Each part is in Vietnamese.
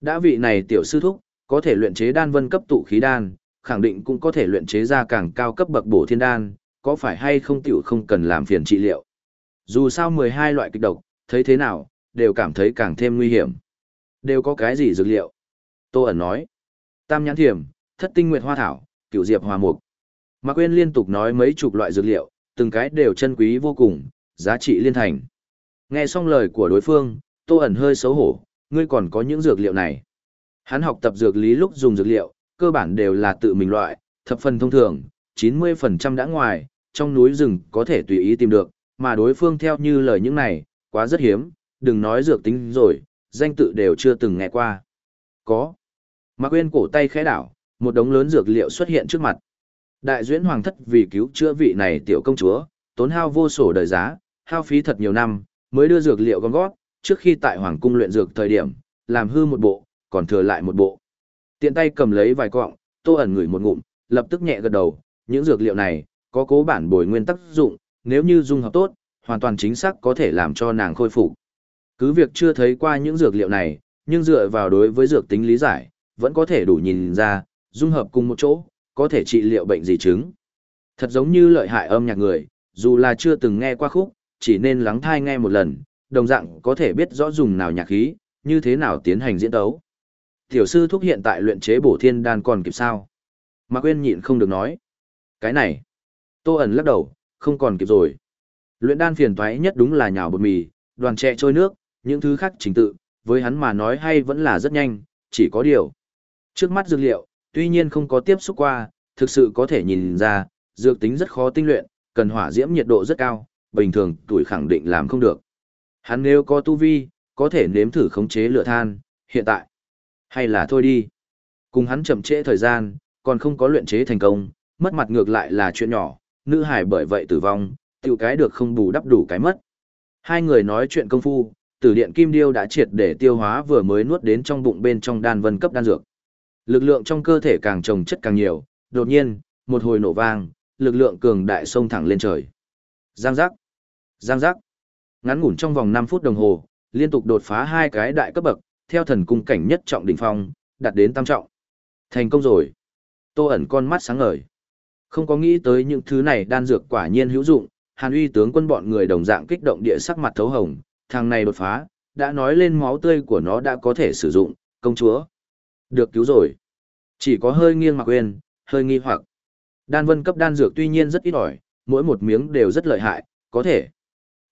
Đã vị này tiểu sư thúc, có thể luyện chế đan vân cấp tụ khí đan, khẳng định cũng có thể luyện chế ra càng cao cấp bậc bổ thiên đan, có phải hay không tiểu không cần làm phiền trị liệu. Dù sao 12 loại kịch độc, thấy thế nào, đều cảm thấy càng thêm nguy hiểm. Đều có cái gì dược liệu? Tô ẩn nói. Tam nhãn thiểm, thất tinh nguyệt hoa thảo, cửu diệp hòa mục. Mạc Quyên liên tục nói mấy chục loại dược liệu, từng cái đều chân quý vô cùng, giá trị liên thành. Nghe xong lời của đối phương, Tô ẩn hơi xấu hổ, ngươi còn có những dược liệu này. Hắn học tập dược lý lúc dùng dược liệu, cơ bản đều là tự mình loại, thập phần thông thường, 90% đã ngoài, trong núi rừng có thể tùy ý tìm được, mà đối phương theo như lời những này, quá rất hiếm, đừng nói dược tính rồi, danh tự đều chưa từng nghe qua. Có. Mạc Uyên cổ tay khẽ đảo, một đống lớn dược liệu xuất hiện trước mặt. Đại duyễn hoàng thất vì cứu chữa vị này tiểu công chúa, tốn hao vô sổ đời giá, hao phí thật nhiều năm, mới đưa dược liệu gom gót, trước khi tại hoàng cung luyện dược thời điểm, làm hư một bộ, còn thừa lại một bộ. Tiện tay cầm lấy vài cọng, Tô ẩn ngửi một ngụm, lập tức nhẹ gật đầu, những dược liệu này có cố bản bồi nguyên tác dụng, nếu như dung hợp tốt, hoàn toàn chính xác có thể làm cho nàng khôi phục. Cứ việc chưa thấy qua những dược liệu này, nhưng dựa vào đối với dược tính lý giải, vẫn có thể đủ nhìn ra, dung hợp cùng một chỗ, có thể trị liệu bệnh gì chứng. Thật giống như lợi hại âm nhạc người, dù là chưa từng nghe qua khúc, chỉ nên lắng thai nghe một lần, đồng dạng có thể biết rõ dùng nào nhạc khí, như thế nào tiến hành diễn tấu. Tiểu sư thúc hiện tại luyện chế bổ thiên đan còn kịp sao? Mạc Uyên nhịn không được nói. Cái này, Tô ẩn lắc đầu, không còn kịp rồi. Luyện đan phiền toái nhất đúng là nhào bột mì, đoàn trẻ trôi nước, những thứ khác trình tự, với hắn mà nói hay vẫn là rất nhanh, chỉ có điều. Trước mắt dược liệu, tuy nhiên không có tiếp xúc qua, thực sự có thể nhìn ra, dược tính rất khó tinh luyện, cần hỏa diễm nhiệt độ rất cao, bình thường tuổi khẳng định làm không được. Hắn nếu có tu vi, có thể nếm thử khống chế lửa than, hiện tại. Hay là thôi đi. Cùng hắn chậm trễ thời gian, còn không có luyện chế thành công, mất mặt ngược lại là chuyện nhỏ, nữ hải bởi vậy tử vong, tiểu cái được không bù đắp đủ cái mất. Hai người nói chuyện công phu, tử điện kim điêu đã triệt để tiêu hóa vừa mới nuốt đến trong bụng bên trong đan vân cấp đan dược. Lực lượng trong cơ thể càng trồng chất càng nhiều, đột nhiên, một hồi nổ vang, lực lượng cường đại xông thẳng lên trời. Giang giác, giang giác. Ngắn ngủn trong vòng 5 phút đồng hồ, liên tục đột phá hai cái đại cấp bậc, theo thần cung cảnh nhất trọng đỉnh phong, đạt đến tam trọng. Thành công rồi. Tô ẩn con mắt sáng ngời. Không có nghĩ tới những thứ này đan dược quả nhiên hữu dụng, Hàn Uy tướng quân bọn người đồng dạng kích động địa sắc mặt thấu hồng, thằng này đột phá, đã nói lên máu tươi của nó đã có thể sử dụng, công chúa. Được cứu rồi. Chỉ có hơi nghiêng mặc quên, hơi nghi hoặc. Đan vân cấp đan dược tuy nhiên rất ít ỏi, mỗi một miếng đều rất lợi hại, có thể.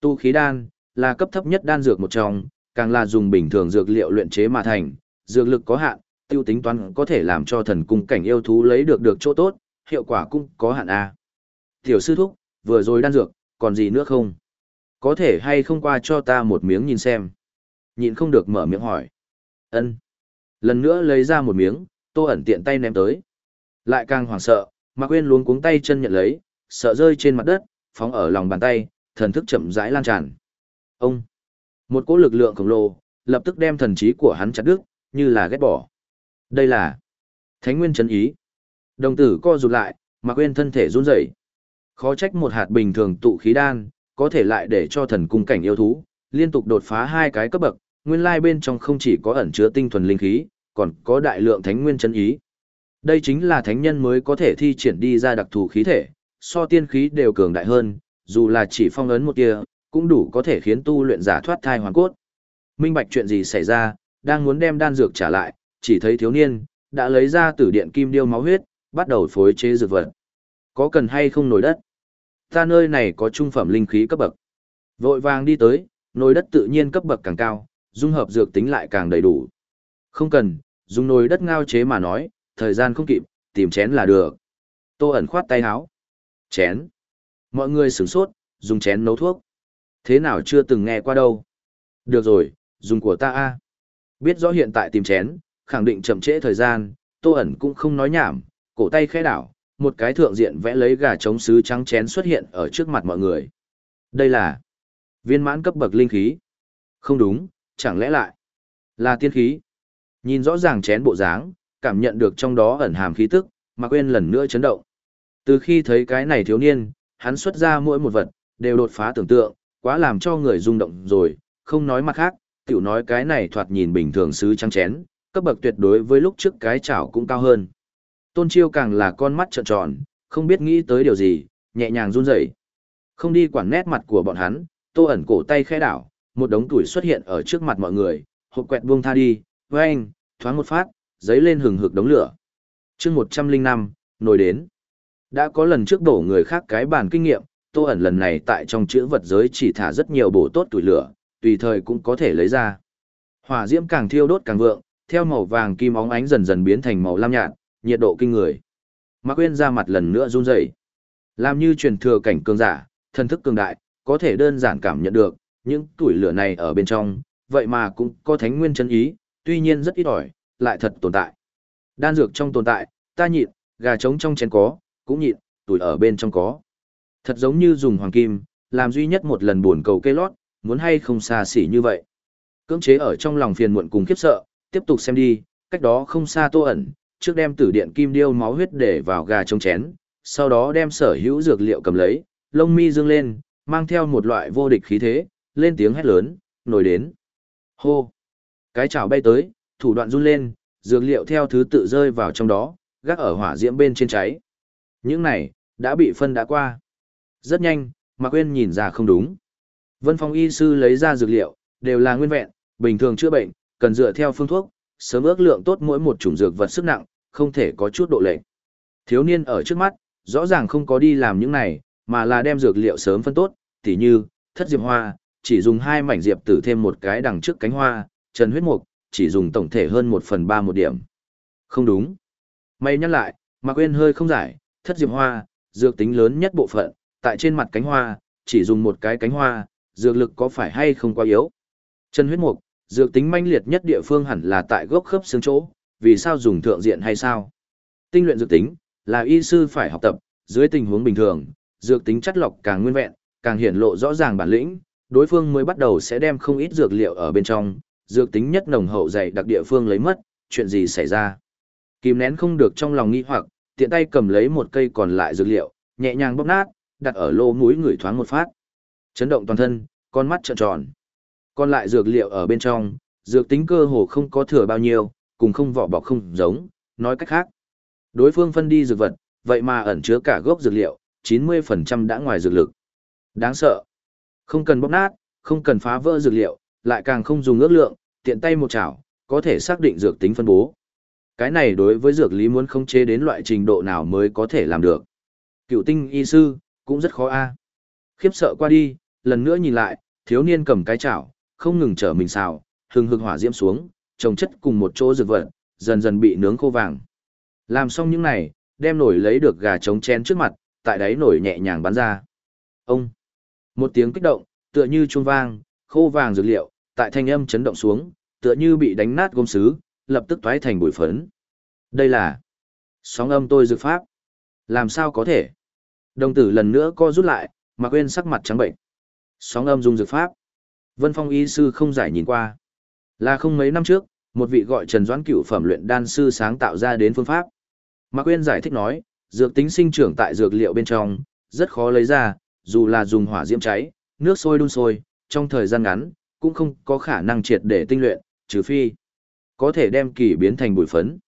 Tu khí đan, là cấp thấp nhất đan dược một trong, càng là dùng bình thường dược liệu luyện chế mà thành, dược lực có hạn, tiêu tính toán có thể làm cho thần cung cảnh yêu thú lấy được được chỗ tốt, hiệu quả cũng có hạn a. Tiểu sư thúc, vừa rồi đan dược, còn gì nữa không? Có thể hay không qua cho ta một miếng nhìn xem. Nhìn không được mở miệng hỏi. Ân. Lần nữa lấy ra một miếng, tô ẩn tiện tay ném tới. Lại càng hoảng sợ, Mạc quên luống cuống tay chân nhận lấy, sợ rơi trên mặt đất, phóng ở lòng bàn tay, thần thức chậm rãi lan tràn. Ông. Một cỗ lực lượng khổng lồ, lập tức đem thần trí của hắn chặt đứt, như là ghét bỏ. Đây là Thánh Nguyên chấn ý. Đồng tử co rụt lại, mà quên thân thể run rẩy. Khó trách một hạt bình thường tụ khí đan, có thể lại để cho thần cung cảnh yêu thú, liên tục đột phá hai cái cấp bậc, nguyên lai bên trong không chỉ có ẩn chứa tinh thuần linh khí, còn có đại lượng thánh nguyên chân ý. Đây chính là thánh nhân mới có thể thi triển đi ra đặc thù khí thể, so tiên khí đều cường đại hơn, dù là chỉ phong ấn một kia, cũng đủ có thể khiến tu luyện giả thoát thai hoàn cốt. Minh bạch chuyện gì xảy ra, đang muốn đem đan dược trả lại, chỉ thấy thiếu niên, đã lấy ra tử điện kim điêu máu huyết, bắt đầu phối chế dược vật. Có cần hay không nổi đất? Ta nơi này có trung phẩm linh khí cấp bậc. Vội vàng đi tới, nồi đất tự nhiên cấp bậc càng cao, dung hợp dược tính lại càng đầy đủ. Không cần, dùng nồi đất ngao chế mà nói, thời gian không kịp, tìm chén là được. Tô ẩn khoát tay áo. Chén. Mọi người sửng sốt, dùng chén nấu thuốc. Thế nào chưa từng nghe qua đâu. Được rồi, dùng của ta a. Biết rõ hiện tại tìm chén, khẳng định chậm trễ thời gian, Tô ẩn cũng không nói nhảm, cổ tay khẽ đảo, một cái thượng diện vẽ lấy gà trống sứ trắng chén xuất hiện ở trước mặt mọi người. Đây là viên mãn cấp bậc linh khí. Không đúng, chẳng lẽ lại là tiên khí. Nhìn rõ ràng chén bộ dáng, cảm nhận được trong đó ẩn hàm khí tức, mà quên lần nữa chấn động. Từ khi thấy cái này thiếu niên, hắn xuất ra mỗi một vật, đều đột phá tưởng tượng, quá làm cho người rung động rồi, không nói mặt khác, tiểu nói cái này thoạt nhìn bình thường sứ trắng chén, cấp bậc tuyệt đối với lúc trước cái chảo cũng cao hơn. Tôn Chiêu càng là con mắt trợn tròn, không biết nghĩ tới điều gì, nhẹ nhàng run rẩy. Không đi quản nét mặt của bọn hắn, Tô ẩn cổ tay khẽ đảo, một đống tuổi xuất hiện ở trước mặt mọi người, hộp quẹt buông tha đi, với anh, thoáng một phát, giấy lên hừng hực đống lửa. chương 105, nổi đến. Đã có lần trước đổ người khác cái bàn kinh nghiệm, Tô ẩn lần này tại trong chữ vật giới chỉ thả rất nhiều bổ tốt tuổi lửa, tùy thời cũng có thể lấy ra. Hỏa diễm càng thiêu đốt càng vượng, theo màu vàng kim óng ánh dần dần biến thành màu lam nhạt, nhiệt độ kinh người. Mạc Quyên ra mặt lần nữa run rẩy. Làm như truyền thừa cảnh cường giả, thân thức cường đại, có thể đơn giản cảm nhận được, những tuổi lửa này ở bên trong, vậy mà cũng có thánh nguyên chân ý, tuy nhiên rất ít ỏi, lại thật tồn tại. Đan dược trong tồn tại, ta nhịn, gà trống trong chén có, cũng nhịn, tuổi ở bên trong có. Thật giống như dùng hoàng kim, làm duy nhất một lần buồn cầu cây lót, muốn hay không xa xỉ như vậy. Cưỡng chế ở trong lòng phiền muộn cùng khiếp sợ, tiếp tục xem đi, cách đó không xa tô ẩn, trước đem tử điện kim điêu máu huyết để vào gà trong chén, sau đó đem sở hữu dược liệu cầm lấy, lông mi dương lên, mang theo một loại vô địch khí thế, lên tiếng hét lớn, nổi đến. Hô! Cái chảo bay tới, thủ đoạn run lên, dược liệu theo thứ tự rơi vào trong đó, gác ở hỏa diễm bên trên cháy. Những này, đã bị phân đã qua. Rất nhanh, Mạc Quyên nhìn ra không đúng. Vân Phong y sư lấy ra dược liệu, đều là nguyên vẹn, bình thường chữa bệnh, cần dựa theo phương thuốc, sớm ước lượng tốt mỗi một chủng dược vật sức nặng, không thể có chút độ lệch. Thiếu niên ở trước mắt, rõ ràng không có đi làm những này, mà là đem dược liệu sớm phân tốt, tỉ như, thất diệp hoa, chỉ dùng hai mảnh diệp tử thêm một cái đằng trước cánh hoa, trần huyết mục, chỉ dùng tổng thể hơn một phần ba một điểm. Không đúng. May nhắc lại, mà Quyên hơi không giải, thất diệp hoa, dược tính lớn nhất bộ phận, tại trên mặt cánh hoa, chỉ dùng một cái cánh hoa, dược lực có phải hay không quá yếu. Trần huyết mục, dược tính manh liệt nhất địa phương hẳn là tại gốc khớp xương chỗ, vì sao dùng thượng diện hay sao? Tinh luyện dược tính, là y sư phải học tập, dưới tình huống bình thường, dược tính chất lọc càng nguyên vẹn, càng hiển lộ rõ ràng bản lĩnh, đối phương mới bắt đầu sẽ đem không ít dược liệu ở bên trong, dược tính nhất nồng hậu dày đặc địa phương lấy mất, chuyện gì xảy ra? Kìm nén không được trong lòng nghi hoặc, tiện tay cầm lấy một cây còn lại dược liệu, nhẹ nhàng bóp nát, đặt ở lô mũi người thoáng một phát. Chấn động toàn thân, con mắt trợn tròn. Còn lại dược liệu ở bên trong, dược tính cơ hồ không có thừa bao nhiêu, cùng không vỏ bọc không giống, nói cách khác. Đối phương phân đi dược vật, vậy mà ẩn chứa cả gốc dược liệu, 90% đã ngoài dược lực. Đáng sợ. Không cần bóp nát, không cần phá vỡ dược liệu, lại càng không dùng ước lượng, tiện tay một chảo, có thể xác định dược tính phân bố. Cái này đối với dược lý muốn không chế đến loại trình độ nào mới có thể làm được. Cựu tinh y sư, cũng rất khó a. Khiếp sợ qua đi, lần nữa nhìn lại, thiếu niên cầm cái chảo, không ngừng trở mình xào, hừng hực hỏa diễm xuống, trồng chất cùng một chỗ dược vật, dần dần bị nướng khô vàng. Làm xong những này, đem nổi lấy được gà trống chén trước mặt, tại đáy nổi nhẹ nhàng bắn ra. Ông! Một tiếng kích động, tựa như chuông vang, khô vàng dược liệu, tại thanh âm chấn động xuống, tựa như bị đánh nát gôm sứ, lập tức toái thành bụi phấn. Đây là sóng âm tôi dược pháp. Làm sao có thể? Đồng tử lần nữa co rút lại, mà quên sắc mặt trắng bệnh. Sóng âm dung dược pháp. Vân Phong y sư không giải nhìn qua. Là không mấy năm trước, một vị gọi Trần Doãn Cựu phẩm luyện đan sư sáng tạo ra đến phương pháp. Mạc Quyên giải thích nói, dược tính sinh trưởng tại dược liệu bên trong, rất khó lấy ra, dù là dùng hỏa diễm cháy, nước sôi đun sôi, trong thời gian ngắn, cũng không có khả năng triệt để tinh luyện, trừ phi có thể đem kỳ biến thành bụi phấn.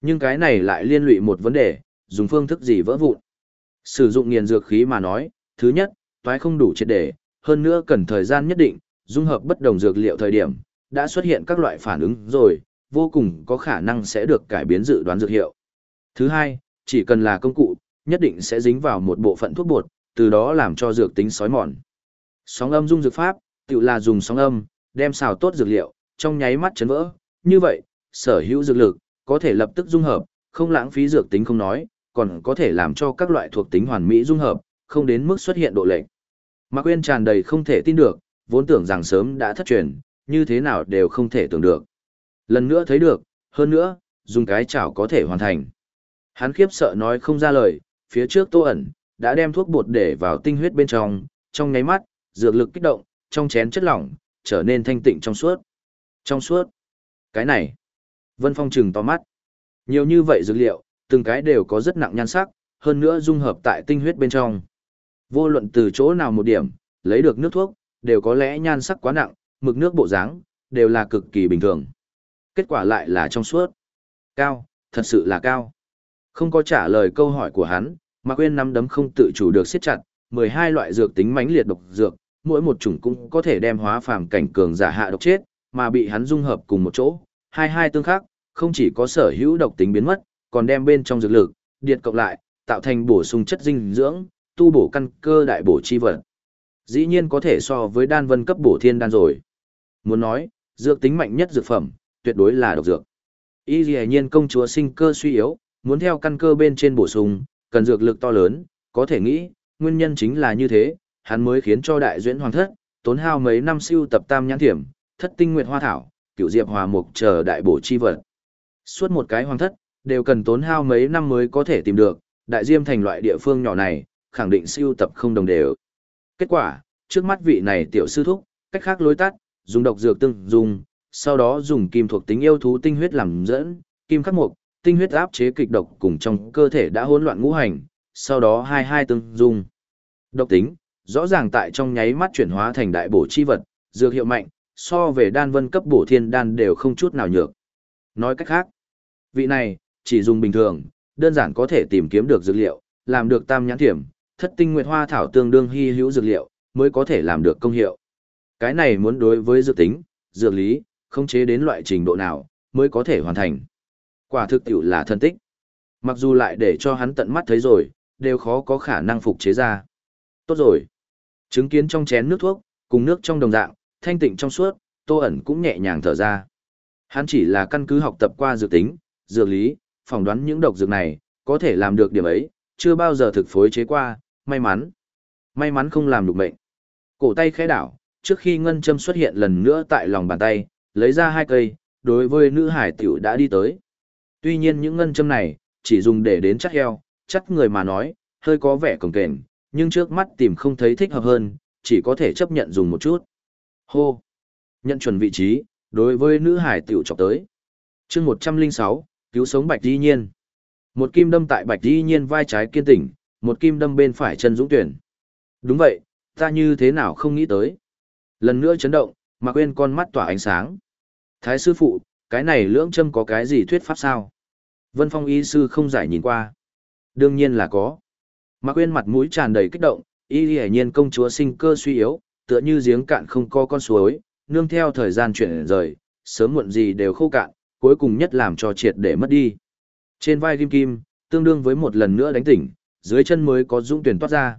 Nhưng cái này lại liên lụy một vấn đề, dùng phương thức gì vỡ vụn. Sử dụng nghiền dược khí mà nói, thứ nhất, toái không đủ triệt để, hơn nữa cần thời gian nhất định, dung hợp bất đồng dược liệu thời điểm, đã xuất hiện các loại phản ứng rồi, vô cùng có khả năng sẽ được cải biến dự đoán dược hiệu. Thứ hai, chỉ cần là công cụ, nhất định sẽ dính vào một bộ phận thuốc bột, từ đó làm cho dược tính sói mòn. Sóng âm dung dược pháp, tự là dùng sóng âm, đem xào tốt dược liệu, trong nháy mắt chấn vỡ. Như vậy, sở hữu dược lực, có thể lập tức dung hợp, không lãng phí dược tính không nói, còn có thể làm cho các loại thuộc tính hoàn mỹ dung hợp, không đến mức xuất hiện độ lệch. Mạc Quyên tràn đầy không thể tin được, vốn tưởng rằng sớm đã thất truyền, như thế nào đều không thể tưởng được. Lần nữa thấy được, hơn nữa, dùng cái chảo có thể hoàn thành. Hắn khiếp sợ nói không ra lời, phía trước tô ẩn, đã đem thuốc bột để vào tinh huyết bên trong, trong nháy mắt, dược lực kích động, trong chén chất lỏng, trở nên thanh tịnh trong suốt. Trong suốt. Cái này. Vân Phong trừng to mắt. Nhiều như vậy dược liệu, từng cái đều có rất nặng nhan sắc, hơn nữa dung hợp tại tinh huyết bên trong. Vô luận từ chỗ nào một điểm, lấy được nước thuốc, đều có lẽ nhan sắc quá nặng, mực nước bộ dáng đều là cực kỳ bình thường. Kết quả lại là trong suốt. Cao, thật sự là cao. Không có trả lời câu hỏi của hắn, mà quên nắm đấm không tự chủ được siết chặt, 12 loại dược tính mãnh liệt độc dược, mỗi một chủng cũng có thể đem hóa phàm cảnh cường giả hạ độc chết, mà bị hắn dung hợp cùng một chỗ, hai hai tương khắc, không chỉ có sở hữu độc tính biến mất, còn đem bên trong dược lực, điện cộng lại, tạo thành bổ sung chất dinh dưỡng, tu bổ căn cơ đại bổ chi vật. Dĩ nhiên có thể so với đan vân cấp bổ thiên đan rồi. Muốn nói, dược tính mạnh nhất dược phẩm, tuyệt đối là độc dược. Y dĩ nhiên công chúa sinh cơ suy yếu, muốn theo căn cơ bên trên bổ sung, cần dược lực to lớn, có thể nghĩ, nguyên nhân chính là như thế, hắn mới khiến cho đại duyễn hoàng thất, tốn hao mấy năm siêu tập tam nhãn thiểm, thất tinh nguyệt hoa thảo, cựu diệp hòa mục chờ đại bổ chi vật. Suốt một cái hoàng thất, đều cần tốn hao mấy năm mới có thể tìm được, đại diêm thành loại địa phương nhỏ này, khẳng định siêu tập không đồng đều. Kết quả, trước mắt vị này tiểu sư thúc, cách khác lối tắt, dùng độc dược tương dùng, sau đó dùng kim thuộc tính yêu thú tinh huyết làm dẫn, kim khắc mục, tinh huyết áp chế kịch độc cùng trong cơ thể đã hỗn loạn ngũ hành, sau đó hai hai tương dung. Độc tính, rõ ràng tại trong nháy mắt chuyển hóa thành đại bổ chi vật, dược hiệu mạnh, so về đan vân cấp bổ thiên đan đều không chút nào nhược. Nói cách khác, vị này, chỉ dùng bình thường, đơn giản có thể tìm kiếm được dược liệu, làm được tam nhãn thiểm, thất tinh nguyệt hoa thảo tương đương hy hữu dược liệu, mới có thể làm được công hiệu. Cái này muốn đối với dược tính, dược lý, không chế đến loại trình độ nào, mới có thể hoàn thành. Quả thực tiểu là thân tích. Mặc dù lại để cho hắn tận mắt thấy rồi, đều khó có khả năng phục chế ra. Tốt rồi. Chứng kiến trong chén nước thuốc, cùng nước trong đồng dạng, thanh tịnh trong suốt, tô ẩn cũng nhẹ nhàng thở ra. Hắn chỉ là căn cứ học tập qua dược tính, dược lý, phỏng đoán những độc dược này, có thể làm được điểm ấy, chưa bao giờ thực phối chế qua, may mắn. May mắn không làm được mệnh. Cổ tay khẽ đảo, trước khi ngân châm xuất hiện lần nữa tại lòng bàn tay, lấy ra hai cây, đối với nữ hải tiểu đã đi tới. Tuy nhiên những ngân châm này, chỉ dùng để đến chắc heo, chắc người mà nói, hơi có vẻ cồng kềnh, nhưng trước mắt tìm không thấy thích hợp hơn, chỉ có thể chấp nhận dùng một chút. Hô! Nhận chuẩn vị trí, đối với nữ hải tiểu chọc tới. chương 106, cứu sống Bạch Di Nhiên. Một kim đâm tại Bạch Di Nhiên vai trái kiên tỉnh, một kim đâm bên phải chân dũng tuyển. Đúng vậy, ta như thế nào không nghĩ tới. Lần nữa chấn động, mà quên con mắt tỏa ánh sáng. Thái sư phụ, cái này lưỡng châm có cái gì thuyết pháp sao? Vân Phong y sư không giải nhìn qua. Đương nhiên là có. Mạc Quyên mặt mũi tràn đầy kích động, y hiển nhiên công chúa sinh cơ suy yếu, tựa như giếng cạn không có con suối, nương theo thời gian chuyển rời, sớm muộn gì đều khô cạn, cuối cùng nhất làm cho triệt để mất đi. Trên vai kim kim, tương đương với một lần nữa đánh tỉnh, dưới chân mới có dũng tuyển toát ra.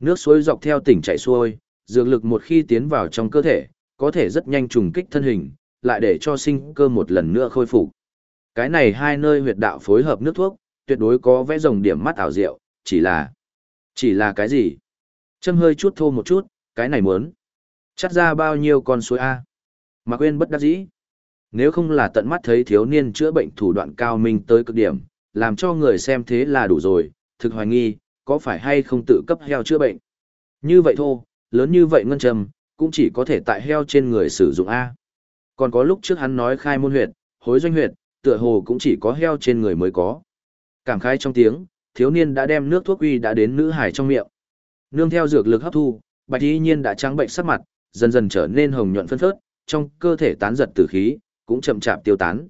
Nước suối dọc theo tỉnh chảy xuôi, dược lực một khi tiến vào trong cơ thể, có thể rất nhanh trùng kích thân hình, lại để cho sinh cơ một lần nữa khôi phục. Cái này hai nơi huyệt đạo phối hợp nước thuốc, tuyệt đối có vẽ rồng điểm mắt ảo diệu, chỉ là... Chỉ là cái gì? Châm hơi chút thô một chút, cái này muốn. Chắc ra bao nhiêu con suối A. Mà quên bất đắc dĩ. Nếu không là tận mắt thấy thiếu niên chữa bệnh thủ đoạn cao minh tới cực điểm, làm cho người xem thế là đủ rồi, thực hoài nghi, có phải hay không tự cấp heo chữa bệnh. Như vậy thôi, lớn như vậy ngân trầm, cũng chỉ có thể tại heo trên người sử dụng A. Còn có lúc trước hắn nói khai môn huyệt, hối doanh huyệt, tựa hồ cũng chỉ có heo trên người mới có. Cảm khái trong tiếng, thiếu niên đã đem nước thuốc uy đã đến nữ hải trong miệng. Nương theo dược lực hấp thu, bạch y nhiên đã trắng bệnh sắc mặt, dần dần trở nên hồng nhuận phân phớt, trong cơ thể tán giật tử khí, cũng chậm chạp tiêu tán.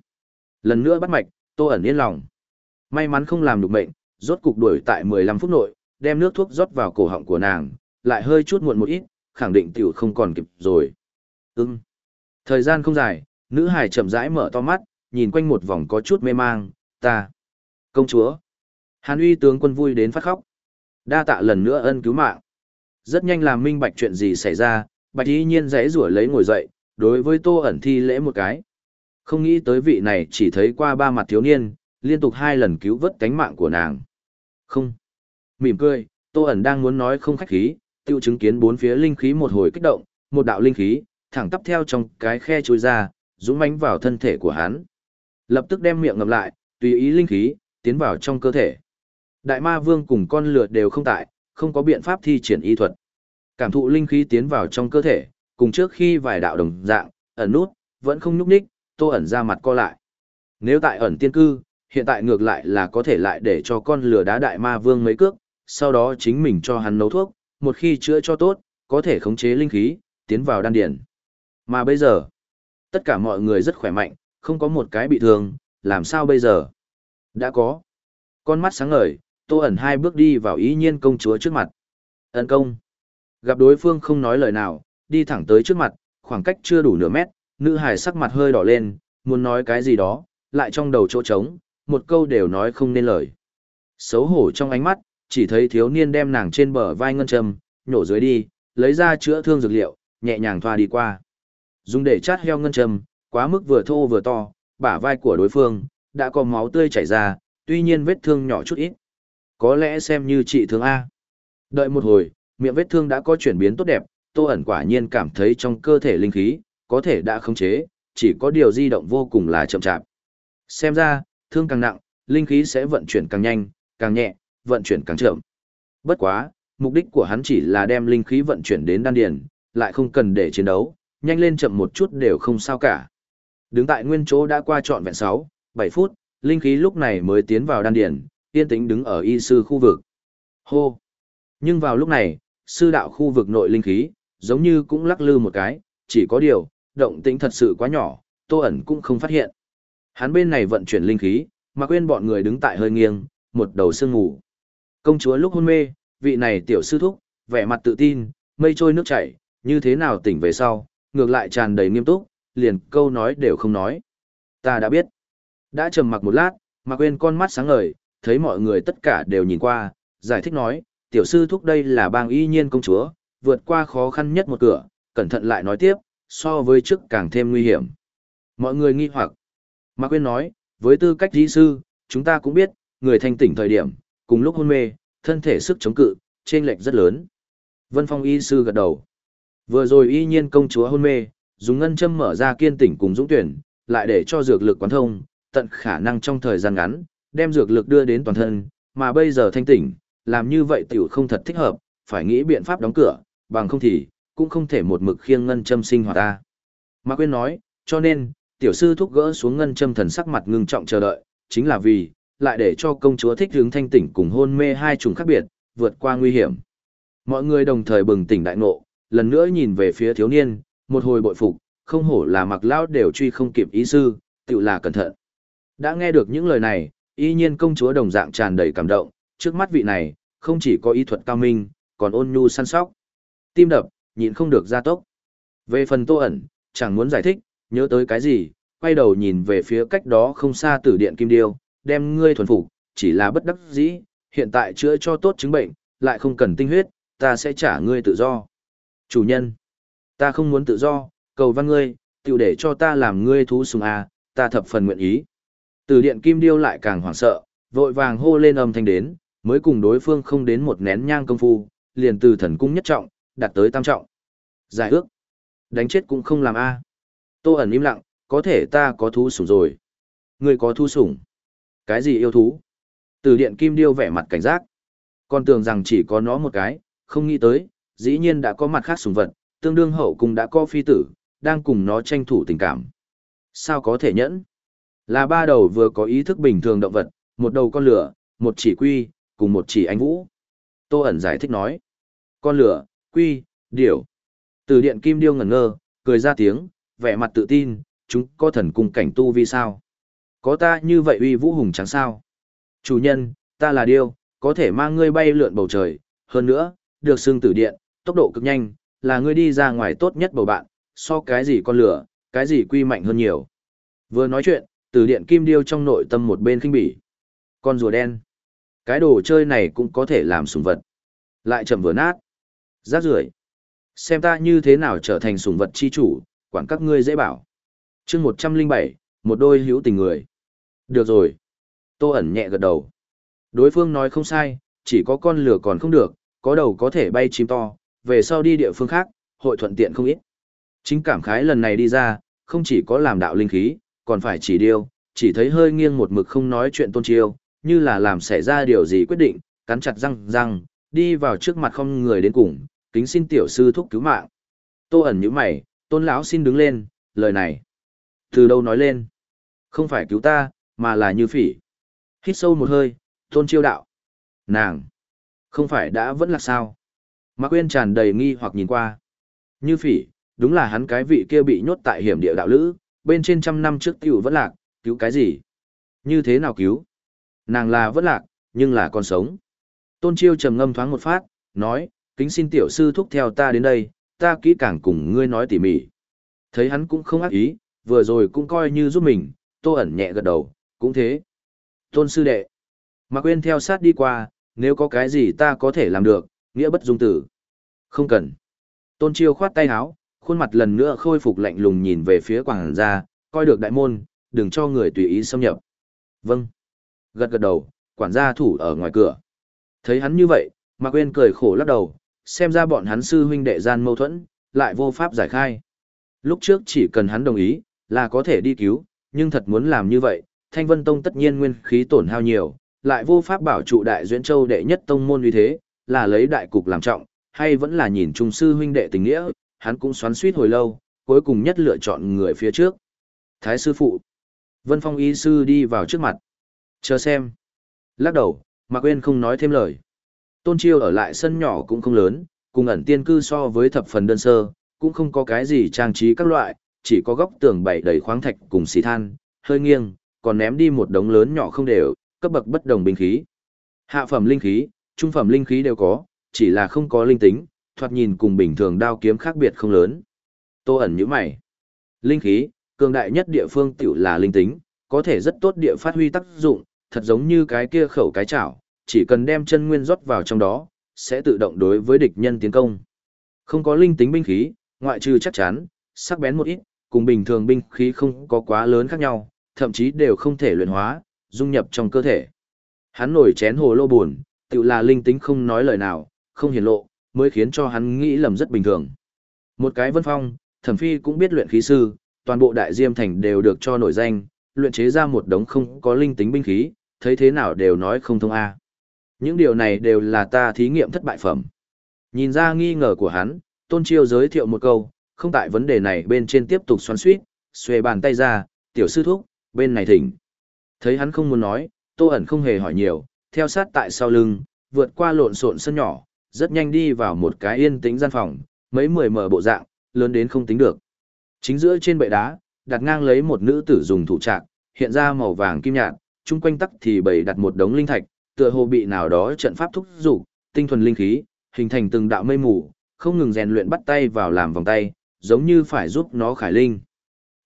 Lần nữa bắt mạch, tô ẩn yên lòng. May mắn không làm được bệnh, rốt cục đuổi tại 15 phút nội, đem nước thuốc rót vào cổ họng của nàng, lại hơi chút muộn một ít, khẳng định tiểu không còn kịp rồi. Ừm. Thời gian không dài, nữ hải chậm rãi mở to mắt, nhìn quanh một vòng có chút mê mang, ta. Công chúa. Hàn uy tướng quân vui đến phát khóc. Đa tạ lần nữa ân cứu mạng. Rất nhanh làm minh bạch chuyện gì xảy ra, bạch y nhiên dãy rủa lấy ngồi dậy, đối với tô ẩn thi lễ một cái. Không nghĩ tới vị này chỉ thấy qua ba mặt thiếu niên, liên tục hai lần cứu vớt cánh mạng của nàng. Không. Mỉm cười, tô ẩn đang muốn nói không khách khí, tiêu chứng kiến bốn phía linh khí một hồi kích động, một đạo linh khí, thẳng tắp theo trong cái khe trôi ra, dũng mãnh vào thân thể của hắn. Lập tức đem miệng ngậm lại, tùy ý linh khí, tiến vào trong cơ thể. Đại ma vương cùng con lượt đều không tại, không có biện pháp thi triển y thuật. Cảm thụ linh khí tiến vào trong cơ thể, cùng trước khi vài đạo đồng dạng, ẩn nút, vẫn không nhúc nhích, tô ẩn ra mặt co lại. Nếu tại ẩn tiên cư, hiện tại ngược lại là có thể lại để cho con lửa đá đại ma vương mấy cước, sau đó chính mình cho hắn nấu thuốc, một khi chữa cho tốt, có thể khống chế linh khí, tiến vào đan điển. Mà bây giờ, tất cả mọi người rất khỏe mạnh, không có một cái bị thương, làm sao bây giờ? Đã có. Con mắt sáng ngời, tô ẩn hai bước đi vào ý nhiên công chúa trước mặt. Ấn công. Gặp đối phương không nói lời nào, đi thẳng tới trước mặt, khoảng cách chưa đủ nửa mét, nữ hài sắc mặt hơi đỏ lên, muốn nói cái gì đó, lại trong đầu chỗ trống, một câu đều nói không nên lời. Xấu hổ trong ánh mắt, chỉ thấy thiếu niên đem nàng trên bờ vai ngân châm, nhổ dưới đi, lấy ra chữa thương dược liệu, nhẹ nhàng thoa đi qua. Dùng để chát heo ngân châm, quá mức vừa thô vừa to, bả vai của đối phương, đã có máu tươi chảy ra, tuy nhiên vết thương nhỏ chút ít. Có lẽ xem như trị thương A. Đợi một hồi, miệng vết thương đã có chuyển biến tốt đẹp, tô ẩn quả nhiên cảm thấy trong cơ thể linh khí, có thể đã khống chế, chỉ có điều di động vô cùng là chậm chạp. Xem ra, thương càng nặng, linh khí sẽ vận chuyển càng nhanh, càng nhẹ, vận chuyển càng chậm. Bất quá, mục đích của hắn chỉ là đem linh khí vận chuyển đến đan điền, lại không cần để chiến đấu, nhanh lên chậm một chút đều không sao cả. Đứng tại nguyên chỗ đã qua trọn vẹn 6, 7 phút, linh khí lúc này mới tiến vào đan điền, yên tĩnh đứng ở y sư khu vực. Hô! Nhưng vào lúc này, sư đạo khu vực nội linh khí, giống như cũng lắc lư một cái, chỉ có điều, động tĩnh thật sự quá nhỏ, tô ẩn cũng không phát hiện. Hắn bên này vận chuyển linh khí, mà quên bọn người đứng tại hơi nghiêng, một đầu sương ngủ. Công chúa lúc hôn mê, vị này tiểu sư thúc, vẻ mặt tự tin, mây trôi nước chảy, như thế nào tỉnh về sau, ngược lại tràn đầy nghiêm túc, liền câu nói đều không nói. Ta đã biết. Đã trầm mặc một lát, mà quên con mắt sáng ngời, thấy mọi người tất cả đều nhìn qua, giải thích nói, tiểu sư thúc đây là bang y nhiên công chúa, vượt qua khó khăn nhất một cửa, cẩn thận lại nói tiếp, so với trước càng thêm nguy hiểm. Mọi người nghi hoặc. Mạc Quyên nói, với tư cách y sư, chúng ta cũng biết, người thanh tỉnh thời điểm, cùng lúc hôn mê, thân thể sức chống cự, trên lệch rất lớn. Vân Phong y sư gật đầu. Vừa rồi y nhiên công chúa hôn mê, dùng ngân châm mở ra kiên tỉnh cùng dũng tuyển, lại để cho dược lực quán thông, tận khả năng trong thời gian ngắn, đem dược lực đưa đến toàn thân, mà bây giờ thanh tỉnh, làm như vậy tiểu không thật thích hợp, phải nghĩ biện pháp đóng cửa, bằng không thì, cũng không thể một mực khiêng ngân châm sinh hoạt ta. Mạc Quyên nói, cho nên, tiểu sư thúc gỡ xuống ngân châm thần sắc mặt ngưng trọng chờ đợi, chính là vì, lại để cho công chúa thích hướng thanh tỉnh cùng hôn mê hai chủng khác biệt, vượt qua nguy hiểm. Mọi người đồng thời bừng tỉnh đại ngộ, lần nữa nhìn về phía thiếu niên, một hồi bội phục, không hổ là mặc lão đều truy không kịp ý sư, tự là cẩn thận. Đã nghe được những lời này, y nhiên công chúa đồng dạng tràn đầy cảm động, trước mắt vị này, không chỉ có ý thuật cao minh, còn ôn nhu săn sóc. Tim đập, nhịn không được gia tốc. Về phần tô ẩn, chẳng muốn giải thích, nhớ tới cái gì, quay đầu nhìn về phía cách đó không xa tử điện kim điêu, đem ngươi thuần phục, chỉ là bất đắc dĩ, hiện tại chữa cho tốt chứng bệnh, lại không cần tinh huyết, ta sẽ trả ngươi tự do. Chủ nhân, ta không muốn tự do, cầu văn ngươi, tiểu để cho ta làm ngươi thú sùng à, ta thập phần nguyện ý. Từ điện kim điêu lại càng hoảng sợ, vội vàng hô lên âm thanh đến, mới cùng đối phương không đến một nén nhang công phu, liền từ thần cung nhất trọng, đạt tới tam trọng. Giải ước, đánh chết cũng không làm a. Tô ẩn im lặng, có thể ta có thú sủng rồi. Ngươi có thú sủng? Cái gì yêu thú? Từ điện kim điêu vẻ mặt cảnh giác. còn tưởng rằng chỉ có nó một cái, không nghĩ tới, dĩ nhiên đã có mặt khác sủng vật, tương đương hậu cùng đã có phi tử, đang cùng nó tranh thủ tình cảm. Sao có thể nhẫn? Là ba đầu vừa có ý thức bình thường động vật, một đầu con lửa, một chỉ quy, cùng một chỉ anh vũ. Tô ẩn giải thích nói. Con lửa, quy, điểu. Từ điện kim điêu ngẩn ngơ, cười ra tiếng, vẻ mặt tự tin, chúng có thần cung cảnh tu vì sao? Có ta như vậy uy vũ hùng trắng sao? Chủ nhân, ta là điêu, có thể mang ngươi bay lượn bầu trời, hơn nữa, được xương tử điện, tốc độ cực nhanh, là ngươi đi ra ngoài tốt nhất bầu bạn, so cái gì con lửa, cái gì quy mạnh hơn nhiều. Vừa nói chuyện, từ điện kim điêu trong nội tâm một bên khinh bỉ. Con rùa đen. Cái đồ chơi này cũng có thể làm sùng vật. Lại chậm vừa nát. Rác rưởi Xem ta như thế nào trở thành sùng vật chi chủ, quản các ngươi dễ bảo. chương một trăm linh bảy một đôi hữu tình người. Được rồi. Tô ẩn nhẹ gật đầu. Đối phương nói không sai, chỉ có con lửa còn không được, có đầu có thể bay chim to, về sau đi địa phương khác, hội thuận tiện không ít. Chính cảm khái lần này đi ra, không chỉ có làm đạo linh khí, còn phải chỉ điều, chỉ thấy hơi nghiêng một mực không nói chuyện tôn chiêu, như là làm xảy ra điều gì quyết định, cắn chặt răng răng, đi vào trước mặt không người đến cùng, kính xin tiểu sư thúc cứu mạng. Tô ẩn như mày, tôn lão xin đứng lên, lời này. Từ đâu nói lên? Không phải cứu ta, mà là như phỉ. Hít sâu một hơi, tôn chiêu đạo. Nàng! Không phải đã vẫn là sao? Mạc Quyên tràn đầy nghi hoặc nhìn qua. Như phỉ, đúng là hắn cái vị kia bị nhốt tại hiểm địa đạo lữ, bên trên trăm năm trước tiểu vẫn lạc, cứu cái gì? Như thế nào cứu? Nàng là vẫn lạc, nhưng là còn sống. Tôn Chiêu trầm ngâm thoáng một phát, nói, kính xin tiểu sư thúc theo ta đến đây, ta kỹ càng cùng ngươi nói tỉ mỉ. Thấy hắn cũng không ác ý, vừa rồi cũng coi như giúp mình, tô ẩn nhẹ gật đầu, cũng thế. Tôn sư đệ. mà quên theo sát đi qua, nếu có cái gì ta có thể làm được, nghĩa bất dung tử. Không cần. Tôn Chiêu khoát tay áo, khuôn mặt lần nữa khôi phục lạnh lùng nhìn về phía quảng gia, coi được đại môn, đừng cho người tùy ý xâm nhập. Vâng. Gật gật đầu, quản gia thủ ở ngoài cửa. Thấy hắn như vậy, Mạc Quyên cười khổ lắc đầu, xem ra bọn hắn sư huynh đệ gian mâu thuẫn, lại vô pháp giải khai. Lúc trước chỉ cần hắn đồng ý, là có thể đi cứu, nhưng thật muốn làm như vậy, Thanh Vân Tông tất nhiên nguyên khí tổn hao nhiều, lại vô pháp bảo trụ đại duyên châu đệ nhất tông môn uy thế, là lấy đại cục làm trọng, hay vẫn là nhìn trung sư huynh đệ tình nghĩa, hắn cũng xoắn suýt hồi lâu, cuối cùng nhất lựa chọn người phía trước. Thái sư phụ. Vân Phong y sư đi vào trước mặt. Chờ xem. Lắc đầu, Mạc Quyên không nói thêm lời. Tôn Chiêu ở lại sân nhỏ cũng không lớn, cùng ẩn tiên cư so với thập phần đơn sơ, cũng không có cái gì trang trí các loại, chỉ có góc tường bày đầy khoáng thạch cùng xì than, hơi nghiêng, còn ném đi một đống lớn nhỏ không đều, cấp bậc bất đồng binh khí. Hạ phẩm linh khí, trung phẩm linh khí đều có, chỉ là không có linh tính, thoạt nhìn cùng bình thường đao kiếm khác biệt không lớn. Tô ẩn như mày. Linh khí, cường đại nhất địa phương tiểu là linh tính, có thể rất tốt địa phát huy tác dụng, thật giống như cái kia khẩu cái chảo, chỉ cần đem chân nguyên rót vào trong đó, sẽ tự động đối với địch nhân tiến công. Không có linh tính binh khí, ngoại trừ chắc chắn, sắc bén một ít, cùng bình thường binh khí không có quá lớn khác nhau, thậm chí đều không thể luyện hóa, dung nhập trong cơ thể. Hắn nổi chén hồ lô buồn, tự là linh tính không nói lời nào, không hiển lộ, mới khiến cho hắn nghĩ lầm rất bình thường. Một cái vân phong, thẩm phi cũng biết luyện khí sư, toàn bộ đại diêm thành đều được cho nổi danh, luyện chế ra một đống không có linh tính binh khí, thấy thế nào đều nói không thông a. Những điều này đều là ta thí nghiệm thất bại phẩm. Nhìn ra nghi ngờ của hắn, Tôn Chiêu giới thiệu một câu, không tại vấn đề này bên trên tiếp tục xoắn suýt, xuề bàn tay ra, tiểu sư thúc, bên này thỉnh. Thấy hắn không muốn nói, Tô ẩn không hề hỏi nhiều, theo sát tại sau lưng, vượt qua lộn xộn sân nhỏ, rất nhanh đi vào một cái yên tĩnh gian phòng, mấy mười mở bộ dạng, lớn đến không tính được. Chính giữa trên bệ đá, đặt ngang lấy một nữ tử dùng thủ trạc, hiện ra màu vàng kim nhạt, chung quanh tắc thì bày đặt một đống linh thạch, tựa hồ bị nào đó trận pháp thúc dục, tinh thuần linh khí, hình thành từng đạo mây mù, không ngừng rèn luyện bắt tay vào làm vòng tay, giống như phải giúp nó khải linh.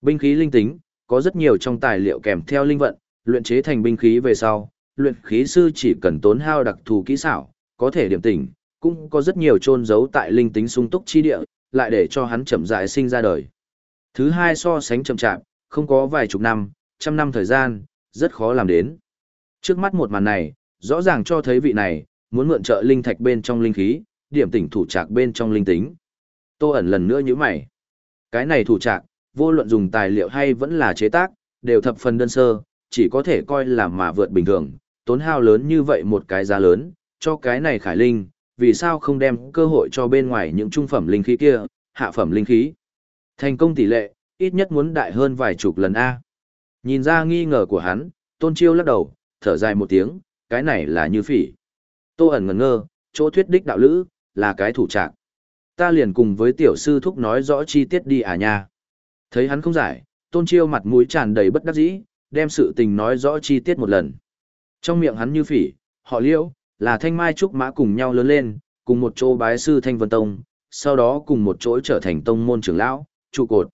Binh khí linh tính, có rất nhiều trong tài liệu kèm theo linh vận, luyện chế thành binh khí về sau, luyện khí sư chỉ cần tốn hao đặc thù kỹ xảo, có thể điểm tỉnh, cũng có rất nhiều trôn giấu tại linh tính sung túc chi địa, lại để cho hắn chậm rãi sinh ra đời. Thứ hai so sánh chậm chạp, không có vài chục năm, trăm năm thời gian, rất khó làm đến. Trước mắt một màn này, rõ ràng cho thấy vị này, muốn mượn trợ linh thạch bên trong linh khí, điểm tỉnh thủ trạc bên trong linh tính. Tô ẩn lần nữa như mày. Cái này thủ trạc, vô luận dùng tài liệu hay vẫn là chế tác, đều thập phần đơn sơ, chỉ có thể coi là mà vượt bình thường, tốn hao lớn như vậy một cái giá lớn, cho cái này khải linh, vì sao không đem cơ hội cho bên ngoài những trung phẩm linh khí kia, hạ phẩm linh khí. Thành công tỷ lệ, ít nhất muốn đại hơn vài chục lần A. Nhìn ra nghi ngờ của hắn, tôn chiêu lắc đầu, thở dài một tiếng, cái này là như phỉ. Tô ẩn ngần ngơ, chỗ thuyết đích đạo lữ, là cái thủ trạng. Ta liền cùng với tiểu sư thúc nói rõ chi tiết đi à nha. Thấy hắn không giải, tôn chiêu mặt mũi tràn đầy bất đắc dĩ, đem sự tình nói rõ chi tiết một lần. Trong miệng hắn như phỉ, họ liễu, là thanh mai trúc mã cùng nhau lớn lên, cùng một chỗ bái sư thanh vân tông, sau đó cùng một chỗ trở thành tông môn trưởng lão, trụ cột.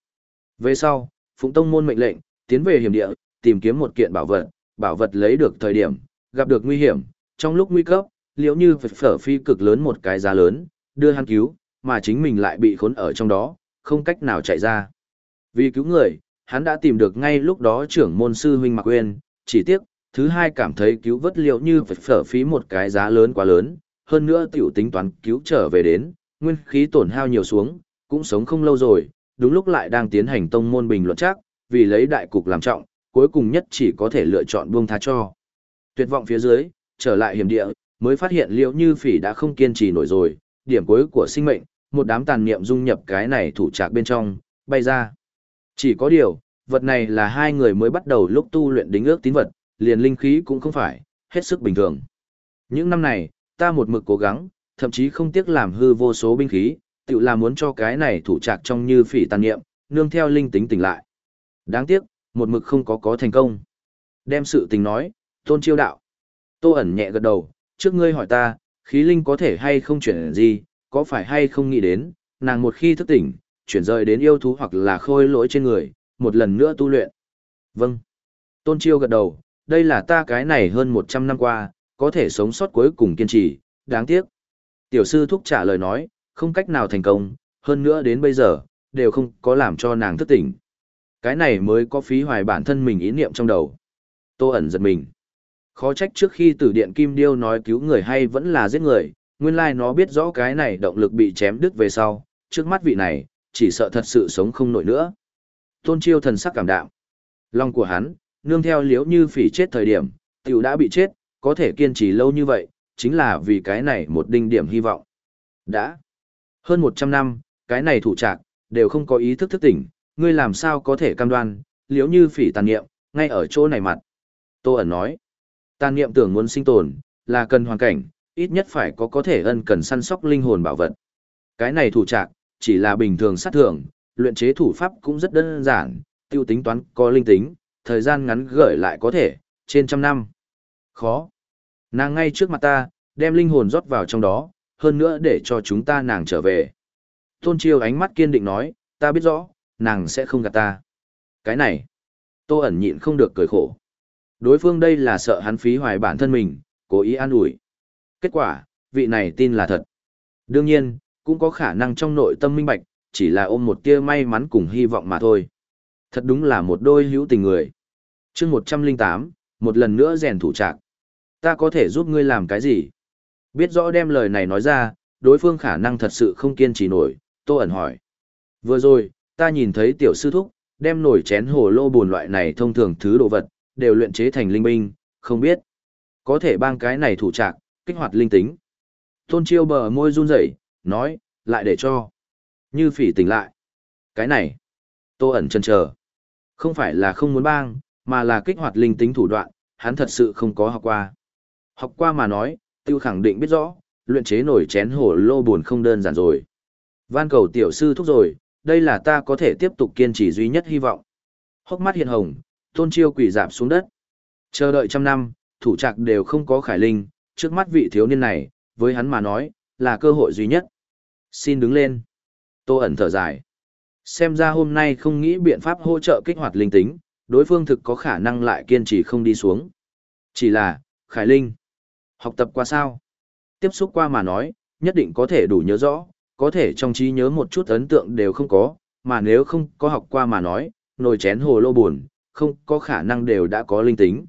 Về sau, phụng tông môn mệnh lệnh, tiến về hiểm địa, tìm kiếm một kiện bảo vật, bảo vật lấy được thời điểm, gặp được nguy hiểm, trong lúc nguy cấp, liễu như phải phở phi cực lớn một cái giá lớn, đưa hắn cứu, mà chính mình lại bị khốn ở trong đó, không cách nào chạy ra. Vì cứu người, hắn đã tìm được ngay lúc đó trưởng môn sư huynh Mạc Uyên, chỉ tiếc, thứ hai cảm thấy cứu vớt liễu như phải phở phí một cái giá lớn quá lớn, hơn nữa tiểu tính toán cứu trở về đến, nguyên khí tổn hao nhiều xuống, cũng sống không lâu rồi, đúng lúc lại đang tiến hành tông môn bình luận chắc, vì lấy đại cục làm trọng, cuối cùng nhất chỉ có thể lựa chọn buông tha cho. Tuyệt vọng phía dưới, trở lại hiểm địa, mới phát hiện liễu như phỉ đã không kiên trì nổi rồi, điểm cuối của sinh mệnh, một đám tàn niệm dung nhập cái này thủ trạc bên trong, bay ra. Chỉ có điều, vật này là hai người mới bắt đầu lúc tu luyện đính ước tín vật, liền linh khí cũng không phải, hết sức bình thường. Những năm này, ta một mực cố gắng, thậm chí không tiếc làm hư vô số binh khí, tự là muốn cho cái này thủ trạc trong như phỉ tàn niệm, nương theo linh tính tỉnh lại. Đáng tiếc, một mực không có có thành công. Đem sự tình nói, tôn chiêu đạo. Tô ẩn nhẹ gật đầu, trước ngươi hỏi ta, khí linh có thể hay không chuyển gì, có phải hay không nghĩ đến, nàng một khi thức tỉnh, chuyển rời đến yêu thú hoặc là khôi lỗi trên người, một lần nữa tu luyện. Vâng. Tôn chiêu gật đầu, đây là ta cái này hơn 100 năm qua, có thể sống sót cuối cùng kiên trì, đáng tiếc. Tiểu sư thúc trả lời nói, không cách nào thành công, hơn nữa đến bây giờ, đều không có làm cho nàng thức tỉnh. Cái này mới có phí hoài bản thân mình ý niệm trong đầu. Tô ẩn giật mình. Khó trách trước khi tử điện Kim Điêu nói cứu người hay vẫn là giết người, nguyên lai nó biết rõ cái này động lực bị chém đứt về sau, trước mắt vị này, chỉ sợ thật sự sống không nổi nữa. Tôn chiêu thần sắc cảm đạm. Lòng của hắn, nương theo liếu như phỉ chết thời điểm, tiểu đã bị chết, có thể kiên trì lâu như vậy, chính là vì cái này một đinh điểm hy vọng. Đã. Hơn 100 năm, cái này thủ trạc, đều không có ý thức thức tỉnh, ngươi làm sao có thể cam đoan, liếu như phỉ tàn niệm, ngay ở chỗ này mặt. Tô ẩn nói, tàn niệm tưởng muốn sinh tồn, là cần hoàn cảnh, ít nhất phải có có thể ân cần săn sóc linh hồn bảo vật. Cái này thủ trạc, chỉ là bình thường sát thường, luyện chế thủ pháp cũng rất đơn giản, tiêu tính toán có linh tính, thời gian ngắn gửi lại có thể, trên trăm năm. Khó. Nàng ngay trước mặt ta, đem linh hồn rót vào trong đó, hơn nữa để cho chúng ta nàng trở về. Tôn Chiêu ánh mắt kiên định nói, ta biết rõ, nàng sẽ không gạt ta. Cái này, Tô ẩn nhịn không được cười khổ. Đối phương đây là sợ hắn phí hoài bản thân mình, cố ý an ủi. Kết quả, vị này tin là thật. Đương nhiên, cũng có khả năng trong nội tâm minh bạch, chỉ là ôm một tia may mắn cùng hy vọng mà thôi. Thật đúng là một đôi hữu tình người. chương 108, một lần nữa rèn thủ trạc. Ta có thể giúp ngươi làm cái gì? Biết rõ đem lời này nói ra, đối phương khả năng thật sự không kiên trì nổi, tô ẩn hỏi. Vừa rồi, ta nhìn thấy tiểu sư thúc, đem nổi chén hồ lô buồn loại này thông thường thứ đồ vật, đều luyện chế thành linh binh, không biết. Có thể bang cái này thủ trạc, kích hoạt linh tính. Tôn chiêu bờ môi run rẩy, nói, lại để cho. Như phỉ tỉnh lại. Cái này, tô ẩn chân chờ. Không phải là không muốn bang, mà là kích hoạt linh tính thủ đoạn, hắn thật sự không có học qua. Học qua mà nói, tiêu khẳng định biết rõ, luyện chế nổi chén hổ lô buồn không đơn giản rồi. Van cầu tiểu sư thúc rồi, đây là ta có thể tiếp tục kiên trì duy nhất hy vọng. Hốc mắt hiện hồng, tôn chiêu quỷ dạp xuống đất. Chờ đợi trăm năm, thủ trạc đều không có khải linh, trước mắt vị thiếu niên này, với hắn mà nói, là cơ hội duy nhất. Xin đứng lên. Tô ẩn thở dài. Xem ra hôm nay không nghĩ biện pháp hỗ trợ kích hoạt linh tính, đối phương thực có khả năng lại kiên trì không đi xuống. Chỉ là, Khải Linh, học tập qua sao? Tiếp xúc qua mà nói, nhất định có thể đủ nhớ rõ, có thể trong trí nhớ một chút ấn tượng đều không có, mà nếu không có học qua mà nói, nồi chén hồ lô buồn, không có khả năng đều đã có linh tính.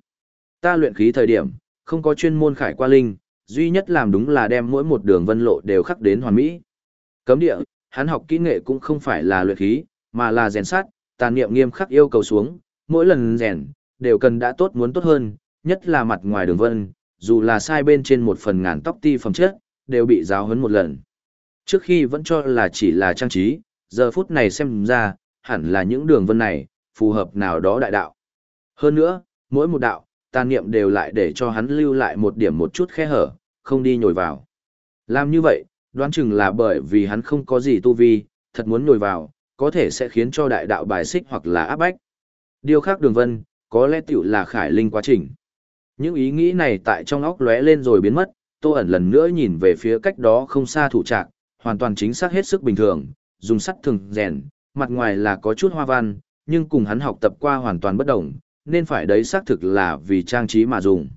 Ta luyện khí thời điểm, không có chuyên môn khải qua linh, duy nhất làm đúng là đem mỗi một đường vân lộ đều khắc đến hoàn mỹ. Cấm địa, hắn học kỹ nghệ cũng không phải là luyện khí, mà là rèn sắt, tàn niệm nghiêm khắc yêu cầu xuống, mỗi lần rèn, đều cần đã tốt muốn tốt hơn, nhất là mặt ngoài đường vân, dù là sai bên trên một phần ngàn tóc ti phẩm chất, đều bị giáo huấn một lần. Trước khi vẫn cho là chỉ là trang trí, giờ phút này xem ra, hẳn là những đường vân này, phù hợp nào đó đại đạo. Hơn nữa, mỗi một đạo, tàn niệm đều lại để cho hắn lưu lại một điểm một chút khe hở, không đi nhồi vào. Làm như vậy, đoán chừng là bởi vì hắn không có gì tu vi, thật muốn nhồi vào, có thể sẽ khiến cho đại đạo bài xích hoặc là áp bách. Điều khác đường vân, có lẽ tiểu là khải linh quá trình. Những ý nghĩ này tại trong óc lóe lên rồi biến mất, Tô ẩn lần nữa nhìn về phía cách đó không xa thủ trạc, hoàn toàn chính xác hết sức bình thường, dùng sắt thường rèn, mặt ngoài là có chút hoa văn, nhưng cùng hắn học tập qua hoàn toàn bất đồng, nên phải đấy xác thực là vì trang trí mà dùng.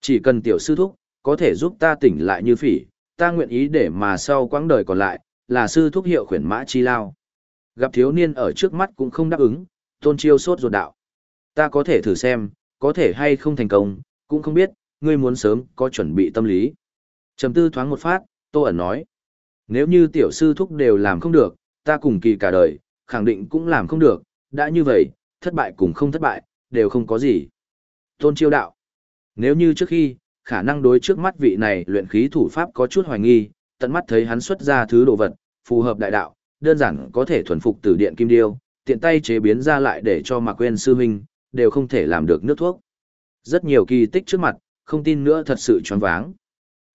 Chỉ cần tiểu sư thúc, có thể giúp ta tỉnh lại như phỉ, ta nguyện ý để mà sau quãng đời còn lại, là sư thúc hiệu khuyển mã chi lao. Gặp thiếu niên ở trước mắt cũng không đáp ứng, tôn chiêu sốt ruột đạo. Ta có thể thử xem, có thể hay không thành công, cũng không biết, ngươi muốn sớm có chuẩn bị tâm lý. Trầm tư thoáng một phát, Tô ẩn nói. Nếu như tiểu sư thúc đều làm không được, ta cùng kỳ cả đời, khẳng định cũng làm không được, đã như vậy, thất bại cùng không thất bại, đều không có gì. Tôn chiêu đạo. Nếu như trước khi, khả năng đối trước mắt vị này luyện khí thủ pháp có chút hoài nghi, tận mắt thấy hắn xuất ra thứ đồ vật, phù hợp đại đạo, đơn giản có thể thuần phục từ điện kim điêu, tiện tay chế biến ra lại để cho mà quên sư huynh, đều không thể làm được nước thuốc. Rất nhiều kỳ tích trước mặt, không tin nữa thật sự choáng váng.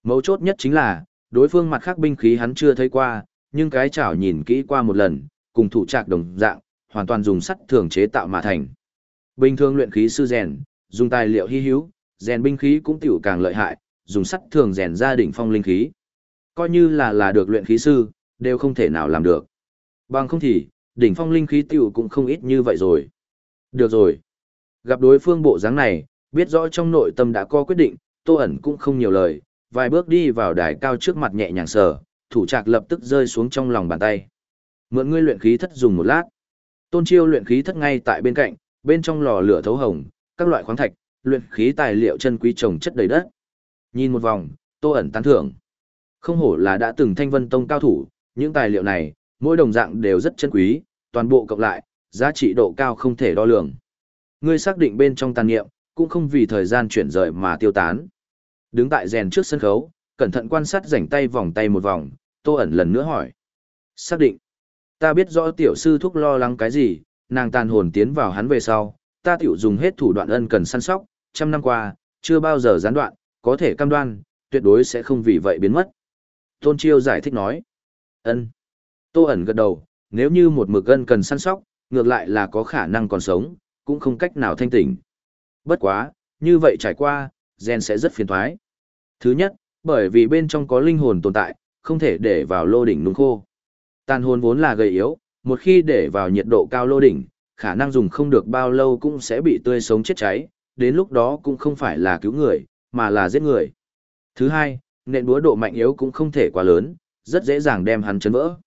Mấu chốt nhất chính là, đối phương mặt khác binh khí hắn chưa thấy qua, nhưng cái chảo nhìn kỹ qua một lần, cùng thủ trạc đồng dạng, hoàn toàn dùng sắt thường chế tạo mà thành. Bình thường luyện khí sư rèn, dùng tài liệu hy hữu, rèn binh khí cũng tiểu càng lợi hại, dùng sắt thường rèn ra đỉnh phong linh khí. Coi như là là được luyện khí sư, đều không thể nào làm được. Bằng không thì, đỉnh phong linh khí tiểu cũng không ít như vậy rồi. Được rồi. Gặp đối phương bộ dáng này, biết rõ trong nội tâm đã có quyết định, Tô ẩn cũng không nhiều lời, vài bước đi vào đài cao trước mặt nhẹ nhàng sờ, thủ trạc lập tức rơi xuống trong lòng bàn tay. Mượn ngươi luyện khí thất dùng một lát. Tôn Chiêu luyện khí thất ngay tại bên cạnh, bên trong lò lửa thấu hồng, các loại khoáng thạch, luyện khí tài liệu chân quý trồng chất đầy đất. Nhìn một vòng, Tô ẩn tán thưởng. Không hổ là đã từng Thanh Vân Tông cao thủ, những tài liệu này, mỗi đồng dạng đều rất chân quý, toàn bộ cộng lại, giá trị độ cao không thể đo lường. Ngươi xác định bên trong tàn niệm, cũng không vì thời gian chuyển rời mà tiêu tán. Đứng tại rèn trước sân khấu, cẩn thận quan sát rảnh tay vòng tay một vòng, Tô ẩn lần nữa hỏi. Xác định. Ta biết rõ tiểu sư thúc lo lắng cái gì, nàng tàn hồn tiến vào hắn về sau, ta tiểu dùng hết thủ đoạn ân cần săn sóc, trăm năm qua, chưa bao giờ gián đoạn, có thể cam đoan, tuyệt đối sẽ không vì vậy biến mất. Tôn Chiêu giải thích nói. ân Tô ẩn gật đầu, nếu như một mực gân cần săn sóc, ngược lại là có khả năng còn sống, cũng không cách nào thanh tỉnh. Bất quá, như vậy trải qua, gen sẽ rất phiền thoái. Thứ nhất, bởi vì bên trong có linh hồn tồn tại, không thể để vào lô đỉnh nung khô. Tàn hồn vốn là gầy yếu, một khi để vào nhiệt độ cao lô đỉnh, khả năng dùng không được bao lâu cũng sẽ bị tươi sống chết cháy, đến lúc đó cũng không phải là cứu người, mà là giết người. Thứ hai, nện búa độ mạnh yếu cũng không thể quá lớn, rất dễ dàng đem hắn chấn vỡ.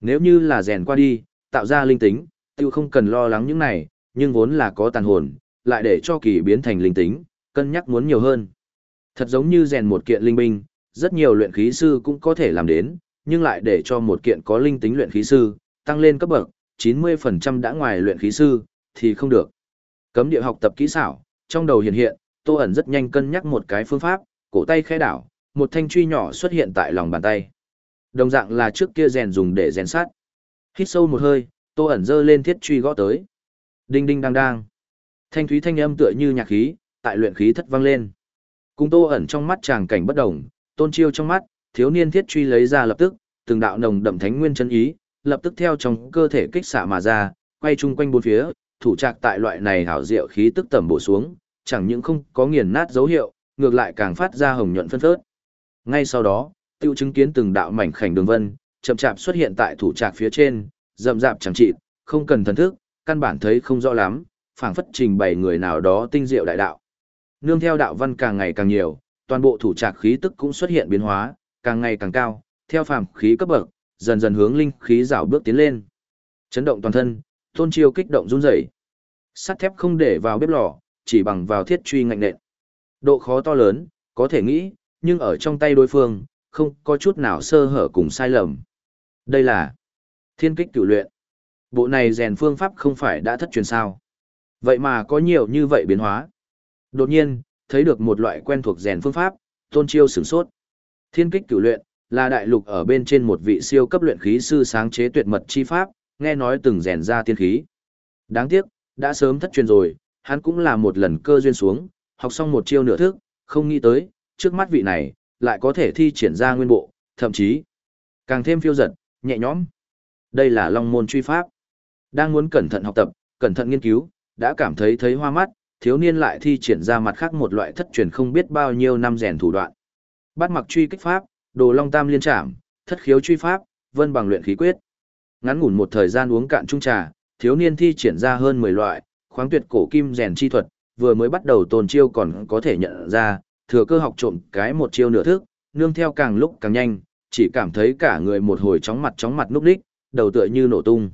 Nếu như là rèn qua đi, tạo ra linh tính, tiêu không cần lo lắng những này, nhưng vốn là có tàn hồn, lại để cho kỳ biến thành linh tính, cân nhắc muốn nhiều hơn. Thật giống như rèn một kiện linh binh, rất nhiều luyện khí sư cũng có thể làm đến, nhưng lại để cho một kiện có linh tính luyện khí sư, tăng lên cấp bậc, 90% đã ngoài luyện khí sư, thì không được. Cấm địa học tập kỹ xảo, trong đầu hiện hiện, Tô ẩn rất nhanh cân nhắc một cái phương pháp, cổ tay khẽ đảo, một thanh truy nhỏ xuất hiện tại lòng bàn tay. Đồng dạng là trước kia rèn dùng để rèn sát. Hít sâu một hơi, Tô ẩn giơ lên thiết truy gõ tới. Đinh đinh đang đang. Thanh thúy thanh âm tựa như nhạc khí, tại luyện khí thất vang lên. Cùng Tô ẩn trong mắt chàng cảnh bất động, tôn chiêu trong mắt, thiếu niên thiết truy lấy ra lập tức, từng đạo nồng đậm thánh nguyên chân ý, lập tức theo trong cơ thể kích xạ mà ra, quay chung quanh bốn phía, thủ trạc tại loại này hảo diệu khí tức tầm bổ xuống, chẳng những không có nghiền nát dấu hiệu, ngược lại càng phát ra hồng nhuận phân phớt. Ngay sau đó, tiêu chứng kiến từng đạo mảnh khảnh đường vân, chậm chạp xuất hiện tại thủ trạc phía trên, rậm rạp chẳng trị, không cần thần thức, căn bản thấy không rõ lắm, phảng phất trình bày người nào đó tinh diệu đại đạo. Nương theo đạo văn càng ngày càng nhiều, toàn bộ thủ trạc khí tức cũng xuất hiện biến hóa, càng ngày càng cao, theo phàm khí cấp bậc, dần dần hướng linh khí rảo bước tiến lên. Chấn động toàn thân, Tôn Chiêu kích động run rẩy. Sắt thép không để vào bếp lò, chỉ bằng vào thiết truy ngạnh nện. Độ khó to lớn, có thể nghĩ, nhưng ở trong tay đối phương, không có chút nào sơ hở cùng sai lầm. Đây là thiên kích cửu luyện. Bộ này rèn phương pháp không phải đã thất truyền sao. Vậy mà có nhiều như vậy biến hóa. Đột nhiên, thấy được một loại quen thuộc rèn phương pháp, tôn chiêu sửng sốt. Thiên kích cửu luyện, là đại lục ở bên trên một vị siêu cấp luyện khí sư sáng chế tuyệt mật chi pháp, nghe nói từng rèn ra tiên khí. Đáng tiếc, đã sớm thất truyền rồi, hắn cũng là một lần cơ duyên xuống, học xong một chiêu nửa thức, không nghĩ tới, trước mắt vị này, lại có thể thi triển ra nguyên bộ, thậm chí, càng thêm phiêu giật, nhẹ nhõm. Đây là long môn truy pháp. Đang muốn cẩn thận học tập, cẩn thận nghiên cứu, đã cảm thấy thấy hoa mắt, thiếu niên lại thi triển ra mặt khác một loại thất truyền không biết bao nhiêu năm rèn thủ đoạn. Bắt mặc truy kích pháp, đồ long tam liên trảm, thất khiếu truy pháp, vân bằng luyện khí quyết. Ngắn ngủn một thời gian uống cạn chung trà, thiếu niên thi triển ra hơn 10 loại, khoáng tuyệt cổ kim rèn chi thuật, vừa mới bắt đầu tồn chiêu còn có thể nhận ra, thừa cơ học trộm cái một chiêu nửa thức, nương theo càng lúc càng nhanh, chỉ cảm thấy cả người một hồi chóng mặt chóng mặt núp đích, đầu tựa như nổ tung.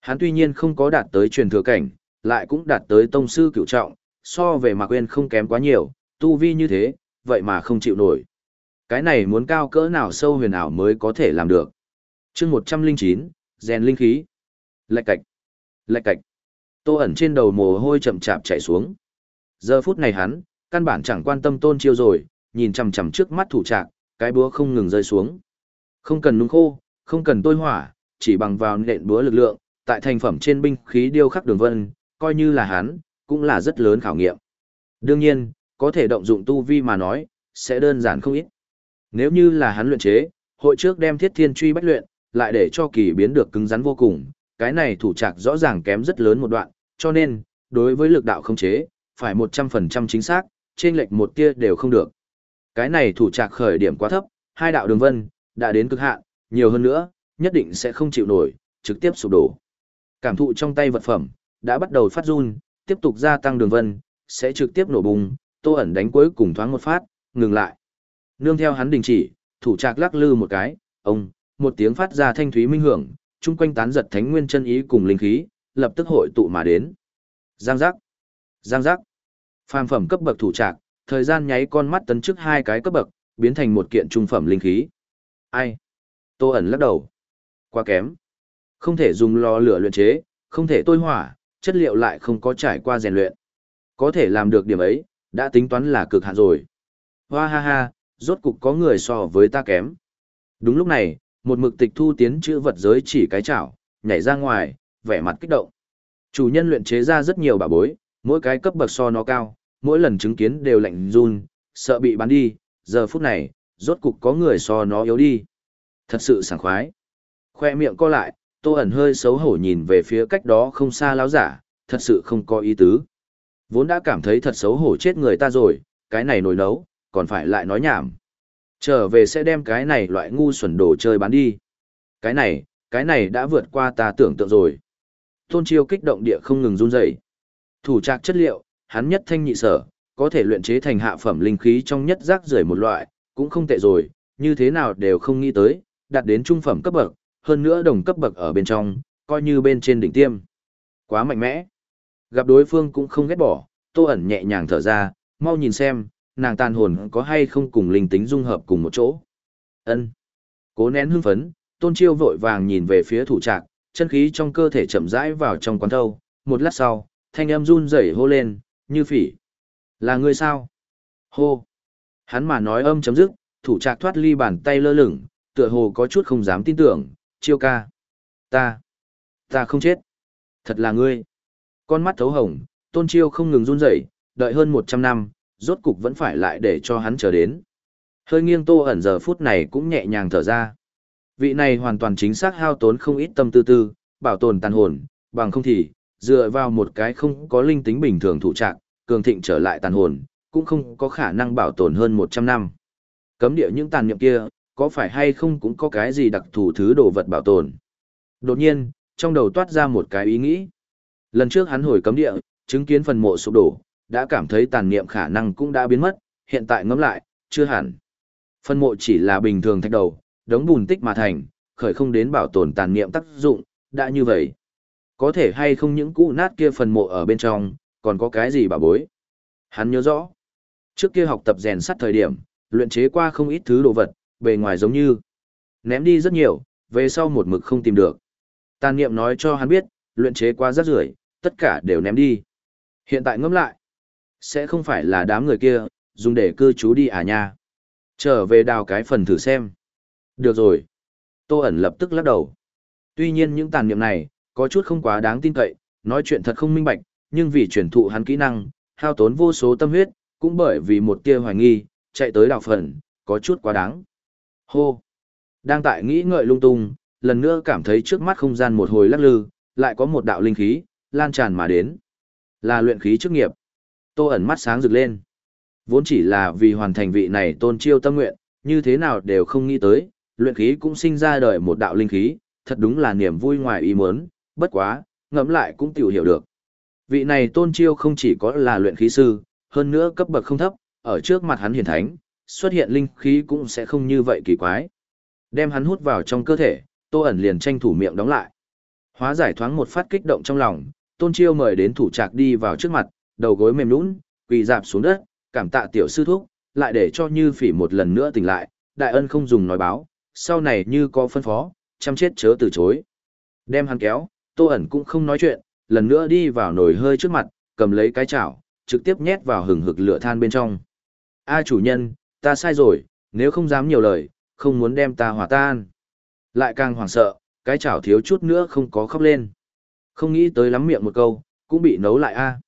Hắn tuy nhiên không có đạt tới truyền thừa cảnh, lại cũng đạt tới tông sư cửu trọng, so về Mạc Uyên không kém quá nhiều, tu vi như thế, vậy mà không chịu nổi. Cái này muốn cao cỡ nào sâu huyền ảo mới có thể làm được. chương 109, rèn linh khí. Lạch cạch. Lạch cạch. Tô ẩn trên đầu mồ hôi chậm chạp chảy xuống. Giờ phút này hắn, căn bản chẳng quan tâm tôn chiêu rồi, nhìn chằm chằm trước mắt thủ trạc, cái búa không ngừng rơi xuống. Không cần nung khô, không cần tôi hỏa, chỉ bằng vào nện búa lực lượng, tại thành phẩm trên binh khí điêu khắc đường vân, coi như là hắn, cũng là rất lớn khảo nghiệm. Đương nhiên, có thể động dụng tu vi mà nói, sẽ đơn giản không ít. Nếu như là hắn luyện chế, hội trước đem thiết thiên truy bách luyện, lại để cho kỳ biến được cứng rắn vô cùng, cái này thủ trạc rõ ràng kém rất lớn một đoạn, cho nên, đối với lực đạo không chế, phải 100% chính xác, trên lệch một tia đều không được. Cái này thủ trạc khởi điểm quá thấp, hai đạo đường vân, đã đến cực hạn, nhiều hơn nữa, nhất định sẽ không chịu nổi, trực tiếp sụp đổ. Cảm thụ trong tay vật phẩm, đã bắt đầu phát run, tiếp tục gia tăng đường vân, sẽ trực tiếp nổ bùng, tô ẩn đánh cuối cùng thoáng một phát, ngừng lại. Nương theo hắn đình chỉ, thủ trạc lắc lư một cái, ông, một tiếng phát ra thanh thúy minh hưởng, chung quanh tán giật thánh nguyên chân ý cùng linh khí, lập tức hội tụ mà đến. Giang giác, giang giác, phàm phẩm cấp bậc thủ trạc, thời gian nháy con mắt tấn trước hai cái cấp bậc, biến thành một kiện trung phẩm linh khí. Ai? Tô ẩn lắc đầu. Quá kém. Không thể dùng lò lửa luyện chế, không thể tôi hỏa, chất liệu lại không có trải qua rèn luyện. Có thể làm được điểm ấy, đã tính toán là cực hạn rồi. Hoa ha ha, rốt cục có người so với ta kém. Đúng lúc này, một mực tịch thu tiến chữ vật giới chỉ cái chảo, nhảy ra ngoài, vẻ mặt kích động. Chủ nhân luyện chế ra rất nhiều bảo bối, mỗi cái cấp bậc so nó cao, mỗi lần chứng kiến đều lạnh run, sợ bị bán đi, giờ phút này, rốt cục có người so nó yếu đi. Thật sự sảng khoái. Khoe miệng co lại, tô ẩn hơi xấu hổ nhìn về phía cách đó không xa láo giả, thật sự không có ý tứ. Vốn đã cảm thấy thật xấu hổ chết người ta rồi, cái này nổi nấu, còn phải lại nói nhảm. Trở về sẽ đem cái này loại ngu xuẩn đồ chơi bán đi. Cái này, cái này đã vượt qua ta tưởng tượng rồi. Tôn chiêu kích động địa không ngừng run rẩy. Thủ trạc chất liệu, hắn nhất thanh nhị sở, có thể luyện chế thành hạ phẩm linh khí trong nhất rác rưởi một loại, cũng không tệ rồi, như thế nào đều không nghĩ tới, đạt đến trung phẩm cấp bậc, hơn nữa đồng cấp bậc ở bên trong, coi như bên trên đỉnh tiêm. Quá mạnh mẽ. Gặp đối phương cũng không ghét bỏ, tô ẩn nhẹ nhàng thở ra, mau nhìn xem, nàng tàn hồn có hay không cùng linh tính dung hợp cùng một chỗ. ân Cố nén hưng phấn, tôn chiêu vội vàng nhìn về phía thủ trạc, chân khí trong cơ thể chậm rãi vào trong quán thâu, một lát sau, thanh âm run rẩy hô lên, như phỉ. Là ngươi sao? Hô. Hắn mà nói âm chấm dứt, thủ trạc thoát ly bàn tay lơ lửng, tựa hồ có chút không dám tin tưởng, chiêu ca. Ta. Ta không chết. Thật là ngươi. Con mắt thấu hồng, tôn chiêu không ngừng run rẩy, đợi hơn 100 năm, rốt cục vẫn phải lại để cho hắn chờ đến. Hơi nghiêng tô ẩn giờ phút này cũng nhẹ nhàng thở ra. Vị này hoàn toàn chính xác hao tốn không ít tâm tư tư, bảo tồn tàn hồn, bằng không thì, dựa vào một cái không có linh tính bình thường thủ trạng, cường thịnh trở lại tàn hồn, cũng không có khả năng bảo tồn hơn 100 năm. Cấm địa những tàn niệm kia, có phải hay không cũng có cái gì đặc thù thứ đồ vật bảo tồn. Đột nhiên, trong đầu toát ra một cái ý nghĩ. Lần trước hắn hồi cấm địa, chứng kiến phần mộ sụp đổ, đã cảm thấy tàn niệm khả năng cũng đã biến mất, hiện tại ngẫm lại, chưa hẳn. phân mộ chỉ là bình thường thạch đầu, đống bùn tích mà thành, khởi không đến bảo tồn tàn niệm tác dụng, đã như vậy. Có thể hay không những cũ nát kia phần mộ ở bên trong, còn có cái gì bảo bối. Hắn nhớ rõ. Trước kia học tập rèn sắt thời điểm, luyện chế qua không ít thứ đồ vật, bề ngoài giống như ném đi rất nhiều, về sau một mực không tìm được. Tàn niệm nói cho hắn biết, luyện chế qua rất rưởi, tất cả đều ném đi. Hiện tại ngẫm lại, sẽ không phải là đám người kia, dùng để cư trú đi à nha. Trở về đào cái phần thử xem. Được rồi. Tô ẩn lập tức lắc đầu. Tuy nhiên những tàn niệm này, có chút không quá đáng tin cậy, nói chuyện thật không minh bạch, nhưng vì truyền thụ hắn kỹ năng, hao tốn vô số tâm huyết, cũng bởi vì một tia hoài nghi, chạy tới đào phần, có chút quá đáng. Hô! Đang tại nghĩ ngợi lung tung, lần nữa cảm thấy trước mắt không gian một hồi lắc lư, lại có một đạo linh khí, lan tràn mà đến. Là luyện khí chức nghiệp. Tô ẩn mắt sáng rực lên. Vốn chỉ là vì hoàn thành vị này tôn chiêu tâm nguyện, như thế nào đều không nghĩ tới, luyện khí cũng sinh ra đời một đạo linh khí, thật đúng là niềm vui ngoài ý muốn, bất quá, ngẫm lại cũng tiểu hiểu được. Vị này tôn chiêu không chỉ có là luyện khí sư, hơn nữa cấp bậc không thấp, ở trước mặt hắn hiển thánh, xuất hiện linh khí cũng sẽ không như vậy kỳ quái. Đem hắn hút vào trong cơ thể, tô ẩn liền tranh thủ miệng đóng lại. Hóa giải thoáng một phát kích động trong lòng, tôn chiêu mời đến thủ trạc đi vào trước mặt, đầu gối mềm nũng, quỳ dạp xuống đất, cảm tạ tiểu sư thúc, lại để cho như phỉ một lần nữa tỉnh lại, đại ân không dùng nói báo, sau này như có phân phó, chăm chết chớ từ chối. Đem hắn kéo, tô ẩn cũng không nói chuyện, lần nữa đi vào nồi hơi trước mặt, cầm lấy cái chảo, trực tiếp nhét vào hừng hực lửa than bên trong. A chủ nhân, ta sai rồi, nếu không dám nhiều lời, không muốn đem ta hòa tan. Lại càng hoảng sợ, cái chảo thiếu chút nữa không có khóc lên. Không nghĩ tới lắm miệng một câu, cũng bị nấu lại a.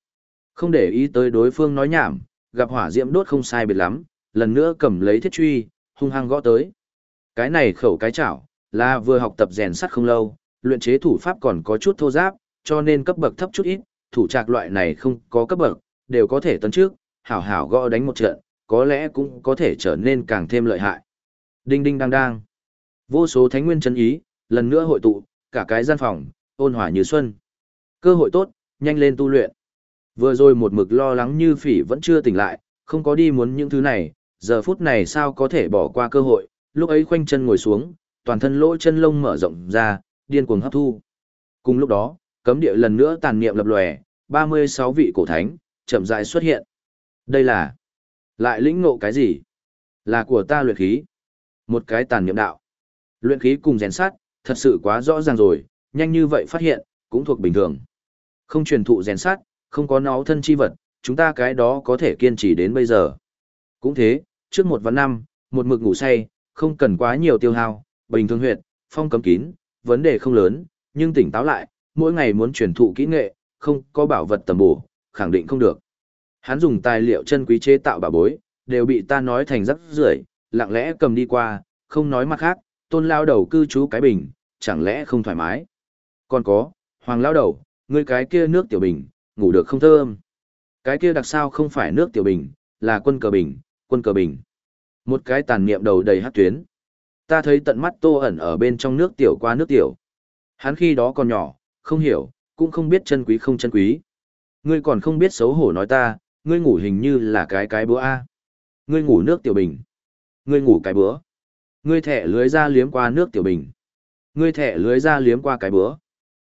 Không để ý tới đối phương nói nhảm, gặp hỏa diễm đốt không sai biệt lắm, lần nữa cầm lấy thiết truy, hung hăng gõ tới. Cái này khẩu cái chảo, là vừa học tập rèn sắt không lâu, luyện chế thủ pháp còn có chút thô giáp, cho nên cấp bậc thấp chút ít, thủ trạc loại này không có cấp bậc, đều có thể tấn trước, hảo hảo gõ đánh một trận, có lẽ cũng có thể trở nên càng thêm lợi hại. Đinh đinh đang đang. Vô số thánh nguyên chân ý, lần nữa hội tụ, cả cái gian phòng, ôn hòa như xuân. Cơ hội tốt, nhanh lên tu luyện. Vừa rồi một mực lo lắng như phỉ vẫn chưa tỉnh lại, không có đi muốn những thứ này, giờ phút này sao có thể bỏ qua cơ hội, lúc ấy khoanh chân ngồi xuống, toàn thân lỗ chân lông mở rộng ra, điên cuồng hấp thu. Cùng lúc đó, cấm địa lần nữa tàn niệm lập lòe, 36 vị cổ thánh, chậm rãi xuất hiện. Đây là lại lĩnh ngộ cái gì? Là của ta luyện khí. Một cái tàn niệm đạo. Luyện khí cùng rèn sát, thật sự quá rõ ràng rồi, nhanh như vậy phát hiện, cũng thuộc bình thường. Không truyền thụ rèn sát, không có náu thân chi vật, chúng ta cái đó có thể kiên trì đến bây giờ. Cũng thế, trước một và năm, một mực ngủ say, không cần quá nhiều tiêu hao, bình thường huyệt, phong cấm kín, vấn đề không lớn, nhưng tỉnh táo lại, mỗi ngày muốn truyền thụ kỹ nghệ, không có bảo vật tầm bổ, khẳng định không được. Hắn dùng tài liệu chân quý chế tạo bảo bối, đều bị ta nói thành rắc rưởi, lặng lẽ cầm đi qua, không nói mặt khác, tôn lao đầu cư trú cái bình, chẳng lẽ không thoải mái. Còn có, hoàng lao đầu, ngươi cái kia nước tiểu bình, ngủ được không thơm. Cái kia đặc sao không phải nước tiểu bình, là quân cờ bình, quân cờ bình. Một cái tàn niệm đầu đầy hát tuyến. Ta thấy tận mắt tô ẩn ở bên trong nước tiểu qua nước tiểu. Hắn khi đó còn nhỏ, không hiểu, cũng không biết chân quý không chân quý. Ngươi còn không biết xấu hổ nói ta, ngươi ngủ hình như là cái cái bữa A. Ngươi ngủ nước tiểu bình. Ngươi ngủ cái bữa. Ngươi thẻ lưới ra liếm qua nước tiểu bình. Ngươi thẻ lưới ra liếm qua cái bữa.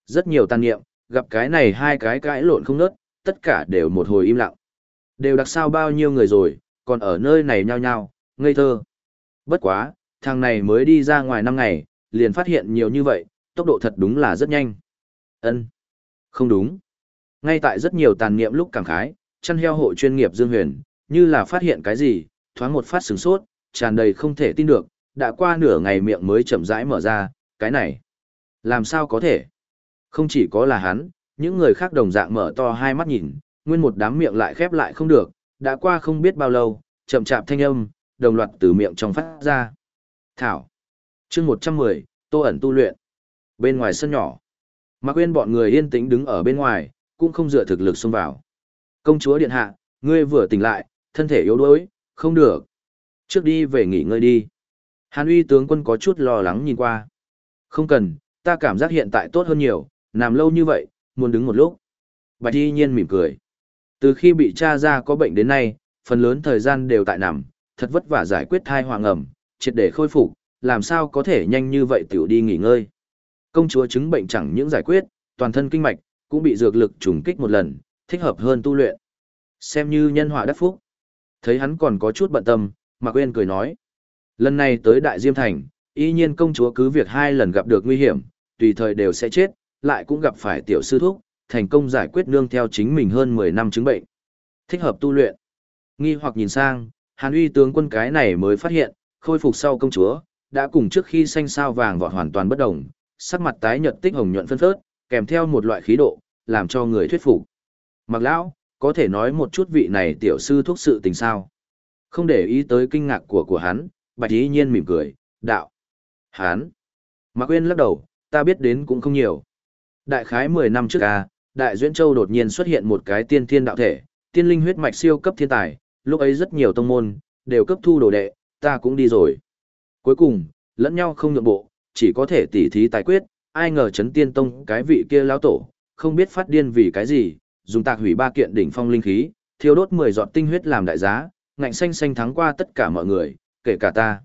Rất nhiều tàn niệm, gặp cái này hai cái cãi lộn không nớt, tất cả đều một hồi im lặng. Đều đặc sao bao nhiêu người rồi, còn ở nơi này nhao nhao, ngây thơ. Bất quá, thằng này mới đi ra ngoài năm ngày, liền phát hiện nhiều như vậy, tốc độ thật đúng là rất nhanh. Ân, Không đúng. Ngay tại rất nhiều tàn niệm lúc cảm khái, chăn heo hộ chuyên nghiệp Dương Huyền, như là phát hiện cái gì, thoáng một phát sửng sốt, tràn đầy không thể tin được, đã qua nửa ngày miệng mới chậm rãi mở ra, cái này. Làm sao có thể? Không chỉ có là hắn, những người khác đồng dạng mở to hai mắt nhìn, nguyên một đám miệng lại khép lại không được, đã qua không biết bao lâu, chậm chạp thanh âm, đồng loạt từ miệng trong phát ra. Thảo. chương 110, tô ẩn tu luyện. Bên ngoài sân nhỏ, Mạc Quyên bọn người yên tĩnh đứng ở bên ngoài, cũng không dựa thực lực xông vào. Công chúa điện hạ, ngươi vừa tỉnh lại, thân thể yếu đuối, không được. Trước đi về nghỉ ngơi đi. Hàn uy tướng quân có chút lo lắng nhìn qua. Không cần, ta cảm giác hiện tại tốt hơn nhiều, nằm lâu như vậy, muốn đứng một lúc. Bạch y nhiên mỉm cười. Từ khi bị cha ra có bệnh đến nay, phần lớn thời gian đều tại nằm, thật vất vả giải quyết thai hoàng ẩm, triệt để khôi phục, làm sao có thể nhanh như vậy tiểu đi nghỉ ngơi. Công chúa chứng bệnh chẳng những giải quyết, toàn thân kinh mạch, cũng bị dược lực trùng kích một lần, thích hợp hơn tu luyện. Xem như nhân họa đắc phúc. Thấy hắn còn có chút bận tâm, Mạc Uyên cười nói. Lần này tới Đại Diêm Thành, y nhiên công chúa cứ việc hai lần gặp được nguy hiểm, tùy thời đều sẽ chết, lại cũng gặp phải tiểu sư thúc, thành công giải quyết nương theo chính mình hơn 10 năm chứng bệnh. Thích hợp tu luyện. Nghi hoặc nhìn sang, Hàn uy tướng quân cái này mới phát hiện, khôi phục sau công chúa, đã cùng trước khi xanh sao vàng vọt hoàn toàn bất đồng, sắc mặt tái nhợt tích hồng nhuận phân phớt, kèm theo một loại khí độ, làm cho người thuyết phục. Mặc lão, có thể nói một chút vị này tiểu sư thuốc sự tình sao? Không để ý tới kinh ngạc của của hắn, bạch ý nhiên mỉm cười, đạo. Hắn. Mạc Quyên lắc đầu, ta biết đến cũng không nhiều. Đại khái 10 năm trước à, Đại Duyễn Châu đột nhiên xuất hiện một cái tiên thiên đạo thể, tiên linh huyết mạch siêu cấp thiên tài, lúc ấy rất nhiều tông môn, đều cấp thu đồ đệ, ta cũng đi rồi. Cuối cùng, lẫn nhau không nhượng bộ, chỉ có thể tỉ thí tài quyết, ai ngờ chấn tiên tông cái vị kia lão tổ, không biết phát điên vì cái gì, dùng tạc hủy ba kiện đỉnh phong linh khí, thiêu đốt 10 giọt tinh huyết làm đại giá, ngạnh xanh xanh thắng qua tất cả mọi người, kể cả ta.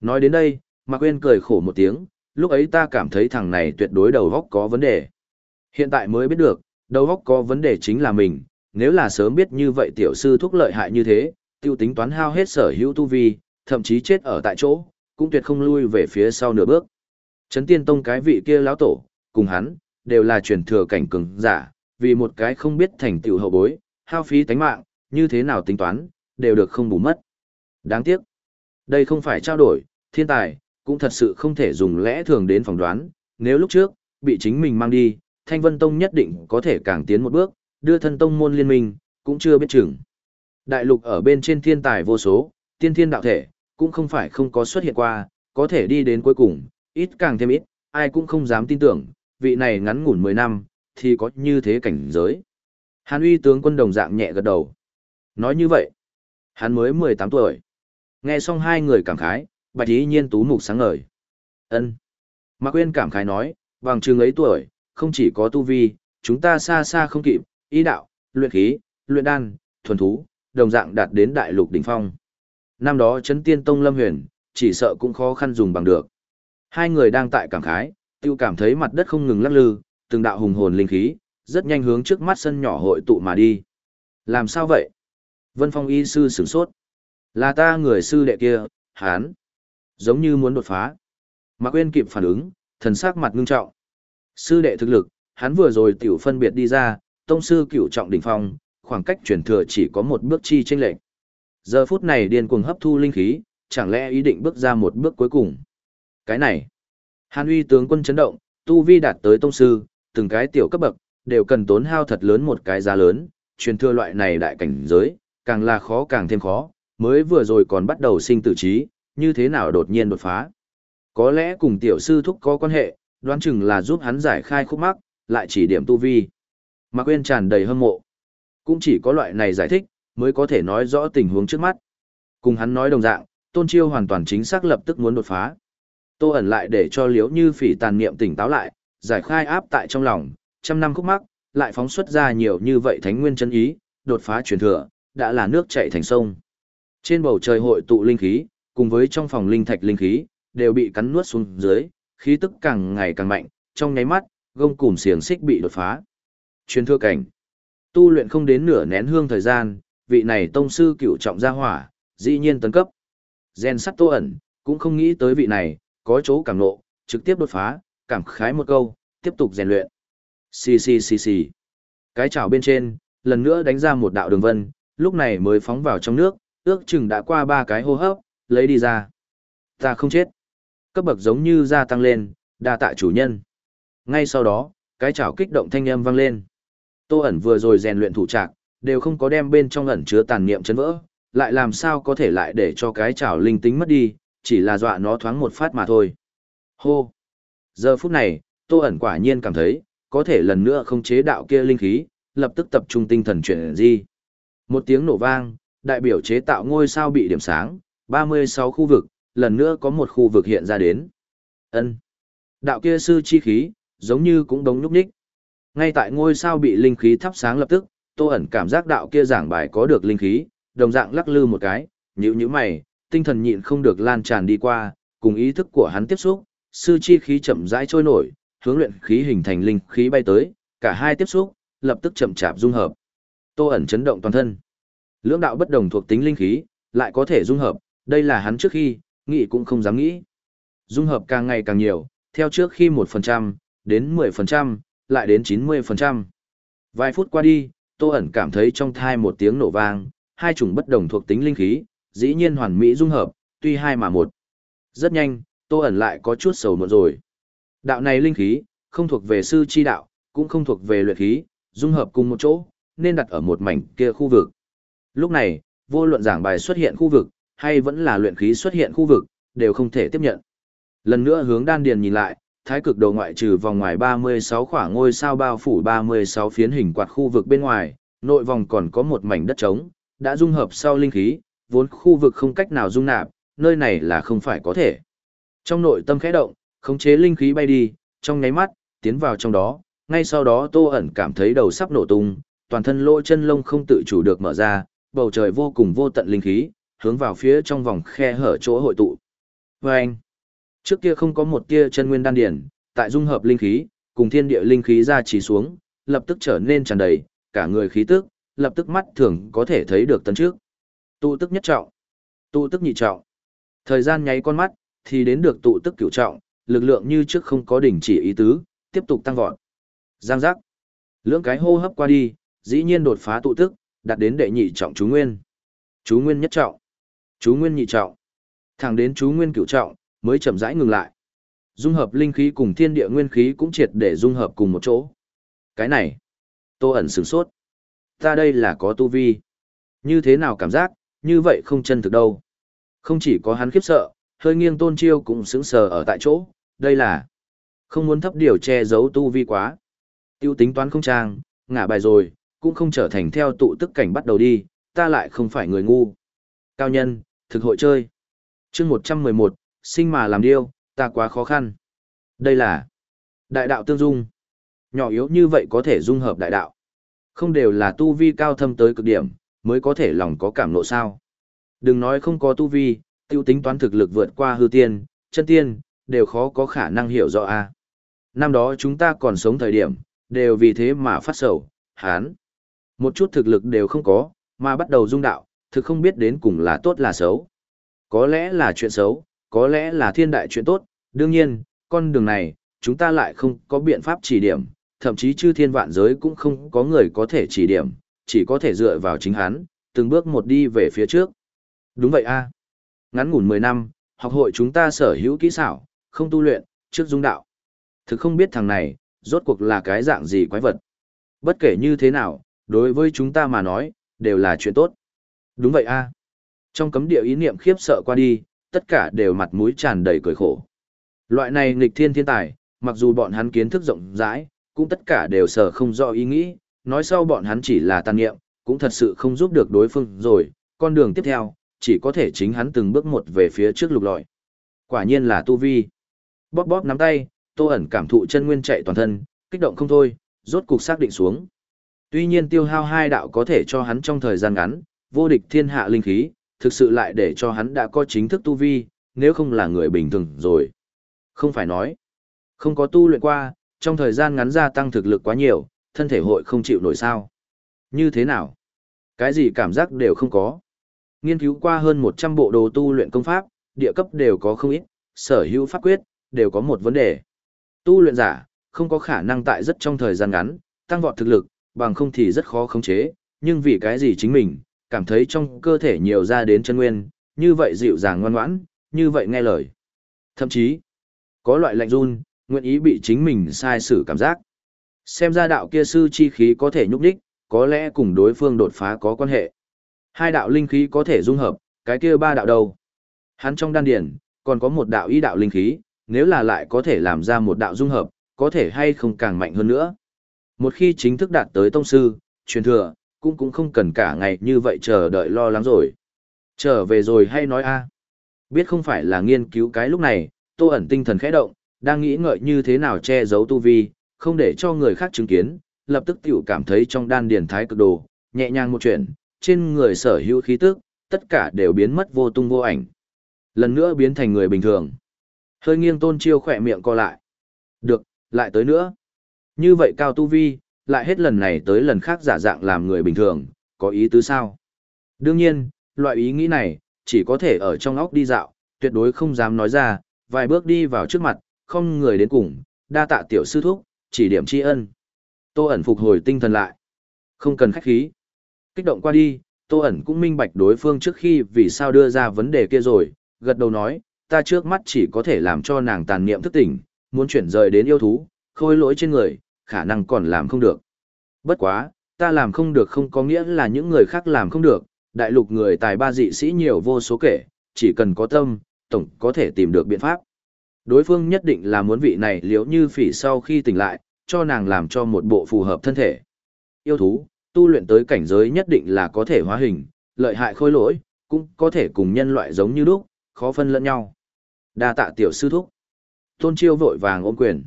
Nói đến đây, Mạc Quyên cười khổ một tiếng, lúc ấy ta cảm thấy thằng này tuyệt đối đầu góc có vấn đề. Hiện tại mới biết được, đầu óc có vấn đề chính là mình, nếu là sớm biết như vậy tiểu sư thúc lợi hại như thế, tiêu tính toán hao hết sở hữu tu vi, thậm chí chết ở tại chỗ, cũng tuyệt không lui về phía sau nửa bước. Trấn tiên tông cái vị kia lão tổ, cùng hắn, đều là truyền thừa cảnh cường giả, vì một cái không biết thành tựu hậu bối, hao phí tánh mạng, như thế nào tính toán, đều được không bù mất. Đáng tiếc. Đây không phải trao đổi, thiên tài, cũng thật sự không thể dùng lẽ thường đến phỏng đoán, nếu lúc trước, bị chính mình mang đi, Thanh Vân Tông nhất định có thể càng tiến một bước, đưa thân tông môn liên minh, cũng chưa biết chừng. Đại lục ở bên trên thiên tài vô số, tiên thiên đạo thể, cũng không phải không có xuất hiện qua, có thể đi đến cuối cùng, ít càng thêm ít, ai cũng không dám tin tưởng, vị này ngắn ngủn 10 năm, thì có như thế cảnh giới. Hàn uy tướng quân đồng dạng nhẹ gật đầu. Nói như vậy, hắn mới 18 tuổi. Nghe xong hai người cảm khái, bạch ý nhiên tú mục sáng ngời. ân Mạc Quyên cảm khái nói, bằng chừng ấy tuổi, không chỉ có tu vi, chúng ta xa xa không kịp, ý đạo, luyện khí, luyện đan, thuần thú, đồng dạng đạt đến đại lục đỉnh phong. Năm đó chấn tiên tông lâm huyền, chỉ sợ cũng khó khăn dùng bằng được. Hai người đang tại cảm khái, tiêu cảm thấy mặt đất không ngừng lắc lư, từng đạo hùng hồn linh khí, rất nhanh hướng trước mắt sân nhỏ hội tụ mà đi. Làm sao vậy? Vân Phong y sư sửng sốt. Là ta người sư đệ kia, hán. Giống như muốn đột phá. Mạc Quyên kịp phản ứng, thần sắc mặt ngưng trọng. Sư đệ thực lực, hắn vừa rồi tiểu phân biệt đi ra, tông sư cửu trọng đỉnh phong, khoảng cách chuyển thừa chỉ có một bước chi chênh lệch. Giờ phút này điên cuồng hấp thu linh khí, chẳng lẽ ý định bước ra một bước cuối cùng. Cái này, Hàn uy tướng quân chấn động, tu vi đạt tới tông sư, từng cái tiểu cấp bậc, đều cần tốn hao thật lớn một cái giá lớn, truyền thừa loại này đại cảnh giới, càng là khó càng thêm khó, mới vừa rồi còn bắt đầu sinh tử trí, như thế nào đột nhiên đột phá. Có lẽ cùng tiểu sư thúc có quan hệ, đoán chừng là giúp hắn giải khai khúc mắc, lại chỉ điểm tu vi. Mạc Quyên tràn đầy hâm mộ. Cũng chỉ có loại này giải thích, mới có thể nói rõ tình huống trước mắt. Cùng hắn nói đồng dạng, Tôn Chiêu hoàn toàn chính xác lập tức muốn đột phá. Tô ẩn lại để cho liếu như phỉ tàn niệm tỉnh táo lại, giải khai áp tại trong lòng, trăm năm khúc mắc, lại phóng xuất ra nhiều như vậy thánh nguyên chân ý, đột phá truyền thừa, đã là nước chảy thành sông. Trên bầu trời hội tụ linh khí, cùng với trong phòng linh thạch linh khí, đều bị cắn nuốt xuống dưới, khí tức càng ngày càng mạnh, trong nháy mắt, gông cùm xiềng xích bị đột phá. Truyền thừa cảnh. Tu luyện không đến nửa nén hương thời gian, vị này tông sư cựu trọng gia hỏa, dĩ nhiên tấn cấp. Gen sắt tô ẩn, cũng không nghĩ tới vị này, có chỗ cảm nộ, trực tiếp đột phá, cảm khái một câu, tiếp tục rèn luyện. Xì xì xì xì. Cái chảo bên trên, lần nữa đánh ra một đạo đường vân, lúc này mới phóng vào trong nước, ước chừng đã qua ba cái hô hấp, lấy đi ra. Ta không chết. Cấp bậc giống như gia tăng lên, đa tạ chủ nhân. Ngay sau đó, cái chảo kích động thanh âm vang lên. Tô ẩn vừa rồi rèn luyện thủ trạc, đều không có đem bên trong ẩn chứa tàn niệm chấn vỡ, lại làm sao có thể lại để cho cái chảo linh tính mất đi, chỉ là dọa nó thoáng một phát mà thôi. Hô! Giờ phút này, Tô ẩn quả nhiên cảm thấy, có thể lần nữa không chế đạo kia linh khí, lập tức tập trung tinh thần chuyển di. Một tiếng nổ vang, đại biểu chế tạo ngôi sao bị điểm sáng, 36 khu vực, lần nữa có một khu vực hiện ra đến. ân Đạo kia sư chi khí, giống như cũng đống nhúc nhích. Ngay tại ngôi sao bị linh khí thắp sáng lập tức, Tô ẩn cảm giác đạo kia giảng bài có được linh khí, đồng dạng lắc lư một cái, nhíu nhíu mày, tinh thần nhịn không được lan tràn đi qua, cùng ý thức của hắn tiếp xúc, sư chi khí chậm rãi trôi nổi, hướng luyện khí hình thành linh khí bay tới, cả hai tiếp xúc, lập tức chậm chạp dung hợp. Tô ẩn chấn động toàn thân. Lưỡng đạo bất đồng thuộc tính linh khí, lại có thể dung hợp, đây là hắn trước khi, nghĩ cũng không dám nghĩ. Dung hợp càng ngày càng nhiều, theo trước khi 1%, đến 10%, lại đến 90%. Vài phút qua đi, Tô ẩn cảm thấy trong thai một tiếng nổ vang, hai chủng bất đồng thuộc tính linh khí, dĩ nhiên hoàn mỹ dung hợp, tuy hai mà một. Rất nhanh, Tô ẩn lại có chút sầu muộn rồi. Đạo này linh khí, không thuộc về sư chi đạo, cũng không thuộc về luyện khí, dung hợp cùng một chỗ, nên đặt ở một mảnh kia khu vực. Lúc này, vô luận giảng bài xuất hiện khu vực, hay vẫn là luyện khí xuất hiện khu vực, đều không thể tiếp nhận. Lần nữa hướng đan điền nhìn lại, thái cực đồ ngoại trừ vòng ngoài 36 khoảng ngôi sao bao phủ 36 phiến hình quạt khu vực bên ngoài, nội vòng còn có một mảnh đất trống, đã dung hợp sau linh khí, vốn khu vực không cách nào dung nạp, nơi này là không phải có thể. Trong nội tâm khẽ động, khống chế linh khí bay đi, trong nháy mắt, tiến vào trong đó, ngay sau đó Tô ẩn cảm thấy đầu sắp nổ tung, toàn thân lỗ chân lông không tự chủ được mở ra, bầu trời vô cùng vô tận linh khí, hướng vào phía trong vòng khe hở chỗ hội tụ. Và anh, trước kia không có một tia chân nguyên đan điển, tại dung hợp linh khí, cùng thiên địa linh khí ra chỉ xuống, lập tức trở nên tràn đầy, cả người khí tức, lập tức mắt thường có thể thấy được tấn trước. Tụ tức nhất trọng, tụ tức nhị trọng. Thời gian nháy con mắt, thì đến được tụ tức cửu trọng, lực lượng như trước không có đỉnh chỉ ý tứ, tiếp tục tăng vọt. Giang giác. Lưỡng cái hô hấp qua đi, dĩ nhiên đột phá tụ tức, đạt đến đệ nhị trọng chú nguyên. Chú nguyên nhất trọng, chú nguyên nhị trọng, thẳng đến chú nguyên cửu trọng, mới chậm rãi ngừng lại. Dung hợp linh khí cùng thiên địa nguyên khí cũng triệt để dung hợp cùng một chỗ. Cái này, Tô ẩn sửng sốt. Ta đây là có tu vi. Như thế nào cảm giác, như vậy không chân thực đâu. Không chỉ có hắn khiếp sợ, hơi nghiêng tôn chiêu cũng sững sờ ở tại chỗ, đây là Không muốn thấp điều che giấu tu vi quá. Tiêu tính toán không trang, ngả bài rồi, cũng không trở thành theo tụ tức cảnh bắt đầu đi, ta lại không phải người ngu. Cao nhân, thực hội chơi. chương 111, sinh mà làm điêu, ta quá khó khăn. Đây là đại đạo tương dung. Nhỏ yếu như vậy có thể dung hợp đại đạo. Không đều là tu vi cao thâm tới cực điểm, mới có thể lòng có cảm nộ sao. Đừng nói không có tu vi, tiêu tính toán thực lực vượt qua hư tiên, chân tiên, đều khó có khả năng hiểu rõ a. Năm đó chúng ta còn sống thời điểm, đều vì thế mà phát sầu, hán. Một chút thực lực đều không có, mà bắt đầu dung đạo, thực không biết đến cùng là tốt là xấu. Có lẽ là chuyện xấu, có lẽ là thiên đại chuyện tốt, đương nhiên, con đường này, chúng ta lại không có biện pháp chỉ điểm, thậm chí chư thiên vạn giới cũng không có người có thể chỉ điểm, chỉ có thể dựa vào chính hắn, từng bước một đi về phía trước. Đúng vậy a Ngắn ngủn 10 năm, học hội chúng ta sở hữu kỹ xảo, không tu luyện, trước dung đạo. Thực không biết thằng này, rốt cuộc là cái dạng gì quái vật. Bất kể như thế nào, đối với chúng ta mà nói, đều là chuyện tốt. Đúng vậy a à. Trong cấm địa ý niệm khiếp sợ qua đi, tất cả đều mặt mũi tràn đầy cười khổ. Loại này nghịch thiên thiên tài, mặc dù bọn hắn kiến thức rộng rãi, cũng tất cả đều sở không rõ ý nghĩ, nói sau bọn hắn chỉ là tàn nghiệm, cũng thật sự không giúp được đối phương rồi, con đường tiếp theo, chỉ có thể chính hắn từng bước một về phía trước lục lọi. Quả nhiên là tu vi. Bóp bóp nắm tay, Tô ẩn cảm thụ chân nguyên chạy toàn thân, kích động không thôi, rốt cục xác định xuống. Tuy nhiên tiêu hao hai đạo có thể cho hắn trong thời gian ngắn, vô địch thiên hạ linh khí, thực sự lại để cho hắn đã có chính thức tu vi, nếu không là người bình thường rồi. Không phải nói, không có tu luyện qua, trong thời gian ngắn gia tăng thực lực quá nhiều, thân thể hội không chịu nổi sao. Như thế nào? Cái gì cảm giác đều không có. Nghiên cứu qua hơn 100 bộ đồ tu luyện công pháp, địa cấp đều có không ít, sở hữu pháp quyết, đều có một vấn đề. Tu luyện giả, không có khả năng tại rất trong thời gian ngắn, tăng vọt thực lực, bằng không thì rất khó khống chế, nhưng vì cái gì chính mình, cảm thấy trong cơ thể nhiều ra đến chân nguyên, như vậy dịu dàng ngoan ngoãn, như vậy nghe lời. Thậm chí, có loại lạnh run, nguyện ý bị chính mình sai xử cảm giác. Xem ra đạo kia sư chi khí có thể nhúc đích, có lẽ cùng đối phương đột phá có quan hệ. Hai đạo linh khí có thể dung hợp, cái kia ba đạo đâu? Hắn trong đan điển, còn có một đạo ý đạo linh khí, nếu là lại có thể làm ra một đạo dung hợp, có thể hay không càng mạnh hơn nữa. Một khi chính thức đạt tới tông sư, truyền thừa, cũng cũng không cần cả ngày như vậy chờ đợi lo lắng rồi. Trở về rồi hay nói a Biết không phải là nghiên cứu cái lúc này, tô ẩn tinh thần khẽ động, đang nghĩ ngợi như thế nào che giấu tu vi, không để cho người khác chứng kiến, lập tức tiểu cảm thấy trong đan điền thái cực đồ, nhẹ nhàng một chuyện, trên người sở hữu khí tức, tất cả đều biến mất vô tung vô ảnh. Lần nữa biến thành người bình thường. Hơi nghiêng tôn chiêu khỏe miệng co lại. Được, lại tới nữa. Như vậy cao tu vi, lại hết lần này tới lần khác giả dạng làm người bình thường, có ý tứ sao? Đương nhiên, loại ý nghĩ này, chỉ có thể ở trong óc đi dạo, tuyệt đối không dám nói ra, vài bước đi vào trước mặt, không người đến cùng, đa tạ tiểu sư thúc, chỉ điểm tri ân. Tô ẩn phục hồi tinh thần lại. Không cần khách khí. Kích động qua đi, Tô ẩn cũng minh bạch đối phương trước khi vì sao đưa ra vấn đề kia rồi, gật đầu nói, ta trước mắt chỉ có thể làm cho nàng tàn niệm thức tỉnh, muốn chuyển rời đến yêu thú, khôi lỗi trên người, khả năng còn làm không được. Bất quá, ta làm không được không có nghĩa là những người khác làm không được, đại lục người tài ba dị sĩ nhiều vô số kể, chỉ cần có tâm, tổng có thể tìm được biện pháp. Đối phương nhất định là muốn vị này liếu như phỉ sau khi tỉnh lại, cho nàng làm cho một bộ phù hợp thân thể. Yêu thú, tu luyện tới cảnh giới nhất định là có thể hóa hình, lợi hại khôi lỗi, cũng có thể cùng nhân loại giống như lúc, khó phân lẫn nhau. Đa tạ tiểu sư thúc. Tôn chiêu vội vàng ôm quyền.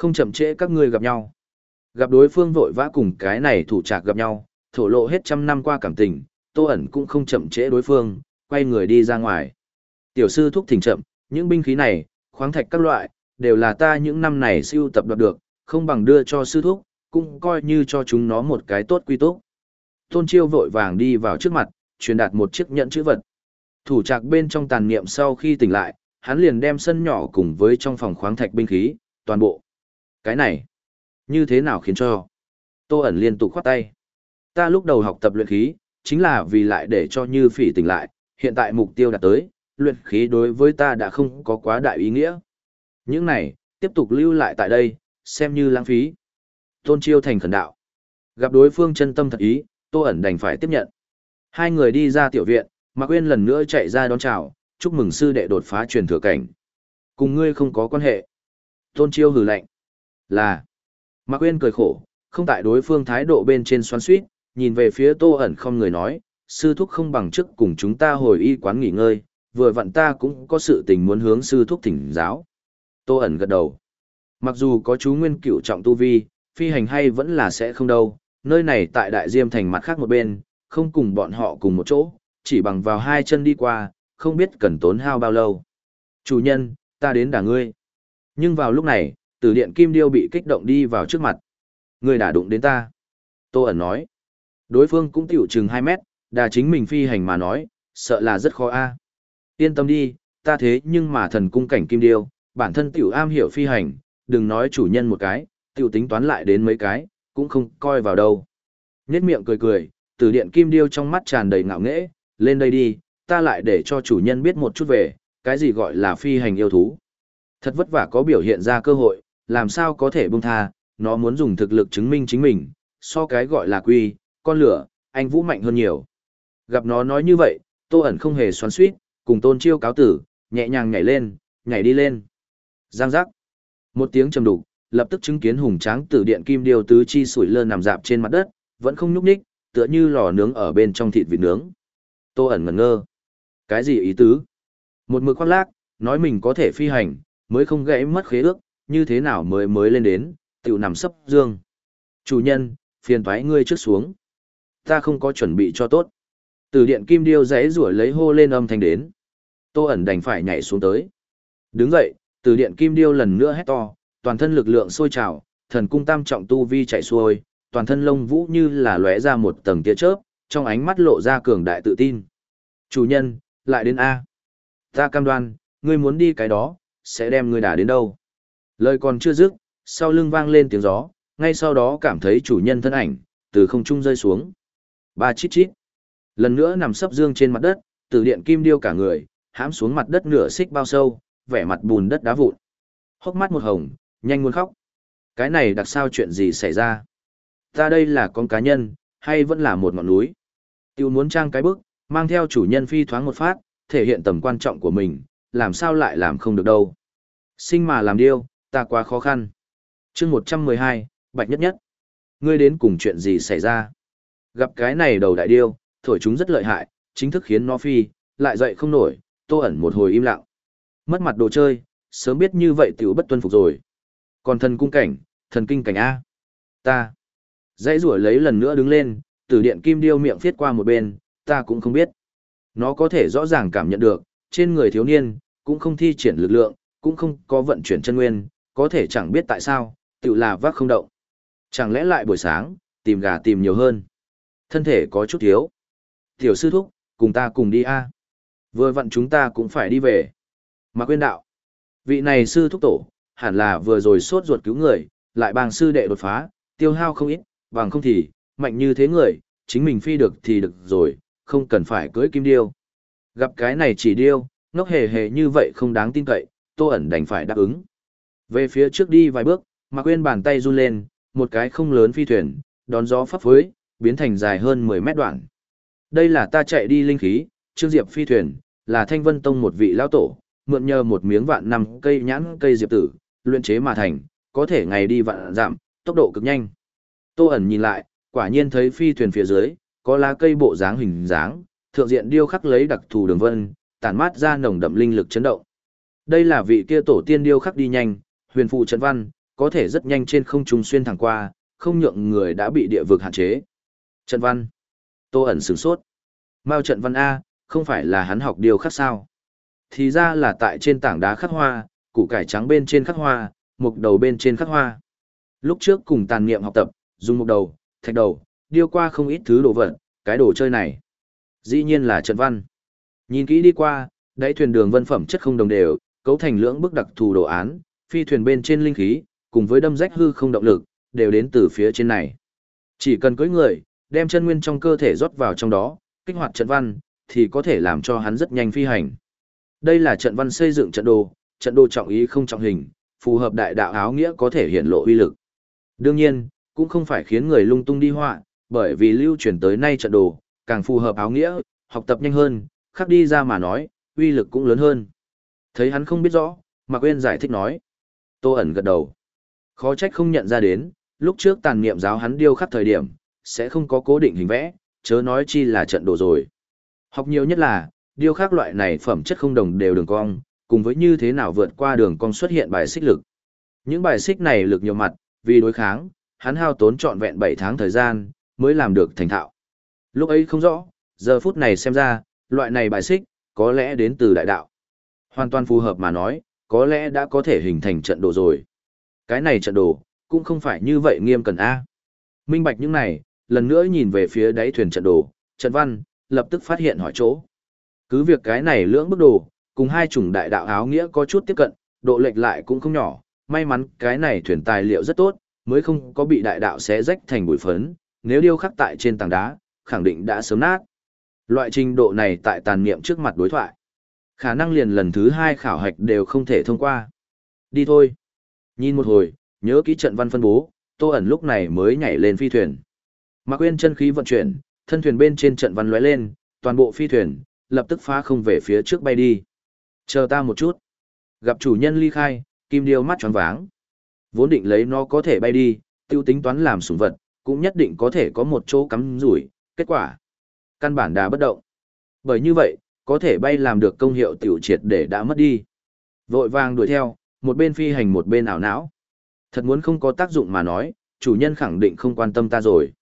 Không chậm trễ các ngươi gặp nhau. Gặp đối phương vội vã cùng cái này thủ trạc gặp nhau, thổ lộ hết trăm năm qua cảm tình, tô ẩn cũng không chậm trễ đối phương, quay người đi ra ngoài. Tiểu sư thúc thỉnh chậm, những binh khí này, khoáng thạch các loại, đều là ta những năm này siêu tập đoạt được, không bằng đưa cho sư thúc, cũng coi như cho chúng nó một cái tốt quy tốt. Tôn chiêu vội vàng đi vào trước mặt, truyền đạt một chiếc nhẫn chữ vật. Thủ trạc bên trong tàn niệm sau khi tỉnh lại, hắn liền đem sân nhỏ cùng với trong phòng khoáng thạch binh khí, toàn bộ. Cái này, như thế nào khiến cho? Tô ẩn liên tục khoát tay. Ta lúc đầu học tập luyện khí, chính là vì lại để cho như phỉ tỉnh lại, hiện tại mục tiêu đạt tới, luyện khí đối với ta đã không có quá đại ý nghĩa. Những này, tiếp tục lưu lại tại đây, xem như lãng phí. Tôn Chiêu thành khẩn đạo. Gặp đối phương chân tâm thật ý, Tô ẩn đành phải tiếp nhận. Hai người đi ra tiểu viện, Mạc Quyên lần nữa chạy ra đón chào, chúc mừng sư đệ đột phá truyền thừa cảnh. Cùng ngươi không có quan hệ. Tôn Chiêu hừ lạnh. Là. Mạc Quyên cười khổ, không tại đối phương thái độ bên trên xoắn suýt, nhìn về phía Tô ẩn không người nói, sư thúc không bằng chức cùng chúng ta hồi y quán nghỉ ngơi, vừa vặn ta cũng có sự tình muốn hướng sư thúc thỉnh giáo. Tô ẩn gật đầu. Mặc dù có chú nguyên cựu trọng tu vi, phi hành hay vẫn là sẽ không đâu, nơi này tại đại diêm thành mặt khác một bên, không cùng bọn họ cùng một chỗ, chỉ bằng vào hai chân đi qua, không biết cần tốn hao bao lâu. Chủ nhân, ta đến đả ngươi. Nhưng vào lúc này, tử điện kim điêu bị kích động đi vào trước mặt. người đã đụng đến ta. Tô ẩn nói. Đối phương cũng tiểu chừng 2 mét, đà chính mình phi hành mà nói, sợ là rất khó a. Yên tâm đi, ta thế nhưng mà thần cung cảnh kim điêu, bản thân tiểu am hiểu phi hành, đừng nói chủ nhân một cái, tiểu tính toán lại đến mấy cái, cũng không coi vào đâu. Nhết miệng cười cười, từ điện kim điêu trong mắt tràn đầy ngạo nghễ, lên đây đi, ta lại để cho chủ nhân biết một chút về, cái gì gọi là phi hành yêu thú. Thật vất vả có biểu hiện ra cơ hội, làm sao có thể buông tha, nó muốn dùng thực lực chứng minh chính mình, so cái gọi là quy, con lửa, anh vũ mạnh hơn nhiều. Gặp nó nói như vậy, tô ẩn không hề xoắn suýt, cùng tôn chiêu cáo tử, nhẹ nhàng nhảy lên, nhảy đi lên. Giang giác. Một tiếng trầm đục, lập tức chứng kiến hùng tráng tử điện kim điều tứ chi sủi lơ nằm dạp trên mặt đất, vẫn không nhúc nhích, tựa như lò nướng ở bên trong thịt vịt nướng. Tô ẩn ngẩn ngơ. Cái gì ý tứ? Một mực khoác lác, nói mình có thể phi hành, mới không gãy mất khế ước, như thế nào mới mới lên đến, tiểu nằm sấp dương. Chủ nhân, phiền thoái ngươi trước xuống. Ta không có chuẩn bị cho tốt. Từ điện kim điêu rẽ rủa lấy hô lên âm thanh đến. Tô ẩn đành phải nhảy xuống tới. Đứng dậy, từ điện kim điêu lần nữa hét to, toàn thân lực lượng sôi trào, thần cung tam trọng tu vi chạy xuôi, toàn thân lông vũ như là lóe ra một tầng tia chớp, trong ánh mắt lộ ra cường đại tự tin. Chủ nhân, lại đến A. Ta cam đoan, ngươi muốn đi cái đó, sẽ đem ngươi đả đến đâu. Lời còn chưa dứt, sau lưng vang lên tiếng gió, ngay sau đó cảm thấy chủ nhân thân ảnh, từ không trung rơi xuống. Ba chít chít. Lần nữa nằm sấp dương trên mặt đất, từ điện kim điêu cả người, hãm xuống mặt đất nửa xích bao sâu, vẻ mặt bùn đất đá vụn. Hốc mắt một hồng, nhanh muốn khóc. Cái này đặc sao chuyện gì xảy ra? Ta đây là con cá nhân, hay vẫn là một ngọn núi? Tiêu muốn trang cái bức, mang theo chủ nhân phi thoáng một phát, thể hiện tầm quan trọng của mình, làm sao lại làm không được đâu. Sinh mà làm điêu, ta quá khó khăn. chương 112, Bạch Nhất Nhất. Ngươi đến cùng chuyện gì xảy ra? Gặp cái này đầu đại điêu, thổi chúng rất lợi hại, chính thức khiến nó phi, lại dậy không nổi, tô ẩn một hồi im lặng. Mất mặt đồ chơi, sớm biết như vậy tiểu bất tuân phục rồi. Còn thần cung cảnh, thần kinh cảnh A. Ta. Dãy rủa lấy lần nữa đứng lên, từ điện kim điêu miệng viết qua một bên, ta cũng không biết. Nó có thể rõ ràng cảm nhận được, trên người thiếu niên, cũng không thi triển lực lượng, cũng không có vận chuyển chân nguyên, có thể chẳng biết tại sao, tự là vác không động. Chẳng lẽ lại buổi sáng, tìm gà tìm nhiều hơn. Thân thể có chút thiếu. Tiểu sư thúc, cùng ta cùng đi a. Vừa vặn chúng ta cũng phải đi về. Mà quên đạo. Vị này sư thúc tổ, hẳn là vừa rồi sốt ruột cứu người, lại bang sư đệ đột phá, tiêu hao không ít, bằng không thì, mạnh như thế người, chính mình phi được thì được rồi, không cần phải cưới kim điêu. Gặp cái này chỉ điêu, ngốc hề hề như vậy không đáng tin cậy, tô ẩn đành phải đáp ứng. Về phía trước đi vài bước, Mạc Uyên bàn tay run lên, một cái không lớn phi thuyền, đón gió pháp phối, biến thành dài hơn 10 mét đoạn. Đây là ta chạy đi linh khí, Trương Diệp phi thuyền, là Thanh Vân Tông một vị lão tổ, mượn nhờ một miếng vạn năm cây nhãn cây diệp tử, luyện chế mà thành, có thể ngày đi vạn giảm, tốc độ cực nhanh. Tô ẩn nhìn lại, quả nhiên thấy phi thuyền phía dưới, có lá cây bộ dáng hình dáng, thượng diện điêu khắc lấy đặc thù đường vân, tản mát ra nồng đậm linh lực chấn động. Đây là vị kia tổ tiên điêu khắc đi nhanh, huyền phụ trận văn, có thể rất nhanh trên không trung xuyên thẳng qua, không nhượng người đã bị địa vực hạn chế. Trận văn. Tô ẩn sửng sốt. Mao trận văn A, không phải là hắn học điều khác sao? Thì ra là tại trên tảng đá khắc hoa, củ cải trắng bên trên khắc hoa, mục đầu bên trên khắc hoa. Lúc trước cùng tàn niệm học tập, dùng mục đầu, thạch đầu, điêu qua không ít thứ đồ vật, cái đồ chơi này. Dĩ nhiên là trận văn. Nhìn kỹ đi qua, đáy thuyền đường vân phẩm chất không đồng đều, cấu thành lưỡng bức đặc thù đồ án, phi thuyền bên trên linh khí, cùng với đâm rách hư không động lực, đều đến từ phía trên này. Chỉ cần cưới người, đem chân nguyên trong cơ thể rót vào trong đó, kích hoạt trận văn, thì có thể làm cho hắn rất nhanh phi hành. Đây là trận văn xây dựng trận đồ, trận đồ trọng ý không trọng hình, phù hợp đại đạo áo nghĩa có thể hiện lộ uy lực. Đương nhiên, cũng không phải khiến người lung tung đi họa, bởi vì lưu truyền tới nay trận đồ, càng phù hợp áo nghĩa, học tập nhanh hơn, khắc đi ra mà nói, uy lực cũng lớn hơn. Thấy hắn không biết rõ, Mạc Uyên giải thích nói. Tô ẩn gật đầu. Khó trách không nhận ra đến, lúc trước tàn niệm giáo hắn điêu khắc thời điểm, sẽ không có cố định hình vẽ, chớ nói chi là trận đồ rồi. Học nhiều nhất là, điêu khắc loại này phẩm chất không đồng đều đường cong, cùng với như thế nào vượt qua đường cong xuất hiện bài xích lực. Những bài xích này lực nhiều mặt, vì đối kháng, hắn hao tốn trọn vẹn 7 tháng thời gian, mới làm được thành thạo. Lúc ấy không rõ, giờ phút này xem ra, loại này bài xích, có lẽ đến từ đại đạo. Hoàn toàn phù hợp mà nói, có lẽ đã có thể hình thành trận đồ rồi. Cái này trận đồ, cũng không phải như vậy nghiêm cần A. Minh bạch những này, lần nữa nhìn về phía đáy thuyền trận đồ, trận văn, lập tức phát hiện hỏi chỗ. Cứ việc cái này lưỡng bức đồ, cùng hai chủng đại đạo áo nghĩa có chút tiếp cận, độ lệch lại cũng không nhỏ, may mắn cái này thuyền tài liệu rất tốt, mới không có bị đại đạo xé rách thành bụi phấn, nếu điêu khắc tại trên tảng đá, khẳng định đã sớm nát. Loại trình độ này tại tàn niệm trước mặt đối thoại. Khả năng liền lần thứ hai khảo hạch đều không thể thông qua. Đi thôi. Nhìn một hồi, nhớ kỹ trận văn phân bố, Tô ẩn lúc này mới nhảy lên phi thuyền. Mạc Quyên chân khí vận chuyển, thân thuyền bên trên trận văn lóe lên, toàn bộ phi thuyền lập tức phá không về phía trước bay đi. Chờ ta một chút. Gặp chủ nhân ly khai, kim điêu mắt tròn váng. Vốn định lấy nó có thể bay đi, tiêu tính toán làm sủng vật, cũng nhất định có thể có một chỗ cắm rủi, kết quả. Căn bản đã bất động. Bởi như vậy, có thể bay làm được công hiệu tiểu triệt để đã mất đi. Vội vàng đuổi theo, một bên phi hành một bên ảo não. Thật muốn không có tác dụng mà nói, chủ nhân khẳng định không quan tâm ta rồi.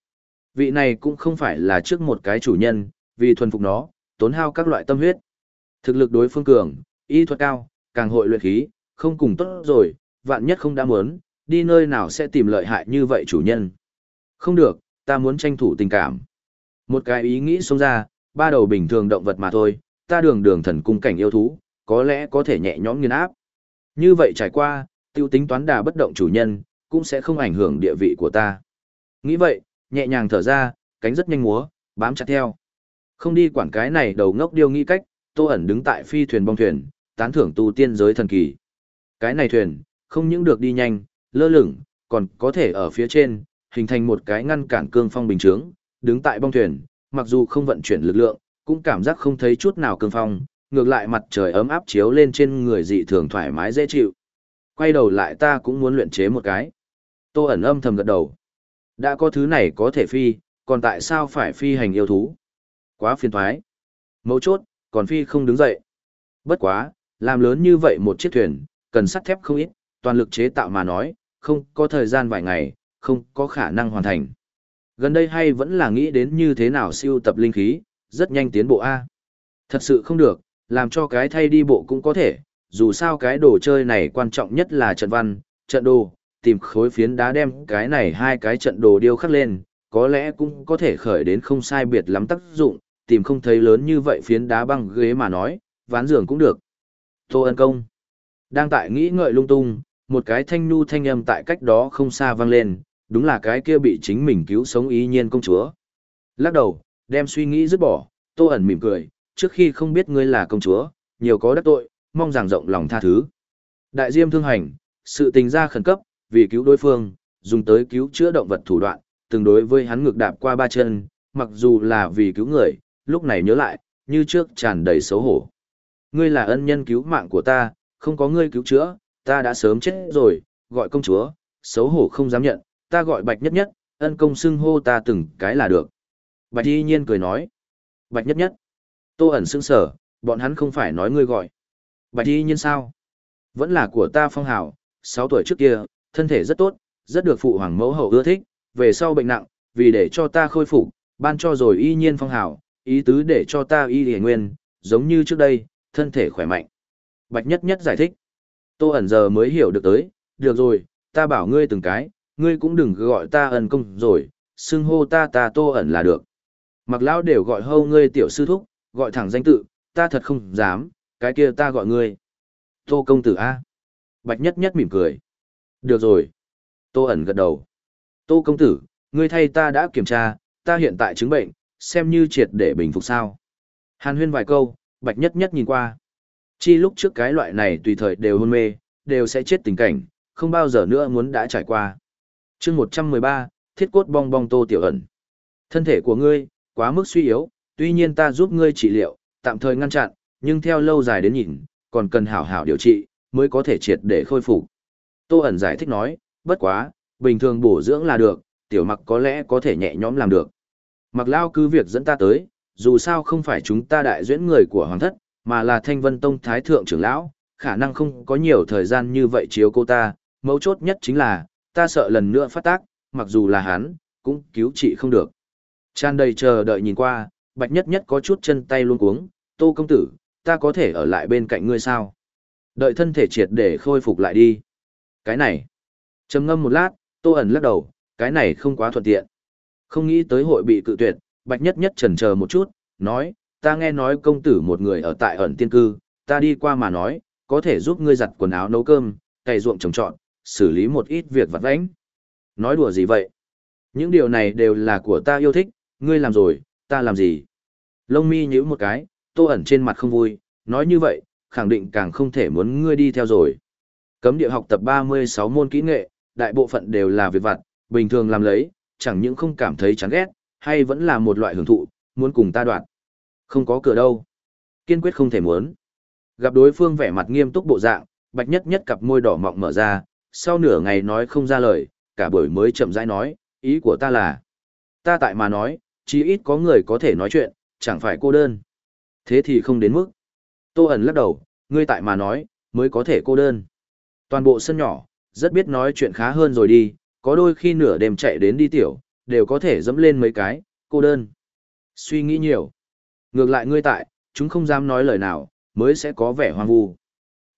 Vị này cũng không phải là trước một cái chủ nhân, vì thuần phục nó, tốn hao các loại tâm huyết. Thực lực đối phương cường, y thuật cao, càng hội luyện khí, không cùng tốt rồi, vạn nhất không đã muốn, đi nơi nào sẽ tìm lợi hại như vậy chủ nhân. Không được, ta muốn tranh thủ tình cảm. Một cái ý nghĩ xông ra, ba đầu bình thường động vật mà thôi, ta đường đường thần cung cảnh yêu thú, có lẽ có thể nhẹ nhõm nghiền áp. Như vậy trải qua, tiêu tính toán đà bất động chủ nhân, cũng sẽ không ảnh hưởng địa vị của ta. Nghĩ vậy, nhẹ nhàng thở ra, cánh rất nhanh múa, bám chặt theo. Không đi quản cái này đầu ngốc điêu nghĩ cách, tô ẩn đứng tại phi thuyền bong thuyền, tán thưởng tu tiên giới thần kỳ. Cái này thuyền, không những được đi nhanh, lơ lửng, còn có thể ở phía trên, hình thành một cái ngăn cản cương phong bình chướng, đứng tại bong thuyền, mặc dù không vận chuyển lực lượng, cũng cảm giác không thấy chút nào cương phong, ngược lại mặt trời ấm áp chiếu lên trên người dị thường thoải mái dễ chịu. Quay đầu lại ta cũng muốn luyện chế một cái. Tô ẩn âm thầm gật đầu. Đã có thứ này có thể phi, còn tại sao phải phi hành yêu thú? Quá phiền thoái. Mấu chốt, còn phi không đứng dậy. Bất quá, làm lớn như vậy một chiếc thuyền, cần sắt thép không ít, toàn lực chế tạo mà nói, không có thời gian vài ngày, không có khả năng hoàn thành. Gần đây hay vẫn là nghĩ đến như thế nào siêu tập linh khí, rất nhanh tiến bộ A. Thật sự không được, làm cho cái thay đi bộ cũng có thể, dù sao cái đồ chơi này quan trọng nhất là trận văn, trận đồ, tìm khối phiến đá đem cái này hai cái trận đồ điêu khắc lên, có lẽ cũng có thể khởi đến không sai biệt lắm tác dụng, tìm không thấy lớn như vậy phiến đá băng ghế mà nói, ván giường cũng được. Tô ân công. Đang tại nghĩ ngợi lung tung, một cái thanh nu thanh âm tại cách đó không xa vang lên, đúng là cái kia bị chính mình cứu sống ý nhiên công chúa. Lắc đầu, đem suy nghĩ dứt bỏ, tô ẩn mỉm cười, trước khi không biết ngươi là công chúa, nhiều có đắc tội, mong rằng rộng lòng tha thứ. Đại diêm thương hành, sự tình ra khẩn cấp, vì cứu đối phương, dùng tới cứu chữa động vật thủ đoạn, tương đối với hắn ngược đạp qua ba chân, mặc dù là vì cứu người, lúc này nhớ lại, như trước tràn đầy xấu hổ. Ngươi là ân nhân cứu mạng của ta, không có ngươi cứu chữa, ta đã sớm chết rồi, gọi công chúa, xấu hổ không dám nhận, ta gọi bạch nhất nhất, ân công xưng hô ta từng cái là được. Bạch y nhiên cười nói, bạch nhất nhất, tô ẩn xưng sở, bọn hắn không phải nói ngươi gọi. Bạch y nhiên sao? Vẫn là của ta phong hào, 6 tuổi trước kia, thân thể rất tốt, rất được phụ hoàng mẫu hậu ưa thích, về sau bệnh nặng, vì để cho ta khôi phục, ban cho rồi y nhiên phong hào, ý tứ để cho ta y hề nguyên, giống như trước đây, thân thể khỏe mạnh. Bạch nhất nhất giải thích. Tô ẩn giờ mới hiểu được tới, được rồi, ta bảo ngươi từng cái, ngươi cũng đừng gọi ta ẩn công rồi, xưng hô ta ta tô ẩn là được. Mặc lão đều gọi hâu ngươi tiểu sư thúc, gọi thẳng danh tự, ta thật không dám, cái kia ta gọi ngươi. Tô công tử A. Bạch nhất nhất mỉm cười. Được rồi. Tô ẩn gật đầu. Tô công tử, ngươi thay ta đã kiểm tra, ta hiện tại chứng bệnh, xem như triệt để bình phục sao. Hàn huyên vài câu, bạch nhất nhất nhìn qua. Chi lúc trước cái loại này tùy thời đều hôn mê, đều sẽ chết tình cảnh, không bao giờ nữa muốn đã trải qua. chương 113, thiết cốt bong bong tô tiểu ẩn. Thân thể của ngươi, quá mức suy yếu, tuy nhiên ta giúp ngươi trị liệu, tạm thời ngăn chặn, nhưng theo lâu dài đến nhìn, còn cần hảo hảo điều trị, mới có thể triệt để khôi phục. Tô ẩn giải thích nói, bất quá, bình thường bổ dưỡng là được, tiểu mặc có lẽ có thể nhẹ nhõm làm được. Mặc lao cứ việc dẫn ta tới, dù sao không phải chúng ta đại duyễn người của hoàng thất, mà là thanh vân tông thái thượng trưởng lão, khả năng không có nhiều thời gian như vậy chiếu cô ta, mấu chốt nhất chính là, ta sợ lần nữa phát tác, mặc dù là hắn, cũng cứu trị không được. Tràn đầy chờ đợi nhìn qua, bạch nhất nhất có chút chân tay luôn cuống, tô công tử, ta có thể ở lại bên cạnh ngươi sao? Đợi thân thể triệt để khôi phục lại đi. Cái này, trầm ngâm một lát, tô ẩn lắc đầu, cái này không quá thuận tiện. Không nghĩ tới hội bị cự tuyệt, bạch nhất nhất chần chờ một chút, nói, ta nghe nói công tử một người ở tại ẩn tiên cư, ta đi qua mà nói, có thể giúp ngươi giặt quần áo nấu cơm, cày ruộng trồng trọt, xử lý một ít việc vặt vãnh. Nói đùa gì vậy? Những điều này đều là của ta yêu thích, ngươi làm rồi, ta làm gì? Lông mi nhíu một cái, tô ẩn trên mặt không vui, nói như vậy, khẳng định càng không thể muốn ngươi đi theo rồi. Cấm địa học tập 36 môn kỹ nghệ, đại bộ phận đều là việc vặt, bình thường làm lấy, chẳng những không cảm thấy chán ghét, hay vẫn là một loại hưởng thụ, muốn cùng ta đoạn. Không có cửa đâu. Kiên quyết không thể muốn. Gặp đối phương vẻ mặt nghiêm túc bộ dạng, bạch nhất nhất cặp môi đỏ mọng mở ra, sau nửa ngày nói không ra lời, cả buổi mới chậm rãi nói, ý của ta là, ta tại mà nói, chí ít có người có thể nói chuyện, chẳng phải cô đơn. Thế thì không đến mức. Tô ẩn lắc đầu, ngươi tại mà nói, mới có thể cô đơn. Toàn bộ sân nhỏ, rất biết nói chuyện khá hơn rồi đi, có đôi khi nửa đêm chạy đến đi tiểu, đều có thể dẫm lên mấy cái, cô đơn. Suy nghĩ nhiều. Ngược lại ngươi tại, chúng không dám nói lời nào, mới sẽ có vẻ hoang vu.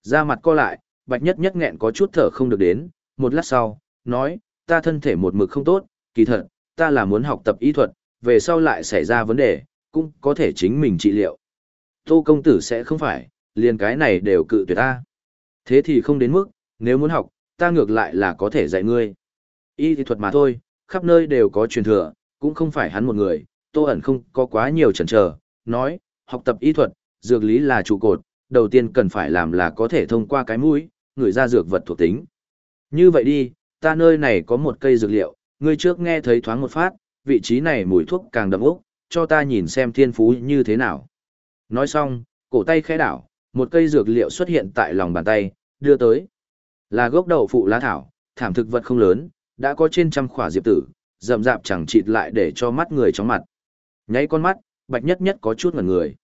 Ra mặt co lại, bạch nhất nhất nghẹn có chút thở không được đến, một lát sau, nói, ta thân thể một mực không tốt, kỳ thật, ta là muốn học tập y thuật, về sau lại xảy ra vấn đề, cũng có thể chính mình trị liệu. Tô công tử sẽ không phải, liền cái này đều cự tuyệt ta. Thế thì không đến mức, nếu muốn học, ta ngược lại là có thể dạy ngươi. Y thì thuật mà thôi, khắp nơi đều có truyền thừa, cũng không phải hắn một người, tô ẩn không có quá nhiều chần chờ, nói, học tập y thuật, dược lý là trụ cột, đầu tiên cần phải làm là có thể thông qua cái mũi, ngửi ra dược vật thuộc tính. Như vậy đi, ta nơi này có một cây dược liệu, ngươi trước nghe thấy thoáng một phát, vị trí này mùi thuốc càng đậm ốc, cho ta nhìn xem thiên phú như thế nào. Nói xong, cổ tay khẽ đảo, một cây dược liệu xuất hiện tại lòng bàn tay, đưa tới. Là gốc đậu phụ lá thảo, thảm thực vật không lớn, đã có trên trăm khỏa diệp tử, rậm rạp chẳng chịt lại để cho mắt người chóng mặt. Nháy con mắt, bạch nhất nhất có chút ngẩn người.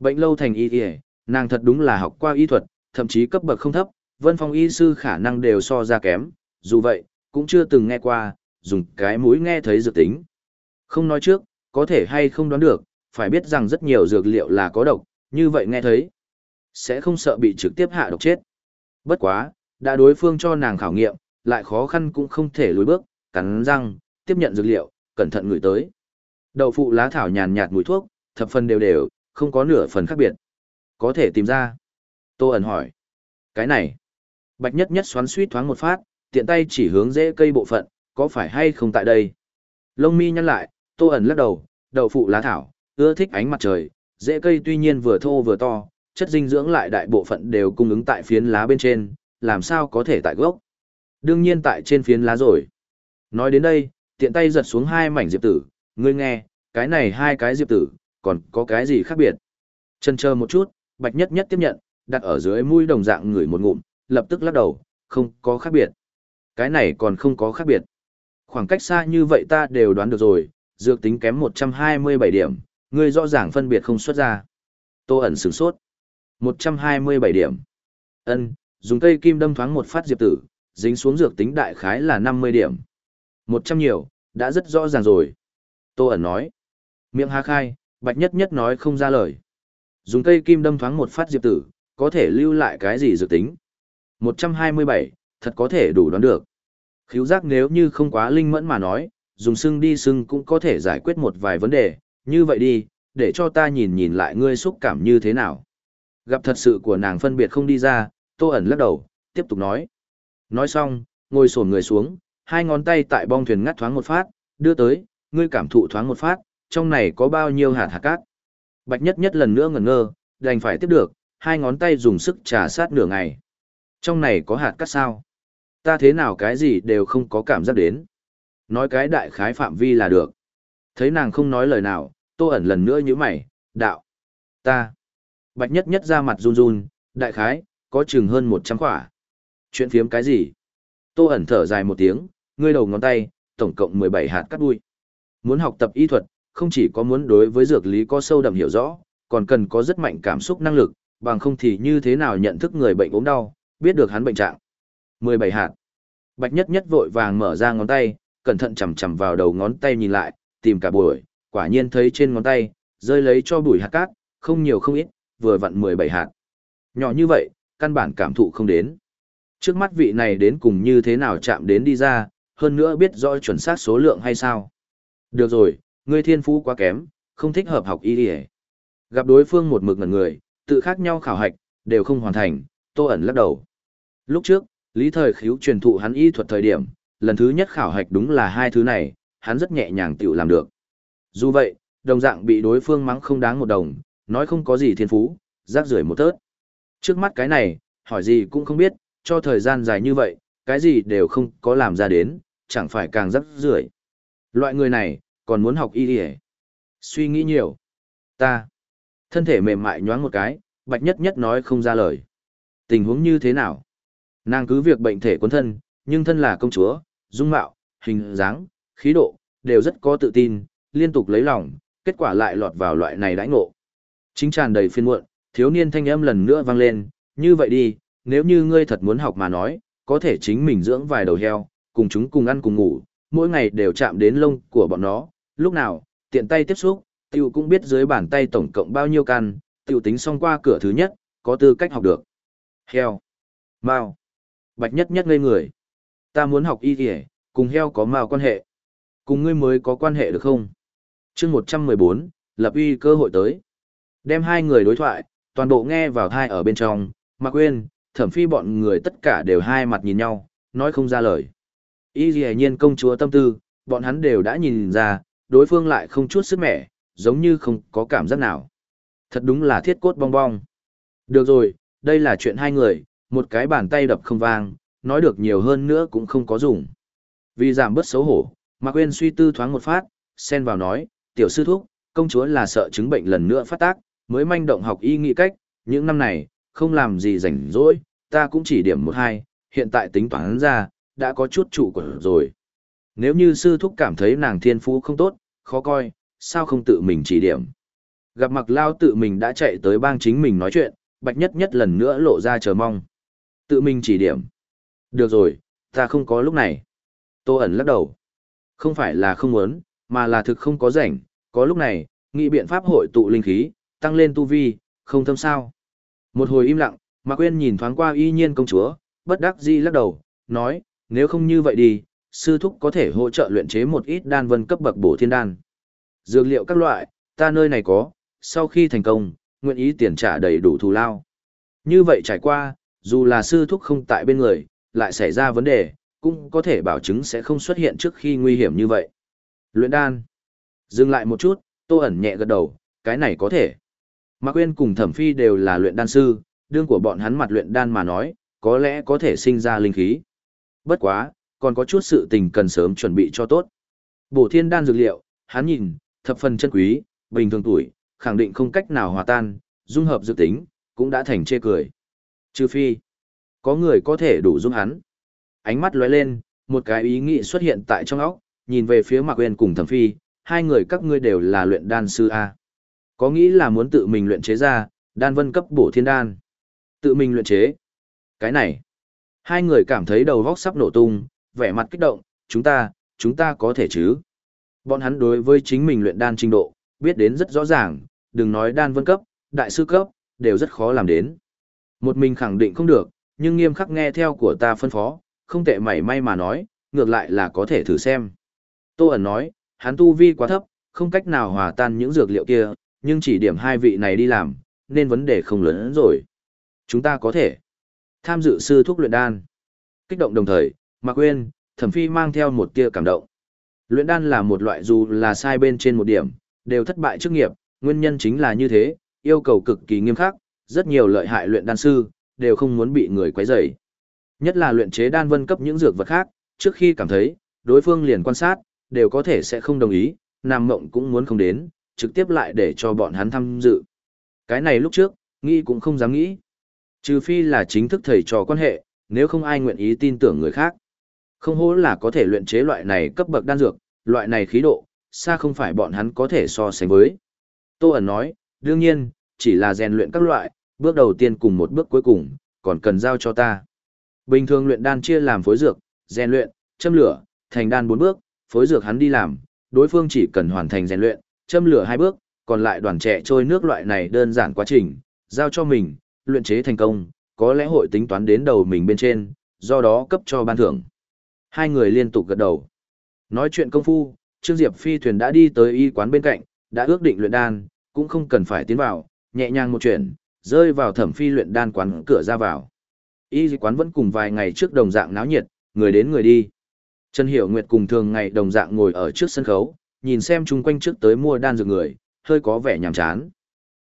Bệnh lâu thành y y, nàng thật đúng là học qua y thuật, thậm chí cấp bậc không thấp, vân phong y sư khả năng đều so ra kém, dù vậy, cũng chưa từng nghe qua, dùng cái mũi nghe thấy dược tính. Không nói trước, có thể hay không đoán được, phải biết rằng rất nhiều dược liệu là có độc, như vậy nghe thấy, sẽ không sợ bị trực tiếp hạ độc chết. Bất quá, đã đối phương cho nàng khảo nghiệm, lại khó khăn cũng không thể lùi bước, cắn răng, tiếp nhận dược liệu, cẩn thận ngửi tới. Đậu phụ lá thảo nhàn nhạt mùi thuốc, thập phần đều đều, không có nửa phần khác biệt. Có thể tìm ra. Tô ẩn hỏi. Cái này. Bạch nhất nhất xoắn suýt thoáng một phát, tiện tay chỉ hướng dễ cây bộ phận, có phải hay không tại đây? Lông mi nhăn lại, tô ẩn lắc đầu, đậu phụ lá thảo, ưa thích ánh mặt trời, dễ cây tuy nhiên vừa thô vừa to, chất dinh dưỡng lại đại bộ phận đều cung ứng tại phiến lá bên trên, làm sao có thể tại gốc. Đương nhiên tại trên phiến lá rồi. Nói đến đây, tiện tay giật xuống hai mảnh diệp tử, ngươi nghe, cái này hai cái diệp tử, còn có cái gì khác biệt. Chân chờ một chút, bạch nhất nhất tiếp nhận, đặt ở dưới mũi đồng dạng người một ngụm, lập tức lắc đầu, không có khác biệt. Cái này còn không có khác biệt. Khoảng cách xa như vậy ta đều đoán được rồi, dược tính kém 127 điểm, ngươi rõ ràng phân biệt không xuất ra. Tô ẩn sửng sốt. 127 điểm. Ân, dùng cây kim đâm thoáng một phát diệp tử, dính xuống dược tính đại khái là 50 điểm. 100 nhiều, đã rất rõ ràng rồi. Tô ẩn nói. Miệng há khai, bạch nhất nhất nói không ra lời. Dùng cây kim đâm thoáng một phát diệp tử, có thể lưu lại cái gì dược tính. 127, thật có thể đủ đoán được. Khíu giác nếu như không quá linh mẫn mà nói, dùng sưng đi sưng cũng có thể giải quyết một vài vấn đề, như vậy đi, để cho ta nhìn nhìn lại ngươi xúc cảm như thế nào. Gặp thật sự của nàng phân biệt không đi ra, tô ẩn lắc đầu, tiếp tục nói. Nói xong, ngồi sổn người xuống, hai ngón tay tại bong thuyền ngắt thoáng một phát, đưa tới, ngươi cảm thụ thoáng một phát, trong này có bao nhiêu hạt hạt cát. Bạch nhất nhất lần nữa ngẩn ngơ, đành phải tiếp được, hai ngón tay dùng sức trà sát nửa ngày. Trong này có hạt cát sao? Ta thế nào cái gì đều không có cảm giác đến. Nói cái đại khái phạm vi là được. Thấy nàng không nói lời nào, tô ẩn lần nữa như mày, đạo. Ta. Bạch nhất nhất ra mặt run run, đại khái, có chừng hơn 100 khỏa. Chuyện phiếm cái gì? Tô ẩn thở dài một tiếng, ngươi đầu ngón tay, tổng cộng 17 hạt cắt đuôi. Muốn học tập y thuật, không chỉ có muốn đối với dược lý có sâu đậm hiểu rõ, còn cần có rất mạnh cảm xúc năng lực, bằng không thì như thế nào nhận thức người bệnh ốm đau, biết được hắn bệnh trạng. 17 hạt. Bạch Nhất Nhất vội vàng mở ra ngón tay, cẩn thận chầm chầm vào đầu ngón tay nhìn lại, tìm cả buổi, quả nhiên thấy trên ngón tay, rơi lấy cho bụi hạt cát, không nhiều không ít, vừa vặn 17 hạt. Nhỏ như vậy, căn bản cảm thụ không đến. Trước mắt vị này đến cùng như thế nào chạm đến đi ra, hơn nữa biết rõ chuẩn xác số lượng hay sao. Được rồi, ngươi thiên phú quá kém, không thích hợp học y đi Gặp đối phương một mực ngẩn người, tự khác nhau khảo hạch, đều không hoàn thành, tô ẩn lắc đầu. Lúc trước, lý thời khiếu truyền thụ hắn y thuật thời điểm, lần thứ nhất khảo hạch đúng là hai thứ này, hắn rất nhẹ nhàng tự làm được. Dù vậy, đồng dạng bị đối phương mắng không đáng một đồng, nói không có gì thiên phú, rác rưởi một tớt. Trước mắt cái này, hỏi gì cũng không biết, cho thời gian dài như vậy, cái gì đều không có làm ra đến, chẳng phải càng rắc rưởi. Loại người này, còn muốn học y đi Suy nghĩ nhiều. Ta. Thân thể mềm mại nhoáng một cái, bạch nhất nhất nói không ra lời. Tình huống như thế nào? Nàng cứ việc bệnh thể quân thân, nhưng thân là công chúa, dung mạo, hình dáng, khí độ, đều rất có tự tin, liên tục lấy lòng, kết quả lại lọt vào loại này đãi ngộ. Chính tràn đầy phiên muộn, thiếu niên thanh âm lần nữa vang lên, như vậy đi, nếu như ngươi thật muốn học mà nói, có thể chính mình dưỡng vài đầu heo, cùng chúng cùng ăn cùng ngủ, mỗi ngày đều chạm đến lông của bọn nó, lúc nào, tiện tay tiếp xúc, tiểu cũng biết dưới bàn tay tổng cộng bao nhiêu căn, tiểu tính xong qua cửa thứ nhất, có tư cách học được. Heo. Mao. Bạch nhất nhất ngây người. Ta muốn học y kìa, cùng heo có mào quan hệ. Cùng ngươi mới có quan hệ được không? chương 114, lập uy cơ hội tới. Đem hai người đối thoại, toàn bộ nghe vào thai ở bên trong, mà quên, thẩm phi bọn người tất cả đều hai mặt nhìn nhau, nói không ra lời. Y dì nhiên công chúa tâm tư, bọn hắn đều đã nhìn ra, đối phương lại không chút sức mẻ, giống như không có cảm giác nào. Thật đúng là thiết cốt bong bong. Được rồi, đây là chuyện hai người, một cái bàn tay đập không vang, nói được nhiều hơn nữa cũng không có dùng. Vì giảm bớt xấu hổ, Mạc Uyên suy tư thoáng một phát, xen vào nói, tiểu sư thúc, công chúa là sợ chứng bệnh lần nữa phát tác, mới manh động học y nghĩ cách, những năm này, không làm gì rảnh rỗi, ta cũng chỉ điểm một hai, hiện tại tính toán ra, đã có chút trụ của rồi. Nếu như sư thúc cảm thấy nàng thiên phú không tốt, khó coi, sao không tự mình chỉ điểm. Gặp mặc lao tự mình đã chạy tới bang chính mình nói chuyện, bạch nhất nhất lần nữa lộ ra chờ mong. Tự mình chỉ điểm. Được rồi, ta không có lúc này. Tô ẩn lắc đầu. Không phải là không muốn, mà là thực không có rảnh, có lúc này, nghị biện pháp hội tụ linh khí, tăng lên tu vi, không thâm sao. Một hồi im lặng, Mạc Quyên nhìn thoáng qua y nhiên công chúa, bất đắc dĩ lắc đầu, nói, nếu không như vậy đi, sư thúc có thể hỗ trợ luyện chế một ít đan vân cấp bậc bổ thiên đan. Dược liệu các loại, ta nơi này có, sau khi thành công, nguyện ý tiền trả đầy đủ thù lao. Như vậy trải qua, dù là sư thúc không tại bên người, lại xảy ra vấn đề, cũng có thể bảo chứng sẽ không xuất hiện trước khi nguy hiểm như vậy. Luyện đan. Dừng lại một chút, Tô ẩn nhẹ gật đầu, cái này có thể. Mạc Quyên cùng Thẩm Phi đều là luyện đan sư, đương của bọn hắn mặt luyện đan mà nói, có lẽ có thể sinh ra linh khí. Bất quá, còn có chút sự tình cần sớm chuẩn bị cho tốt. Bổ thiên đan dược liệu, hắn nhìn, thập phần chân quý, bình thường tuổi, khẳng định không cách nào hòa tan, dung hợp dược tính, cũng đã thành chê cười. Trừ phi, có người có thể đủ giúp hắn. Ánh mắt lóe lên, một cái ý nghĩ xuất hiện tại trong óc, nhìn về phía Mạc Uyên cùng Thẩm Phi, hai người các ngươi đều là luyện đan sư a. Có nghĩ là muốn tự mình luyện chế ra, đan vân cấp bổ thiên đan. Tự mình luyện chế. Cái này. Hai người cảm thấy đầu vóc sắp nổ tung, vẻ mặt kích động, chúng ta, chúng ta có thể chứ. Bọn hắn đối với chính mình luyện đan trình độ, biết đến rất rõ ràng, đừng nói đan vân cấp, đại sư cấp, đều rất khó làm đến. Một mình khẳng định không được, nhưng nghiêm khắc nghe theo của ta phân phó, không tệ mảy may mà nói, ngược lại là có thể thử xem. Tô ẩn nói, hắn tu vi quá thấp, không cách nào hòa tan những dược liệu kia, nhưng chỉ điểm hai vị này đi làm, nên vấn đề không lớn hơn rồi. Chúng ta có thể tham dự sư thuốc luyện đan. Kích động đồng thời, Mạc Quyên, Thẩm Phi mang theo một tia cảm động. Luyện đan là một loại dù là sai bên trên một điểm, đều thất bại chức nghiệp, nguyên nhân chính là như thế, yêu cầu cực kỳ nghiêm khắc, rất nhiều lợi hại luyện đan sư, đều không muốn bị người quấy rầy. Nhất là luyện chế đan vân cấp những dược vật khác, trước khi cảm thấy, đối phương liền quan sát, đều có thể sẽ không đồng ý, Nam Mộng cũng muốn không đến, trực tiếp lại để cho bọn hắn tham dự. Cái này lúc trước, nghĩ cũng không dám nghĩ. Trừ phi là chính thức thầy trò quan hệ, nếu không ai nguyện ý tin tưởng người khác. Không hố là có thể luyện chế loại này cấp bậc đan dược, loại này khí độ, xa không phải bọn hắn có thể so sánh với. Tô ẩn nói, đương nhiên, chỉ là rèn luyện các loại, bước đầu tiên cùng một bước cuối cùng, còn cần giao cho ta. Bình thường luyện đan chia làm phối dược, rèn luyện, châm lửa, thành đan bốn bước, phối dược hắn đi làm, đối phương chỉ cần hoàn thành rèn luyện, châm lửa hai bước, còn lại đoàn trẻ trôi nước loại này đơn giản quá trình, giao cho mình, luyện chế thành công, có lẽ hội tính toán đến đầu mình bên trên, do đó cấp cho ban thưởng. Hai người liên tục gật đầu. Nói chuyện công phu, Trương Diệp phi thuyền đã đi tới y quán bên cạnh, đã ước định luyện đan, cũng không cần phải tiến vào, nhẹ nhàng một chuyện, rơi vào thẩm phi luyện đan quán cửa ra vào. Y quán vẫn cùng vài ngày trước đồng dạng náo nhiệt, người đến người đi. Trần Hiểu Nguyệt cùng thường ngày đồng dạng ngồi ở trước sân khấu, nhìn xem chung quanh trước tới mua đan dược người, hơi có vẻ nhàm chán.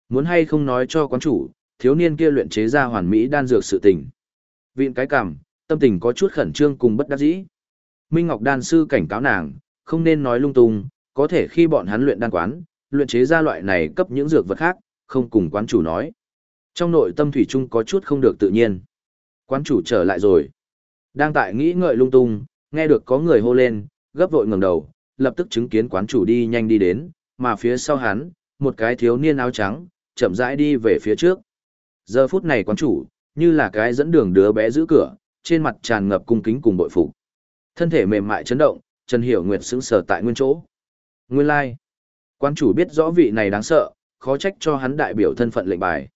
Muốn hay không nói cho quán chủ, thiếu niên kia luyện chế ra hoàn mỹ đan dược sự tình. Vịn cái cảm, tâm tình có chút khẩn trương cùng bất đắc dĩ. Minh Ngọc đan sư cảnh cáo nàng, không nên nói lung tung, có thể khi bọn hắn luyện đan quán, luyện chế ra loại này cấp những dược vật khác, không cùng quán chủ nói. Trong nội tâm thủy chung có chút không được tự nhiên. Quán chủ trở lại rồi. Đang tại nghĩ ngợi lung tung, nghe được có người hô lên, gấp vội ngẩng đầu, lập tức chứng kiến quán chủ đi nhanh đi đến, mà phía sau hắn, một cái thiếu niên áo trắng, chậm rãi đi về phía trước. Giờ phút này quán chủ, như là cái dẫn đường đứa bé giữ cửa, trên mặt tràn ngập cung kính cùng bội phục. Thân thể mềm mại chấn động, Trần Hiểu Nguyệt sững sờ tại nguyên chỗ. Nguyên lai, like. quán chủ biết rõ vị này đáng sợ, khó trách cho hắn đại biểu thân phận lệnh bài.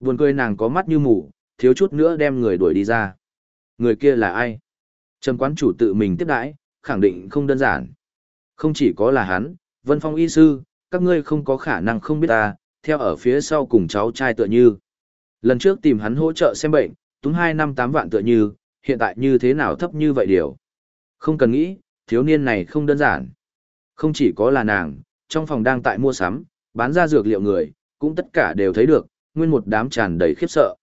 Buồn cười nàng có mắt như mù, thiếu chút nữa đem người đuổi đi ra. Người kia là ai? Trầm quán chủ tự mình tiếp đãi, khẳng định không đơn giản. Không chỉ có là hắn, Vân Phong y sư, các ngươi không có khả năng không biết ta, theo ở phía sau cùng cháu trai tựa như. Lần trước tìm hắn hỗ trợ xem bệnh, túng hai năm tám vạn tựa như, hiện tại như thế nào thấp như vậy điều. Không cần nghĩ, thiếu niên này không đơn giản. Không chỉ có là nàng, trong phòng đang tại mua sắm, bán ra dược liệu người, cũng tất cả đều thấy được, nguyên một đám tràn đầy khiếp sợ.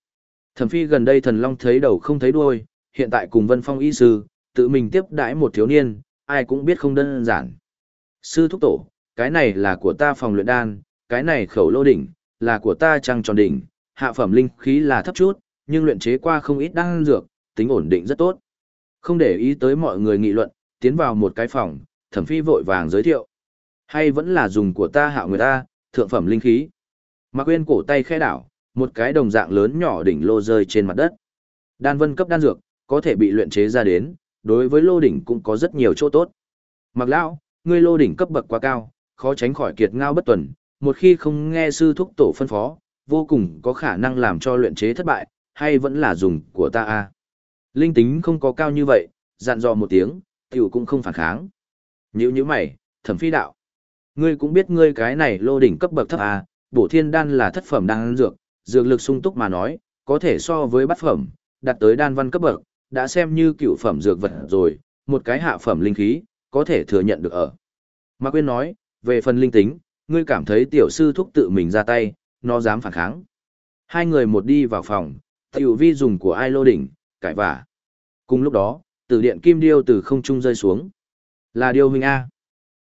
Thẩm phi gần đây thần long thấy đầu không thấy đuôi, hiện tại cùng vân phong y sư, tự mình tiếp đãi một thiếu niên, ai cũng biết không đơn giản. Sư thúc tổ, cái này là của ta phòng luyện đan, cái này khẩu lô đỉnh, là của ta trăng tròn đỉnh, hạ phẩm linh khí là thấp chút, nhưng luyện chế qua không ít đan dược, tính ổn định rất tốt. Không để ý tới mọi người nghị luận, tiến vào một cái phòng, thẩm phi vội vàng giới thiệu. Hay vẫn là dùng của ta hạ người ta, thượng phẩm linh khí. Mạc Uyên cổ tay khẽ đảo, một cái đồng dạng lớn nhỏ đỉnh lô rơi trên mặt đất. Đan vân cấp đan dược, có thể bị luyện chế ra đến, đối với lô đỉnh cũng có rất nhiều chỗ tốt. Mạc Lão, ngươi lô đỉnh cấp bậc quá cao, khó tránh khỏi kiệt ngao bất tuần, một khi không nghe sư thúc tổ phân phó, vô cùng có khả năng làm cho luyện chế thất bại, hay vẫn là dùng của ta a Linh tính không có cao như vậy, dặn dò một tiếng, tiểu cũng không phản kháng. Nhữ như mày, thẩm phi đạo. Ngươi cũng biết ngươi cái này lô đỉnh cấp bậc thấp à? Bổ thiên đan là thất phẩm đan dược, dược lực sung túc mà nói, có thể so với bát phẩm, đạt tới đan văn cấp bậc, đã xem như cựu phẩm dược vật rồi, một cái hạ phẩm linh khí, có thể thừa nhận được ở. Mạc Quyên nói, về phần linh tính, ngươi cảm thấy tiểu sư thúc tự mình ra tay, nó dám phản kháng. Hai người một đi vào phòng, tiểu vi dùng của ai lô đỉnh, cải vả. Cùng lúc đó, từ điện kim điêu từ không trung rơi xuống. Là điêu huynh A.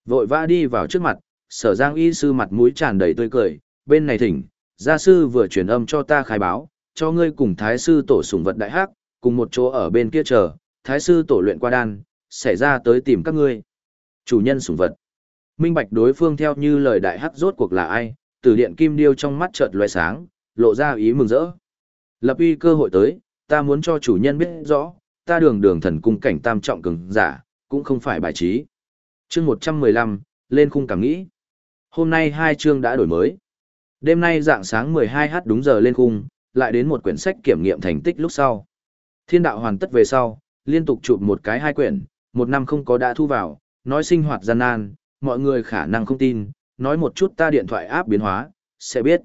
Vội vã đi vào trước mặt, sở giang y sư mặt mũi tràn đầy tươi cười, bên này thỉnh, gia sư vừa truyền âm cho ta khai báo, cho ngươi cùng thái sư tổ sủng vật đại hắc, cùng một chỗ ở bên kia chờ, thái sư tổ luyện qua đan, xảy ra tới tìm các ngươi. Chủ nhân sủng vật. Minh bạch đối phương theo như lời đại hắc rốt cuộc là ai, từ điện kim điêu trong mắt chợt loe sáng, lộ ra ý mừng rỡ. Lập uy cơ hội tới, ta muốn cho chủ nhân biết rõ, ta đường đường thần cung cảnh tam trọng cường giả, cũng không phải bài trí. Chương 115, lên khung cảm nghĩ. Hôm nay hai chương đã đổi mới. Đêm nay dạng sáng 12h đúng giờ lên khung, lại đến một quyển sách kiểm nghiệm thành tích lúc sau. Thiên đạo hoàn tất về sau, liên tục chụp một cái hai quyển, một năm không có đã thu vào, nói sinh hoạt gian nan, mọi người khả năng không tin, nói một chút ta điện thoại áp biến hóa, sẽ biết.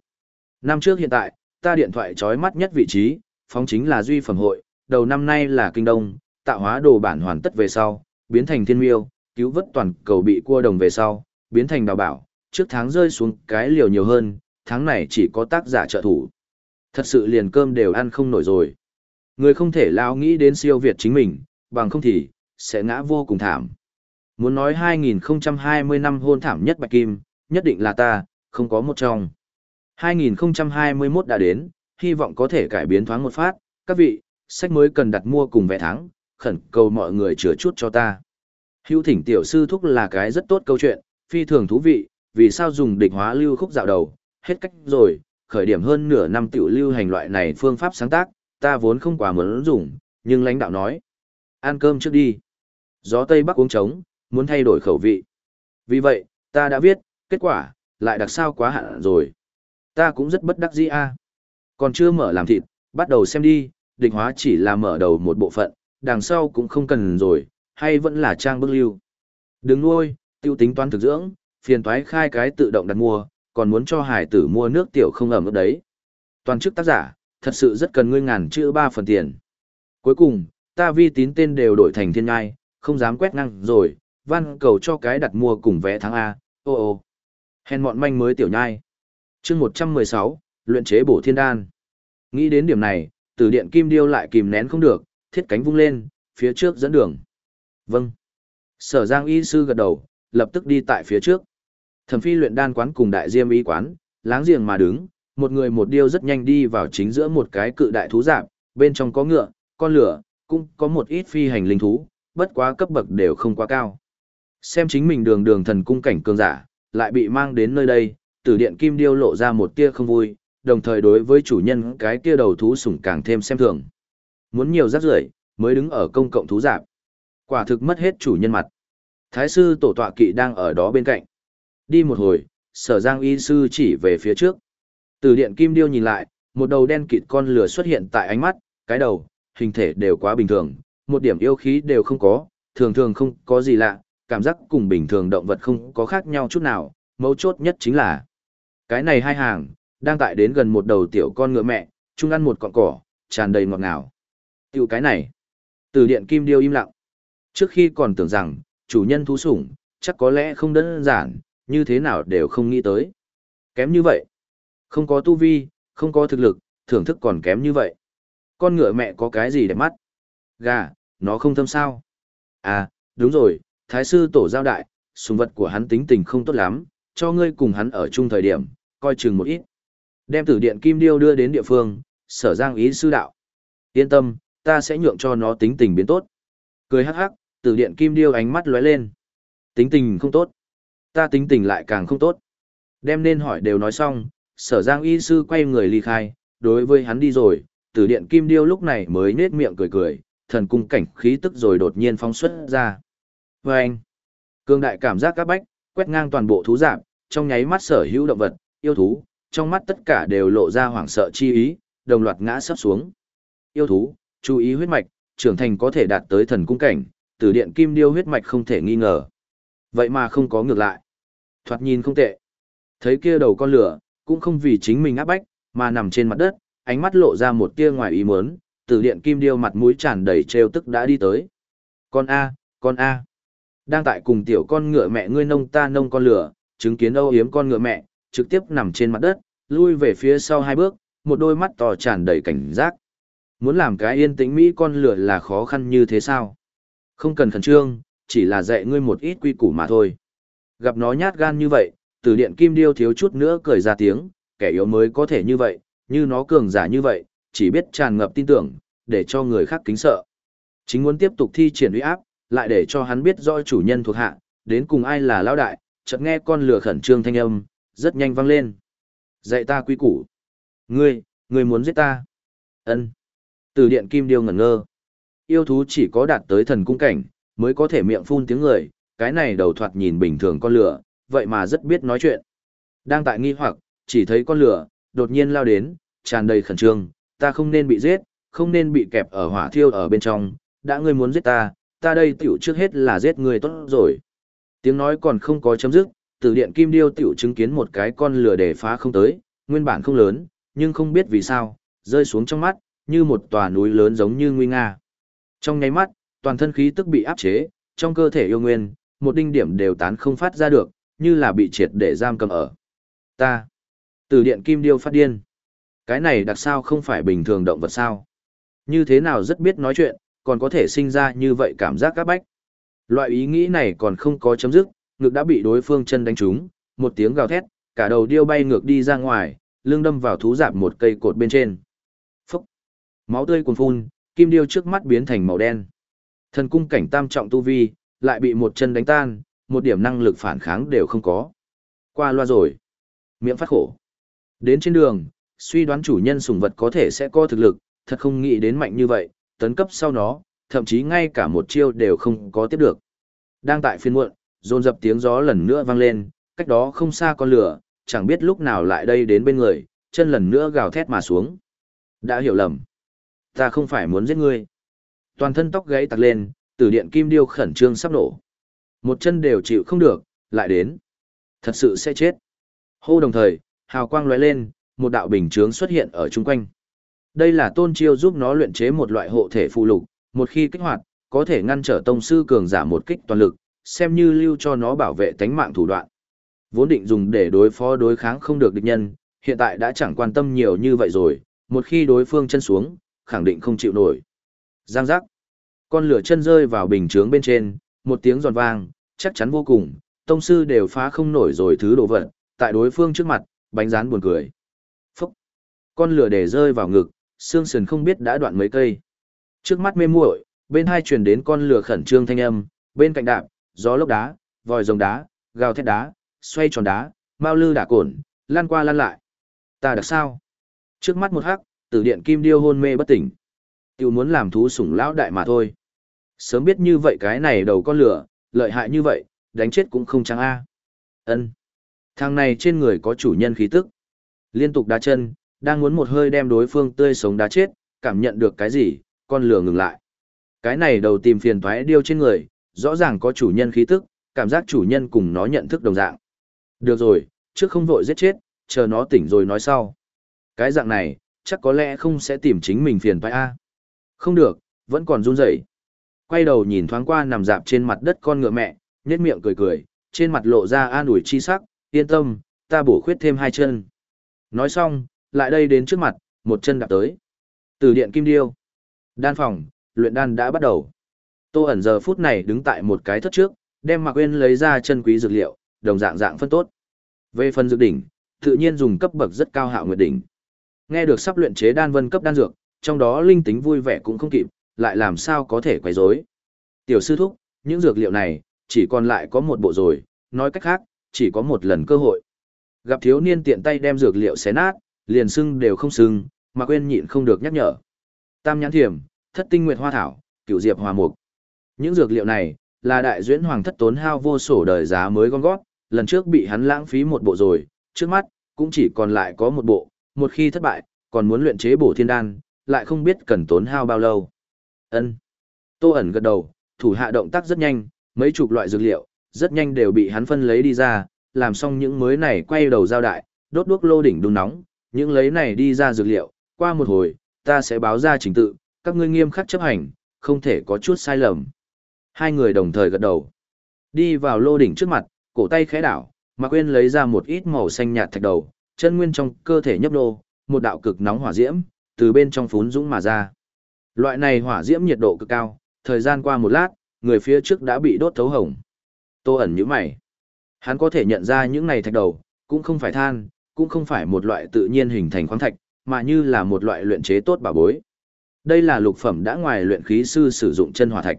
Năm trước hiện tại, ta điện thoại trói mắt nhất vị trí, phóng chính là duy phẩm hội, đầu năm nay là kinh đông, tạo hóa đồ bản hoàn tất về sau, biến thành thiên miêu, cứu vớt toàn cầu bị cua đồng về sau, biến thành đào bảo, trước tháng rơi xuống cái liều nhiều hơn, tháng này chỉ có tác giả trợ thủ. Thật sự liền cơm đều ăn không nổi rồi. Người không thể lao nghĩ đến siêu Việt chính mình, bằng không thì, sẽ ngã vô cùng thảm. Muốn nói 2020 năm hôn thảm nhất Bạch Kim, nhất định là ta, không có một trong. 2021 đã đến, hy vọng có thể cải biến thoáng một phát, các vị, sách mới cần đặt mua cùng vẽ thắng, khẩn cầu mọi người chứa chút cho ta. Hữu thỉnh tiểu sư thúc là cái rất tốt câu chuyện, phi thường thú vị, vì sao dùng địch hóa lưu khúc dạo đầu, hết cách rồi, khởi điểm hơn nửa năm tiểu lưu hành loại này phương pháp sáng tác, ta vốn không quá muốn dùng, nhưng lãnh đạo nói. Ăn cơm trước đi. Gió Tây Bắc uống trống, muốn thay đổi khẩu vị. Vì vậy, ta đã viết, kết quả, lại đặc sao quá hạn rồi. Ta cũng rất bất đắc dĩ a. Còn chưa mở làm thịt, bắt đầu xem đi, Định hóa chỉ là mở đầu một bộ phận, đằng sau cũng không cần rồi, hay vẫn là trang bức lưu. Đừng nuôi, tiêu tính toán thực dưỡng, phiền toái khai cái tự động đặt mua, còn muốn cho hải tử mua nước tiểu không ẩm ướt đấy. Toàn chức tác giả, thật sự rất cần ngươi ngàn chữ ba phần tiền. Cuối cùng, ta vi tín tên đều đổi thành thiên ngai, không dám quét ngang rồi, văn cầu cho cái đặt mua cùng vé tháng A, ô ô. Hèn mọn manh mới tiểu nhai. chương 116, luyện chế bổ thiên đan. Nghĩ đến điểm này, từ điện kim điêu lại kìm nén không được, thiết cánh vung lên, phía trước dẫn đường. Vâng. Sở Giang y sư gật đầu, lập tức đi tại phía trước. Thẩm phi luyện đan quán cùng đại diêm y quán, láng giềng mà đứng, một người một điêu rất nhanh đi vào chính giữa một cái cự đại thú giảm. bên trong có ngựa, con lửa, cũng có một ít phi hành linh thú, bất quá cấp bậc đều không quá cao. Xem chính mình đường đường thần cung cảnh cường giả, lại bị mang đến nơi đây, tử điện kim điêu lộ ra một tia không vui, đồng thời đối với chủ nhân cái kia đầu thú sủng càng thêm xem thường. Muốn nhiều rác rưởi mới đứng ở công cộng thú giảm. Quả thực mất hết chủ nhân mặt. Thái sư tổ tọa kỵ đang ở đó bên cạnh. Đi một hồi, sở giang y sư chỉ về phía trước. Từ điện kim điêu nhìn lại, một đầu đen kịt con lửa xuất hiện tại ánh mắt, cái đầu, hình thể đều quá bình thường, một điểm yêu khí đều không có, thường thường không có gì lạ, cảm giác cùng bình thường động vật không có khác nhau chút nào, mấu chốt nhất chính là cái này hai hàng, đang tại đến gần một đầu tiểu con ngựa mẹ, chung ăn một cọng cỏ, tràn đầy ngọt ngào. Tiểu cái này, từ điện kim điêu im lặng. Trước khi còn tưởng rằng, chủ nhân thú sủng, chắc có lẽ không đơn giản, như thế nào đều không nghĩ tới. Kém như vậy. Không có tu vi, không có thực lực, thưởng thức còn kém như vậy. Con ngựa mẹ có cái gì để mắt? Gà, nó không thâm sao? À, đúng rồi, thái sư tổ giao đại, sùng vật của hắn tính tình không tốt lắm, cho ngươi cùng hắn ở chung thời điểm, coi chừng một ít. Đem tử điện kim điêu đưa đến địa phương, sở giang ý sư đạo. Yên tâm, ta sẽ nhượng cho nó tính tình biến tốt. Cười hắc hắc, tử điện kim điêu ánh mắt lóe lên. Tính tình không tốt. Ta tính tình lại càng không tốt. Đem nên hỏi đều nói xong, sở giang y sư quay người ly khai, đối với hắn đi rồi, tử điện kim điêu lúc này mới nết miệng cười cười, thần cung cảnh khí tức rồi đột nhiên phóng xuất ra. Và anh, cương đại cảm giác các bách, quét ngang toàn bộ thú giảm, trong nháy mắt sở hữu động vật, yêu thú, trong mắt tất cả đều lộ ra hoảng sợ chi ý, đồng loạt ngã sắp xuống. Yêu thú, chú ý huyết mạch, trưởng thành có thể đạt tới thần cung cảnh, tử điện kim điêu huyết mạch không thể nghi ngờ. Vậy mà không có ngược lại. Thoạt nhìn không tệ. Thấy kia đầu con lửa, cũng không vì chính mình áp bách, mà nằm trên mặt đất, ánh mắt lộ ra một tia ngoài ý muốn, từ điện kim điêu mặt mũi tràn đầy trêu tức đã đi tới. Con A, con A. Đang tại cùng tiểu con ngựa mẹ ngươi nông ta nông con lửa, chứng kiến âu yếm con ngựa mẹ, trực tiếp nằm trên mặt đất, lui về phía sau hai bước, một đôi mắt to tràn đầy cảnh giác. Muốn làm cái yên tĩnh Mỹ con lửa là khó khăn như thế sao? Không cần khẩn trương, chỉ là dạy ngươi một ít quy củ mà thôi. Gặp nó nhát gan như vậy, từ điện kim điêu thiếu chút nữa cười ra tiếng, kẻ yếu mới có thể như vậy, như nó cường giả như vậy, chỉ biết tràn ngập tin tưởng, để cho người khác kính sợ. Chính muốn tiếp tục thi triển uy áp, lại để cho hắn biết rõ chủ nhân thuộc hạ, đến cùng ai là lão đại, chợt nghe con lửa khẩn trương thanh âm, rất nhanh vang lên. Dạy ta quy củ. Ngươi, ngươi muốn giết ta. Ân. Từ điện kim điêu ngẩn ngơ. Yêu thú chỉ có đạt tới thần cung cảnh, mới có thể miệng phun tiếng người, cái này đầu thoạt nhìn bình thường con lửa, vậy mà rất biết nói chuyện. Đang tại nghi hoặc, chỉ thấy con lửa, đột nhiên lao đến, tràn đầy khẩn trương, ta không nên bị giết, không nên bị kẹp ở hỏa thiêu ở bên trong, đã ngươi muốn giết ta, ta đây tiểu trước hết là giết ngươi tốt rồi. Tiếng nói còn không có chấm dứt, từ điện kim điêu tiểu chứng kiến một cái con lửa để phá không tới, nguyên bản không lớn, nhưng không biết vì sao, rơi xuống trong mắt, như một tòa núi lớn giống như nguy nga. Trong nháy mắt, toàn thân khí tức bị áp chế, trong cơ thể yêu nguyên, một đinh điểm đều tán không phát ra được, như là bị triệt để giam cầm ở. Ta. Từ điện kim điêu phát điên. Cái này đặc sao không phải bình thường động vật sao. Như thế nào rất biết nói chuyện, còn có thể sinh ra như vậy cảm giác các bách. Loại ý nghĩ này còn không có chấm dứt, ngực đã bị đối phương chân đánh trúng, một tiếng gào thét, cả đầu điêu bay ngược đi ra ngoài, lưng đâm vào thú giảm một cây cột bên trên. Phúc! Máu tươi cuồn phun, kim điêu trước mắt biến thành màu đen. Thần cung cảnh tam trọng tu vi, lại bị một chân đánh tan, một điểm năng lực phản kháng đều không có. Qua loa rồi. Miệng phát khổ. Đến trên đường, suy đoán chủ nhân sủng vật có thể sẽ có thực lực, thật không nghĩ đến mạnh như vậy, tấn cấp sau nó, thậm chí ngay cả một chiêu đều không có tiếp được. Đang tại phiên muộn, dồn dập tiếng gió lần nữa vang lên, cách đó không xa con lửa, chẳng biết lúc nào lại đây đến bên người, chân lần nữa gào thét mà xuống. Đã hiểu lầm. Ta không phải muốn giết ngươi. Toàn thân tóc gáy tặc lên, tử điện kim điêu khẩn trương sắp nổ. Một chân đều chịu không được, lại đến. Thật sự sẽ chết. Hô đồng thời, hào quang lóe lên, một đạo bình chướng xuất hiện ở chung quanh. Đây là tôn chiêu giúp nó luyện chế một loại hộ thể phụ lục, một khi kích hoạt, có thể ngăn trở tông sư cường giả một kích toàn lực, xem như lưu cho nó bảo vệ tánh mạng thủ đoạn. Vốn định dùng để đối phó đối kháng không được địch nhân, hiện tại đã chẳng quan tâm nhiều như vậy rồi, một khi đối phương chân xuống, khẳng định không chịu nổi. Giang giác. Con lửa chân rơi vào bình chướng bên trên, một tiếng giòn vang, chắc chắn vô cùng, tông sư đều phá không nổi rồi thứ đồ vật, tại đối phương trước mặt, bánh rán buồn cười. Phúc. Con lửa để rơi vào ngực, xương sườn không biết đã đoạn mấy cây. Trước mắt mê muội, bên hai truyền đến con lửa khẩn trương thanh âm, bên cạnh đạp, gió lốc đá, vòi rồng đá, gào thét đá, xoay tròn đá, mau lư đả cồn, lan qua lan lại. Ta đặc sao? Trước mắt một hắc, tử điện kim điêu hôn mê bất tỉnh. Tiêu muốn làm thú sủng lão đại mà thôi. Sớm biết như vậy cái này đầu con lửa, lợi hại như vậy, đánh chết cũng không trắng a. Ân. Thằng này trên người có chủ nhân khí tức. Liên tục đá chân, đang muốn một hơi đem đối phương tươi sống đá chết, cảm nhận được cái gì, con lửa ngừng lại. Cái này đầu tìm phiền toái điêu trên người, rõ ràng có chủ nhân khí tức, cảm giác chủ nhân cùng nó nhận thức đồng dạng. Được rồi, trước không vội giết chết, chờ nó tỉnh rồi nói sau. Cái dạng này, chắc có lẽ không sẽ tìm chính mình phiền phải a. Không được, vẫn còn run rẩy. Quay đầu nhìn thoáng qua nằm dạp trên mặt đất con ngựa mẹ, nhếch miệng cười cười, trên mặt lộ ra an ủi chi sắc, yên tâm, ta bổ khuyết thêm hai chân. Nói xong, lại đây đến trước mặt, một chân đạp tới. Từ điện kim điêu. Đan phòng, luyện đan đã bắt đầu. Tô ẩn giờ phút này đứng tại một cái thất trước, đem Mạc Uyên lấy ra chân quý dược liệu, đồng dạng dạng phân tốt. Về phần dược đỉnh, tự nhiên dùng cấp bậc rất cao hạo nguyệt đỉnh. Nghe được sắp luyện chế đan vân cấp đan dược, trong đó linh tính vui vẻ cũng không kịp, lại làm sao có thể quấy rối. Tiểu sư thúc, những dược liệu này, chỉ còn lại có một bộ rồi, nói cách khác, chỉ có một lần cơ hội. Gặp thiếu niên tiện tay đem dược liệu xé nát, liền sưng đều không sưng, mà quên nhịn không được nhắc nhở. Tam nhãn thiểm, thất tinh nguyệt hoa thảo, cửu diệp hòa mục. Những dược liệu này, là đại duyễn hoàng thất tốn hao vô sổ đời giá mới gom gót, lần trước bị hắn lãng phí một bộ rồi, trước mắt, cũng chỉ còn lại có một bộ, một khi thất bại, còn muốn luyện chế bổ thiên đan, lại không biết cần tốn hao bao lâu. Ân. Tô ẩn gật đầu, thủ hạ động tác rất nhanh, mấy chục loại dược liệu, rất nhanh đều bị hắn phân lấy đi ra, làm xong những mới này quay đầu giao đại, đốt đuốc lô đỉnh đun nóng, những lấy này đi ra dược liệu, qua một hồi, ta sẽ báo ra trình tự, các ngươi nghiêm khắc chấp hành, không thể có chút sai lầm. Hai người đồng thời gật đầu. Đi vào lô đỉnh trước mặt, cổ tay khẽ đảo, Mạc Quyên lấy ra một ít màu xanh nhạt thạch đầu, chân nguyên trong cơ thể nhấp nô, một đạo cực nóng hỏa diễm, từ bên trong phún dũng mà ra. Loại này hỏa diễm nhiệt độ cực cao, thời gian qua một lát, người phía trước đã bị đốt thấu hồng. Tô ẩn như mày. Hắn có thể nhận ra những này thạch đầu, cũng không phải than, cũng không phải một loại tự nhiên hình thành khoáng thạch, mà như là một loại luyện chế tốt bảo bối. Đây là lục phẩm đã ngoài luyện khí sư sử dụng chân hỏa thạch.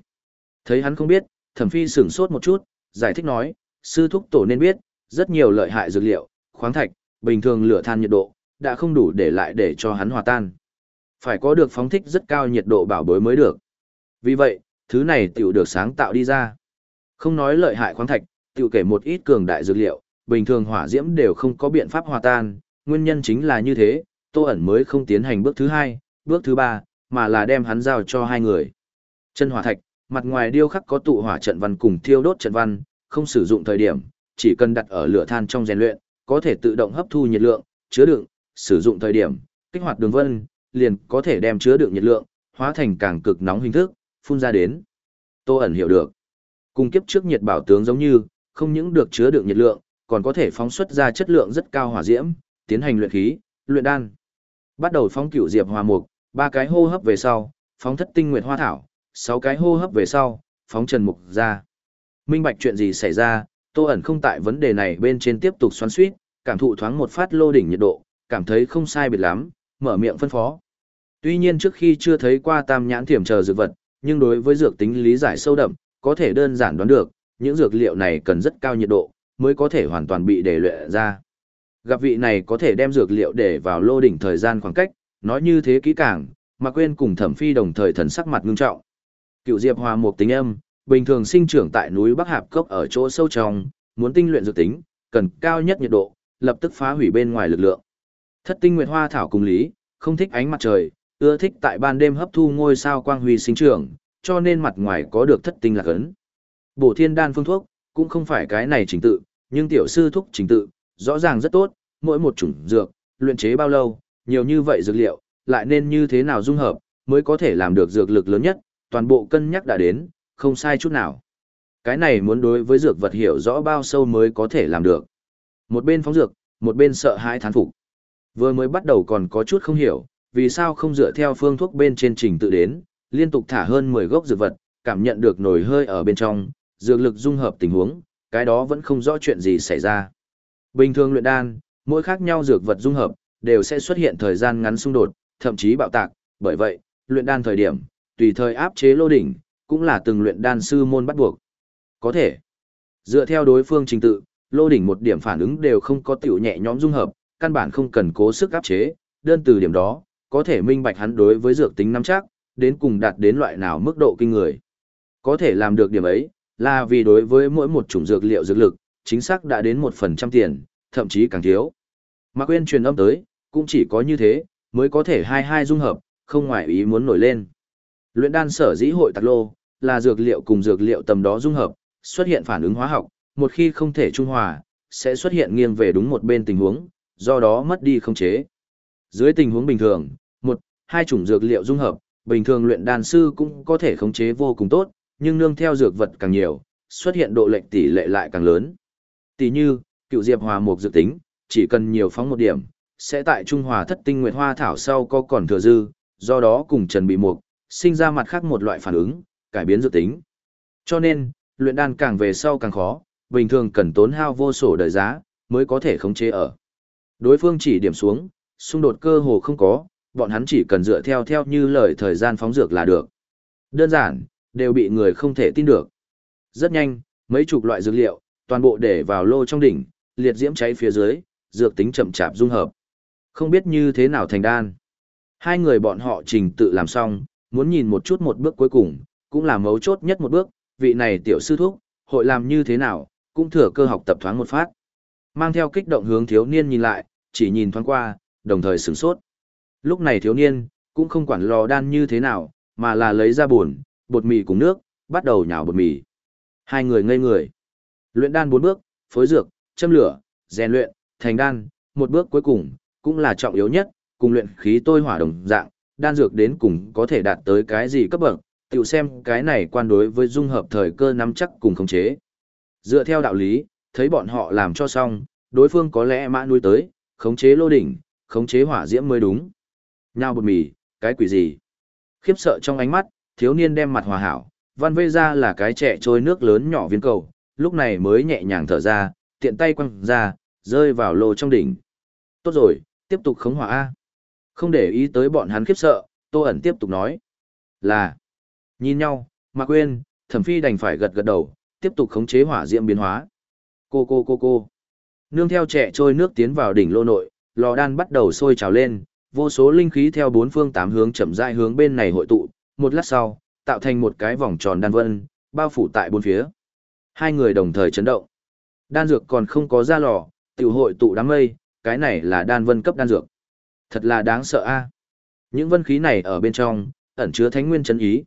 Thấy hắn không biết, thẩm phi sửng sốt một chút, giải thích nói, sư thúc tổ nên biết, rất nhiều lợi hại dược liệu, khoáng thạch, bình thường lửa than nhiệt độ, đã không đủ để lại để cho hắn hòa tan. Phải có được phóng thích rất cao nhiệt độ bảo bối mới được. Vì vậy, thứ này tiểu được sáng tạo đi ra. Không nói lợi hại khoáng thạch, tiểu kể một ít cường đại dược liệu, bình thường hỏa diễm đều không có biện pháp hòa tan, nguyên nhân chính là như thế, Tô ẩn mới không tiến hành bước thứ hai, bước thứ ba, mà là đem hắn giao cho hai người. Chân hỏa thạch, mặt ngoài điêu khắc có tụ hỏa trận văn cùng thiêu đốt trận văn, không sử dụng thời điểm, chỉ cần đặt ở lửa than trong rèn luyện, có thể tự động hấp thu nhiệt lượng, chứa đựng, sử dụng thời điểm, kích hoạt đường vân, liền có thể đem chứa đựng nhiệt lượng, hóa thành càng cực nóng hình thức, phun ra đến. Tô ẩn hiểu được. Cùng kiếp trước nhiệt bảo tướng giống như, không những được chứa đựng nhiệt lượng, còn có thể phóng xuất ra chất lượng rất cao hỏa diễm, tiến hành luyện khí, luyện đan. Bắt đầu phóng cửu diệp hòa mục, ba cái hô hấp về sau, phóng thất tinh nguyệt hoa thảo, sáu cái hô hấp về sau, phóng trần mục ra. Minh bạch chuyện gì xảy ra, Tô ẩn không tại vấn đề này bên trên tiếp tục xoắn suýt, cảm thụ thoáng một phát lô đỉnh nhiệt độ, cảm thấy không sai biệt lắm, mở miệng phân phó. Tuy nhiên trước khi chưa thấy qua tam nhãn thiểm chờ dược vật, nhưng đối với dược tính lý giải sâu đậm, có thể đơn giản đoán được, những dược liệu này cần rất cao nhiệt độ, mới có thể hoàn toàn bị để luyện ra. Gặp vị này có thể đem dược liệu để vào lô đỉnh thời gian khoảng cách, nói như thế kỹ càng, mà quên cùng thẩm phi đồng thời thần sắc mặt ngưng trọng. Cựu Diệp Hòa một tính âm, bình thường sinh trưởng tại núi Bắc Hạp Cốc ở chỗ sâu trong, muốn tinh luyện dược tính, cần cao nhất nhiệt độ, lập tức phá hủy bên ngoài lực lượng. Thất tinh nguyệt hoa thảo cùng lý, không thích ánh mặt trời, ưa thích tại ban đêm hấp thu ngôi sao quang huy sinh trưởng, cho nên mặt ngoài có được thất tinh lạc ấn. Bổ thiên đan phương thuốc, cũng không phải cái này trình tự, nhưng tiểu sư thuốc trình tự, rõ ràng rất tốt, mỗi một chủng dược, luyện chế bao lâu, nhiều như vậy dược liệu, lại nên như thế nào dung hợp, mới có thể làm được dược lực lớn nhất, toàn bộ cân nhắc đã đến, không sai chút nào. Cái này muốn đối với dược vật hiểu rõ bao sâu mới có thể làm được. Một bên phóng dược, một bên sợ hãi thán phục. Vừa mới bắt đầu còn có chút không hiểu, vì sao không dựa theo phương thuốc bên trên trình tự đến, liên tục thả hơn 10 gốc dược vật, cảm nhận được nổi hơi ở bên trong, dược lực dung hợp tình huống, cái đó vẫn không rõ chuyện gì xảy ra. Bình thường luyện đan, mỗi khác nhau dược vật dung hợp, đều sẽ xuất hiện thời gian ngắn xung đột, thậm chí bạo tạc, bởi vậy, luyện đan thời điểm, tùy thời áp chế lô đỉnh, cũng là từng luyện đan sư môn bắt buộc. Có thể, dựa theo đối phương trình tự, lô đỉnh một điểm phản ứng đều không có tiểu nhẹ nhõm dung hợp, căn bản không cần cố sức áp chế, đơn từ điểm đó, có thể minh bạch hắn đối với dược tính nắm chắc, đến cùng đạt đến loại nào mức độ kinh người. Có thể làm được điểm ấy, là vì đối với mỗi một chủng dược liệu dược lực, chính xác đã đến một phần trăm tiền, thậm chí càng thiếu. Mạc Quyên truyền âm tới, cũng chỉ có như thế, mới có thể hai hai dung hợp, không ngoài ý muốn nổi lên. Luyện đan sở dĩ hội tạc lô, là dược liệu cùng dược liệu tầm đó dung hợp, xuất hiện phản ứng hóa học, một khi không thể trung hòa, sẽ xuất hiện nghiêng về đúng một bên tình huống, do đó mất đi không chế. Dưới tình huống bình thường, hai chủng dược liệu dung hợp, bình thường luyện đan sư cũng có thể khống chế vô cùng tốt, nhưng nương theo dược vật càng nhiều, xuất hiện độ lệch tỷ lệ lại càng lớn. Tỷ như, cựu diệp hòa mục dược tính, chỉ cần nhiều phóng một điểm, sẽ tại trung hòa thất tinh nguyệt hoa thảo sau có còn thừa dư, do đó cùng trần bị mục, sinh ra mặt khác một loại phản ứng, cải biến dược tính. Cho nên, luyện đan càng về sau càng khó, bình thường cần tốn hao vô sổ đời giá, mới có thể khống chế ở. Đối phương chỉ điểm xuống, xung đột cơ hồ không có, bọn hắn chỉ cần dựa theo theo như lời thời gian phóng dược là được. Đơn giản, đều bị người không thể tin được. Rất nhanh, mấy chục loại dược liệu, toàn bộ để vào lô trong đỉnh, liệt diễm cháy phía dưới, dược tính chậm chạp dung hợp. Không biết như thế nào thành đan. Hai người bọn họ trình tự làm xong, muốn nhìn một chút một bước cuối cùng, cũng là mấu chốt nhất một bước, vị này tiểu sư thúc, hội làm như thế nào, cũng thừa cơ học tập thoáng một phát. Mang theo kích động hướng thiếu niên nhìn lại, chỉ nhìn thoáng qua, đồng thời sửng sốt. Lúc này thiếu niên, cũng không quản lò đan như thế nào, mà là lấy ra buồn, bột mì cùng nước, bắt đầu nhào bột mì. Hai người ngây người. Luyện đan bốn bước, phối dược, châm lửa, rèn luyện, thành đan, một bước cuối cùng, cũng là trọng yếu nhất, cùng luyện khí tôi hỏa đồng dạng, đan dược đến cùng có thể đạt tới cái gì cấp bậc, tiểu xem cái này quan đối với dung hợp thời cơ nắm chắc cùng khống chế. Dựa theo đạo lý, thấy bọn họ làm cho xong, đối phương có lẽ mã nuôi tới, khống chế lô đỉnh, khống chế hỏa diễm mới đúng. Nhao bột mì, cái quỷ gì? Khiếp sợ trong ánh mắt, thiếu niên đem mặt hòa hảo, văn vây ra là cái trẻ trôi nước lớn nhỏ viên cầu, lúc này mới nhẹ nhàng thở ra, tiện tay quăng ra, rơi vào lô trong đỉnh. Tốt rồi, tiếp tục khống hỏa A. Không để ý tới bọn hắn khiếp sợ, Tô ẩn tiếp tục nói. Là, nhìn nhau, mà quên, thẩm phi đành phải gật gật đầu, tiếp tục khống chế hỏa diễm biến hóa. Cô cô cô cô. Nương theo trẻ trôi nước tiến vào đỉnh lô nội, lò đan bắt đầu sôi trào lên, vô số linh khí theo bốn phương tám hướng chậm rãi hướng bên này hội tụ, một lát sau, tạo thành một cái vòng tròn đan vân, bao phủ tại bốn phía. Hai người đồng thời chấn động. Đan dược còn không có ra lò, tiểu hội tụ đám mây, cái này là đan vân cấp đan dược. Thật là đáng sợ a. Những vân khí này ở bên trong, ẩn chứa thánh nguyên chân ý.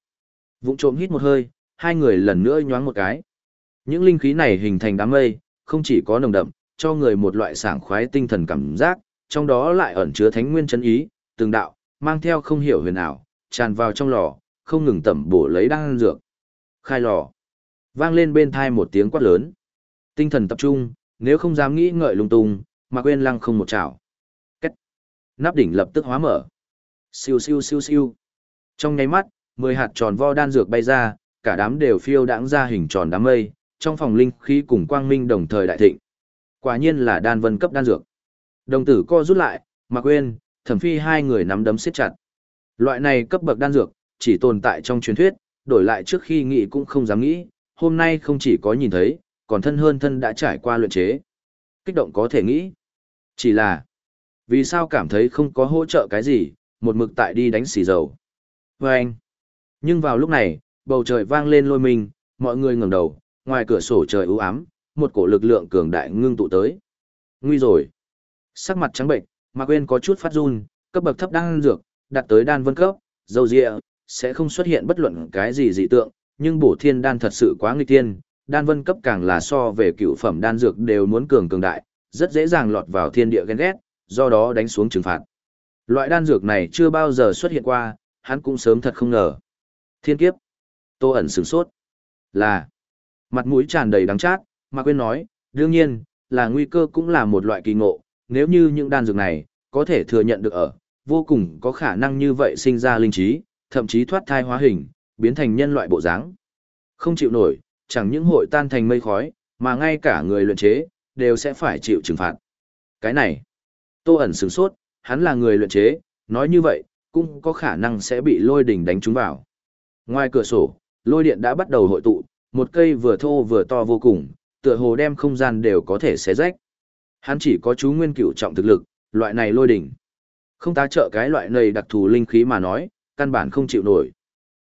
Vụng trộm hít một hơi, hai người lần nữa nhoáng một cái. Những linh khí này hình thành đám mây, không chỉ có nồng đậm, cho người một loại sảng khoái tinh thần cảm giác, trong đó lại ẩn chứa thánh nguyên chân ý, từng đạo, mang theo không hiểu huyền ảo, tràn vào trong lò, không ngừng tẩm bổ lấy đan dược. Khai lò. Vang lên bên thai một tiếng quát lớn. Tinh thần tập trung, nếu không dám nghĩ ngợi lung tung, mà quên lăng không một chảo. Cách. Nắp đỉnh lập tức hóa mở. Siêu siêu siêu siêu. Trong nháy mắt, mười hạt tròn vo đan dược bay ra, cả đám đều phiêu đãng ra hình tròn đám mây, trong phòng linh khí cùng quang minh đồng thời đại thịnh. Quả nhiên là đan vân cấp đan dược. Đồng tử co rút lại, mà quên, thẩm phi hai người nắm đấm siết chặt. Loại này cấp bậc đan dược, chỉ tồn tại trong truyền thuyết, đổi lại trước khi nghĩ cũng không dám nghĩ, hôm nay không chỉ có nhìn thấy, còn thân hơn thân đã trải qua luyện chế. Kích động có thể nghĩ. Chỉ là, vì sao cảm thấy không có hỗ trợ cái gì, một mực tại đi đánh xì dầu. Và anh. Nhưng vào lúc này, bầu trời vang lên lôi mình, mọi người ngẩng đầu, ngoài cửa sổ trời u ám, một cổ lực lượng cường đại ngưng tụ tới. Nguy rồi. Sắc mặt trắng bệnh, mà Quyên có chút phát run, cấp bậc thấp đan dược, đạt tới đan vân cấp, dầu dịa, sẽ không xuất hiện bất luận cái gì dị tượng, nhưng bổ thiên đan thật sự quá nguy tiên, đan vân cấp càng là so về cựu phẩm đan dược đều muốn cường cường đại, rất dễ dàng lọt vào thiên địa ghen ghét, do đó đánh xuống trừng phạt. Loại đan dược này chưa bao giờ xuất hiện qua, hắn cũng sớm thật không ngờ. Thiên kiếp. Tô ẩn sửng sốt. Là. Mặt mũi tràn đầy đắng chát, mà quên nói, đương nhiên, là nguy cơ cũng là một loại kỳ ngộ, nếu như những đan dược này, có thể thừa nhận được ở, vô cùng có khả năng như vậy sinh ra linh trí, thậm chí thoát thai hóa hình, biến thành nhân loại bộ dáng. Không chịu nổi, chẳng những hội tan thành mây khói, mà ngay cả người luyện chế, đều sẽ phải chịu trừng phạt. Cái này, Tô ẩn sửng sốt, hắn là người luyện chế, nói như vậy, cũng có khả năng sẽ bị lôi đỉnh đánh trúng vào. Ngoài cửa sổ, lôi điện đã bắt đầu hội tụ, một cây vừa thô vừa to vô cùng, tựa hồ đem không gian đều có thể xé rách. Hắn chỉ có chú nguyên cửu trọng thực lực, loại này lôi đỉnh. Không tá trợ cái loại này đặc thù linh khí mà nói, căn bản không chịu nổi.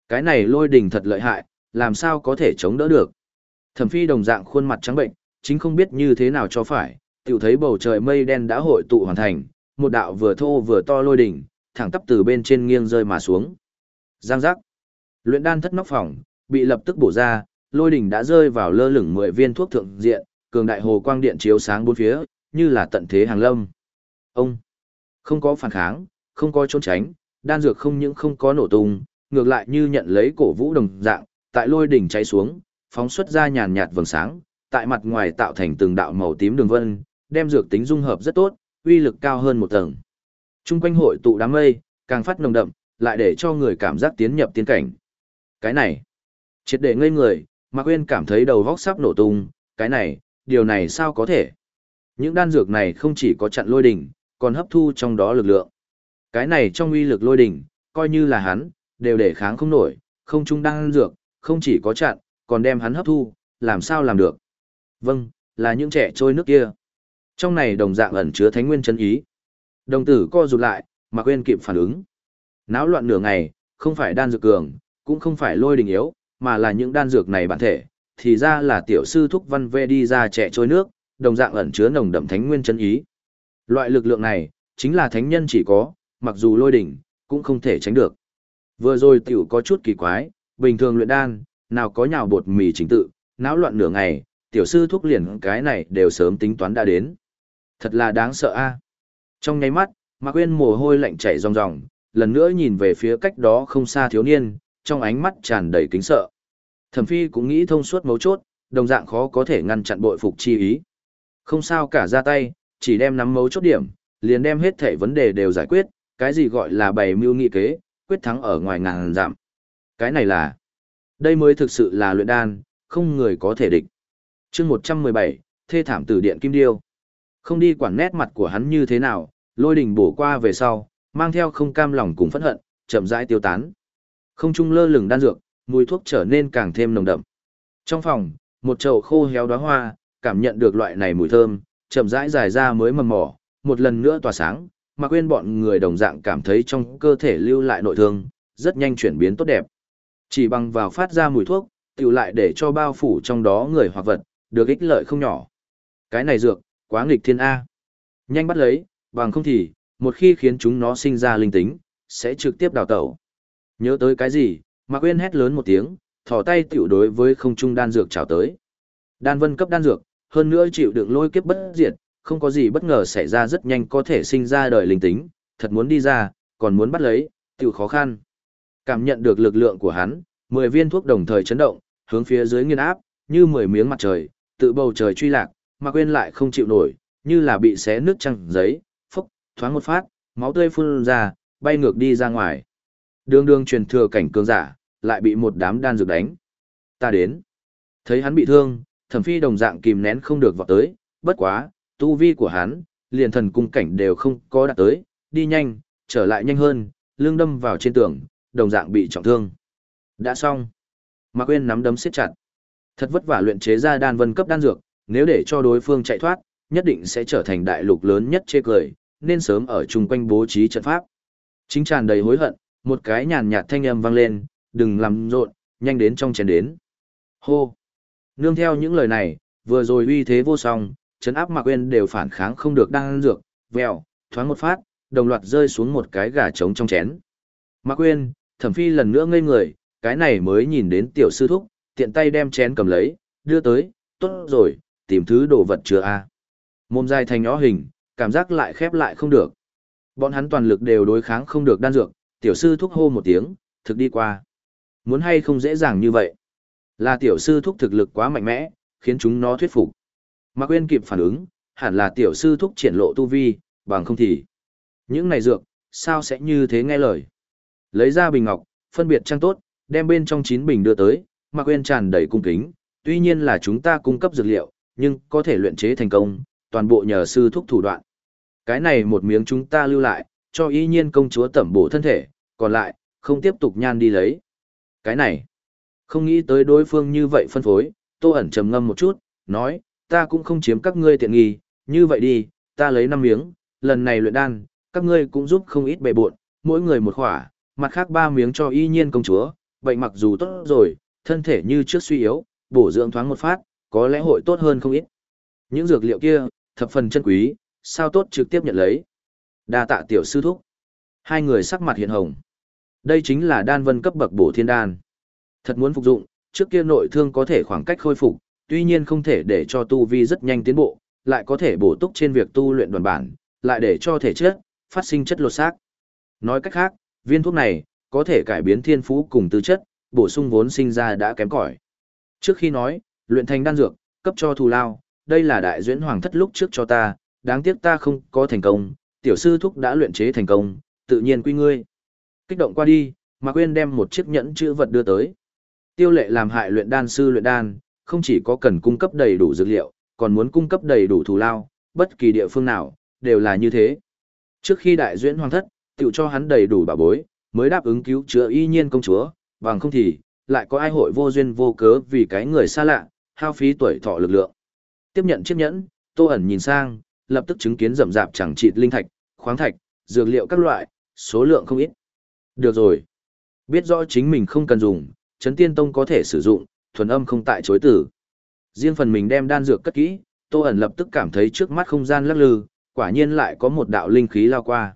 Cái này lôi đỉnh thật lợi hại, làm sao có thể chống đỡ được. Thẩm phi đồng dạng khuôn mặt trắng bệnh, chính không biết như thế nào cho phải, tiểu thấy bầu trời mây đen đã hội tụ hoàn thành, một đạo vừa thô vừa to lôi đỉnh, thẳng tắp từ bên trên nghiêng rơi mà xuống. Giang giác. Luyện đan thất nóc phòng, bị lập tức bổ ra, lôi đỉnh đã rơi vào lơ lửng 10 viên thuốc thượng diện, cường đại hồ quang điện chiếu sáng bốn phía, như là tận thế hàng lâm. Ông không có phản kháng, không có trốn tránh, đan dược không những không có nổ tung, ngược lại như nhận lấy cổ vũ đồng dạng, tại lôi đỉnh cháy xuống, phóng xuất ra nhàn nhạt vầng sáng, tại mặt ngoài tạo thành từng đạo màu tím đường vân, đem dược tính dung hợp rất tốt, uy lực cao hơn một tầng. Trung quanh hội tụ đám mây, càng phát nồng đậm, lại để cho người cảm giác tiến nhập tiến cảnh. Cái này, triệt để ngây người, Mạc Uyên cảm thấy đầu vóc sắp nổ tung, cái này, điều này sao có thể? Những đan dược này không chỉ có chặn lôi đỉnh, còn hấp thu trong đó lực lượng. Cái này trong uy lực lôi đỉnh, coi như là hắn, đều để kháng không nổi, không chung đan dược, không chỉ có chặn, còn đem hắn hấp thu, làm sao làm được? Vâng, là những trẻ trôi nước kia. Trong này đồng dạng ẩn chứa thánh nguyên chân ý. Đồng tử co rụt lại, mà quên kịp phản ứng. Náo loạn nửa ngày, không phải đan dược cường, cũng không phải lôi đình yếu, mà là những đan dược này bản thể, thì ra là tiểu sư thúc văn vê đi ra trẻ trôi nước, đồng dạng ẩn chứa nồng đậm thánh nguyên chân ý. Loại lực lượng này, chính là thánh nhân chỉ có, mặc dù lôi đỉnh, cũng không thể tránh được. Vừa rồi tiểu có chút kỳ quái, bình thường luyện đan, nào có nhào bột mì chính tự, náo loạn nửa ngày, tiểu sư thúc liền cái này đều sớm tính toán đã đến. Thật là đáng sợ a. Trong nháy mắt, Mạc Quyên mồ hôi lạnh chảy ròng ròng, lần nữa nhìn về phía cách đó không xa thiếu niên, trong ánh mắt tràn đầy kính sợ. Thẩm Phi cũng nghĩ thông suốt mấu chốt, đồng dạng khó có thể ngăn chặn bội phục chi ý. Không sao cả ra tay, chỉ đem nắm mấu chốt điểm, liền đem hết thảy vấn đề đều giải quyết, cái gì gọi là bày mưu nghị kế, quyết thắng ở ngoài ngàn giảm. Cái này là, đây mới thực sự là luyện đan, không người có thể địch. chương 117, thê thảm tử điện kim điêu. Không đi quản nét mặt của hắn như thế nào, lôi đình bổ qua về sau, mang theo không cam lòng cùng phẫn hận, chậm rãi tiêu tán. Không trung lơ lửng đan dược, mùi thuốc trở nên càng thêm nồng đậm. Trong phòng, một chậu khô héo đóa hoa, cảm nhận được loại này mùi thơm, chậm rãi dài ra mới mầm mỏ, một lần nữa tỏa sáng, mà quên bọn người đồng dạng cảm thấy trong cơ thể lưu lại nội thương, rất nhanh chuyển biến tốt đẹp. Chỉ bằng vào phát ra mùi thuốc, tiểu lại để cho bao phủ trong đó người hoặc vật, được ích lợi không nhỏ. Cái này dược, quá nghịch thiên A. Nhanh bắt lấy, bằng không thì, một khi khiến chúng nó sinh ra linh tính, sẽ trực tiếp đào tẩu. Nhớ tới cái gì, mà quên hét lớn một tiếng, thỏ tay tiểu đối với không trung đan dược chào tới. Đan vân cấp đan dược, hơn nữa chịu đựng lôi kiếp bất diệt, không có gì bất ngờ xảy ra rất nhanh có thể sinh ra đời linh tính, thật muốn đi ra, còn muốn bắt lấy, tiểu khó khăn. Cảm nhận được lực lượng của hắn, 10 viên thuốc đồng thời chấn động, hướng phía dưới nghiên áp, như 10 miếng mặt trời, tự bầu trời truy lạc, mà quên lại không chịu nổi, như là bị xé nước trăng giấy, phốc, thoáng một phát, máu tươi phun ra, bay ngược đi ra ngoài. Đường đường truyền thừa cảnh cường giả, lại bị một đám đan dược đánh. Ta đến. Thấy hắn bị thương, thẩm phi đồng dạng kìm nén không được vào tới, bất quá, tu vi của hắn, liền thần cung cảnh đều không có đạt tới, đi nhanh, trở lại nhanh hơn, lưng đâm vào trên tường, đồng dạng bị trọng thương. Đã xong. Mạc Quyên nắm đấm siết chặt. Thật vất vả luyện chế ra đan vân cấp đan dược, nếu để cho đối phương chạy thoát, nhất định sẽ trở thành đại lục lớn nhất chê cười, nên sớm ở chung quanh bố trí trận pháp. Chính tràn đầy hối hận, một cái nhàn nhạt thanh âm vang lên, đừng làm rộn, nhanh đến trong chén đến. Hô! Nương theo những lời này, vừa rồi uy thế vô song, chấn áp Mạc Uyên đều phản kháng không được đan dược, vèo, thoáng một phát, đồng loạt rơi xuống một cái gà trống trong chén. Mạc Uyên, Thẩm Phi lần nữa ngây người, cái này mới nhìn đến tiểu sư thúc, tiện tay đem chén cầm lấy, đưa tới, tốt rồi, tìm thứ đồ vật chưa a. À. Mồm dài thành nhỏ hình, cảm giác lại khép lại không được. Bọn hắn toàn lực đều đối kháng không được đan dược, tiểu sư thúc hô một tiếng, thực đi qua. Muốn hay không dễ dàng như vậy. Là tiểu sư thúc thực lực quá mạnh mẽ, khiến chúng nó thuyết phục. Mạc Quyên kịp phản ứng, hẳn là tiểu sư thúc triển lộ tu vi, bằng không thì. Những này dược, sao sẽ như thế nghe lời. Lấy ra bình ngọc, phân biệt trang tốt, đem bên trong chín bình đưa tới, Mạc Quyên tràn đầy cung kính, tuy nhiên là chúng ta cung cấp dược liệu, nhưng có thể luyện chế thành công, toàn bộ nhờ sư thúc thủ đoạn. Cái này một miếng chúng ta lưu lại, cho y nhiên công chúa tẩm bổ thân thể, còn lại, không tiếp tục nhan đi lấy. Cái này, không nghĩ tới đối phương như vậy phân phối, tô ẩn trầm ngâm một chút, nói, ta cũng không chiếm các ngươi tiện nghi, như vậy đi, ta lấy năm miếng, lần này luyện đan, các ngươi cũng giúp không ít bề bộn, mỗi người một khỏa, mặt khác ba miếng cho y nhiên công chúa, bệnh mặc dù tốt rồi, thân thể như trước suy yếu, bổ dưỡng thoáng một phát, có lẽ hội tốt hơn không ít. Những dược liệu kia, thập phần chân quý, sao tốt trực tiếp nhận lấy. Đa tạ tiểu sư thúc. Hai người sắc mặt hiện hồng. Đây chính là đan vân cấp bậc bổ thiên đan. Thật muốn phục dụng, trước kia nội thương có thể khoảng cách khôi phục, tuy nhiên không thể để cho tu vi rất nhanh tiến bộ, lại có thể bổ túc trên việc tu luyện đoàn bản, lại để cho thể chất phát sinh chất lột xác. Nói cách khác, viên thuốc này có thể cải biến thiên phú cùng tư chất, bổ sung vốn sinh ra đã kém cỏi. Trước khi nói, luyện thành đan dược, cấp cho thù lao, đây là đại duyễn hoàng thất lúc trước cho ta, đáng tiếc ta không có thành công, tiểu sư thúc đã luyện chế thành công, tự nhiên quy ngươi. Kích động qua đi, Mạc Quyên đem một chiếc nhẫn chữ vật đưa tới. Tiêu lệ làm hại luyện đan sư luyện đan, không chỉ có cần cung cấp đầy đủ dược liệu, còn muốn cung cấp đầy đủ thù lao, bất kỳ địa phương nào, đều là như thế. Trước khi đại duyễn hoàng thất, tiểu cho hắn đầy đủ bảo bối, mới đáp ứng cứu chữa y nhiên công chúa, bằng không thì, lại có ai hội vô duyên vô cớ vì cái người xa lạ, hao phí tuổi thọ lực lượng. Tiếp nhận chiếc nhẫn, Tô ẩn nhìn sang, lập tức chứng kiến rậm rạp chẳng chịt linh thạch, khoáng thạch, dược liệu các loại, số lượng không ít. Được rồi. Biết rõ chính mình không cần dùng, Chấn Tiên Tông có thể sử dụng, thuần âm không tại chối tử. Riêng phần mình đem đan dược cất kỹ, Tô ẩn lập tức cảm thấy trước mắt không gian lắc lư, quả nhiên lại có một đạo linh khí lao qua.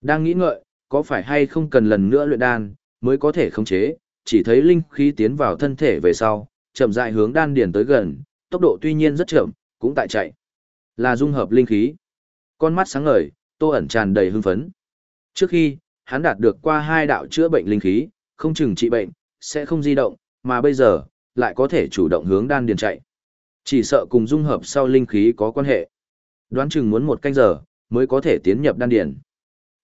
Đang nghĩ ngợi, có phải hay không cần lần nữa luyện đan, mới có thể khống chế, chỉ thấy linh khí tiến vào thân thể về sau, chậm rãi hướng đan điền tới gần, tốc độ tuy nhiên rất chậm, cũng tại chạy. Là dung hợp linh khí. Con mắt sáng ngời, Tô ẩn tràn đầy hưng phấn. Trước khi, hắn đạt được qua hai đạo chữa bệnh linh khí, không chừng trị bệnh, sẽ không di động, mà bây giờ, lại có thể chủ động hướng đan điền chạy. Chỉ sợ cùng dung hợp sau linh khí có quan hệ. Đoán chừng muốn một canh giờ, mới có thể tiến nhập đan điền.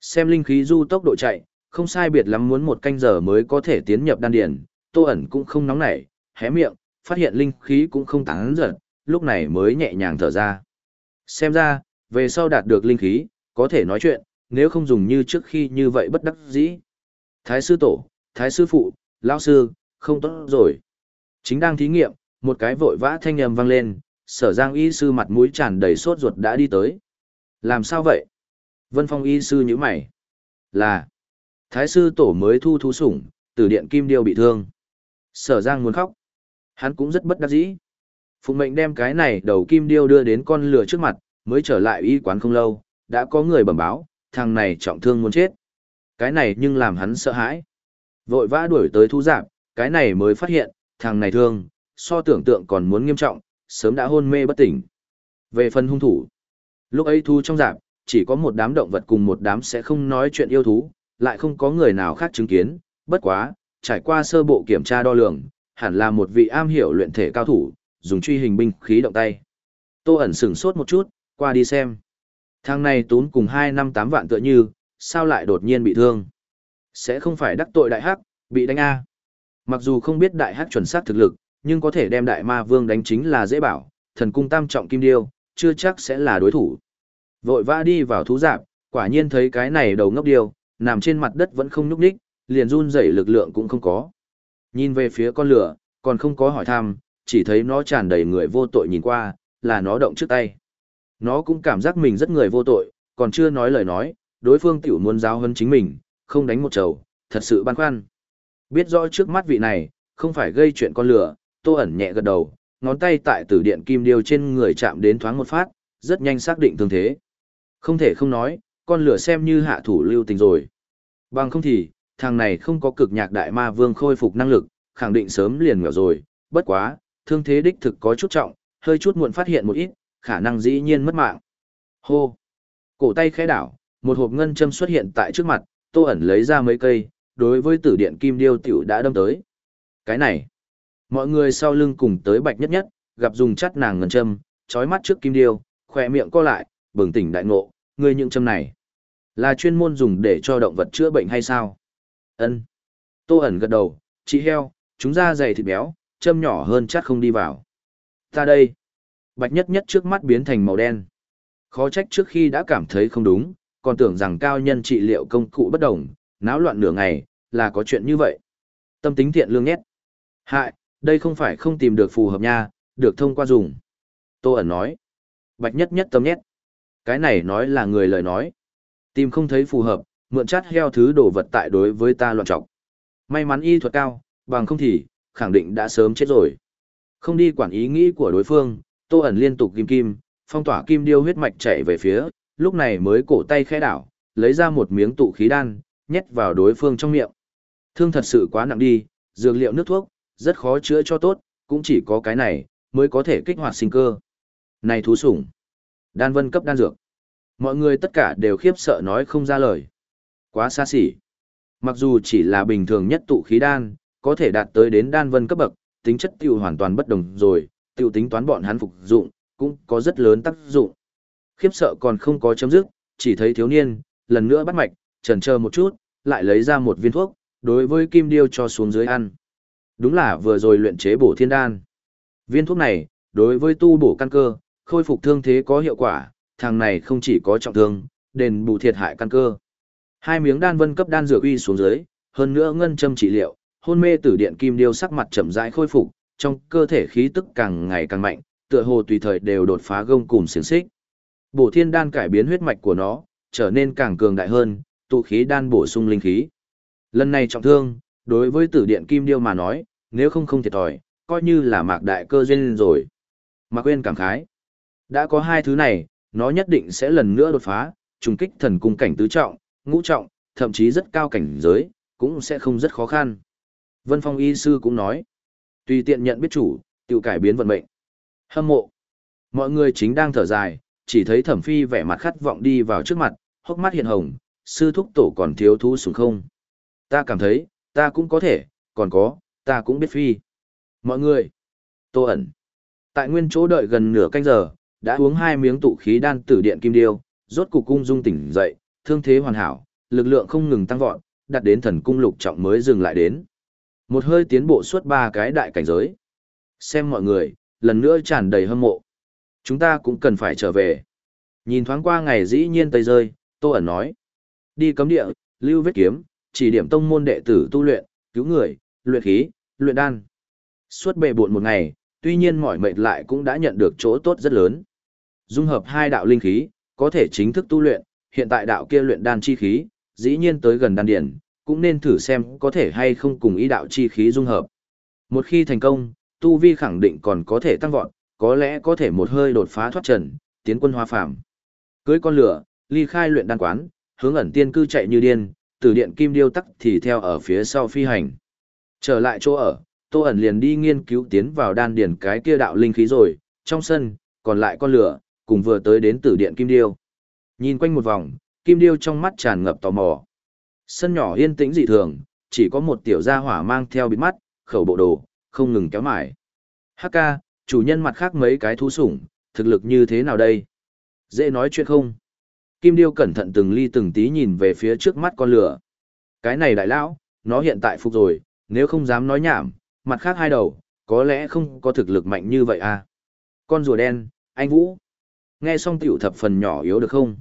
Xem linh khí du tốc độ chạy, không sai biệt lắm muốn một canh giờ mới có thể tiến nhập đan điền, Tô ẩn cũng không nóng nảy, hé miệng, phát hiện linh khí cũng không tán giật, lúc này mới nhẹ nhàng thở ra. Xem ra, về sau đạt được linh khí, có thể nói chuyện, nếu không dùng như trước khi như vậy bất đắc dĩ. Thái sư tổ, thái sư phụ, lão sư, không tốt rồi. Chính đang thí nghiệm, một cái vội vã thanh âm vang lên, sở giang y sư mặt mũi tràn đầy sốt ruột đã đi tới. Làm sao vậy? Vân phong y sư nhíu mày. Là, thái sư tổ mới thu thú sủng, từ điện kim điêu bị thương. Sở giang muốn khóc. Hắn cũng rất bất đắc dĩ. Phụng mệnh đem cái này đầu kim điêu đưa đến con lửa trước mặt, mới trở lại y quán không lâu, đã có người bẩm báo, thằng này trọng thương muốn chết. Cái này nhưng làm hắn sợ hãi. Vội vã đuổi tới thu giảm, cái này mới phát hiện, thằng này thương, so tưởng tượng còn muốn nghiêm trọng, sớm đã hôn mê bất tỉnh. Về phần hung thủ, lúc ấy thu trong giảm, chỉ có một đám động vật cùng một đám sẽ không nói chuyện yêu thú, lại không có người nào khác chứng kiến, bất quá, trải qua sơ bộ kiểm tra đo lường, hẳn là một vị am hiểu luyện thể cao thủ, dùng truy hình binh khí động tay. Tô ẩn sửng sốt một chút, qua đi xem. Thằng này tốn cùng 2 năm 8 vạn tựa như, sao lại đột nhiên bị thương? Sẽ không phải đắc tội đại hắc, bị đánh A. Mặc dù không biết đại hắc chuẩn xác thực lực, nhưng có thể đem đại ma vương đánh chính là dễ bảo, thần cung tam trọng kim điêu, chưa chắc sẽ là đối thủ. Vội vã đi vào thú giạp, quả nhiên thấy cái này đầu ngốc điêu, nằm trên mặt đất vẫn không nhúc nhích, liền run rẩy lực lượng cũng không có. Nhìn về phía con lửa, còn không có hỏi thăm, chỉ thấy nó tràn đầy người vô tội nhìn qua, là nó động trước tay. Nó cũng cảm giác mình rất người vô tội, còn chưa nói lời nói, đối phương tiểu muốn giáo hơn chính mình, không đánh một trầu, thật sự băn khoăn. Biết rõ trước mắt vị này, không phải gây chuyện con lửa, tô ẩn nhẹ gật đầu, ngón tay tại tử điện kim điêu trên người chạm đến thoáng một phát, rất nhanh xác định thương thế. Không thể không nói, con lửa xem như hạ thủ lưu tình rồi. Bằng không thì, thằng này không có cực nhạc đại ma vương khôi phục năng lực, khẳng định sớm liền nghèo rồi, bất quá, thương thế đích thực có chút trọng, hơi chút muộn phát hiện một ít, khả năng dĩ nhiên mất mạng. Hô! Cổ tay khẽ đảo, một hộp ngân châm xuất hiện tại trước mặt, tô ẩn lấy ra mấy cây, đối với tử điện kim điêu tiểu đã đâm tới. Cái này, mọi người sau lưng cùng tới bạch nhất nhất, gặp dùng chắt nàng ngân châm, trói mắt trước kim điêu, khỏe miệng co lại, bừng tỉnh đại ngộ, người những châm này. Là chuyên môn dùng để cho động vật chữa bệnh hay sao? Ân. Tô ẩn gật đầu, chị heo, chúng ra dày thịt béo, châm nhỏ hơn chắc không đi vào. Ta đây. Bạch nhất nhất trước mắt biến thành màu đen. Khó trách trước khi đã cảm thấy không đúng, còn tưởng rằng cao nhân trị liệu công cụ bất đồng, náo loạn nửa ngày, là có chuyện như vậy. Tâm tính thiện lương nhét. Hại, đây không phải không tìm được phù hợp nha, được thông qua dùng. Tô ẩn nói. Bạch nhất nhất tâm nhét. Cái này nói là người lời nói. Tìm không thấy phù hợp, mượn chát heo thứ đồ vật tại đối với ta loạn trọng. May mắn y thuật cao, bằng không thì, khẳng định đã sớm chết rồi. Không đi quản ý nghĩ của đối phương, tô ẩn liên tục kim kim, phong tỏa kim điêu huyết mạch chạy về phía, lúc này mới cổ tay khẽ đảo, lấy ra một miếng tụ khí đan, nhét vào đối phương trong miệng. Thương thật sự quá nặng đi, dược liệu nước thuốc, rất khó chữa cho tốt, cũng chỉ có cái này, mới có thể kích hoạt sinh cơ. Này thú sủng, đan vân cấp đan dược. Mọi người tất cả đều khiếp sợ nói không ra lời. Quá xa xỉ. Mặc dù chỉ là bình thường nhất tụ khí đan, có thể đạt tới đến đan vân cấp bậc, tính chất tiêu hoàn toàn bất đồng rồi, tiêu tính toán bọn hắn phục dụng, cũng có rất lớn tác dụng. Khiếp sợ còn không có chấm dứt, chỉ thấy thiếu niên, lần nữa bắt mạch, trần chờ một chút, lại lấy ra một viên thuốc, đối với kim điêu cho xuống dưới ăn. Đúng là vừa rồi luyện chế bổ thiên đan. Viên thuốc này, đối với tu bổ căn cơ, khôi phục thương thế có hiệu quả, thằng này không chỉ có trọng thương, đền bù thiệt hại căn cơ. Hai miếng đan vân cấp đan dược uy xuống dưới, hơn nữa ngân châm trị liệu, hôn mê tử điện kim điêu sắc mặt chậm rãi khôi phục, trong cơ thể khí tức càng ngày càng mạnh, tựa hồ tùy thời đều đột phá gông cùm xiển xích. Bổ thiên đan cải biến huyết mạch của nó, trở nên càng cường đại hơn, tụ khí đan bổ sung linh khí. Lần này trọng thương, đối với tử điện kim điêu mà nói, nếu không không thiệt thòi, coi như là mạc đại cơ duyên rồi. Mạc quên cảm khái. Đã có hai thứ này, nó nhất định sẽ lần nữa đột phá, trùng kích thần cung cảnh tứ trọng, ngũ trọng, thậm chí rất cao cảnh giới, cũng sẽ không rất khó khăn. Vân Phong y sư cũng nói, tùy tiện nhận biết chủ, tự cải biến vận mệnh. Hâm mộ. Mọi người chính đang thở dài, chỉ thấy thẩm phi vẻ mặt khát vọng đi vào trước mặt, hốc mắt hiện hồng, sư thúc tổ còn thiếu thú xuống không. Ta cảm thấy, ta cũng có thể, còn có, ta cũng biết phi. Mọi người. Tô ẩn. Tại nguyên chỗ đợi gần nửa canh giờ, đã uống hai miếng tụ khí đan tử điện kim điêu, rốt cục cung dung tỉnh dậy, thương thế hoàn hảo, lực lượng không ngừng tăng vọt, đặt đến thần cung lục trọng mới dừng lại đến. Một hơi tiến bộ suốt ba cái đại cảnh giới. Xem mọi người, lần nữa tràn đầy hâm mộ. Chúng ta cũng cần phải trở về. Nhìn thoáng qua ngày dĩ nhiên tây rơi, Tô ẩn nói. Đi cấm địa, lưu vết kiếm, chỉ điểm tông môn đệ tử tu luyện, cứu người, luyện khí, luyện đan. Suốt bệ buộn một ngày, tuy nhiên mỏi mệt lại cũng đã nhận được chỗ tốt rất lớn. Dung hợp hai đạo linh khí, có thể chính thức tu luyện, hiện tại đạo kia luyện đan chi khí, dĩ nhiên tới gần đan điển, cũng nên thử xem có thể hay không cùng ý đạo chi khí dung hợp. Một khi thành công, tu vi khẳng định còn có thể tăng vọt, có lẽ có thể một hơi đột phá thoát trần, tiến quân hoa phàm. Cưới con lửa, ly khai luyện đan quán, hướng ẩn tiên cư chạy như điên, từ điện kim điêu tắc thì theo ở phía sau phi hành. Trở lại chỗ ở, Tô ẩn liền đi nghiên cứu tiến vào đan điển cái kia đạo linh khí rồi, trong sân, còn lại con lửa, cùng vừa tới đến tử điện kim điêu. Nhìn quanh một vòng, kim điêu trong mắt tràn ngập tò mò. Sân nhỏ yên tĩnh dị thường, chỉ có một tiểu gia hỏa mang theo bịt mắt, khẩu bộ đồ, không ngừng kéo mải. Hắc ca, chủ nhân mặt khác mấy cái thú sủng, thực lực như thế nào đây? Dễ nói chuyện không? Kim điêu cẩn thận từng ly từng tí nhìn về phía trước mắt con lửa. Cái này đại lão, nó hiện tại phục rồi, nếu không dám nói nhảm, mặt khác hai đầu, có lẽ không có thực lực mạnh như vậy à. Con rùa đen, anh Vũ. Nghe xong tiểu thập phần nhỏ yếu được không?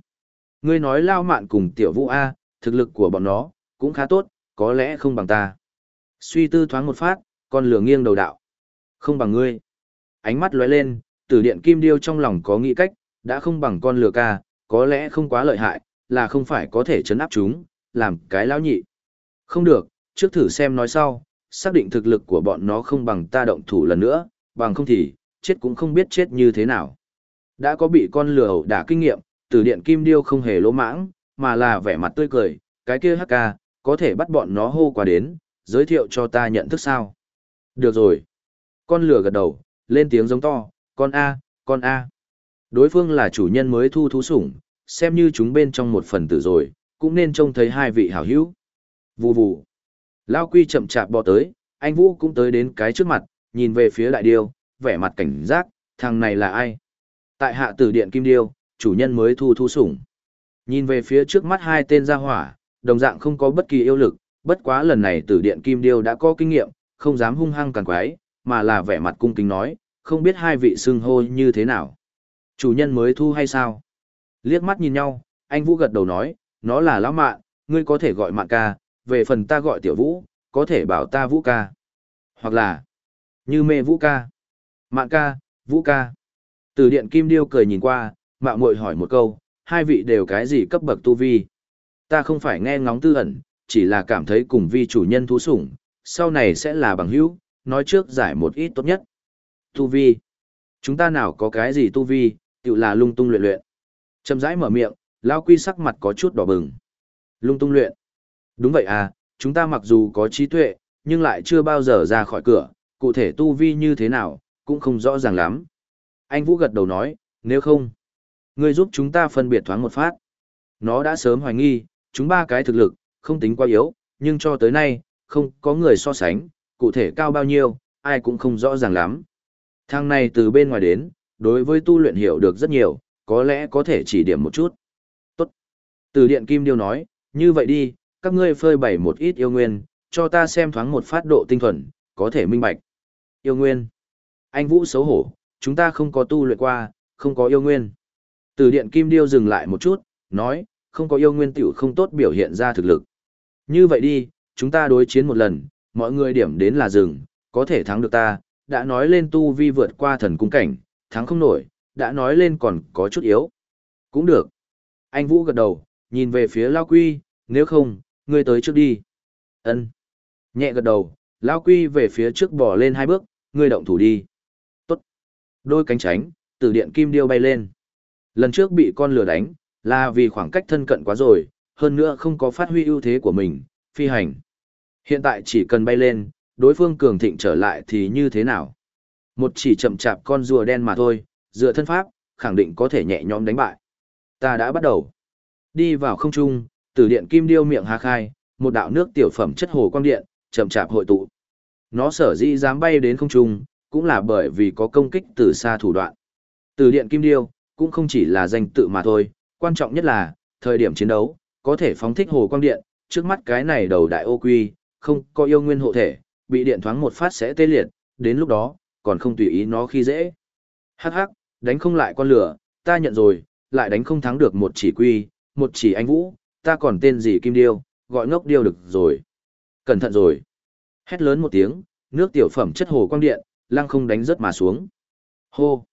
Ngươi nói lao mạn cùng tiểu vũ A, thực lực của bọn nó, cũng khá tốt, có lẽ không bằng ta. Suy tư thoáng một phát, con lửa nghiêng đầu đạo. Không bằng ngươi. Ánh mắt lóe lên, tử điện kim điêu trong lòng có nghĩ cách, đã không bằng con lừa ca, có lẽ không quá lợi hại, là không phải có thể chấn áp chúng, làm cái lão nhị. Không được, trước thử xem nói sau, xác định thực lực của bọn nó không bằng ta động thủ lần nữa, bằng không thì, chết cũng không biết chết như thế nào. Đã có bị con lừa ẩu đả kinh nghiệm, tử điện kim điêu không hề lỗ mãng, mà là vẻ mặt tươi cười, cái kia hắc ca, có thể bắt bọn nó hô qua đến, giới thiệu cho ta nhận thức sao. Được rồi. Con lừa gật đầu, lên tiếng giống to, con A, con A. Đối phương là chủ nhân mới thu thú sủng, xem như chúng bên trong một phần tử rồi, cũng nên trông thấy hai vị hảo hữu. Vù vù. Lao quy chậm chạp bò tới, anh Vũ cũng tới đến cái trước mặt, nhìn về phía đại điêu, vẻ mặt cảnh giác, thằng này là ai? Tại hạ tử điện kim điêu, chủ nhân mới thu thu sủng. Nhìn về phía trước mắt hai tên gia hỏa, đồng dạng không có bất kỳ yêu lực, bất quá lần này tử điện kim điêu đã có kinh nghiệm, không dám hung hăng càng quái, mà là vẻ mặt cung kính nói, không biết hai vị xưng hô như thế nào. Chủ nhân mới thu hay sao? Liếc mắt nhìn nhau, anh Vũ gật đầu nói, nó là lão mạn, ngươi có thể gọi mạn ca, về phần ta gọi tiểu vũ, có thể bảo ta vũ ca. Hoặc là, như mê vũ ca, mạn ca, vũ ca. Từ điện kim điêu cười nhìn qua, mạo muội hỏi một câu, hai vị đều cái gì cấp bậc tu vi? Ta không phải nghe ngóng tư ẩn, chỉ là cảm thấy cùng vi chủ nhân thú sủng, sau này sẽ là bằng hữu, nói trước giải một ít tốt nhất. Tu vi. Chúng ta nào có cái gì tu vi, tự là lung tung luyện luyện. Chậm rãi mở miệng, lao quy sắc mặt có chút đỏ bừng. Lung tung luyện. Đúng vậy à, chúng ta mặc dù có trí tuệ, nhưng lại chưa bao giờ ra khỏi cửa, cụ thể tu vi như thế nào, cũng không rõ ràng lắm. Anh Vũ gật đầu nói, nếu không, ngươi giúp chúng ta phân biệt thoáng một phát. Nó đã sớm hoài nghi, chúng ba cái thực lực, không tính quá yếu, nhưng cho tới nay, không có người so sánh, cụ thể cao bao nhiêu, ai cũng không rõ ràng lắm. Thằng này từ bên ngoài đến, đối với tu luyện hiểu được rất nhiều, có lẽ có thể chỉ điểm một chút. Tốt. Từ điện Kim Điêu nói, như vậy đi, các ngươi phơi bày một ít yêu nguyên, cho ta xem thoáng một phát độ tinh thuần, có thể minh bạch. Yêu nguyên. Anh Vũ xấu hổ, chúng ta không có tu luyện qua, không có yêu nguyên. Từ điện Kim Điêu dừng lại một chút, nói, không có yêu nguyên tiểu không tốt biểu hiện ra thực lực. Như vậy đi, chúng ta đối chiến một lần, mọi người điểm đến là rừng, có thể thắng được ta, đã nói lên tu vi vượt qua thần cung cảnh, thắng không nổi, đã nói lên còn có chút yếu. Cũng được. Anh Vũ gật đầu, nhìn về phía Lao Quy, nếu không, ngươi tới trước đi. Ân. Nhẹ gật đầu, Lao Quy về phía trước bỏ lên hai bước, ngươi động thủ đi. Tốt. Đôi cánh tránh, từ điện kim điêu bay lên. Lần trước bị con lửa đánh, là vì khoảng cách thân cận quá rồi, hơn nữa không có phát huy ưu thế của mình, phi hành. Hiện tại chỉ cần bay lên, đối phương cường thịnh trở lại thì như thế nào? Một chỉ chậm chạp con rùa đen mà thôi, dựa thân pháp, khẳng định có thể nhẹ nhõm đánh bại. Ta đã bắt đầu. Đi vào không trung, từ điện kim điêu miệng há khai, một đạo nước tiểu phẩm chất hồ quang điện, chậm chạp hội tụ. Nó sở dĩ dám bay đến không trung, cũng là bởi vì có công kích từ xa thủ đoạn. Từ điện kim điêu, cũng không chỉ là danh tự mà thôi, quan trọng nhất là, thời điểm chiến đấu, có thể phóng thích hồ quang điện, trước mắt cái này đầu đại ô quy, không có yêu nguyên hộ thể, bị điện thoáng một phát sẽ tê liệt, đến lúc đó, còn không tùy ý nó khi dễ. Hắc hắc, đánh không lại con lửa, ta nhận rồi, lại đánh không thắng được một chỉ quy, một chỉ anh vũ, ta còn tên gì kim điêu, gọi ngốc điêu được rồi. Cẩn thận rồi. Hét lớn một tiếng, nước tiểu phẩm chất hồ quang điện, lăng không đánh rớt mà xuống. Hô.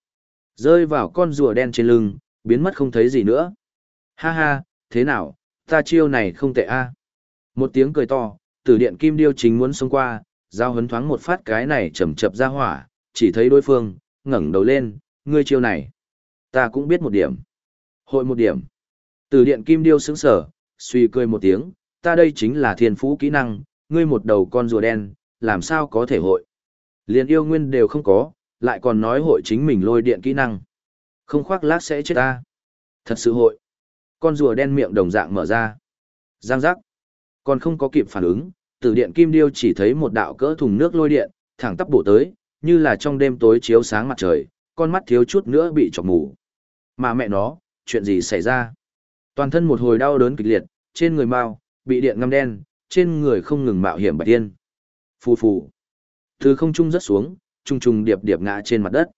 Rơi vào con rùa đen trên lưng, biến mất không thấy gì nữa. Ha ha, thế nào, ta chiêu này không tệ a. Một tiếng cười to, tử điện kim điêu chính muốn xông qua, giao hấn thoáng một phát cái này chầm chập ra hỏa, chỉ thấy đối phương, ngẩng đầu lên, ngươi chiêu này. Ta cũng biết một điểm. Hội một điểm. Tử điện kim điêu sững sở, suy cười một tiếng, ta đây chính là thiên phú kỹ năng, ngươi một đầu con rùa đen, làm sao có thể hội. Liền yêu nguyên đều không có, lại còn nói hội chính mình lôi điện kỹ năng. Không khoác lác sẽ chết ta. Thật sự hội. Con rùa đen miệng đồng dạng mở ra. Giang giác. Còn không có kịp phản ứng, từ điện kim điêu chỉ thấy một đạo cỡ thùng nước lôi điện, thẳng tắp bổ tới, như là trong đêm tối chiếu sáng mặt trời, con mắt thiếu chút nữa bị chọc mù. Mà mẹ nó, chuyện gì xảy ra? Toàn thân một hồi đau đớn kịch liệt, trên người mau, bị điện ngâm đen, trên người không ngừng mạo hiểm bạch tiên. Phù phù. Từ không trung rất xuống, trùng trùng điệp điệp ngã trên mặt đất.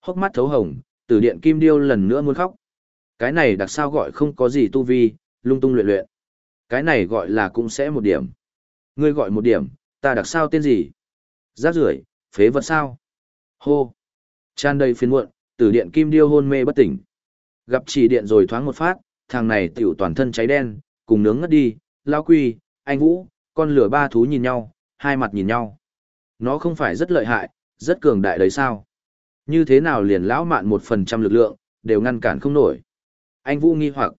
Hốc mắt thấu hồng, từ điện kim điêu lần nữa muốn khóc. Cái này đặc sao gọi không có gì tu vi, lung tung luyện luyện. Cái này gọi là cũng sẽ một điểm. Ngươi gọi một điểm, Ta đặc sao tên gì? Rác rưởi, phế vật sao? Hô! Tràn đầy phiền muộn, tử điện kim điêu hôn mê bất tỉnh. Gặp chỉ điện rồi thoáng một phát, thằng này tiểu toàn thân cháy đen, cùng nướng ngất đi, lao quy, anh Vũ, con lửa ba thú nhìn nhau, hai mặt nhìn nhau. Nó không phải rất lợi hại, rất cường đại đấy sao? Như thế nào liền lão mạn một phần trăm lực lượng, đều ngăn cản không nổi. Anh Vũ nghi hoặc,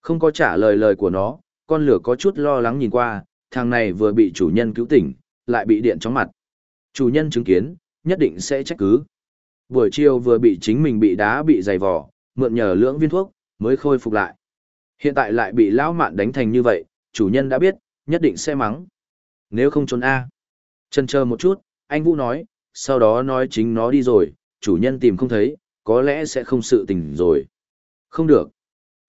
không có trả lời lời của nó, con lửa có chút lo lắng nhìn qua, thằng này vừa bị chủ nhân cứu tỉnh, lại bị điện chóng mặt. Chủ nhân chứng kiến, nhất định sẽ trách cứ. Buổi chiều vừa bị chính mình bị đá bị dày vò, mượn nhờ lưỡng viên thuốc, mới khôi phục lại. Hiện tại lại bị lão mạn đánh thành như vậy, chủ nhân đã biết, nhất định sẽ mắng. Nếu không trốn A. Chân chờ một chút, anh Vũ nói, sau đó nói chính nó đi rồi, chủ nhân tìm không thấy, có lẽ sẽ không sự tình rồi. Không được.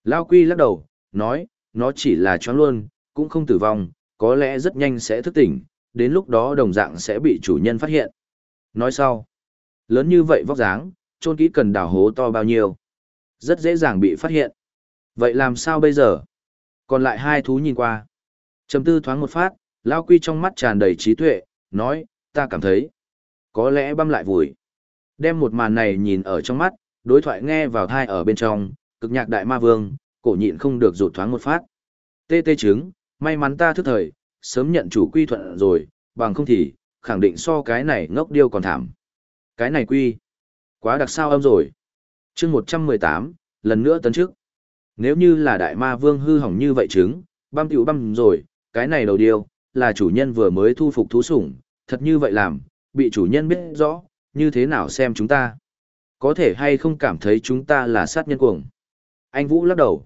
Lao Quy lắc đầu, nói, nó chỉ là choáng luôn, cũng không tử vong, có lẽ rất nhanh sẽ thức tỉnh, đến lúc đó đồng dạng sẽ bị chủ nhân phát hiện. Nói sau, lớn như vậy vóc dáng, trôn kỹ cần đào hố to bao nhiêu. Rất dễ dàng bị phát hiện. Vậy làm sao bây giờ? Còn lại hai thú nhìn qua. Trầm tư thoáng một phát, Lao Quy trong mắt tràn đầy trí tuệ, nói, ta cảm thấy, có lẽ băm lại vùi. Đem một màn này nhìn ở trong mắt, đối thoại nghe vào thai ở bên trong, cực nhạc đại ma vương, cổ nhịn không được rụt thoáng một phát. Tê tê trứng, may mắn ta thức thời, sớm nhận chủ quy thuận rồi, bằng không thì, khẳng định so cái này ngốc điêu còn thảm. Cái này quy, quá đặc sao âm rồi. chương 118, lần nữa tấn trước. Nếu như là đại ma vương hư hỏng như vậy trứng, băm tiểu băm rồi, cái này đầu điêu, là chủ nhân vừa mới thu phục thú sủng, thật như vậy làm, bị chủ nhân biết rõ, như thế nào xem chúng ta. Có thể hay không cảm thấy chúng ta là sát nhân cuồng. Anh Vũ lắc đầu.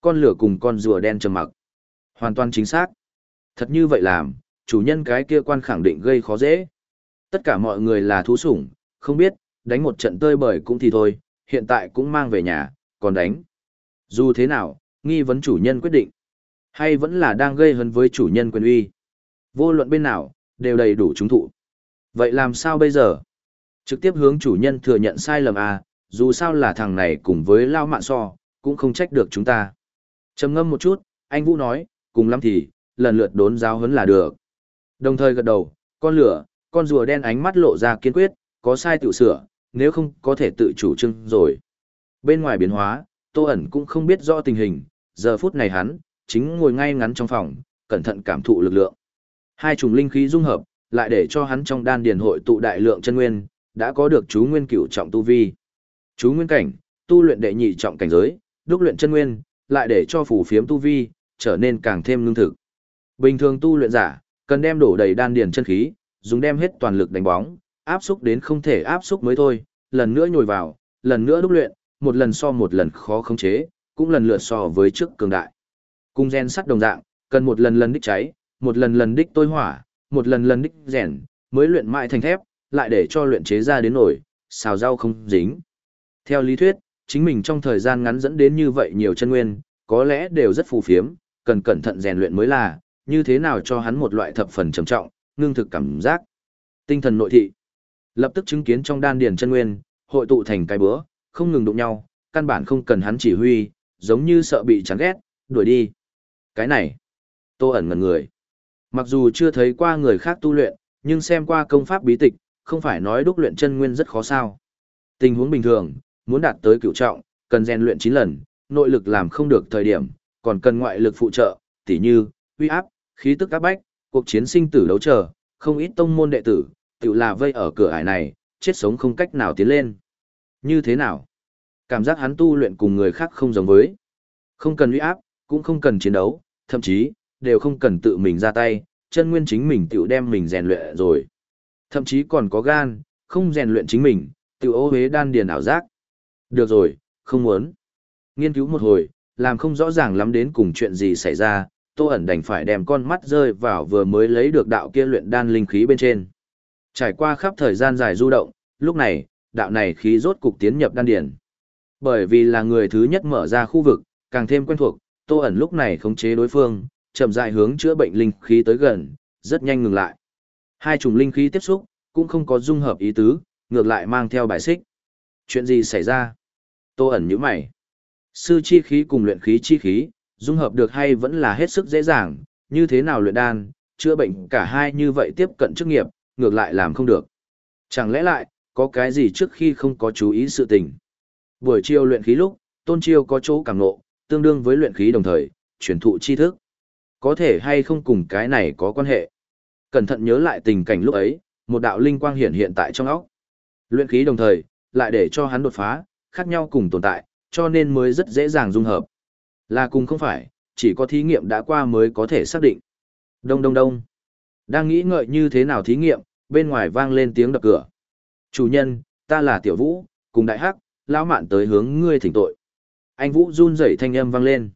Con lửa cùng con rùa đen trầm mặc. Hoàn toàn chính xác. Thật như vậy làm, chủ nhân cái kia quan khẳng định gây khó dễ. Tất cả mọi người là thú sủng, không biết, đánh một trận tơi bời cũng thì thôi, hiện tại cũng mang về nhà, còn đánh. Dù thế nào, nghi vấn chủ nhân quyết định. Hay vẫn là đang gây hấn với chủ nhân quyền uy. Vô luận bên nào, đều đầy đủ chúng thụ. Vậy làm sao bây giờ? Trực tiếp hướng chủ nhân thừa nhận sai lầm à, dù sao là thằng này cùng với lao mạn so, cũng không trách được chúng ta. trầm ngâm một chút, anh Vũ nói, cùng lắm thì, lần lượt đốn giáo huấn là được. Đồng thời gật đầu, con lửa, con rùa đen ánh mắt lộ ra kiên quyết, có sai tự sửa, nếu không có thể tự chủ trưng rồi. Bên ngoài biến hóa, Tô ẩn cũng không biết rõ tình hình, giờ phút này hắn, chính ngồi ngay ngắn trong phòng, cẩn thận cảm thụ lực lượng. Hai chủng linh khí dung hợp, lại để cho hắn trong đan điền hội tụ đại lượng chân nguyên, đã có được chú nguyên cửu trọng tu vi. Chú nguyên cảnh, tu luyện đệ nhị trọng cảnh giới, đúc luyện chân nguyên, lại để cho phù phiếm tu vi trở nên càng thêm lương thực. Bình thường tu luyện giả, cần đem đổ đầy đan điền chân khí, dùng đem hết toàn lực đánh bóng, áp xúc đến không thể áp xúc mới thôi, lần nữa nhồi vào, lần nữa đúc luyện, một lần so một lần khó khống chế, cũng lần lượt so với trước cường đại. Cung gen sắt đồng dạng, cần một lần lần đích cháy, một lần lần đích tối hỏa, một lần lần đích rèn, mới luyện mãi thành thép, lại để cho luyện chế ra đến nổi, xào rau không dính. Theo lý thuyết, chính mình trong thời gian ngắn dẫn đến như vậy nhiều chân nguyên, có lẽ đều rất phù phiếm, cần cẩn thận rèn luyện mới là, như thế nào cho hắn một loại thập phần trầm trọng, ngưng thực cảm giác. Tinh thần nội thị. Lập tức chứng kiến trong đan điền chân nguyên, hội tụ thành cái bữa, không ngừng đụng nhau, căn bản không cần hắn chỉ huy, giống như sợ bị chán ghét, đuổi đi. Cái này, tô ẩn ngần người. Mặc dù chưa thấy qua người khác tu luyện, nhưng xem qua công pháp bí tịch, không phải nói đúc luyện chân nguyên rất khó sao. Tình huống bình thường, muốn đạt tới cựu trọng, cần rèn luyện 9 lần, nội lực làm không được thời điểm, còn cần ngoại lực phụ trợ, tỉ như, uy áp, khí tức áp bách, cuộc chiến sinh tử đấu chờ, không ít tông môn đệ tử, tự là vây ở cửa ải này, chết sống không cách nào tiến lên. Như thế nào? Cảm giác hắn tu luyện cùng người khác không giống với. Không cần uy áp, cũng không cần chiến đấu, thậm chí, đều không cần tự mình ra tay, chân nguyên chính mình tự đem mình rèn luyện rồi. Thậm chí còn có gan, không rèn luyện chính mình, tự ô hế đan điền ảo giác. Được rồi, không muốn. Nghiên cứu một hồi, làm không rõ ràng lắm đến cùng chuyện gì xảy ra, Tô ẩn đành phải đem con mắt rơi vào vừa mới lấy được đạo kia luyện đan linh khí bên trên. Trải qua khắp thời gian dài du động, lúc này, đạo này khí rốt cục tiến nhập đan điển, Bởi vì là người thứ nhất mở ra khu vực, càng thêm quen thuộc, Tô ẩn lúc này khống chế đối phương, chậm rãi hướng chữa bệnh linh khí tới gần, rất nhanh ngừng lại. Hai chủng linh khí tiếp xúc, cũng không có dung hợp ý tứ, ngược lại mang theo bài xích. Chuyện gì xảy ra? Tô ẩn như mày. Sư chi khí cùng luyện khí chi khí, dung hợp được hay vẫn là hết sức dễ dàng, như thế nào luyện đan, chữa bệnh cả hai như vậy tiếp cận chức nghiệp, ngược lại làm không được. Chẳng lẽ lại, có cái gì trước khi không có chú ý sự tình. Buổi chiều luyện khí lúc, tôn chiêu có chỗ cảm ngộ, tương đương với luyện khí đồng thời, truyền thụ tri thức. Có thể hay không cùng cái này có quan hệ. Cẩn thận nhớ lại tình cảnh lúc ấy, một đạo linh quang hiện hiện tại trong óc. Luyện khí đồng thời, lại để cho hắn đột phá, khác nhau cùng tồn tại, cho nên mới rất dễ dàng dung hợp. Là cùng không phải, chỉ có thí nghiệm đã qua mới có thể xác định. Đông đông đông. Đang nghĩ ngợi như thế nào thí nghiệm, bên ngoài vang lên tiếng đập cửa. Chủ nhân, ta là Tiểu Vũ, cùng Đại Hắc, lão mạn tới hướng ngươi thỉnh tội. Anh Vũ run rẩy thanh âm vang lên.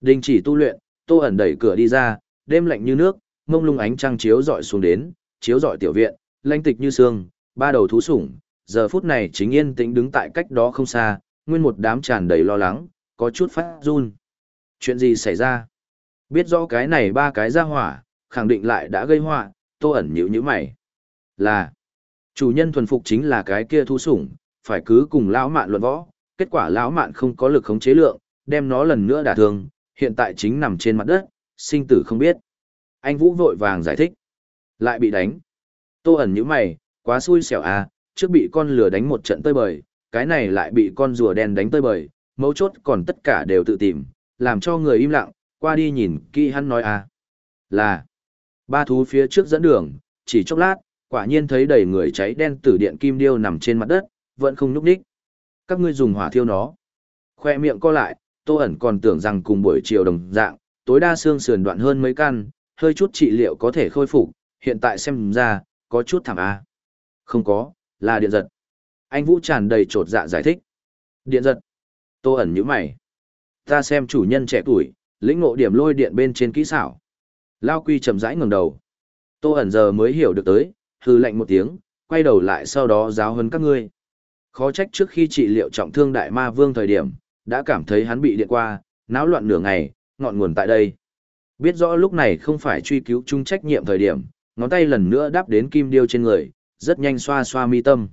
Đình chỉ tu luyện, Tô ẩn đẩy cửa đi ra, đêm lạnh như nước, mông lung ánh trăng chiếu dọi xuống đến, chiếu dọi tiểu viện, lanh tịch như sương, ba đầu thú sủng, giờ phút này chính yên tĩnh đứng tại cách đó không xa, nguyên một đám tràn đầy lo lắng, có chút phát run. Chuyện gì xảy ra? Biết rõ cái này ba cái ra hỏa, khẳng định lại đã gây họa, Tô ẩn nhữ như mày. Là, chủ nhân thuần phục chính là cái kia thú sủng, phải cứ cùng lão mạn luận võ, kết quả lão mạn không có lực khống chế lượng, đem nó lần nữa đả thương, hiện tại chính nằm trên mặt đất, sinh tử không biết. Anh Vũ vội vàng giải thích. Lại bị đánh. Tô ẩn như mày, quá xui xẻo à, trước bị con lửa đánh một trận tơi bời, cái này lại bị con rùa đen đánh tơi bời, mấu chốt còn tất cả đều tự tìm, làm cho người im lặng, qua đi nhìn kỹ hắn nói à. Là, ba thú phía trước dẫn đường, chỉ chốc lát, quả nhiên thấy đầy người cháy đen tử điện kim điêu nằm trên mặt đất, vẫn không núp đích. Các ngươi dùng hỏa thiêu nó. Khoe miệng co lại, tô ẩn còn tưởng rằng cùng buổi chiều đồng dạng, tối đa xương sườn đoạn hơn mấy căn, hơi chút trị liệu có thể khôi phục, hiện tại xem ra, có chút thảm a. Không có, là điện giật. Anh Vũ tràn đầy trột dạ giải thích. Điện giật. Tô ẩn nhữ mày. Ta xem chủ nhân trẻ tuổi, lĩnh ngộ điểm lôi điện bên trên kỹ xảo. Lao Quy chậm rãi ngẩng đầu. Tô ẩn giờ mới hiểu được tới, hư lạnh một tiếng, quay đầu lại sau đó giáo huấn các ngươi. Khó trách trước khi trị liệu trọng thương đại ma vương thời điểm, đã cảm thấy hắn bị điện qua, náo loạn nửa ngày, ngọn nguồn tại đây. Biết rõ lúc này không phải truy cứu chung trách nhiệm thời điểm, ngón tay lần nữa đáp đến kim điêu trên người, rất nhanh xoa xoa mi tâm.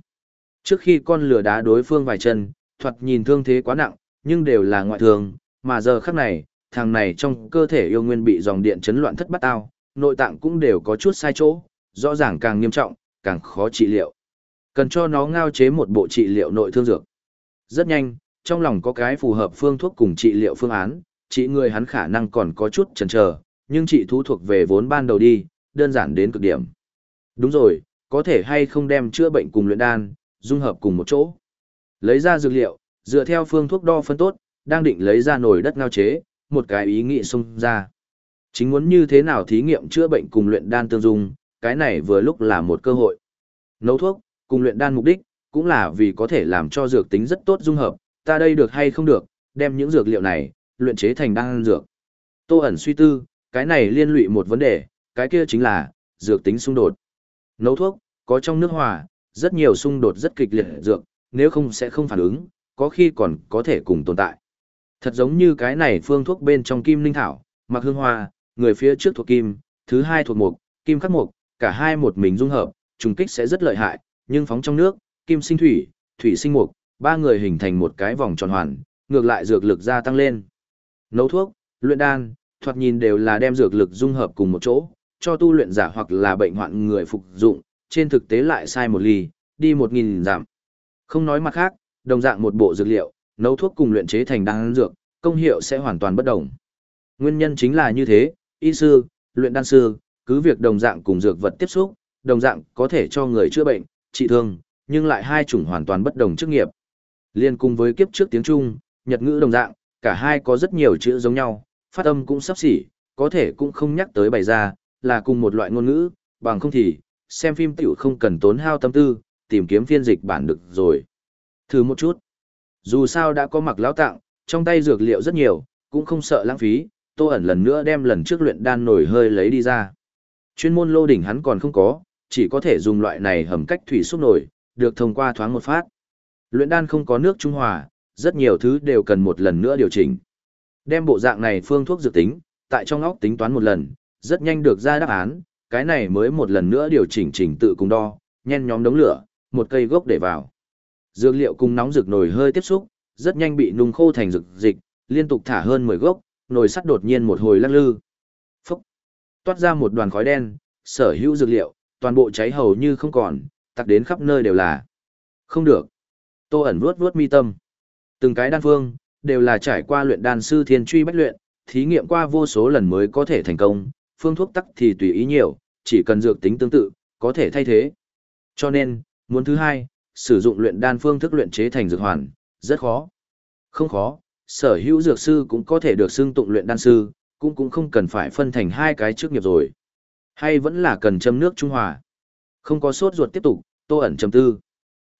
Trước khi con lửa đá đối phương vài chân, thoạt nhìn thương thế quá nặng, nhưng đều là ngoại thường mà giờ khắc này, thằng này trong cơ thể yêu nguyên bị dòng điện chấn loạn thất bát ao, nội tạng cũng đều có chút sai chỗ, rõ ràng càng nghiêm trọng, càng khó trị liệu. Cần cho nó ngao chế một bộ trị liệu nội thương dược. Rất nhanh, trong lòng có cái phù hợp phương thuốc cùng trị liệu phương án, trị người hắn khả năng còn có chút chần chờ, nhưng trị thú thuộc về vốn ban đầu đi, đơn giản đến cực điểm. Đúng rồi, có thể hay không đem chữa bệnh cùng luyện đan, dung hợp cùng một chỗ. Lấy ra dược liệu, dựa theo phương thuốc đo phân tốt, đang định lấy ra nồi đất ngao chế, một cái ý nghĩ xung ra. Chính muốn như thế nào thí nghiệm chữa bệnh cùng luyện đan tương dung, cái này vừa lúc là một cơ hội. Nấu thuốc, cùng luyện đan mục đích, cũng là vì có thể làm cho dược tính rất tốt dung hợp, ta đây được hay không được, đem những dược liệu này, luyện chế thành đan dược. Tô ẩn suy tư, cái này liên lụy một vấn đề, cái kia chính là, dược tính xung đột. Nấu thuốc, có trong nước hòa, rất nhiều xung đột rất kịch liệt dược, nếu không sẽ không phản ứng, có khi còn có thể cùng tồn tại. Thật giống như cái này phương thuốc bên trong kim linh thảo, mặc hương hoa, người phía trước thuộc kim, thứ hai thuộc mục, kim khắc mục, cả hai một mình dung hợp, trùng kích sẽ rất lợi hại, nhưng phóng trong nước, kim sinh thủy, thủy sinh mục, ba người hình thành một cái vòng tròn hoàn, ngược lại dược lực gia tăng lên. Nấu thuốc, luyện đan, thoạt nhìn đều là đem dược lực dung hợp cùng một chỗ, cho tu luyện giả hoặc là bệnh hoạn người phục dụng, trên thực tế lại sai một ly, đi một nghìn giảm. Không nói mặt khác, đồng dạng một bộ dược liệu, nấu thuốc cùng luyện chế thành đan dược, công hiệu sẽ hoàn toàn bất đồng. Nguyên nhân chính là như thế, y sư, luyện đan sư, cứ việc đồng dạng cùng dược vật tiếp xúc, đồng dạng có thể cho người chữa bệnh, trị thương, nhưng lại hai chủng hoàn toàn bất đồng chức nghiệp. Liên cùng với kiếp trước tiếng Trung, Nhật ngữ đồng dạng, cả hai có rất nhiều chữ giống nhau, phát âm cũng sắp xỉ, có thể cũng không nhắc tới bày ra, là cùng một loại ngôn ngữ, bằng không thì, xem phim tiểu không cần tốn hao tâm tư, tìm kiếm phiên dịch bản được rồi. Thử một chút. Dù sao đã có mặc lão tặng, trong tay dược liệu rất nhiều, cũng không sợ lãng phí, tô ẩn lần nữa đem lần trước luyện đan nổi hơi lấy đi ra. Chuyên môn lô đỉnh hắn còn không có, chỉ có thể dùng loại này hầm cách thủy xúc nổi, được thông qua thoáng một phát. Luyện đan không có nước trung hòa, rất nhiều thứ đều cần một lần nữa điều chỉnh. Đem bộ dạng này phương thuốc dự tính, tại trong óc tính toán một lần, rất nhanh được ra đáp án, cái này mới một lần nữa điều chỉnh trình tự cùng đo, nhen nhóm đống lửa, một cây gốc để vào. Dược liệu cùng nóng rực nồi hơi tiếp xúc, rất nhanh bị nung khô thành rực dịch, liên tục thả hơn 10 gốc, nồi sắt đột nhiên một hồi lắc lư. Phúc! Toát ra một đoàn khói đen, sở hữu dược liệu, toàn bộ cháy hầu như không còn, tặc đến khắp nơi đều là. Không được. Tô ẩn vuốt vuốt mi tâm. Từng cái đan phương, đều là trải qua luyện đan sư thiên truy bách luyện, thí nghiệm qua vô số lần mới có thể thành công, phương thuốc tắc thì tùy ý nhiều, chỉ cần dược tính tương tự, có thể thay thế. Cho nên, muốn thứ hai, sử dụng luyện đan phương thức luyện chế thành dược hoàn, rất khó. Không khó, sở hữu dược sư cũng có thể được xưng tụng luyện đan sư, cũng cũng không cần phải phân thành hai cái chức nghiệp rồi. Hay vẫn là cần châm nước trung hòa. Không có sốt ruột tiếp tục, tô ẩn châm tư.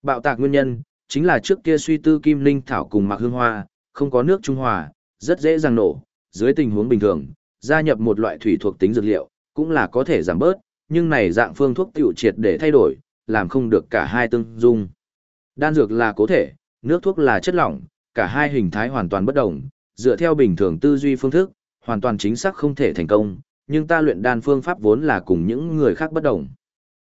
Bạo tạc nguyên nhân, chính là trước kia suy tư kim linh thảo cùng mạc hương hoa, không có nước trung hòa, rất dễ dàng nổ. Dưới tình huống bình thường, gia nhập một loại thủy thuộc tính dược liệu, cũng là có thể giảm bớt, nhưng này dạng phương thuốc tiểu triệt để thay đổi, làm không được cả hai tương dung. Đan dược là cố thể, nước thuốc là chất lỏng, cả hai hình thái hoàn toàn bất đồng, dựa theo bình thường tư duy phương thức, hoàn toàn chính xác không thể thành công, nhưng ta luyện đan phương pháp vốn là cùng những người khác bất đồng.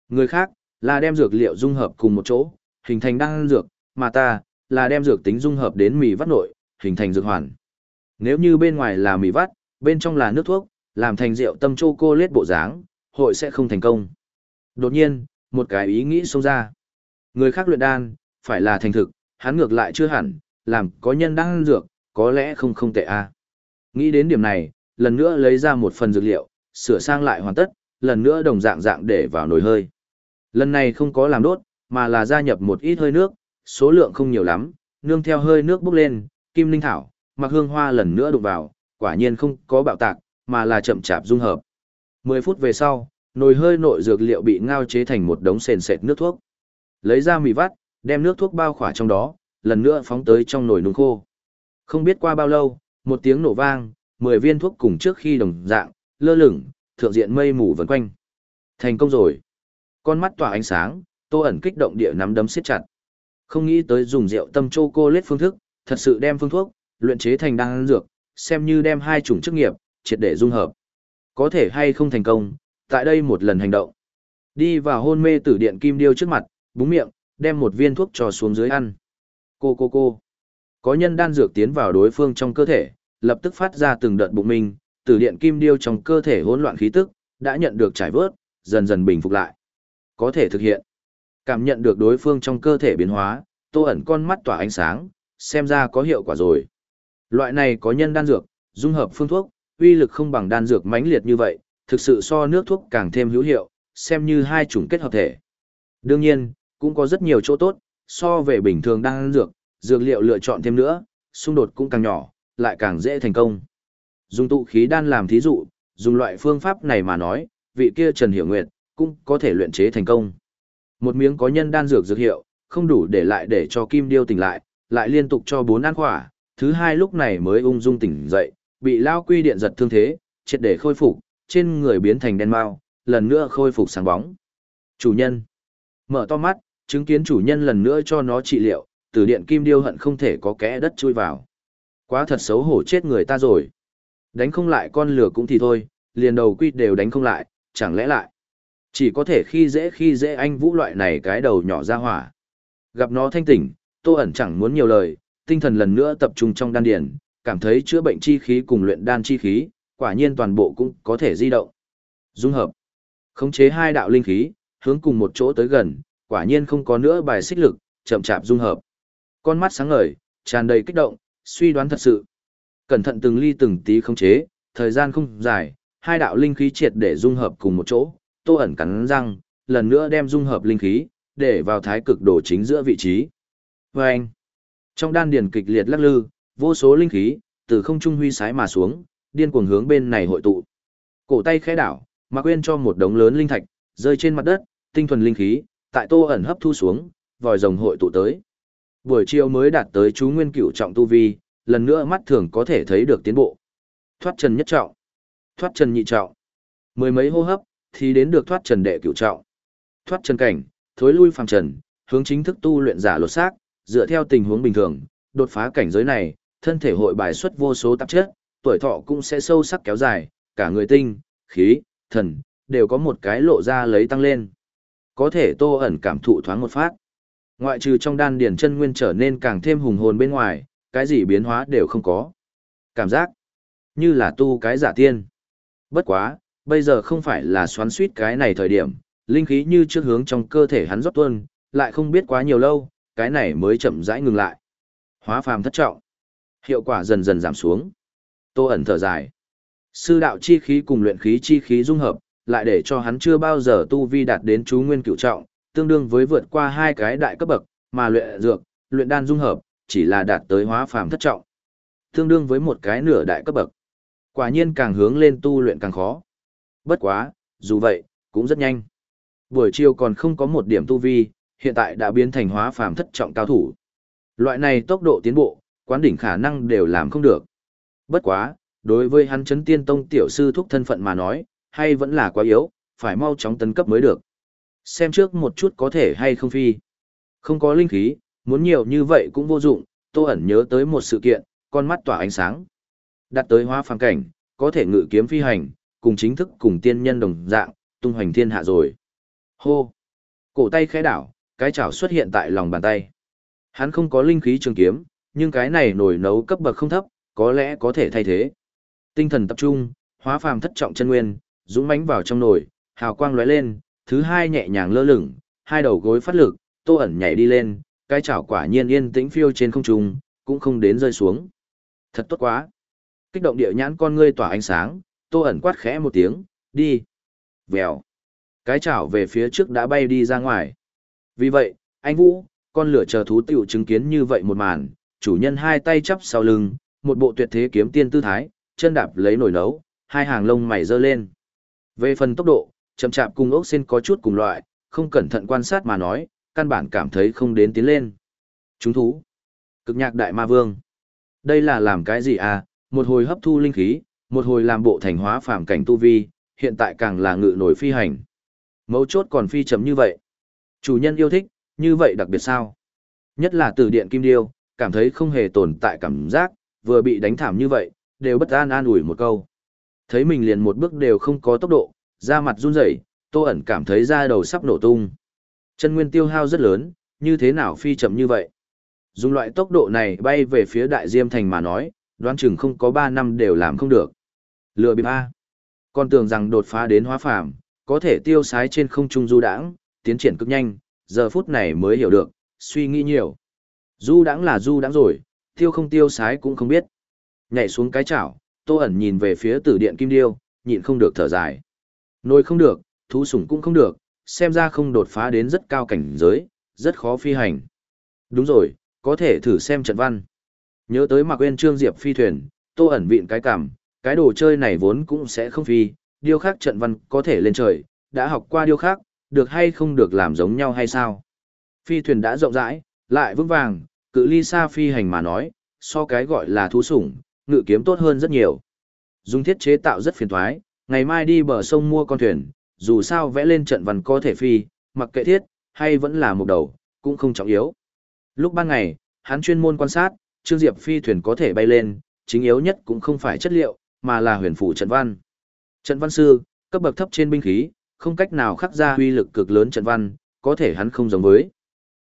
Người khác là đem dược liệu dung hợp cùng một chỗ, hình thành đan dược, mà ta là đem dược tính dung hợp đến mì vắt nội, hình thành dược hoàn. Nếu như bên ngoài là mì vắt, bên trong là nước thuốc, làm thành rượu tâm châu cô lết bộ dáng, hội sẽ không thành công. Đột nhiên, một cái ý nghĩ xông ra. Người khác luyện đan, phải là thành thực, hắn ngược lại chưa hẳn, làm có nhân đan dược, có lẽ không không tệ a. À. Nghĩ đến điểm này, lần nữa lấy ra một phần dược liệu, sửa sang lại hoàn tất, lần nữa đồng dạng dạng để vào nồi hơi. Lần này không có làm đốt, mà là gia nhập một ít hơi nước, số lượng không nhiều lắm, nương theo hơi nước bốc lên, kim linh thảo, mặc hương hoa lần nữa đụng vào, quả nhiên không có bạo tạc, mà là chậm chạp dung hợp. 10 phút về sau, nồi hơi nội dược liệu bị ngao chế thành một đống sền sệt nước thuốc. Lấy ra mì vắt, đem nước thuốc bao khỏa trong đó, lần nữa phóng tới trong nồi nung khô. Không biết qua bao lâu, một tiếng nổ vang, 10 viên thuốc cùng trước khi đồng dạng, lơ lửng, thượng diện mây mù vần quanh. Thành công rồi. Con mắt tỏa ánh sáng, Tô ẩn kích động địa nắm đấm siết chặt. Không nghĩ tới dùng rượu tâm chocolate phương thức, thật sự đem phương thuốc, luyện chế thành đan dược, xem như đem hai chủng chức nghiệp, triệt để dung hợp. Có thể hay không thành công, tại đây một lần hành động. Đi vào hôn mê tử điện kim điêu trước mặt, búng miệng, đem một viên thuốc cho xuống dưới ăn. Cô cô cô. Có nhân đan dược tiến vào đối phương trong cơ thể, lập tức phát ra từng đợt bụng mình, tử điện kim điêu trong cơ thể hỗn loạn khí tức, đã nhận được trải vớt, dần dần bình phục lại. Có thể thực hiện. Cảm nhận được đối phương trong cơ thể biến hóa, tô ẩn con mắt tỏa ánh sáng, xem ra có hiệu quả rồi. Loại này có nhân đan dược, dung hợp phương thuốc, uy lực không bằng đan dược mãnh liệt như vậy, thực sự so nước thuốc càng thêm hữu hiệu, xem như hai chủng kết hợp thể. Đương nhiên, cũng có rất nhiều chỗ tốt, so về bình thường đan dược, dược liệu lựa chọn thêm nữa, xung đột cũng càng nhỏ, lại càng dễ thành công. Dùng tụ khí đan làm thí dụ, dùng loại phương pháp này mà nói, vị kia Trần Hiểu Nguyệt, cũng có thể luyện chế thành công. Một miếng có nhân đan dược dược hiệu, không đủ để lại để cho Kim Điêu tỉnh lại, lại liên tục cho bốn ăn khỏa, thứ hai lúc này mới ung dung tỉnh dậy, bị lao quy điện giật thương thế, triệt để khôi phục, trên người biến thành đen mau, lần nữa khôi phục sáng bóng. Chủ nhân. Mở to mắt, chứng kiến chủ nhân lần nữa cho nó trị liệu, từ điện Kim Điêu hận không thể có kẽ đất chui vào. Quá thật xấu hổ chết người ta rồi. Đánh không lại con lửa cũng thì thôi, liền đầu quy đều đánh không lại, chẳng lẽ lại. Chỉ có thể khi dễ khi dễ anh vũ loại này cái đầu nhỏ ra hỏa. Gặp nó thanh tỉnh, tô ẩn chẳng muốn nhiều lời, tinh thần lần nữa tập trung trong đan điển, cảm thấy chữa bệnh chi khí cùng luyện đan chi khí, quả nhiên toàn bộ cũng có thể di động. Dung hợp. Khống chế hai đạo linh khí, hướng cùng một chỗ tới gần, quả nhiên không có nữa bài xích lực, chậm chạp dung hợp. Con mắt sáng ngời, tràn đầy kích động, suy đoán thật sự. Cẩn thận từng ly từng tí khống chế, thời gian không dài, hai đạo linh khí triệt để dung hợp cùng một chỗ, tô ẩn cắn răng, lần nữa đem dung hợp linh khí, để vào thái cực đồ chính giữa vị trí. Và anh, trong đan điền kịch liệt lắc lư, vô số linh khí, từ không trung huy sái mà xuống, điên cuồng hướng bên này hội tụ. Cổ tay khẽ đảo, mà quên cho một đống lớn linh thạch, rơi trên mặt đất, tinh thuần linh khí, tại tô ẩn hấp thu xuống, vòi rồng hội tụ tới. Buổi chiều mới đạt tới chú nguyên cửu trọng tu vi, lần nữa mắt thường có thể thấy được tiến bộ. Thoát trần nhất trọng, thoát trần nhị trọng. Mười mấy hô hấp, thì đến được thoát trần đệ cửu trọng. Thoát trần cảnh, thối lui phàm trần, hướng chính thức tu luyện giả lột xác, dựa theo tình huống bình thường, đột phá cảnh giới này, thân thể hội bài xuất vô số tạp chất, tuổi thọ cũng sẽ sâu sắc kéo dài, cả người tinh, khí, thần, đều có một cái lộ ra lấy tăng lên. Có thể tô ẩn cảm thụ thoáng một phát. Ngoại trừ trong đan điển chân nguyên trở nên càng thêm hùng hồn bên ngoài, cái gì biến hóa đều không có. Cảm giác như là tu cái giả tiên. Bất quá, bây giờ không phải là xoắn suýt cái này thời điểm, linh khí như trước hướng trong cơ thể hắn rót tuôn, lại không biết quá nhiều lâu, cái này mới chậm rãi ngừng lại. Hóa phàm thất trọng. Hiệu quả dần dần giảm xuống. Tô ẩn thở dài. Sư đạo chi khí cùng luyện khí chi khí dung hợp, lại để cho hắn chưa bao giờ tu vi đạt đến chú nguyên cửu trọng, tương đương với vượt qua hai cái đại cấp bậc, mà luyện dược, luyện đan dung hợp, chỉ là đạt tới hóa phàm thất trọng. Tương đương với một cái nửa đại cấp bậc. Quả nhiên càng hướng lên tu luyện càng khó. Bất quá, dù vậy, cũng rất nhanh. Buổi chiều còn không có một điểm tu vi, hiện tại đã biến thành hóa phàm thất trọng cao thủ. Loại này tốc độ tiến bộ, quán đỉnh khả năng đều làm không được. Bất quá, đối với hắn chấn tiên tông tiểu sư thúc thân phận mà nói, hay vẫn là quá yếu, phải mau chóng tấn cấp mới được. Xem trước một chút có thể hay không phi. Không có linh khí, muốn nhiều như vậy cũng vô dụng, tô ẩn nhớ tới một sự kiện, con mắt tỏa ánh sáng. Đặt tới hóa phàm cảnh, có thể ngự kiếm phi hành, cùng chính thức cùng tiên nhân đồng dạng, tung hoành thiên hạ rồi. Hô! Cổ tay khẽ đảo, cái chảo xuất hiện tại lòng bàn tay. Hắn không có linh khí trường kiếm, nhưng cái này nổi nấu cấp bậc không thấp, có lẽ có thể thay thế. Tinh thần tập trung, hóa phàm thất trọng chân nguyên, dũng mãnh vào trong nồi, hào quang lóe lên, thứ hai nhẹ nhàng lơ lửng, hai đầu gối phát lực, Tô ẩn nhảy đi lên, cái chảo quả nhiên yên tĩnh phiêu trên không trung, cũng không đến rơi xuống. Thật tốt quá. Kích động địa nhãn con ngươi tỏa ánh sáng, Tô ẩn quát khẽ một tiếng, đi. Vèo. Cái chảo về phía trước đã bay đi ra ngoài. Vì vậy, anh Vũ, con lửa chờ thú tiểu chứng kiến như vậy một màn, chủ nhân hai tay chắp sau lưng, một bộ tuyệt thế kiếm tiên tư thái, chân đạp lấy nồi nấu, hai hàng lông mày dơ lên. Về phần tốc độ, chậm chạp cùng ốc sen có chút cùng loại, không cẩn thận quan sát mà nói, căn bản cảm thấy không đến tiến lên. Chúng thú. Cực nhạc đại ma vương. Đây là làm cái gì à, một hồi hấp thu linh khí, một hồi làm bộ thành hóa phàm cảnh tu vi, hiện tại càng là ngự nổi phi hành. Mấu chốt còn phi chấm như vậy. Chủ nhân yêu thích, như vậy đặc biệt sao? Nhất là từ điện kim điêu, cảm thấy không hề tồn tại cảm giác, vừa bị đánh thảm như vậy, đều bất an an ủi một câu. Thấy mình liền một bước đều không có tốc độ, da mặt run rẩy, Tô ẩn cảm thấy da đầu sắp nổ tung. Chân nguyên tiêu hao rất lớn, như thế nào phi chậm như vậy? Dùng loại tốc độ này bay về phía đại diêm thành mà nói, đoán chừng không có 3 năm đều làm không được. Lừa bịp A. Con tưởng rằng đột phá đến hóa phàm, có thể tiêu sái trên không trung du đãng, tiến triển cực nhanh, giờ phút này mới hiểu được, suy nghĩ nhiều. Du đãng là du đãng rồi, tiêu không tiêu sái cũng không biết. Nhảy xuống cái chảo, tô ẩn nhìn về phía tử điện kim điêu, nhịn không được thở dài. Nồi không được, thú sủng cũng không được, xem ra không đột phá đến rất cao cảnh giới, rất khó phi hành. Đúng rồi, có thể thử xem trận văn. Nhớ tới mặc quên trương diệp phi thuyền, tô ẩn vịn cái cảm, cái đồ chơi này vốn cũng sẽ không phi, điêu khắc trận văn có thể lên trời, đã học qua điêu khắc, được hay không được làm giống nhau hay sao? Phi thuyền đã rộng rãi, lại vững vàng, cự ly xa phi hành mà nói, so cái gọi là thú sủng, ngự kiếm tốt hơn rất nhiều. Dùng thiết chế tạo rất phiền thoái, ngày mai đi bờ sông mua con thuyền, dù sao vẽ lên trận văn có thể phi, mặc kệ thiết, hay vẫn là một đầu, cũng không trọng yếu. Lúc ban ngày, hắn chuyên môn quan sát, Trương Diệp phi thuyền có thể bay lên, chính yếu nhất cũng không phải chất liệu, mà là huyền phủ trận văn. Trận văn sư, cấp bậc thấp trên binh khí, không cách nào khắc ra uy lực cực lớn trận văn, có thể hắn không giống với.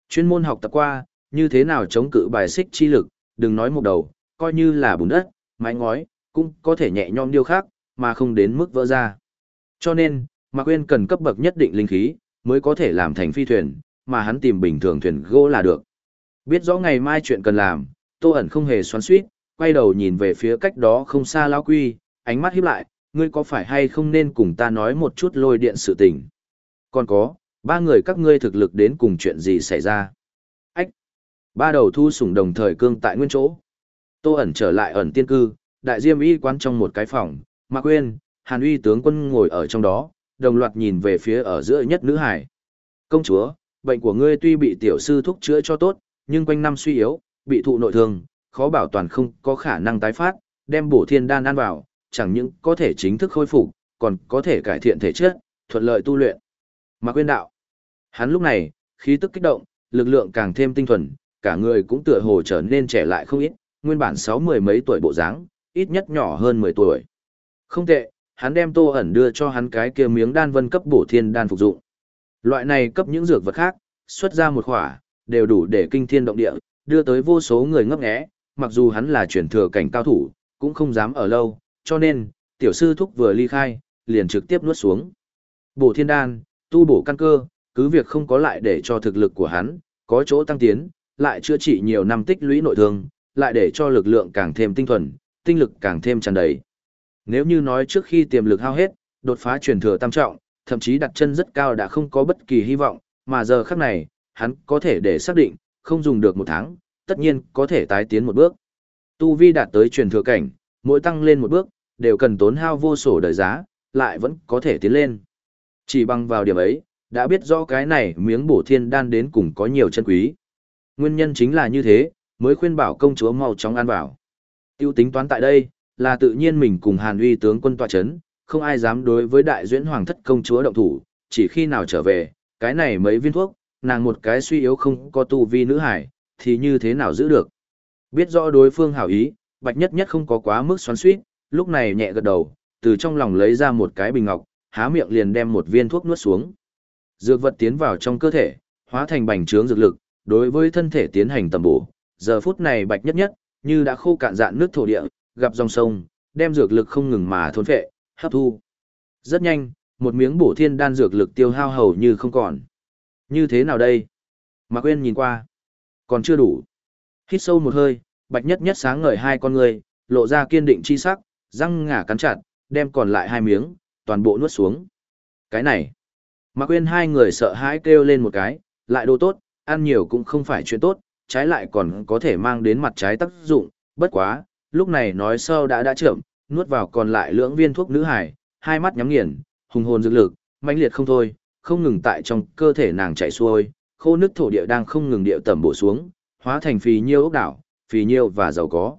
Chuyên môn học tập qua, như thế nào chống cự bài xích chi lực, đừng nói một đầu, coi như là bùn đất, mái ngói, cũng có thể nhẹ nhõm điêu khắc, mà không đến mức vỡ ra. Cho nên, Mạc Uyên cần cấp bậc nhất định linh khí, mới có thể làm thành phi thuyền, mà hắn tìm bình thường thuyền gỗ là được. Biết rõ ngày mai chuyện cần làm, Tô ẩn không hề xoắn xuýt, quay đầu nhìn về phía cách đó không xa lão quy, ánh mắt híp lại, ngươi có phải hay không nên cùng ta nói một chút lôi điện sự tình. Còn có, ba người các ngươi thực lực đến cùng chuyện gì xảy ra. Ba đầu thu sủng đồng thời cương tại nguyên chỗ. Tô ẩn trở lại ẩn tiên cư, đại diêm y quán trong một cái phòng, Mạc Quyên, Hàn uy tướng quân ngồi ở trong đó, đồng loạt nhìn về phía ở giữa nhất nữ hải. Công chúa, bệnh của ngươi tuy bị tiểu sư thuốc chữa cho tốt, nhưng quanh năm suy yếu, bị thụ nội thương, khó bảo toàn không có khả năng tái phát, đem bổ thiên đan ăn vào, chẳng những có thể chính thức khôi phục, còn có thể cải thiện thể chất, thuận lợi tu luyện. Mạc Quyên đạo. Hắn lúc này, khí tức kích động, lực lượng càng thêm tinh thuần, cả người cũng tựa hồ trở nên trẻ lại không ít, nguyên bản sáu mười mấy tuổi bộ dáng, ít nhất nhỏ hơn 10 tuổi. Không tệ, hắn đem tô ẩn đưa cho hắn cái kia miếng đan vân cấp bổ thiên đan phục dụng. Loại này cấp những dược vật khác, xuất ra một khỏa, đều đủ để kinh thiên động địa, đưa tới vô số người ngấp nghé, mặc dù hắn là chuyển thừa cảnh cao thủ, cũng không dám ở lâu, cho nên, tiểu sư thúc vừa ly khai, liền trực tiếp nuốt xuống. Bổ thiên đan, tu bổ căn cơ, cứ việc không có lại để cho thực lực của hắn, có chỗ tăng tiến, lại chữa trị nhiều năm tích lũy nội thương, lại để cho lực lượng càng thêm tinh thuần, tinh lực càng thêm tràn đầy. Nếu như nói trước khi tiềm lực hao hết, đột phá truyền thừa tam trọng, thậm chí đặt chân rất cao đã không có bất kỳ hy vọng, mà giờ khắc này, hắn có thể để xác định, không dùng được một tháng, tất nhiên có thể tái tiến một bước. Tu vi đạt tới truyền thừa cảnh, mỗi tăng lên một bước, đều cần tốn hao vô sổ đời giá, lại vẫn có thể tiến lên. Chỉ bằng vào điểm ấy, đã biết rõ cái này miếng bổ thiên đan đến cùng có nhiều chân quý. Nguyên nhân chính là như thế, mới khuyên bảo công chúa mau chóng ăn vào. Tiêu tính toán tại đây, là tự nhiên mình cùng Hàn Uy tướng quân tọa chấn, không ai dám đối với đại duyễn hoàng thất công chúa động thủ, chỉ khi nào trở về, cái này mấy viên thuốc, nàng một cái suy yếu không có tu vi nữ hải, thì như thế nào giữ được. Biết rõ đối phương hảo ý, bạch nhất nhất không có quá mức xoắn suýt, lúc này nhẹ gật đầu, từ trong lòng lấy ra một cái bình ngọc, há miệng liền đem một viên thuốc nuốt xuống. Dược vật tiến vào trong cơ thể, hóa thành bành trướng dược lực, đối với thân thể tiến hành tầm bổ. Giờ phút này bạch nhất nhất, như đã khô cạn dạn nước thổ địa, gặp dòng sông, đem dược lực không ngừng mà thôn phệ, hấp thu. Rất nhanh, một miếng bổ thiên đan dược lực tiêu hao hầu như không còn. Như thế nào đây? Mạc quên nhìn qua. Còn chưa đủ. Hít sâu một hơi, bạch nhất nhất sáng ngời hai con người, lộ ra kiên định chi sắc, răng ngả cắn chặt, đem còn lại hai miếng, toàn bộ nuốt xuống. Cái này. Mạc quên hai người sợ hãi kêu lên một cái, lại đồ tốt, ăn nhiều cũng không phải chuyện tốt, trái lại còn có thể mang đến mặt trái tác dụng, bất quá, lúc này nói sâu đã đã chậm, nuốt vào còn lại lưỡng viên thuốc nữ hải, hai mắt nhắm nghiền, hùng hồn dược lực, mãnh liệt không thôi, không ngừng tại trong cơ thể nàng chạy xuôi, khô nước thổ địa đang không ngừng điệu tẩm bổ xuống, hóa thành phì nhiêu ốc đảo, phì nhiêu và giàu có.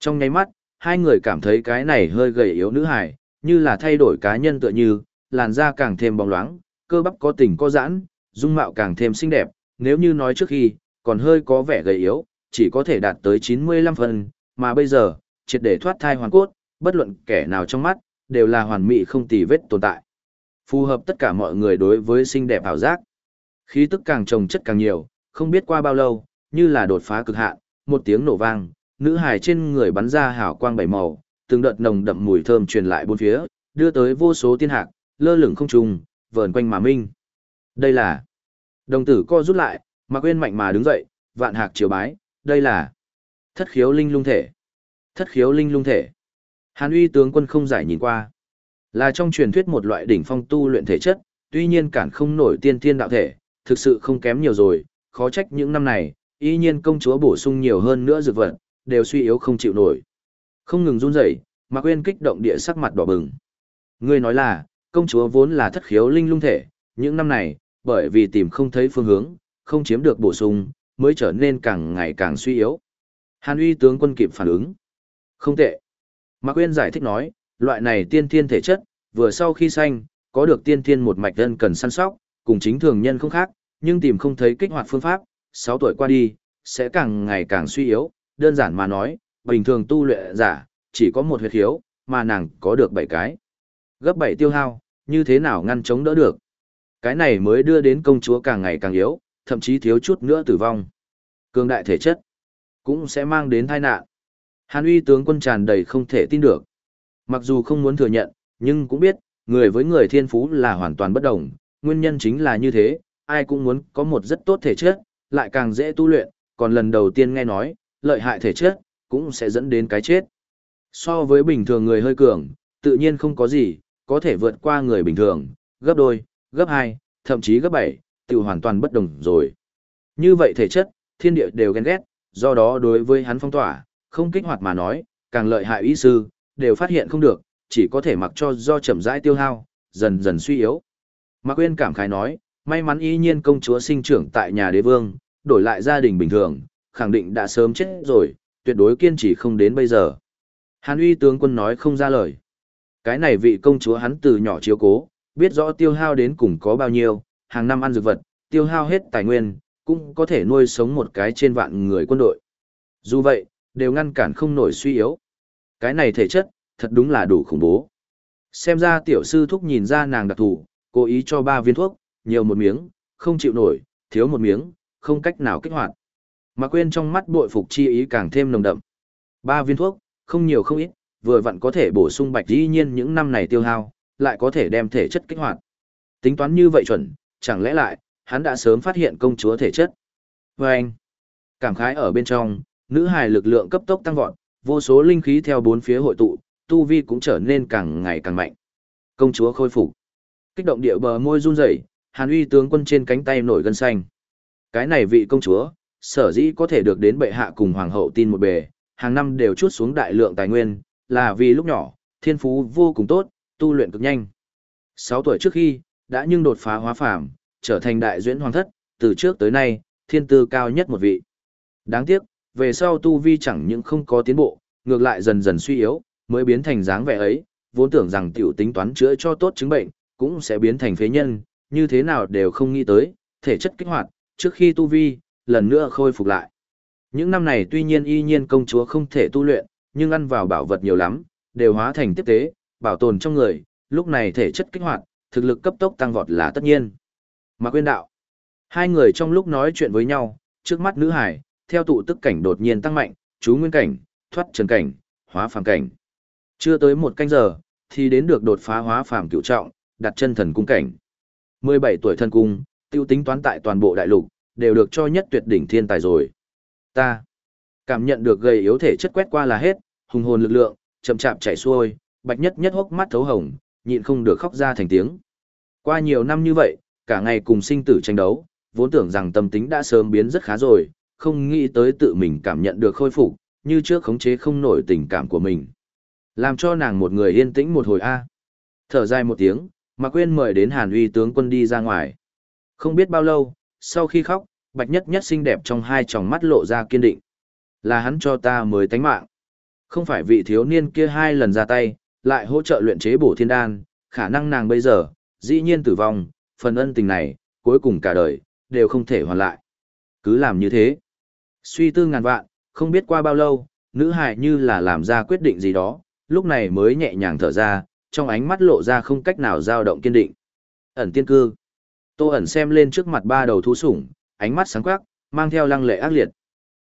Trong nháy mắt, hai người cảm thấy cái này hơi gầy yếu nữ hải, như là thay đổi cá nhân tựa như, làn da càng thêm bóng loáng, cơ bắp có tình có giãn, dung mạo càng thêm xinh đẹp, nếu như nói trước khi, còn hơi có vẻ gầy yếu, chỉ có thể đạt tới 95 phần, mà bây giờ, triệt để thoát thai hoàn cốt, bất luận kẻ nào trong mắt, đều là hoàn mỹ không tì vết tồn tại. Phù hợp tất cả mọi người đối với xinh đẹp ảo giác. Khí tức càng trồng chất càng nhiều, không biết qua bao lâu, như là đột phá cực hạn, một tiếng nổ vang, nữ hài trên người bắn ra hào quang bảy màu, từng đợt nồng đậm mùi thơm truyền lại bốn phía, đưa tới vô số tiên hạc, lơ lửng không trùng, vờn quanh mà minh. Đây là Đồng tử co rút lại, Mạc uyên mạnh mà đứng dậy, vạn hạc chiều bái, đây là thất khiếu linh lung thể. Thất khiếu linh lung thể. Hàn uy tướng quân không giải nhìn qua. Là trong truyền thuyết một loại đỉnh phong tu luyện thể chất, tuy nhiên cản không nổi tiên thiên đạo thể, thực sự không kém nhiều rồi, khó trách những năm này, y nhiên công chúa bổ sung nhiều hơn nữa dược vật, đều suy yếu không chịu nổi. Không ngừng run rẩy, Mạc uyên kích động địa sắc mặt đỏ bừng. Ngươi nói là, công chúa vốn là thất khiếu linh lung thể, những năm này, bởi vì tìm không thấy phương hướng, không chiếm được bổ sung, mới trở nên càng ngày càng suy yếu. Hàn uy tướng quân kịp phản ứng. Không tệ. Mạc Quyên giải thích nói, loại này tiên thiên thể chất, vừa sau khi sanh, có được tiên thiên một mạch thân cần săn sóc, cùng chính thường nhân không khác, nhưng tìm không thấy kích hoạt phương pháp, 6 tuổi qua đi, sẽ càng ngày càng suy yếu, đơn giản mà nói, bình thường tu luyện giả, chỉ có một huyệt hiếu, mà nàng có được 7 cái. Gấp 7 tiêu hao, như thế nào ngăn chống đỡ được. Cái này mới đưa đến công chúa càng ngày càng yếu, thậm chí thiếu chút nữa tử vong. Cường đại thể chất, cũng sẽ mang đến tai nạn. Hàn uy tướng quân tràn đầy không thể tin được. Mặc dù không muốn thừa nhận, nhưng cũng biết, người với người thiên phú là hoàn toàn bất đồng, nguyên nhân chính là như thế, ai cũng muốn có một rất tốt thể chất, lại càng dễ tu luyện, còn lần đầu tiên nghe nói, lợi hại thể chất, cũng sẽ dẫn đến cái chết. So với bình thường người hơi cường, tự nhiên không có gì, có thể vượt qua người bình thường, gấp đôi, gấp hai, thậm chí gấp bảy, tiểu hoàn toàn bất đồng rồi. Như vậy thể chất, thiên địa đều ghen ghét, do đó đối với hắn phong tỏa, không kích hoạt mà nói, càng lợi hại ý sư, đều phát hiện không được, chỉ có thể mặc cho do chậm rãi tiêu hao, dần dần suy yếu. Mạc Quyên cảm khái nói, may mắn y nhiên công chúa sinh trưởng tại nhà đế vương, đổi lại gia đình bình thường, khẳng định đã sớm chết rồi, tuyệt đối kiên trì không đến bây giờ. Hàn uy tướng quân nói không ra lời. Cái này vị công chúa hắn từ nhỏ chiếu cố, biết rõ tiêu hao đến cùng có bao nhiêu, hàng năm ăn dược vật, tiêu hao hết tài nguyên, cũng có thể nuôi sống một cái trên vạn người quân đội. Dù vậy, đều ngăn cản không nổi suy yếu. Cái này thể chất, thật đúng là đủ khủng bố. Xem ra tiểu sư thúc nhìn ra nàng đặc thù, cố ý cho ba viên thuốc, nhiều một miếng, không chịu nổi, thiếu một miếng, không cách nào kích hoạt. Mà quên trong mắt bội phục chi ý càng thêm nồng đậm. Ba viên thuốc, không nhiều không ít, vừa vặn có thể bổ sung bạch dĩ nhiên những năm này tiêu hao, lại có thể đem thể chất kích hoạt. Tính toán như vậy chuẩn, chẳng lẽ lại, hắn đã sớm phát hiện công chúa thể chất. Vâng! anh, cảm khái ở bên trong, nữ hài lực lượng cấp tốc tăng vọt, vô số linh khí theo bốn phía hội tụ, tu vi cũng trở nên càng ngày càng mạnh. Công chúa khôi phục. Kích động địa bờ môi run rẩy, Hàn Uy tướng quân trên cánh tay nổi gân xanh. Cái này vị công chúa, sở dĩ có thể được đến bệ hạ cùng hoàng hậu tin một bề, hàng năm đều chút xuống đại lượng tài nguyên, là vì lúc nhỏ, thiên phú vô cùng tốt, tu luyện cực nhanh. 6 tuổi trước khi, đã nhưng đột phá hóa phàm, trở thành đại duyễn hoàng thất, từ trước tới nay, thiên tư cao nhất một vị. Đáng tiếc, về sau tu vi chẳng những không có tiến bộ, ngược lại dần dần suy yếu, mới biến thành dáng vẻ ấy, vốn tưởng rằng tiểu tính toán chữa cho tốt chứng bệnh, cũng sẽ biến thành phế nhân, như thế nào đều không nghĩ tới, thể chất kích hoạt, trước khi tu vi, lần nữa khôi phục lại. Những năm này tuy nhiên y nhiên công chúa không thể tu luyện, nhưng ăn vào bảo vật nhiều lắm, đều hóa thành tiếp tế, bảo tồn trong người, lúc này thể chất kích hoạt, thực lực cấp tốc tăng vọt là tất nhiên. Mạc Quyên đạo. Hai người trong lúc nói chuyện với nhau, trước mắt nữ hải, theo tụ tức cảnh đột nhiên tăng mạnh, chú nguyên cảnh, thoát trần cảnh, hóa phàm cảnh. Chưa tới một canh giờ, thì đến được đột phá hóa phàm cựu trọng, đặt chân thần cung cảnh. 17 tuổi thần cung, tiêu tính toán tại toàn bộ đại lục, đều được cho nhất tuyệt đỉnh thiên tài rồi. Ta cảm nhận được gầy yếu thể chất quét qua là hết, hùng hồn lực lượng, chậm chạp chảy xuôi, bạch nhất nhất hốc mắt thấu hồng, nhịn không được khóc ra thành tiếng. Qua nhiều năm như vậy, cả ngày cùng sinh tử tranh đấu, vốn tưởng rằng tâm tính đã sớm biến rất khá rồi, không nghĩ tới tự mình cảm nhận được khôi phục, như trước khống chế không nổi tình cảm của mình. Làm cho nàng một người yên tĩnh một hồi a. Thở dài một tiếng, mà quên mời đến Hàn Uy tướng quân đi ra ngoài. Không biết bao lâu, sau khi khóc, bạch nhất nhất xinh đẹp trong hai tròng mắt lộ ra kiên định. Là hắn cho ta mới tánh mạng. Không phải vị thiếu niên kia hai lần ra tay, lại hỗ trợ luyện chế bổ thiên đan, khả năng nàng bây giờ, dĩ nhiên tử vong, phần ân tình này, cuối cùng cả đời, đều không thể hoàn lại. Cứ làm như thế. Suy tư ngàn vạn, không biết qua bao lâu, nữ hài như là làm ra quyết định gì đó, lúc này mới nhẹ nhàng thở ra, trong ánh mắt lộ ra không cách nào dao động kiên định. Ẩn tiên cư. Tô ẩn xem lên trước mặt ba đầu thú sủng, ánh mắt sáng quắc, mang theo lăng lệ ác liệt.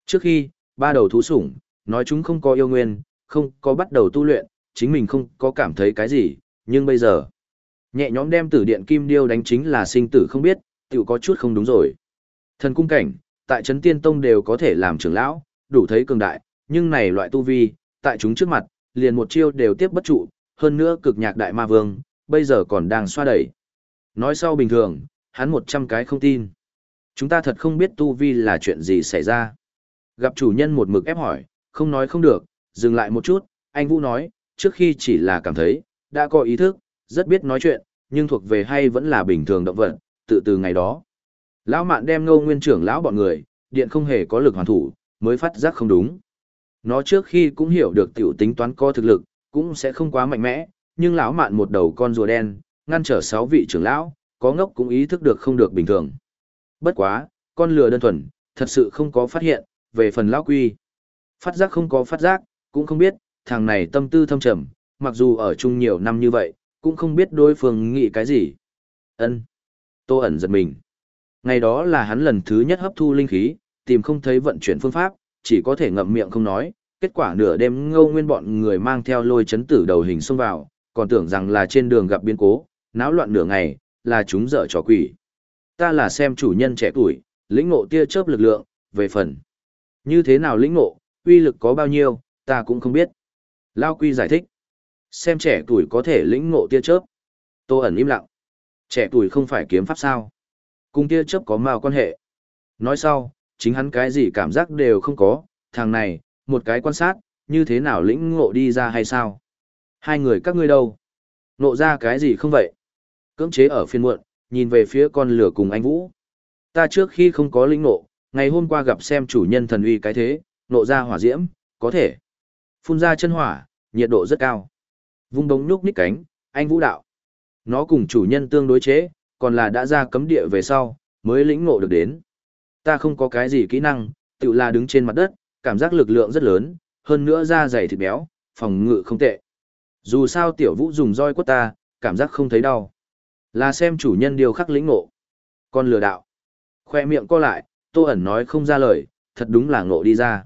Trước khi, ba đầu thú sủng, nói chúng không có yêu nguyên, không có bắt đầu tu luyện, chính mình không có cảm thấy cái gì, nhưng bây giờ, nhẹ nhõm đem tử điện kim điêu đánh chính là sinh tử không biết, tiểu có chút không đúng rồi. Thần cung cảnh, tại Trấn Tiên Tông đều có thể làm trưởng lão, đủ thấy cường đại, nhưng này loại tu vi, tại chúng trước mặt, liền một chiêu đều tiếp bất trụ, hơn nữa cực nhạc đại ma vương, bây giờ còn đang xoa đẩy. Nói sau bình thường, hắn một trăm cái không tin. Chúng ta thật không biết tu vi là chuyện gì xảy ra. Gặp chủ nhân một mực ép hỏi, không nói không được, dừng lại một chút, anh Vũ nói, trước khi chỉ là cảm thấy, đã có ý thức, rất biết nói chuyện, nhưng thuộc về hay vẫn là bình thường động vật, tự từ ngày đó. Lão mạn đem ngô nguyên trưởng lão bọn người, điện không hề có lực hoàn thủ, mới phát giác không đúng. Nó trước khi cũng hiểu được tiểu tính toán co thực lực, cũng sẽ không quá mạnh mẽ, nhưng lão mạn một đầu con rùa đen, ngăn trở sáu vị trưởng lão, có ngốc cũng ý thức được không được bình thường. Bất quá, con lừa đơn thuần, thật sự không có phát hiện, về phần lão quy. Phát giác không có phát giác, cũng không biết, thằng này tâm tư thâm trầm, mặc dù ở chung nhiều năm như vậy, cũng không biết đối phương nghĩ cái gì. Ân. Tô ẩn giật mình. Ngày đó là hắn lần thứ nhất hấp thu linh khí, tìm không thấy vận chuyển phương pháp, chỉ có thể ngậm miệng không nói. Kết quả nửa đêm ngâu nguyên bọn người mang theo lôi chấn tử đầu hình xông vào, còn tưởng rằng là trên đường gặp biến cố, náo loạn nửa ngày, là chúng dở trò quỷ. Ta là xem chủ nhân trẻ tuổi, lĩnh ngộ tia chớp lực lượng, về phần. Như thế nào lĩnh ngộ, uy lực có bao nhiêu, ta cũng không biết. Lao Quy giải thích. Xem trẻ tuổi có thể lĩnh ngộ tia chớp. Tô ẩn im lặng. Trẻ tuổi không phải kiếm pháp sao. Cùng tia chớp có mao quan hệ. Nói sau, chính hắn cái gì cảm giác đều không có, thằng này, một cái quan sát, như thế nào lĩnh ngộ đi ra hay sao? Hai người các ngươi đâu? Ngộ ra cái gì không vậy? Cưỡng chế ở phiên muộn, nhìn về phía con lửa cùng anh Vũ. Ta trước khi không có lĩnh ngộ, ngày hôm qua gặp xem chủ nhân thần uy cái thế, nộ ra hỏa diễm, có thể. Phun ra chân hỏa, nhiệt độ rất cao. Vung đống nhúc nhích cánh, anh vũ đạo. Nó cùng chủ nhân tương đối chế, còn là đã ra cấm địa về sau, mới lĩnh ngộ được đến. Ta không có cái gì kỹ năng, tự là đứng trên mặt đất, cảm giác lực lượng rất lớn, hơn nữa da dày thịt béo, phòng ngự không tệ. Dù sao tiểu vũ dùng roi quất ta, cảm giác không thấy đau. Là xem chủ nhân điều khắc lĩnh ngộ. Con lừa đạo. Khoe miệng co lại, tô ẩn nói không ra lời, thật đúng là ngộ đi ra.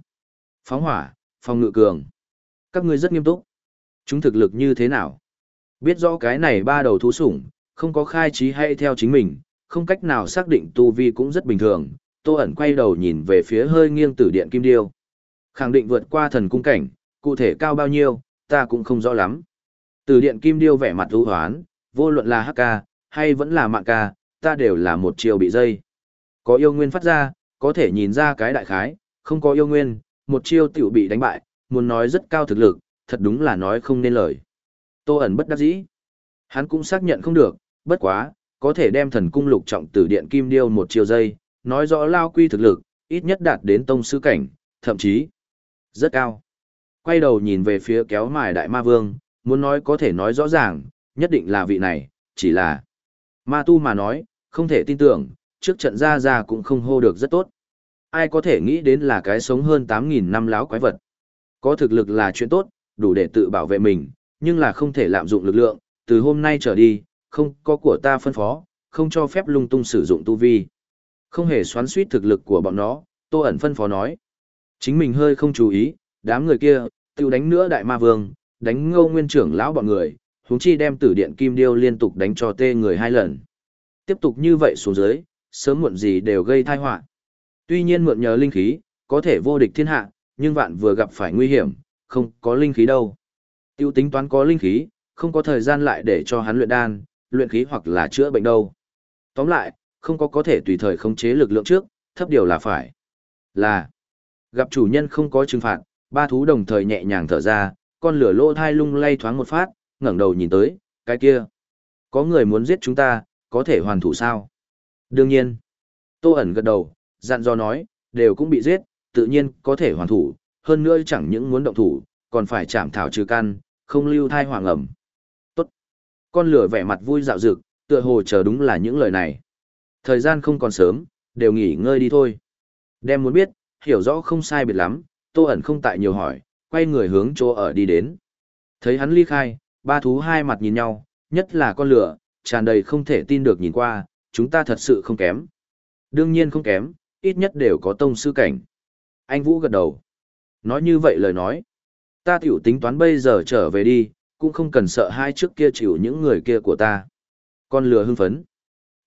Phóng hỏa, phòng ngự cường. Các ngươi rất nghiêm túc. Chúng thực lực như thế nào? Biết rõ cái này ba đầu thú sủng, không có khai trí hay theo chính mình, không cách nào xác định tu vi cũng rất bình thường. Tô ẩn quay đầu nhìn về phía hơi nghiêng tử điện kim điêu. Khẳng định vượt qua thần cung cảnh, cụ thể cao bao nhiêu, ta cũng không rõ lắm. Tử điện kim điêu vẻ mặt ưu hoán, vô luận là hắc ca, hay vẫn là mạng ca, ta đều là một chiều bị dây. Có yêu nguyên phát ra, có thể nhìn ra cái đại khái, không có yêu nguyên, một chiêu tiểu bị đánh bại, muốn nói rất cao thực lực, thật đúng là nói không nên lời. Tô ẩn bất đắc dĩ. Hắn cũng xác nhận không được, bất quá, có thể đem thần cung lục trọng tử điện kim điêu một chiều dây, nói rõ lao quy thực lực, ít nhất đạt đến tông sư cảnh, thậm chí rất cao. Quay đầu nhìn về phía kéo mài đại ma vương, muốn nói có thể nói rõ ràng, nhất định là vị này, chỉ là ma tu mà nói, không thể tin tưởng, trước trận ra ra cũng không hô được rất tốt. Ai có thể nghĩ đến là cái sống hơn 8.000 năm láo quái vật. Có thực lực là chuyện tốt, đủ để tự bảo vệ mình, nhưng là không thể lạm dụng lực lượng, từ hôm nay trở đi, không có của ta phân phó, không cho phép lung tung sử dụng tu vi. Không hề xoắn suýt thực lực của bọn nó, Tô ẩn phân phó nói. Chính mình hơi không chú ý, đám người kia, tiêu đánh nữa đại ma vương, đánh ngô nguyên trưởng lão bọn người, huống chi đem tử điện kim điêu liên tục đánh cho tê người hai lần. Tiếp tục như vậy xuống dưới, sớm muộn gì đều gây tai họa. Tuy nhiên mượn nhờ linh khí, có thể vô địch thiên hạ, nhưng vạn vừa gặp phải nguy hiểm, không có linh khí đâu. Tiêu tính toán có linh khí, không có thời gian lại để cho hắn luyện đan, luyện khí hoặc là chữa bệnh đâu. Tóm lại, không có có thể tùy thời khống chế lực lượng trước, thấp điều là phải. Là, gặp chủ nhân không có trừng phạt, ba thú đồng thời nhẹ nhàng thở ra, con lửa lô thai lung lay thoáng một phát, ngẩng đầu nhìn tới, cái kia. Có người muốn giết chúng ta, có thể hoàn thủ sao? Đương nhiên. Tô ẩn gật đầu, dặn dò nói, đều cũng bị giết, tự nhiên có thể hoàn thủ, hơn nữa chẳng những muốn động thủ, còn phải chạm thảo trừ căn, không lưu thai hoàng ẩm. Tốt. Con lửa vẻ mặt vui dạo dực, tựa hồ chờ đúng là những lời này. Thời gian không còn sớm, đều nghỉ ngơi đi thôi. Đem muốn biết, hiểu rõ không sai biệt lắm, tô ẩn không tại nhiều hỏi, quay người hướng chỗ ở đi đến. Thấy hắn ly khai, ba thú hai mặt nhìn nhau, nhất là con lửa, tràn đầy không thể tin được nhìn qua, chúng ta thật sự không kém. Đương nhiên không kém, ít nhất đều có tông sư cảnh. Anh Vũ gật đầu. Nói như vậy lời nói. Ta tiểu tính toán bây giờ trở về đi, cũng không cần sợ hai trước kia chịu những người kia của ta. Con lừa hưng phấn.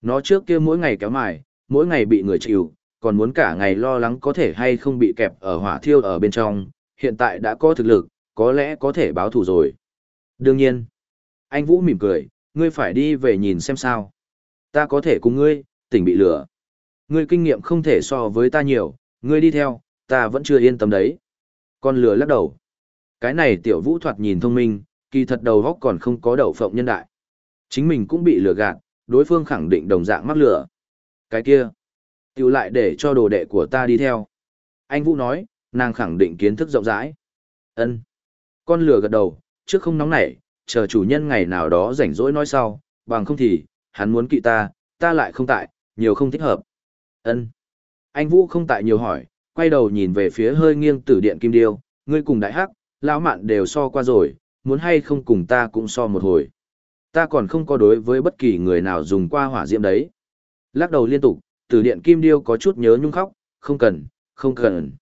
Nó trước kia mỗi ngày kéo mài, mỗi ngày bị người chịu, còn muốn cả ngày lo lắng có thể hay không bị kẹp ở hỏa thiêu ở bên trong, hiện tại đã có thực lực, có lẽ có thể báo thù rồi. Đương nhiên. Anh Vũ mỉm cười, ngươi phải đi về nhìn xem sao. Ta có thể cùng ngươi, tỉnh bị lửa. Ngươi kinh nghiệm không thể so với ta nhiều, ngươi đi theo, ta vẫn chưa yên tâm đấy. Con lừa lắc đầu. Cái này tiểu vũ thoạt nhìn thông minh, kỳ thật đầu góc còn không có đậu phộng nhân đại. Chính mình cũng bị lừa gạt, đối phương khẳng định đồng dạng mắc lừa. Cái kia, tiểu lại để cho đồ đệ của ta đi theo. Anh Vũ nói, nàng khẳng định kiến thức rộng rãi. ân Con lừa gật đầu, trước không nóng nảy, chờ chủ nhân ngày nào đó rảnh rỗi nói sau, bằng không thì, hắn muốn kỵ ta, ta lại không tại, nhiều không thích hợp. ân Anh Vũ không tại nhiều hỏi, quay đầu nhìn về phía hơi nghiêng tử điện kim điêu, ngươi cùng đại hắc, lão mạn đều so qua rồi, muốn hay không cùng ta cũng so một hồi. Ta còn không có đối với bất kỳ người nào dùng qua hỏa diệm đấy. Lắc đầu liên tục, tử điện kim điêu có chút nhớ nhung khóc, không cần, không cần.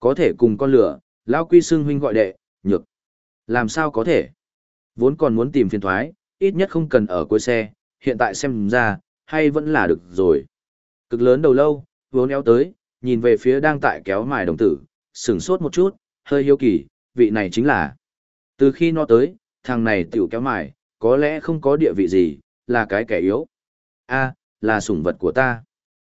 Có thể cùng con lửa, lão quy xưng huynh gọi đệ, nhược. Làm sao có thể? Vốn còn muốn tìm phiền thoái, ít nhất không cần ở cuối xe, hiện tại xem ra, hay vẫn là được rồi. Cực lớn đầu lâu, vốn éo tới, nhìn về phía đang tại kéo mài đồng tử, sửng sốt một chút, hơi hiếu kỳ, vị này chính là. Từ khi nó tới, thằng này tiểu kéo mài, có lẽ không có địa vị gì, là cái kẻ yếu. a là sủng vật của ta.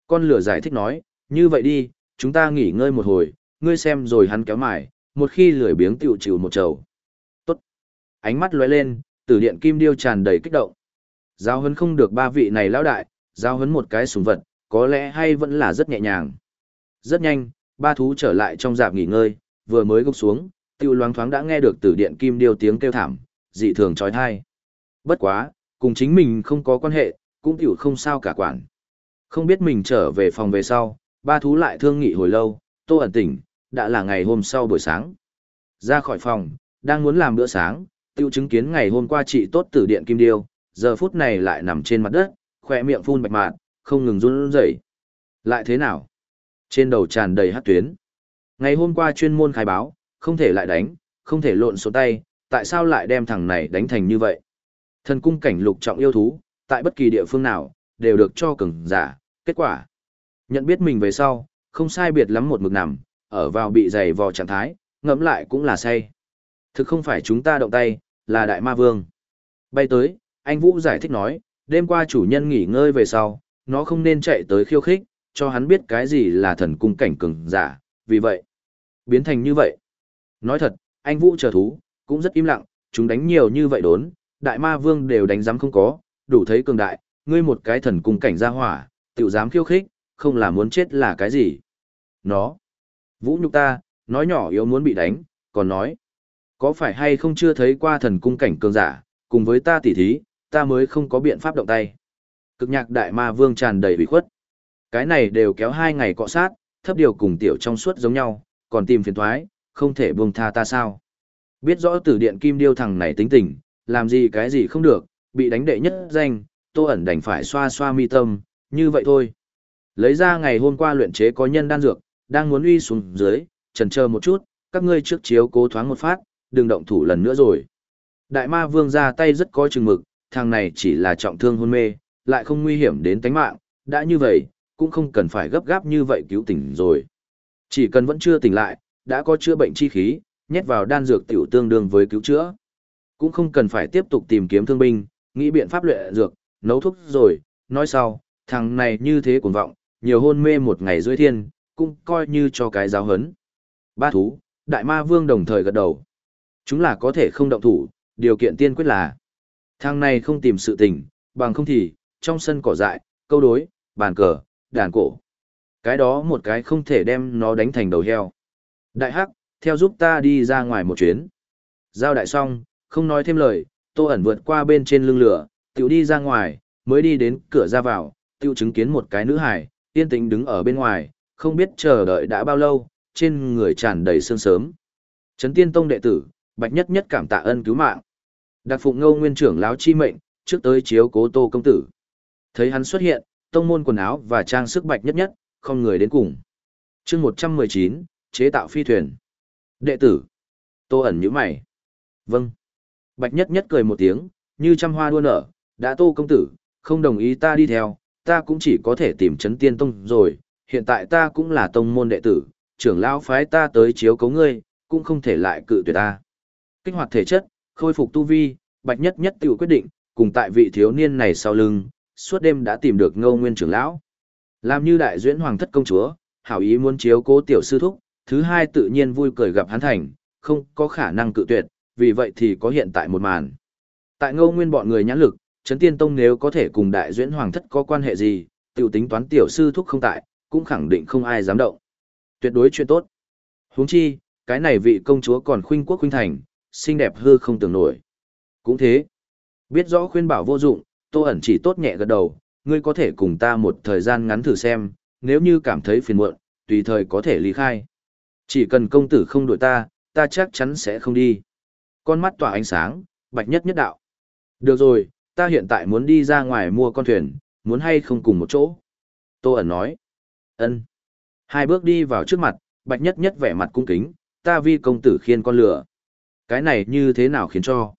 Con lửa giải thích nói, như vậy đi, chúng ta nghỉ ngơi một hồi, ngươi xem rồi hắn kéo mài, một khi lười biếng tiểu chịu một trầu. Tốt. Ánh mắt lóe lên, tử điện kim điêu tràn đầy kích động. Giao hấn không được ba vị này lão đại, giao hấn một cái sủng vật, có lẽ hay vẫn là rất nhẹ nhàng. Rất nhanh, ba thú trở lại trong dạp nghỉ ngơi, vừa mới gục xuống, tiêu loáng thoáng đã nghe được từ điện kim điêu tiếng kêu thảm, dị thường trói thai. Bất quá, cùng chính mình không có quan hệ, cũng tiểu không sao cả quản. Không biết mình trở về phòng về sau, ba thú lại thương nghị hồi lâu, tô ẩn tỉnh, đã là ngày hôm sau buổi sáng. Ra khỏi phòng, đang muốn làm bữa sáng, tiêu chứng kiến ngày hôm qua chị tốt tử điện kim điêu, giờ phút này lại nằm trên mặt đất, khỏe miệng phun bạch mạn, không ngừng run rẩy. Lại thế nào? Trên đầu tràn đầy hát tuyến. Ngày hôm qua chuyên môn khai báo, không thể lại đánh, không thể lộn số tay, tại sao lại đem thằng này đánh thành như vậy? Thần cung cảnh lục trọng yêu thú, tại bất kỳ địa phương nào, đều được cho cường giả, kết quả. Nhận biết mình về sau, không sai biệt lắm một mực nằm, ở vào bị dày vò trạng thái, ngẫm lại cũng là say. Thực không phải chúng ta động tay, là đại ma vương. Bay tới, anh Vũ giải thích nói, đêm qua chủ nhân nghỉ ngơi về sau, nó không nên chạy tới khiêu khích, cho hắn biết cái gì là thần cung cảnh cường giả, vì vậy, biến thành như vậy. Nói thật, anh Vũ chờ thú, cũng rất im lặng, chúng đánh nhiều như vậy đốn, đại ma vương đều đánh giám không có, đủ thấy cường đại, ngươi một cái thần cung cảnh gia hỏa, tiểu dám khiêu khích, không là muốn chết là cái gì. Nó, Vũ nhục ta, nói nhỏ yếu muốn bị đánh, còn nói, có phải hay không chưa thấy qua thần cung cảnh cường giả, cùng với ta tỉ thí, ta mới không có biện pháp động tay. Cực nhạc đại ma vương tràn đầy bị khuất. Cái này đều kéo hai ngày cọ sát, thấp điều cùng tiểu trong suốt giống nhau, còn tìm phiền thoái, không thể buông tha ta sao. Biết rõ tử điện kim điêu thằng này tính tình, làm gì cái gì không được, bị đánh đệ nhất danh, tô ẩn đành phải xoa xoa mi tâm, như vậy thôi. Lấy ra ngày hôm qua luyện chế có nhân đan dược, đang muốn uy xuống dưới, trần chờ một chút, các ngươi trước chiếu cố thoáng một phát, đừng động thủ lần nữa rồi. Đại ma vương ra tay rất có chừng mực, thằng này chỉ là trọng thương hôn mê, lại không nguy hiểm đến tính mạng, đã như vậy, cũng không cần phải gấp gáp như vậy cứu tỉnh rồi. Chỉ cần vẫn chưa tỉnh lại, đã có chữa bệnh chi khí, nhét vào đan dược tiểu tương đương với cứu chữa. Cũng không cần phải tiếp tục tìm kiếm thương binh, nghĩ biện pháp luyện dược, nấu thuốc rồi, nói sau, thằng này như thế cuồng vọng, nhiều hôn mê một ngày dưới thiên, cũng coi như cho cái giáo hấn. Ba thú, đại ma vương đồng thời gật đầu. Chúng là có thể không động thủ, điều kiện tiên quyết là thằng này không tìm sự tình, bằng không thì, trong sân cỏ dại, câu đối, bàn cờ, đàn cổ. Cái đó một cái không thể đem nó đánh thành đầu heo. Đại hắc, theo giúp ta đi ra ngoài một chuyến. Giao đại xong, không nói thêm lời, tô ẩn vượt qua bên trên lưng lửa, tiểu đi ra ngoài, mới đi đến cửa ra vào, tiểu chứng kiến một cái nữ hải, yên tĩnh đứng ở bên ngoài, không biết chờ đợi đã bao lâu, trên người tràn đầy sương sớm. Trấn Tiên Tông đệ tử, Bạch Nhất Nhất cảm tạ ân cứu mạng. Đặc Phụng Ngô nguyên trưởng láo chi mệnh, trước tới chiếu cố Tô công tử. Thấy hắn xuất hiện, tông môn quần áo và trang sức Bạch Nhất Nhất, không người đến cùng. Chương 119, chế tạo phi thuyền. Đệ tử. Tô ẩn như mày. Vâng. Bạch Nhất Nhất cười một tiếng, như trăm hoa đua nở, đã Tô công tử, không đồng ý ta đi theo, ta cũng chỉ có thể tìm chấn Tiên Tông rồi, hiện tại ta cũng là tông môn đệ tử, trưởng lão phái ta tới chiếu cấu ngươi, cũng không thể lại cự tuyệt ta. Kích hoạt thể chất, khôi phục tu vi, Bạch Nhất Nhất tự quyết định, cùng tại vị thiếu niên này sau lưng, suốt đêm đã tìm được Ngô Nguyên trưởng lão. Làm như đại duyễn hoàng thất công chúa, hảo ý muốn chiếu cố tiểu sư thúc, thứ hai tự nhiên vui cười gặp hắn thành, không có khả năng cự tuyệt, vì vậy thì có hiện tại một màn. Tại Ngô Nguyên bọn người nhãn lực, Trấn Tiên Tông nếu có thể cùng đại duyễn hoàng thất có quan hệ gì, tiểu tính toán tiểu sư thúc không tại, cũng khẳng định không ai dám động. Tuyệt đối chuyện tốt. Huống chi, cái này vị công chúa còn khuynh quốc khuynh thành, xinh đẹp hư không tưởng nổi. Cũng thế. Biết rõ khuyên bảo vô dụng, Tô ẩn chỉ tốt nhẹ gật đầu, ngươi có thể cùng ta một thời gian ngắn thử xem, nếu như cảm thấy phiền muộn, tùy thời có thể ly khai. Chỉ cần công tử không đuổi ta, ta chắc chắn sẽ không đi. Con mắt tỏa ánh sáng, bạch nhất nhất đạo. Được rồi, ta hiện tại muốn đi ra ngoài mua con thuyền, muốn hay không cùng một chỗ. Tô ẩn nói. ân Hai bước đi vào trước mặt, bạch nhất nhất vẻ mặt cung kính, ta vi công tử khiên con lửa. Cái này như thế nào khiến cho?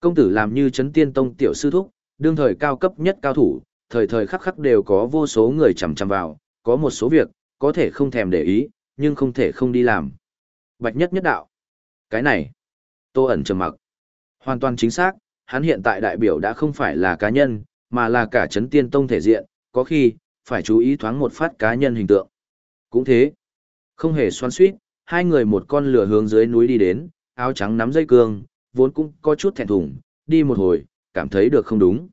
Công tử làm như chấn tiên tông tiểu sư thúc, đương thời cao cấp nhất cao thủ, thời thời khắc khắc đều có vô số người chằm chằm vào, có một số việc, có thể không thèm để ý, nhưng không thể không đi làm. Bạch nhất nhất đạo. Cái này, tô ẩn trầm mặc. Hoàn toàn chính xác, hắn hiện tại đại biểu đã không phải là cá nhân, mà là cả chấn tiên tông thể diện, có khi, phải chú ý thoáng một phát cá nhân hình tượng. Cũng thế, không hề xoan suýt, hai người một con lửa hướng dưới núi đi đến, áo trắng nắm dây cương, vốn cũng có chút thẹn thùng, đi một hồi, cảm thấy được không đúng.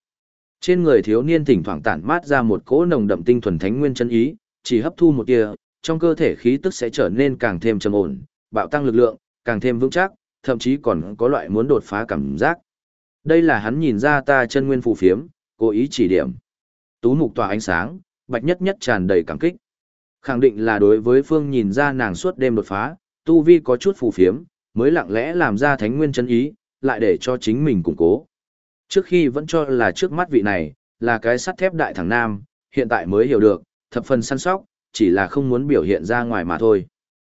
Trên người thiếu niên thỉnh thoảng tản mát ra một cỗ nồng đậm tinh thuần thánh nguyên chân ý, chỉ hấp thu một tia, trong cơ thể khí tức sẽ trở nên càng thêm trầm ổn, bạo tăng lực lượng, càng thêm vững chắc, thậm chí còn có loại muốn đột phá cảm giác. Đây là hắn nhìn ra ta chân nguyên phù phiếm, cố ý chỉ điểm. Tú mục tỏa ánh sáng, bạch nhất nhất tràn đầy cảm kích. Khẳng định là đối với phương nhìn ra nàng suốt đêm đột phá, tu vi có chút phù phiếm, mới lặng lẽ làm ra thánh nguyên chân ý, lại để cho chính mình củng cố. Trước khi vẫn cho là trước mắt vị này, là cái sắt thép đại thằng nam, hiện tại mới hiểu được, thập phần săn sóc, chỉ là không muốn biểu hiện ra ngoài mà thôi.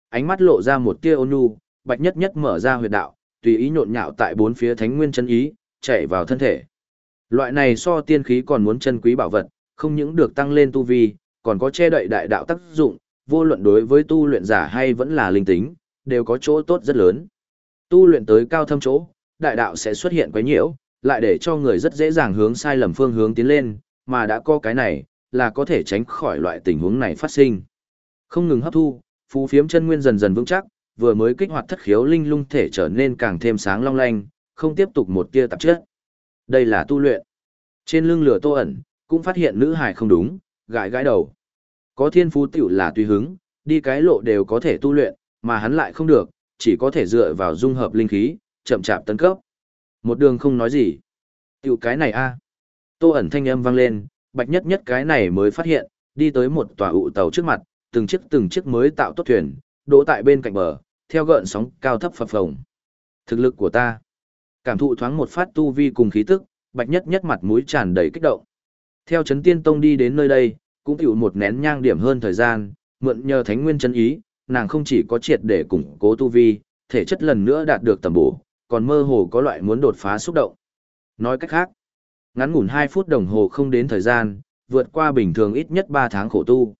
Ánh mắt lộ ra một tia ôn nhu, bạch nhất nhất mở ra huyệt đạo, tùy ý nhộn nhạo tại bốn phía thánh nguyên chân ý, chạy vào thân thể. Loại này so tiên khí còn muốn chân quý bảo vật, không những được tăng lên tu vi, còn có che đậy đại đạo tác dụng, vô luận đối với tu luyện giả hay vẫn là linh tính, đều có chỗ tốt rất lớn. Tu luyện tới cao thâm chỗ, đại đạo sẽ xuất hiện quấy nhiễu, lại để cho người rất dễ dàng hướng sai lầm phương hướng tiến lên, mà đã có cái này, là có thể tránh khỏi loại tình huống này phát sinh. Không ngừng hấp thu, phú phiếm chân nguyên dần dần vững chắc, vừa mới kích hoạt thất khiếu linh lung thể trở nên càng thêm sáng long lanh, không tiếp tục một tia tạp chất. Đây là tu luyện. Trên lưng lửa tô ẩn, cũng phát hiện nữ hài không đúng, gãi gãi đầu. Có thiên phú tiểu là tùy hứng, đi cái lộ đều có thể tu luyện, mà hắn lại không được, chỉ có thể dựa vào dung hợp linh khí, chậm chạp tấn cấp. Một đường không nói gì. Tiểu cái này a Tô ẩn thanh âm vang lên, bạch nhất nhất cái này mới phát hiện, đi tới một tòa ụ tàu trước mặt, từng chiếc từng chiếc mới tạo tốt thuyền, đỗ tại bên cạnh bờ, theo gợn sóng cao thấp phập phồng. Thực lực của ta. Cảm thụ thoáng một phát tu vi cùng khí tức, bạch nhất nhất mặt mũi tràn đầy kích động. Theo chấn tiên tông đi đến nơi đây, cũng tiểu một nén nhang điểm hơn thời gian, mượn nhờ thánh nguyên chân ý, nàng không chỉ có triệt để củng cố tu vi, thể chất lần nữa đạt được tầm bổ, còn mơ hồ có loại muốn đột phá xúc động. Nói cách khác, ngắn ngủn 2 phút đồng hồ không đến thời gian, vượt qua bình thường ít nhất 3 tháng khổ tu.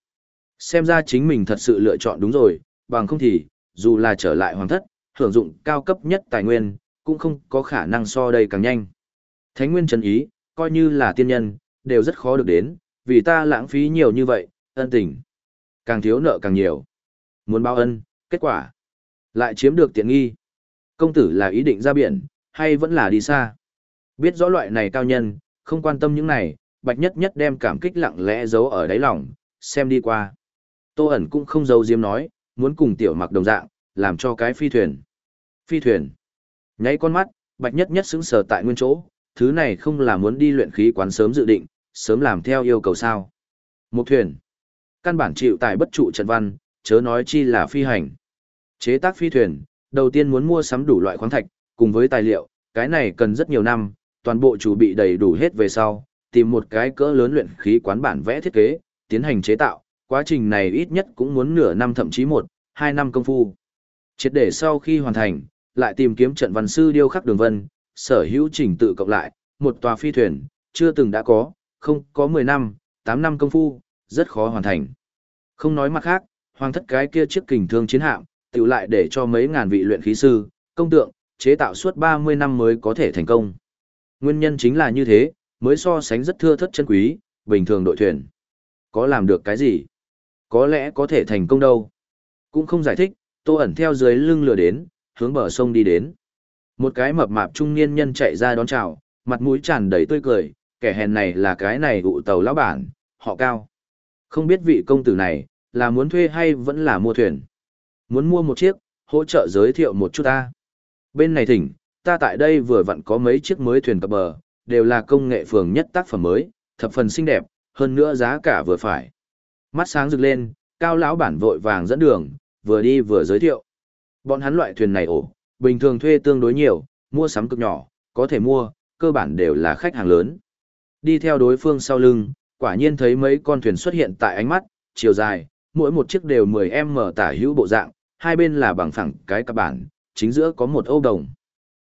Xem ra chính mình thật sự lựa chọn đúng rồi, bằng không thì, dù là trở lại hoàng thất, hưởng dụng cao cấp nhất tài nguyên, cũng không có khả năng so đây càng nhanh. Thánh nguyên chân ý, coi như là tiên nhân, đều rất khó được đến, vì ta lãng phí nhiều như vậy, ân tình. Càng thiếu nợ càng nhiều. Muốn báo ân, kết quả. Lại chiếm được tiện nghi. Công tử là ý định ra biển, hay vẫn là đi xa. Biết rõ loại này cao nhân, không quan tâm những này, bạch nhất nhất đem cảm kích lặng lẽ giấu ở đáy lòng, xem đi qua. Tô ẩn cũng không giấu diếm nói, muốn cùng tiểu mặc đồng dạng, làm cho cái phi thuyền. Phi thuyền. Nháy con mắt, bạch nhất nhất xứng sờ tại nguyên chỗ, thứ này không là muốn đi luyện khí quán sớm dự định, sớm làm theo yêu cầu sao. Một thuyền. Căn bản chịu tại bất trụ trận văn, chớ nói chi là phi hành. Chế tác phi thuyền, đầu tiên muốn mua sắm đủ loại khoáng thạch, cùng với tài liệu, cái này cần rất nhiều năm, toàn bộ chủ bị đầy đủ hết về sau, tìm một cái cỡ lớn luyện khí quán bản vẽ thiết kế, tiến hành chế tạo, quá trình này ít nhất cũng muốn nửa năm thậm chí một, hai năm công phu. Triệt để sau khi hoàn thành, lại tìm kiếm trận văn sư điêu khắc đường vân, sở hữu trình tự cộng lại, một tòa phi thuyền, chưa từng đã có, không có 10 năm, 8 năm công phu, rất khó hoàn thành. Không nói mặt khác, hoàng thất cái kia chiếc kình thương chiến hạm, tự lại để cho mấy ngàn vị luyện khí sư, công tượng, chế tạo suốt 30 năm mới có thể thành công. Nguyên nhân chính là như thế, mới so sánh rất thưa thất chân quý, bình thường đội thuyền. Có làm được cái gì? Có lẽ có thể thành công đâu. Cũng không giải thích, tô ẩn theo dưới lưng lừa đến, hướng bờ sông đi đến. Một cái mập mạp trung niên nhân chạy ra đón chào, mặt mũi tràn đầy tươi cười, kẻ hèn này là cái này ụ tàu lão bản, họ cao. Không biết vị công tử này, là muốn thuê hay vẫn là mua thuyền. Muốn mua một chiếc, hỗ trợ giới thiệu một chút ta. Bên này thỉnh, ta tại đây vừa vặn có mấy chiếc mới thuyền cập bờ, đều là công nghệ phường nhất tác phẩm mới, thập phần xinh đẹp, hơn nữa giá cả vừa phải. Mắt sáng rực lên, cao lão bản vội vàng dẫn đường, vừa đi vừa giới thiệu. Bọn hắn loại thuyền này ổ, bình thường thuê tương đối nhiều, mua sắm cực nhỏ, có thể mua, cơ bản đều là khách hàng lớn. Đi theo đối phương sau lưng, quả nhiên thấy mấy con thuyền xuất hiện tại ánh mắt, chiều dài, mỗi một chiếc đều 10m tả hữu bộ dạng, hai bên là bằng phẳng cái cặp bản, chính giữa có một ô đồng.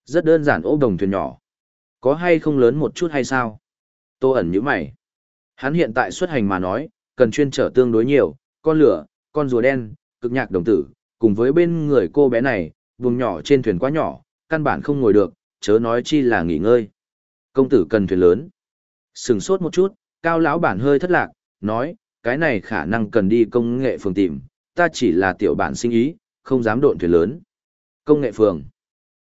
Rất đơn giản ô đồng thuyền nhỏ. Có hay không lớn một chút hay sao? Tô ẩn như mày. Hắn hiện tại xuất hành mà nói, cần chuyên trở tương đối nhiều, con lửa, con rùa đen, cực nhạc đồng tử, cùng với bên người cô bé này, vùng nhỏ trên thuyền quá nhỏ, căn bản không ngồi được, chớ nói chi là nghỉ ngơi. Công tử cần thuyền lớn. Sừng sốt một chút, cao lão bản hơi thất lạc, nói, cái này khả năng cần đi công nghệ phường tìm, ta chỉ là tiểu bản sinh ý, không dám độn thuyền lớn. Công nghệ phường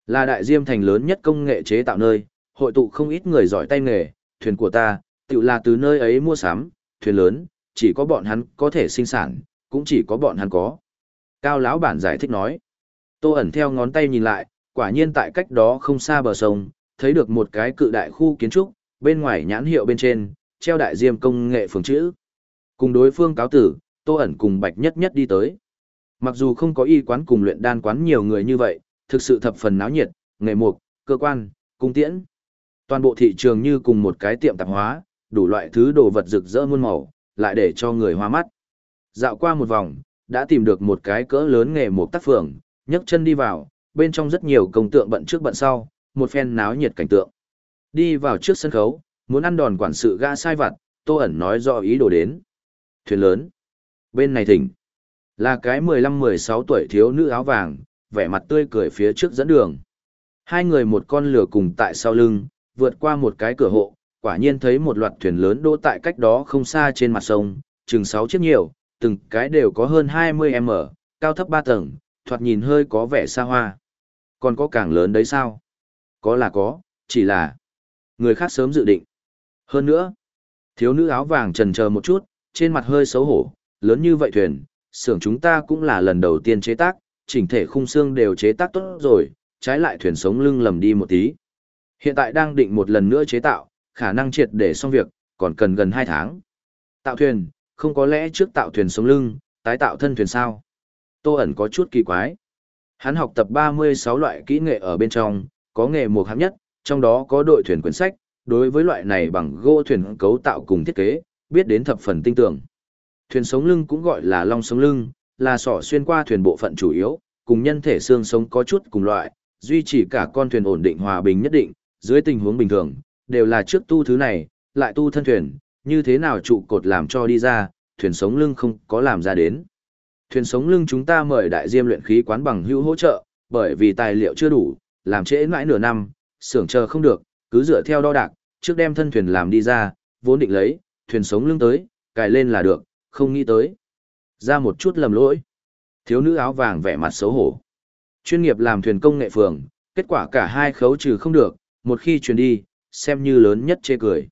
là đại diêm thành lớn nhất công nghệ chế tạo nơi, hội tụ không ít người giỏi tay nghề, thuyền của ta, tự là từ nơi ấy mua sắm, thuyền lớn, chỉ có bọn hắn có thể sinh sản, cũng chỉ có bọn hắn có. Cao lão bản giải thích nói. Tô ẩn theo ngón tay nhìn lại, quả nhiên tại cách đó không xa bờ sông, thấy được một cái cự đại khu kiến trúc, bên ngoài nhãn hiệu bên trên, treo đại diêm công nghệ phường chữ. Cùng đối phương cáo tử, Tô ẩn cùng Bạch Nhất Nhất đi tới. Mặc dù không có y quán cùng luyện đan quán nhiều người như vậy, thực sự thập phần náo nhiệt, nghề mục, cơ quan, cung tiễn. Toàn bộ thị trường như cùng một cái tiệm tạp hóa, đủ loại thứ đồ vật rực rỡ muôn màu, lại để cho người hoa mắt. Dạo qua một vòng, đã tìm được một cái cỡ lớn nghề mục tác phường, nhấc chân đi vào, bên trong rất nhiều công tượng bận trước bận sau, một phen náo nhiệt cảnh tượng. Đi vào trước sân khấu, muốn ăn đòn quản sự ga sai vặt, Tô ẩn nói rõ ý đồ đến. Thuyền lớn. Bên này thỉnh. Là cái 15-16 tuổi thiếu nữ áo vàng, vẻ mặt tươi cười phía trước dẫn đường. Hai người một con lửa cùng tại sau lưng, vượt qua một cái cửa hộ, quả nhiên thấy một loạt thuyền lớn đỗ tại cách đó không xa trên mặt sông, chừng 6 chiếc nhiều, từng cái đều có hơn 20m, cao thấp 3 tầng, thoạt nhìn hơi có vẻ xa hoa. Còn có càng lớn đấy sao? Có là có, chỉ là người khác sớm dự định. Hơn nữa, thiếu nữ áo vàng trần chờ một chút, trên mặt hơi xấu hổ, lớn như vậy thuyền, xưởng chúng ta cũng là lần đầu tiên chế tác, chỉnh thể khung xương đều chế tác tốt rồi, trái lại thuyền sống lưng lầm đi một tí. Hiện tại đang định một lần nữa chế tạo, khả năng triệt để xong việc, còn cần gần 2 tháng. Tạo thuyền, không có lẽ trước tạo thuyền sống lưng, tái tạo thân thuyền sao? Tô ẩn có chút kỳ quái. Hắn học tập 36 loại kỹ nghệ ở bên trong, có nghề một hạng nhất, trong đó có đội thuyền quyển sách, đối với loại này bằng gỗ thuyền cấu tạo cùng thiết kế, biết đến thập phần tinh tưởng. Thuyền sống lưng cũng gọi là long sống lưng, là sỏ xuyên qua thuyền bộ phận chủ yếu, cùng nhân thể xương sống có chút cùng loại, duy trì cả con thuyền ổn định hòa bình nhất định, dưới tình huống bình thường, đều là trước tu thứ này, lại tu thân thuyền, như thế nào trụ cột làm cho đi ra, thuyền sống lưng không có làm ra đến. Thuyền sống lưng chúng ta mời đại diêm luyện khí quán bằng hữu hỗ trợ, bởi vì tài liệu chưa đủ, làm trễ mãi nửa năm, xưởng chờ không được, cứ dựa theo đo đạc, trước đem thân thuyền làm đi ra, vốn định lấy, thuyền sống lưng tới, cài lên là được, không nghĩ tới. Ra một chút lầm lỗi. Thiếu nữ áo vàng vẻ mặt xấu hổ. Chuyên nghiệp làm thuyền công nghệ phường, kết quả cả hai khấu trừ không được, một khi truyền đi, xem như lớn nhất chê cười.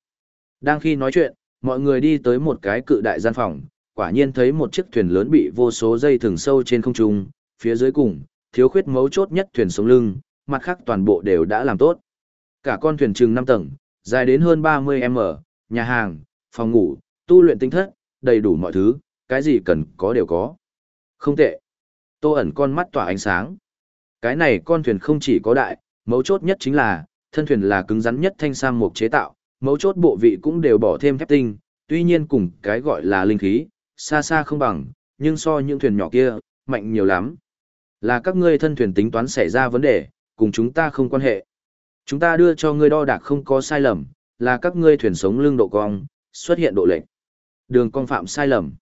Đang khi nói chuyện, mọi người đi tới một cái cự đại gian phòng, quả nhiên thấy một chiếc thuyền lớn bị vô số dây thừng sâu trên không trung, phía dưới cùng, thiếu khuyết mấu chốt nhất thuyền sống lưng, mặt khác toàn bộ đều đã làm tốt. Cả con thuyền chừng 5 tầng, dài đến hơn 30m, nhà hàng, phòng ngủ, tu luyện tinh thất, đầy đủ mọi thứ, cái gì cần có đều có. Không tệ. Tô ẩn con mắt tỏa ánh sáng. Cái này con thuyền không chỉ có đại, mấu chốt nhất chính là, thân thuyền là cứng rắn nhất thanh sam mục chế tạo, mấu chốt bộ vị cũng đều bỏ thêm thép tinh, tuy nhiên cùng cái gọi là linh khí, xa xa không bằng, nhưng so những thuyền nhỏ kia, mạnh nhiều lắm. Là các ngươi thân thuyền tính toán xảy ra vấn đề, cùng chúng ta không quan hệ. Chúng ta đưa cho ngươi đo đạc không có sai lầm, là các ngươi thuyền sống lưng độ cong, xuất hiện độ lệch. Đường cong phạm sai lầm.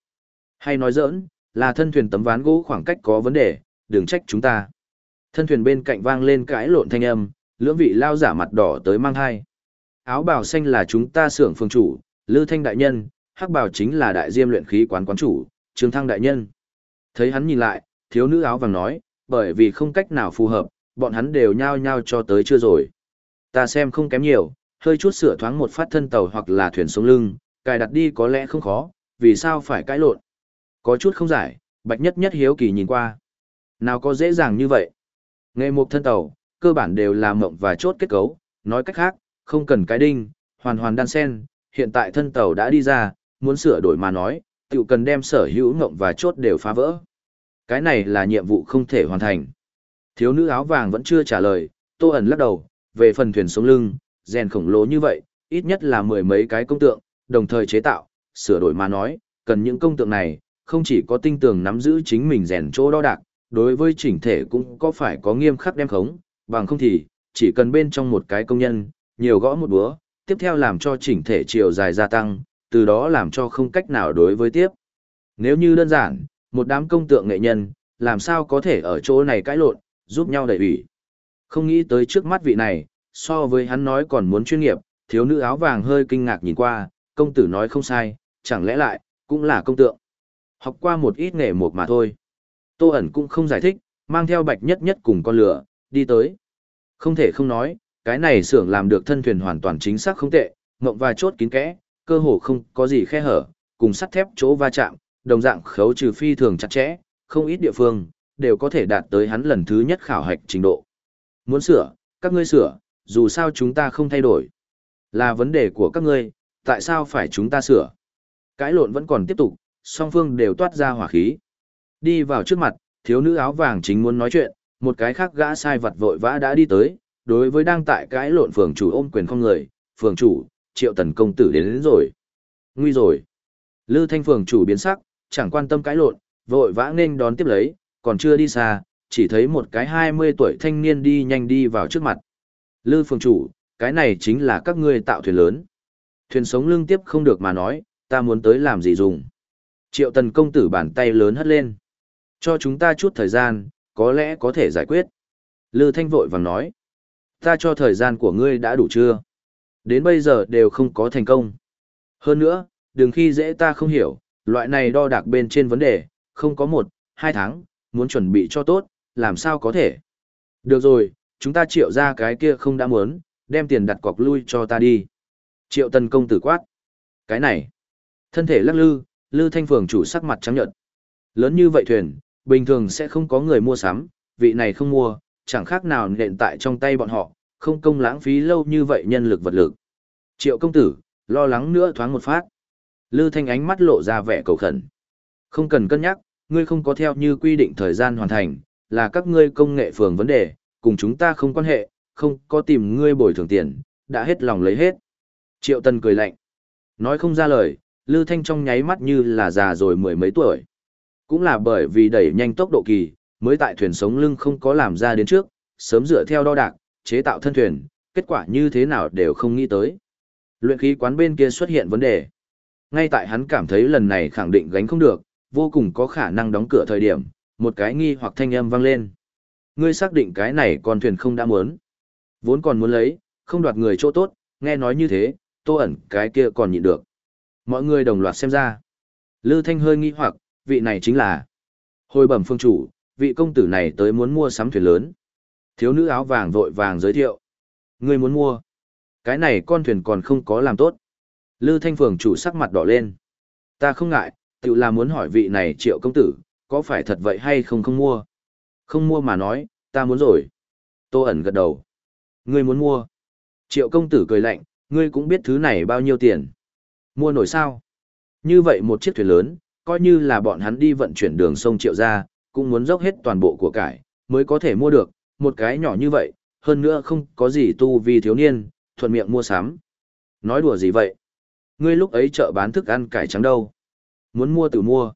Hay nói dỡn là thân thuyền tấm ván gỗ khoảng cách có vấn đề, đừng trách chúng ta. Thân thuyền bên cạnh vang lên cãi lộn thanh âm, lưỡng vị lao giả mặt đỏ tới mang hai. Áo bào xanh là chúng ta xưởng phương chủ, Lư Thanh đại nhân, hắc bào chính là đại diêm luyện khí quán quán chủ, Trương Thăng đại nhân. Thấy hắn nhìn lại, thiếu nữ áo vàng nói, bởi vì không cách nào phù hợp, bọn hắn đều nhao nhao cho tới chưa rồi. Ta xem không kém nhiều, hơi chút sửa thoáng một phát thân tàu hoặc là thuyền xuống lưng, cài đặt đi có lẽ không khó, vì sao phải cãi lộn. Có chút không giải, bạch nhất nhất hiếu kỳ nhìn qua. Nào có dễ dàng như vậy. Nghề mục thân tàu, cơ bản đều là mộng và chốt kết cấu, nói cách khác, không cần cái đinh, hoàn hoàn đan sen, hiện tại thân tàu đã đi ra, muốn sửa đổi mà nói, tự cần đem sở hữu mộng và chốt đều phá vỡ. Cái này là nhiệm vụ không thể hoàn thành. Thiếu nữ áo vàng vẫn chưa trả lời, tô ẩn lắc đầu, về phần thuyền sống lưng, rèn khổng lồ như vậy, ít nhất là mười mấy cái công tượng, đồng thời chế tạo, sửa đổi mà nói, cần những công tượng này, không chỉ có tinh tường nắm giữ chính mình rèn chỗ đo đạc, đối với chỉnh thể cũng có phải có nghiêm khắc đem khống, bằng không thì, chỉ cần bên trong một cái công nhân, nhiều gõ một búa, tiếp theo làm cho chỉnh thể chiều dài gia tăng, từ đó làm cho không cách nào đối với tiếp. Nếu như đơn giản, một đám công tượng nghệ nhân, làm sao có thể ở chỗ này cãi lộn, giúp nhau đẩy ủy. Không nghĩ tới trước mắt vị này, so với hắn nói còn muốn chuyên nghiệp, thiếu nữ áo vàng hơi kinh ngạc nhìn qua, công tử nói không sai, chẳng lẽ lại, cũng là công tượng. Học qua một ít nghề một mà thôi. Tô ẩn cũng không giải thích, mang theo bạch nhất nhất cùng con lửa, đi tới. Không thể không nói, cái này xưởng làm được thân thuyền hoàn toàn chính xác không tệ, ngộng và chốt kín kẽ, cơ hồ không có gì khe hở, cùng sắt thép chỗ va chạm, đồng dạng khấu trừ phi thường chặt chẽ, không ít địa phương, đều có thể đạt tới hắn lần thứ nhất khảo hạch trình độ. Muốn sửa, các ngươi sửa, dù sao chúng ta không thay đổi. Là vấn đề của các ngươi, tại sao phải chúng ta sửa? Cãi lộn vẫn còn tiếp tục, song phương đều toát ra hỏa khí. Đi vào trước mặt, thiếu nữ áo vàng chính muốn nói chuyện, một cái khác gã sai vật vội vã đã đi tới, đối với đang tại cãi lộn phường chủ ôm quyền không người, phường chủ, triệu tần công tử đến, đến rồi. Nguy rồi. Lư thanh phường chủ biến sắc, chẳng quan tâm cãi lộn, vội vã nên đón tiếp lấy, còn chưa đi xa, chỉ thấy một cái 20 tuổi thanh niên đi nhanh đi vào trước mặt. Lư phường chủ, cái này chính là các ngươi tạo thuyền lớn. Thuyền sống lưng tiếp không được mà nói, ta muốn tới làm gì dùng. Triệu tần công tử bàn tay lớn hất lên. Cho chúng ta chút thời gian, có lẽ có thể giải quyết. Lư Thanh vội vàng nói. Ta cho thời gian của ngươi đã đủ chưa? Đến bây giờ đều không có thành công. Hơn nữa, đừng khi dễ ta không hiểu, loại này đo đạc bên trên vấn đề, không có một, hai tháng, muốn chuẩn bị cho tốt, làm sao có thể. Được rồi, chúng ta triệu ra cái kia không đã muốn, đem tiền đặt cọc lui cho ta đi. Triệu tần công tử quát. Cái này, thân thể lắc lư, lư thanh phường chủ sắc mặt trắng nhợt. Lớn như vậy thuyền, bình thường sẽ không có người mua sắm, vị này không mua, chẳng khác nào nện tại trong tay bọn họ, không công lãng phí lâu như vậy nhân lực vật lực. Triệu công tử, lo lắng nữa thoáng một phát. Lư thanh ánh mắt lộ ra vẻ cầu khẩn. Không cần cân nhắc, ngươi không có theo như quy định thời gian hoàn thành, là các ngươi công nghệ phường vấn đề, cùng chúng ta không quan hệ, không có tìm ngươi bồi thường tiền, đã hết lòng lấy hết. Triệu Tân cười lạnh. Nói không ra lời, Lư Thanh trong nháy mắt như là già rồi mười mấy tuổi. Cũng là bởi vì đẩy nhanh tốc độ kỳ, mới tại thuyền sống lưng không có làm ra đến trước, sớm dựa theo đo đạc, chế tạo thân thuyền, kết quả như thế nào đều không nghĩ tới. Luyện khí quán bên kia xuất hiện vấn đề. Ngay tại hắn cảm thấy lần này khẳng định gánh không được, vô cùng có khả năng đóng cửa thời điểm, một cái nghi hoặc thanh âm vang lên. Ngươi xác định cái này con thuyền không đã muốn. Vốn còn muốn lấy, không đoạt người chỗ tốt, nghe nói như thế, tô ẩn cái kia còn nhịn được. Mọi người đồng loạt xem ra. Lư Thanh hơi nghi hoặc, vị này chính là hồi bẩm phương chủ, vị công tử này tới muốn mua sắm thuyền lớn. Thiếu nữ áo vàng vội vàng giới thiệu. người muốn mua. Cái này con thuyền còn không có làm tốt. Lư Thanh Phường chủ sắc mặt đỏ lên. Ta không ngại, tự là muốn hỏi vị này triệu công tử, có phải thật vậy hay không không mua? Không mua mà nói, ta muốn rồi. Tô ẩn gật đầu. người muốn mua. Triệu công tử cười lạnh, ngươi cũng biết thứ này bao nhiêu tiền. Mua nổi sao? Như vậy một chiếc thuyền lớn, coi như là bọn hắn đi vận chuyển đường sông triệu ra, cũng muốn dốc hết toàn bộ của cải, mới có thể mua được, một cái nhỏ như vậy, hơn nữa không có gì tu vì thiếu niên, thuận miệng mua sắm. Nói đùa gì vậy? Ngươi lúc ấy chợ bán thức ăn cải trắng đâu? Muốn mua tự mua.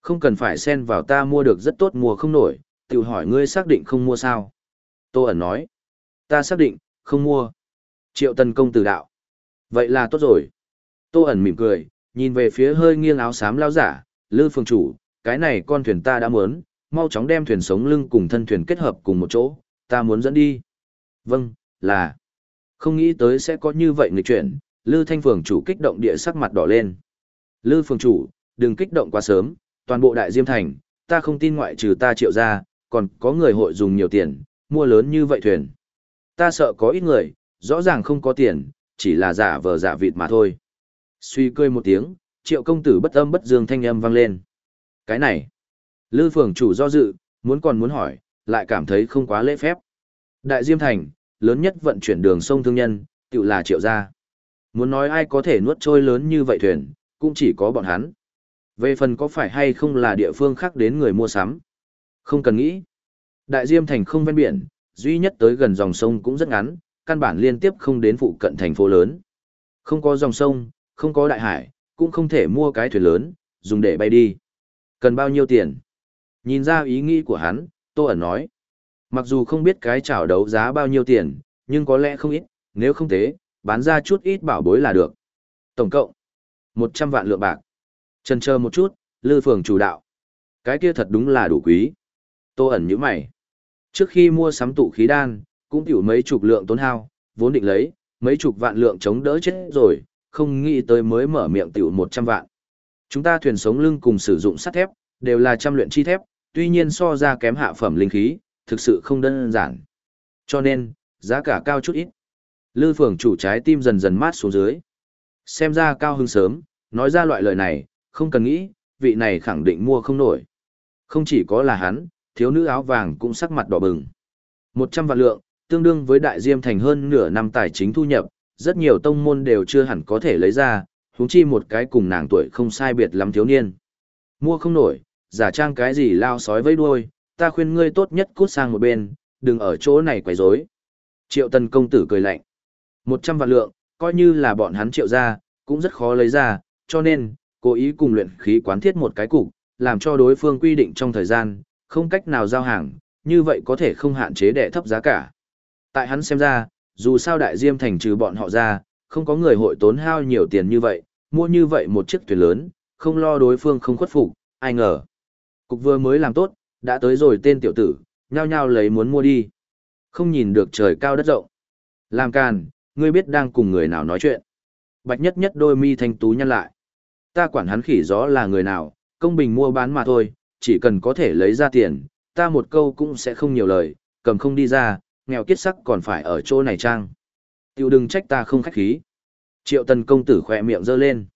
Không cần phải xen vào ta mua được rất tốt mua không nổi, tự hỏi ngươi xác định không mua sao. Tô ẩn nói. Ta xác định, không mua. Triệu tần công tử đạo. Vậy là tốt rồi. Tô ẩn mỉm cười, nhìn về phía hơi nghiêng áo xám lao giả, lư phương chủ, cái này con thuyền ta đã muốn, mau chóng đem thuyền sống lưng cùng thân thuyền kết hợp cùng một chỗ, ta muốn dẫn đi. Vâng, là. Không nghĩ tới sẽ có như vậy nghịch chuyện, Lư Thanh Phường chủ kích động địa sắc mặt đỏ lên. Lư Phường chủ, đừng kích động quá sớm, toàn bộ đại diêm thành, ta không tin ngoại trừ ta triệu ra, còn có người hội dùng nhiều tiền, mua lớn như vậy thuyền. Ta sợ có ít người, rõ ràng không có tiền, chỉ là giả vờ giả vịt mà thôi. Suy cười một tiếng, triệu công tử bất âm bất dương thanh âm vang lên. Cái này, Lư Phường chủ do dự, muốn còn muốn hỏi, lại cảm thấy không quá lễ phép. Đại Diêm Thành, lớn nhất vận chuyển đường sông thương nhân, tự là triệu gia. Muốn nói ai có thể nuốt trôi lớn như vậy thuyền, cũng chỉ có bọn hắn. Về phần có phải hay không là địa phương khác đến người mua sắm. Không cần nghĩ. Đại Diêm thành không ven biển, duy nhất tới gần dòng sông cũng rất ngắn, căn bản liên tiếp không đến phụ cận thành phố lớn. Không có dòng sông, không có đại hải, cũng không thể mua cái thuyền lớn, dùng để bay đi. Cần bao nhiêu tiền? Nhìn ra ý nghĩ của hắn, Tô ẩn nói. Mặc dù không biết cái chảo đấu giá bao nhiêu tiền, nhưng có lẽ không ít, nếu không thế, bán ra chút ít bảo bối là được. Tổng cộng, 100 vạn lượng bạc. Chần chờ một chút, Lư Phường chủ đạo. Cái kia thật đúng là đủ quý. Tô ẩn như mày. Trước khi mua sắm tụ khí đan, cũng tiểu mấy chục lượng tốn hao, vốn định lấy, mấy chục vạn lượng chống đỡ chết rồi, không nghĩ tới mới mở miệng tiểu 100 vạn. Chúng ta thuyền sống lưng cùng sử dụng sắt thép, đều là trăm luyện chi thép, tuy nhiên so ra kém hạ phẩm linh khí, thực sự không đơn giản. Cho nên, giá cả cao chút ít. Lư phường chủ trái tim dần dần mát xuống dưới. Xem ra cao hưng sớm, nói ra loại lời này, không cần nghĩ, vị này khẳng định mua không nổi. Không chỉ có là hắn, thiếu nữ áo vàng cũng sắc mặt đỏ bừng. 100 vạn lượng, tương đương với đại diêm thành hơn nửa năm tài chính thu nhập, rất nhiều tông môn đều chưa hẳn có thể lấy ra, huống chi một cái cùng nàng tuổi không sai biệt lắm thiếu niên. Mua không nổi, giả trang cái gì lao sói với đuôi, ta khuyên ngươi tốt nhất cút sang một bên, đừng ở chỗ này quấy rối. Triệu tần công tử cười lạnh. Một trăm vạn lượng, coi như là bọn hắn triệu ra, cũng rất khó lấy ra, cho nên, cố ý cùng luyện khí quán thiết một cái cục, làm cho đối phương quy định trong thời gian, không cách nào giao hàng, như vậy có thể không hạn chế đẻ thấp giá cả. Tại hắn xem ra, dù sao đại diêm thành trừ bọn họ ra, không có người hội tốn hao nhiều tiền như vậy, mua như vậy một chiếc thuyền lớn, không lo đối phương không khuất phục, ai ngờ. Cục vừa mới làm tốt, đã tới rồi tên tiểu tử, nhao nhao lấy muốn mua đi. Không nhìn được trời cao đất rộng. Làm càn, ngươi biết đang cùng người nào nói chuyện. Bạch nhất nhất đôi mi thanh tú nhăn lại. Ta quản hắn khỉ gió là người nào, công bình mua bán mà thôi, chỉ cần có thể lấy ra tiền, ta một câu cũng sẽ không nhiều lời, cầm không đi ra, nghèo kiết sắc còn phải ở chỗ này trang. Tiểu đừng trách ta không khách khí. Triệu tần công tử khỏe miệng giơ lên.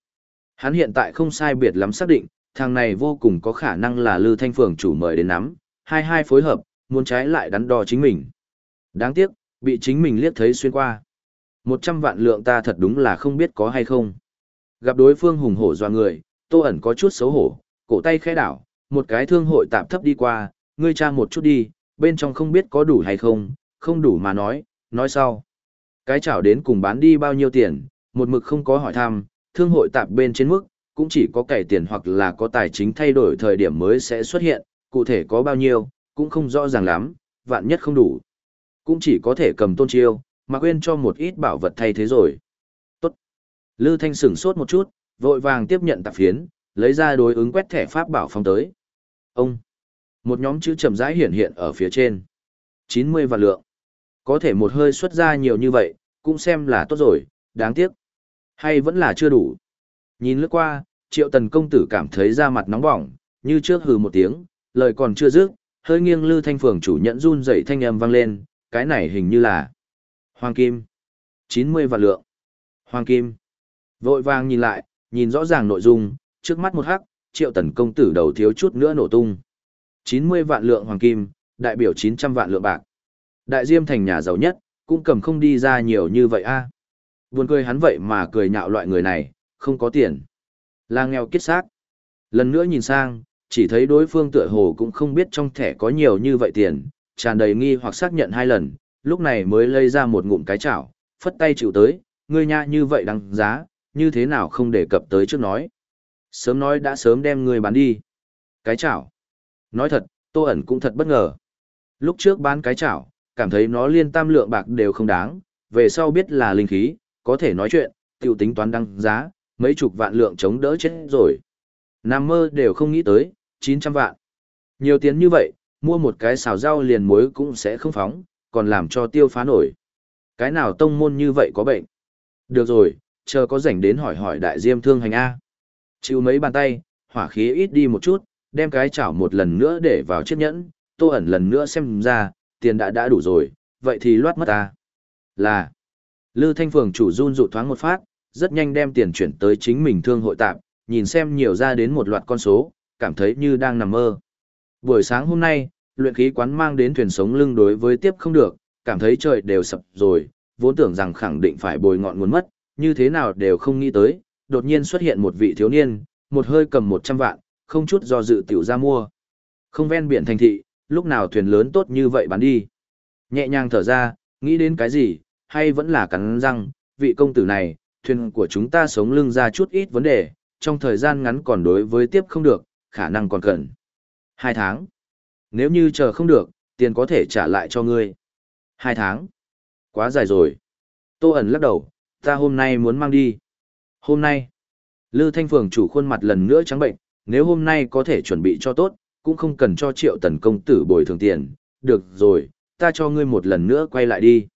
Hắn hiện tại không sai biệt lắm xác định, thằng này vô cùng có khả năng là Lư Thanh Phường chủ mời đến nắm, hai hai phối hợp, muốn trái lại đắn đo chính mình. Đáng tiếc, bị chính mình liếc thấy xuyên qua. Một trăm vạn lượng ta thật đúng là không biết có hay không. Gặp đối phương hùng hổ doa người, tô ẩn có chút xấu hổ, cổ tay khẽ đảo, một cái thương hội tạm thấp đi qua, ngươi tra một chút đi, bên trong không biết có đủ hay không, không đủ mà nói, nói sau. Cái chảo đến cùng bán đi bao nhiêu tiền, một mực không có hỏi thăm, thương hội tạp bên trên mức, cũng chỉ có cải tiền hoặc là có tài chính thay đổi thời điểm mới sẽ xuất hiện, cụ thể có bao nhiêu, cũng không rõ ràng lắm, vạn nhất không đủ. Cũng chỉ có thể cầm tôn chiêu, mà quên cho một ít bảo vật thay thế rồi. Tốt. Lư Thanh sửng sốt một chút, vội vàng tiếp nhận tạp phiến, lấy ra đối ứng quét thẻ pháp bảo phong tới. Ông. Một nhóm chữ chậm rãi hiện hiện ở phía trên. 90 vạn lượng. Có thể một hơi xuất ra nhiều như vậy, cũng xem là tốt rồi, đáng tiếc. Hay vẫn là chưa đủ. Nhìn lướt qua, triệu tần công tử cảm thấy da mặt nóng bỏng, như trước hừ một tiếng, lời còn chưa dứt, hơi nghiêng lư thanh phường chủ nhận run dậy thanh âm vang lên, cái này hình như là Hoàng Kim. 90 vạn lượng. Hoàng Kim. Vội vàng nhìn lại, nhìn rõ ràng nội dung, trước mắt một hắc, triệu tần công tử đầu thiếu chút nữa nổ tung. 90 vạn lượng Hoàng Kim, đại biểu 900 vạn lượng bạc. Đại Diêm thành nhà giàu nhất, cũng cầm không đi ra nhiều như vậy a. Buồn cười hắn vậy mà cười nhạo loại người này, không có tiền. Là nghèo kiết xác. Lần nữa nhìn sang, chỉ thấy đối phương tựa hồ cũng không biết trong thẻ có nhiều như vậy tiền, tràn đầy nghi hoặc xác nhận hai lần, lúc này mới lấy ra một ngụm cái chảo, phất tay chịu tới, ngươi nha như vậy đăng giá, như thế nào không đề cập tới trước nói. Sớm nói đã sớm đem ngươi bán đi. Cái chảo. Nói thật, tô ẩn cũng thật bất ngờ. Lúc trước bán cái chảo, cảm thấy nó liên tam lượng bạc đều không đáng, về sau biết là linh khí, có thể nói chuyện, tiêu tính toán đăng giá, mấy chục vạn lượng chống đỡ chết rồi. Nam mơ đều không nghĩ tới, 900 vạn. Nhiều tiền như vậy, mua một cái xào rau liền muối cũng sẽ không phóng, còn làm cho tiêu phá nổi. Cái nào tông môn như vậy có bệnh? Được rồi, chờ có rảnh đến hỏi hỏi đại diêm thương hành A. Chịu mấy bàn tay, hỏa khí ít đi một chút, đem cái chảo một lần nữa để vào chiếc nhẫn, tô ẩn lần nữa xem ra, tiền đã đã đủ rồi, vậy thì loát mất ta. Là, Lư Thanh Phường chủ run rụt thoáng một phát, rất nhanh đem tiền chuyển tới chính mình thương hội tạm, nhìn xem nhiều ra đến một loạt con số, cảm thấy như đang nằm mơ. Buổi sáng hôm nay, luyện khí quán mang đến thuyền sống lưng đối với tiếp không được, cảm thấy trời đều sập rồi, vốn tưởng rằng khẳng định phải bồi ngọn nguồn mất, như thế nào đều không nghĩ tới, đột nhiên xuất hiện một vị thiếu niên, một hơi cầm 100 vạn, không chút do dự tiểu ra mua. Không ven biển thành thị, lúc nào thuyền lớn tốt như vậy bán đi. Nhẹ nhàng thở ra, nghĩ đến cái gì, hay vẫn là cắn răng, vị công tử này, thuyền của chúng ta sống lưng ra chút ít vấn đề, trong thời gian ngắn còn đối với tiếp không được, khả năng còn cần. Hai tháng. Nếu như chờ không được, tiền có thể trả lại cho ngươi. Hai tháng. Quá dài rồi. Tô ẩn lắc đầu, ta hôm nay muốn mang đi. Hôm nay. Lư Thanh Phường chủ khuôn mặt lần nữa trắng bệnh, nếu hôm nay có thể chuẩn bị cho tốt, cũng không cần cho triệu tần công tử bồi thường tiền. Được rồi, ta cho ngươi một lần nữa quay lại đi.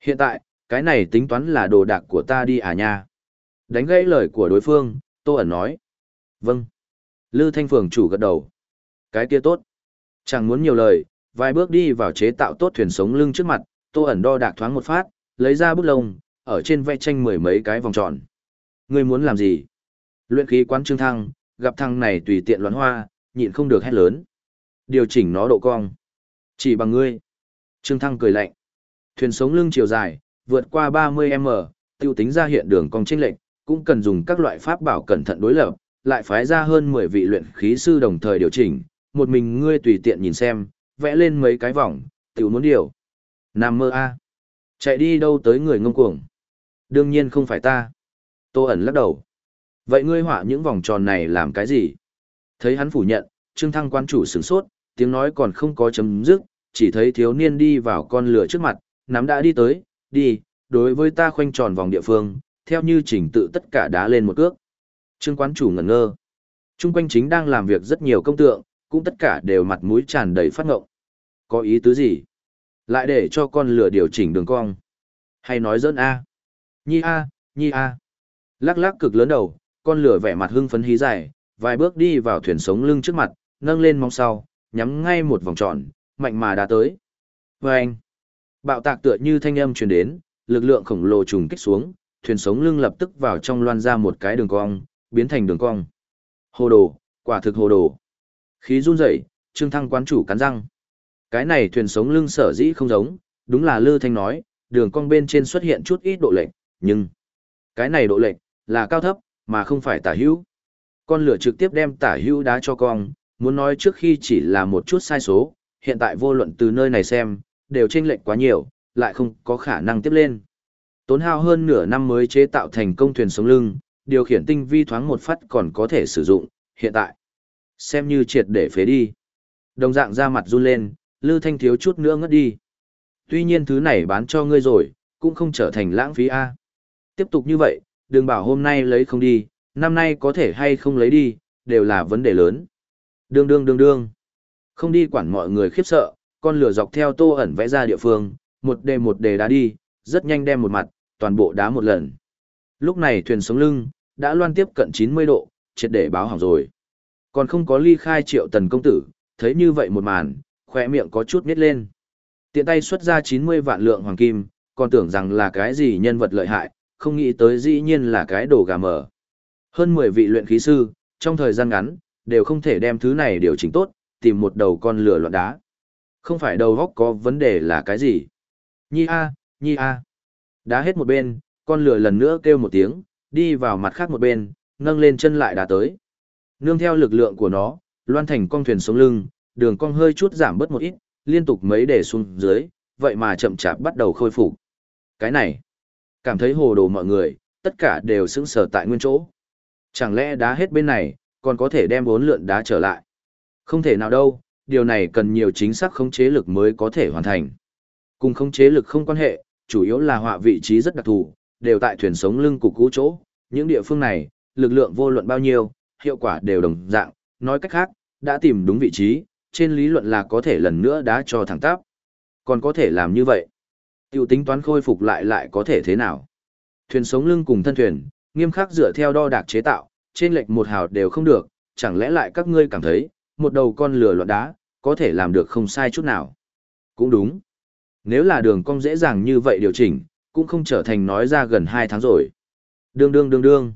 Hiện tại, cái này tính toán là đồ đạc của ta đi à nha. Đánh gãy lời của đối phương, Tô ẩn nói. Vâng. Lư Thanh Phường chủ gật đầu. Cái kia tốt. Chẳng muốn nhiều lời, vài bước đi vào chế tạo tốt thuyền sống lưng trước mặt, Tô ẩn đo đạc thoáng một phát, lấy ra bút lông, ở trên vẽ tranh mười mấy cái vòng tròn. Ngươi muốn làm gì? Luyện khí quán trương thăng, gặp thăng này tùy tiện loạn hoa, nhịn không được hét lớn. Điều chỉnh nó độ cong. Chỉ bằng ngươi. Trương thăng cười lạnh. Thuyền sống lưng chiều dài, vượt qua 30m, tiêu tính ra hiện đường cong chênh lệch, cũng cần dùng các loại pháp bảo cẩn thận đối lập, lại phái ra hơn 10 vị luyện khí sư đồng thời điều chỉnh, một mình ngươi tùy tiện nhìn xem, vẽ lên mấy cái vòng, tiểu muốn điều. Nam mơ a. Chạy đi đâu tới người ngông cuồng? Đương nhiên không phải ta. Tô ẩn lắc đầu. Vậy ngươi họa những vòng tròn này làm cái gì? Thấy hắn phủ nhận, Trương Thăng quan chủ sửng sốt, tiếng nói còn không có chấm dứt, chỉ thấy thiếu niên đi vào con lửa trước mặt, nắm đã đi tới, đi, đối với ta khoanh tròn vòng địa phương, theo như trình tự tất cả đá lên một cước. Trương quán chủ ngẩn ngơ. Trung quanh chính đang làm việc rất nhiều công tượng, cũng tất cả đều mặt mũi tràn đầy phát ngộng. Có ý tứ gì? Lại để cho con lửa điều chỉnh đường cong. Hay nói dẫn A. Nhi A, Nhi A. Lắc lắc cực lớn đầu, con lửa vẻ mặt hưng phấn hí dài, vài bước đi vào thuyền sống lưng trước mặt, nâng lên mong sau, nhắm ngay một vòng tròn, mạnh mà đã tới. Và anh, bạo tạc tựa như thanh âm truyền đến, lực lượng khổng lồ trùng kích xuống, thuyền sống lưng lập tức vào trong loan ra một cái đường cong, biến thành đường cong. Hồ đồ, quả thực hồ đồ. Khí run rẩy, Trương Thăng quán chủ cắn răng. Cái này thuyền sống lưng sở dĩ không giống, đúng là Lư Thanh nói, đường cong bên trên xuất hiện chút ít độ lệch, nhưng cái này độ lệch là cao thấp, mà không phải tả hữu. Con lửa trực tiếp đem tả hữu đá cho cong, muốn nói trước khi chỉ là một chút sai số, hiện tại vô luận từ nơi này xem, đều chênh lệch quá nhiều, lại không có khả năng tiếp lên. Tốn hao hơn nửa năm mới chế tạo thành công thuyền sống lưng, điều khiển tinh vi thoáng một phát còn có thể sử dụng, hiện tại. Xem như triệt để phế đi. Đồng dạng ra mặt run lên, Lư Thanh thiếu chút nữa ngất đi. Tuy nhiên thứ này bán cho ngươi rồi, cũng không trở thành lãng phí A. Tiếp tục như vậy, đừng bảo hôm nay lấy không đi, năm nay có thể hay không lấy đi, đều là vấn đề lớn. Đương đương đương đương. Không đi quản mọi người khiếp sợ, con lửa dọc theo tô ẩn vẽ ra địa phương, một đề một đề đá đi, rất nhanh đem một mặt, toàn bộ đá một lần. Lúc này thuyền sống lưng, đã loan tiếp cận 90 độ, triệt để báo hỏng rồi. Còn không có ly khai triệu tần công tử, thấy như vậy một màn, khỏe miệng có chút nít lên. Tiện tay xuất ra 90 vạn lượng hoàng kim, còn tưởng rằng là cái gì nhân vật lợi hại, không nghĩ tới dĩ nhiên là cái đồ gà mờ. Hơn 10 vị luyện khí sư, trong thời gian ngắn, đều không thể đem thứ này điều chỉnh tốt, tìm một đầu con lửa loạn đá. Không phải đầu góc có vấn đề là cái gì. Nhi a, nhi a. Đá hết một bên, con lửa lần nữa kêu một tiếng, đi vào mặt khác một bên, nâng lên chân lại đá tới. Nương theo lực lượng của nó, loan thành con thuyền sống lưng, đường cong hơi chút giảm bớt một ít, liên tục mấy để xuống dưới, vậy mà chậm chạp bắt đầu khôi phục. Cái này, cảm thấy hồ đồ mọi người, tất cả đều sững sờ tại nguyên chỗ. Chẳng lẽ đá hết bên này, còn có thể đem bốn lượn đá trở lại? Không thể nào đâu, điều này cần nhiều chính xác khống chế lực mới có thể hoàn thành. Cùng khống chế lực không quan hệ, chủ yếu là họa vị trí rất đặc thù, đều tại thuyền sống lưng cục cũ chỗ, những địa phương này, lực lượng vô luận bao nhiêu, hiệu quả đều đồng dạng, nói cách khác, đã tìm đúng vị trí, trên lý luận là có thể lần nữa đá cho thẳng tắp. Còn có thể làm như vậy. Tiểu tính toán khôi phục lại lại có thể thế nào? Thuyền sống lưng cùng thân thuyền, nghiêm khắc dựa theo đo đạc chế tạo, trên lệch một hào đều không được, chẳng lẽ lại các ngươi cảm thấy, một đầu con lửa loạn đá, có thể làm được không sai chút nào. Cũng đúng. Nếu là đường cong dễ dàng như vậy điều chỉnh, cũng không trở thành nói ra gần 2 tháng rồi. Đương đương đương đương.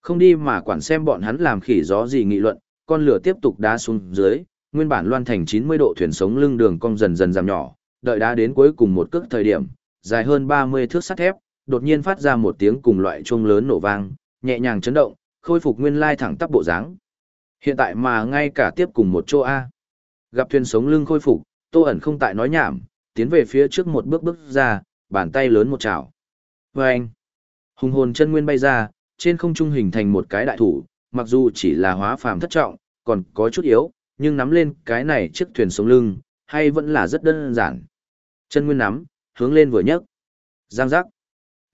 Không đi mà quản xem bọn hắn làm khỉ gió gì nghị luận, con lửa tiếp tục đá xuống dưới, nguyên bản loan thành 90 độ thuyền sống lưng đường cong dần dần giảm nhỏ, đợi đá đến cuối cùng một cước thời điểm, dài hơn 30 thước sắt thép, đột nhiên phát ra một tiếng cùng loại chuông lớn nổ vang, nhẹ nhàng chấn động, khôi phục nguyên lai thẳng tắp bộ dáng. Hiện tại mà ngay cả tiếp cùng một chỗ A. Gặp thuyền sống lưng khôi phục, tô ẩn không tại nói nhảm, tiến về phía trước một bước bước ra, bàn tay lớn một chảo. Và anh, hùng hồn chân nguyên bay ra, trên không trung hình thành một cái đại thủ, mặc dù chỉ là hóa phàm thất trọng, còn có chút yếu, nhưng nắm lên cái này chiếc thuyền sống lưng, hay vẫn là rất đơn giản. Chân nguyên nắm, hướng lên vừa nhấc. Giang giác.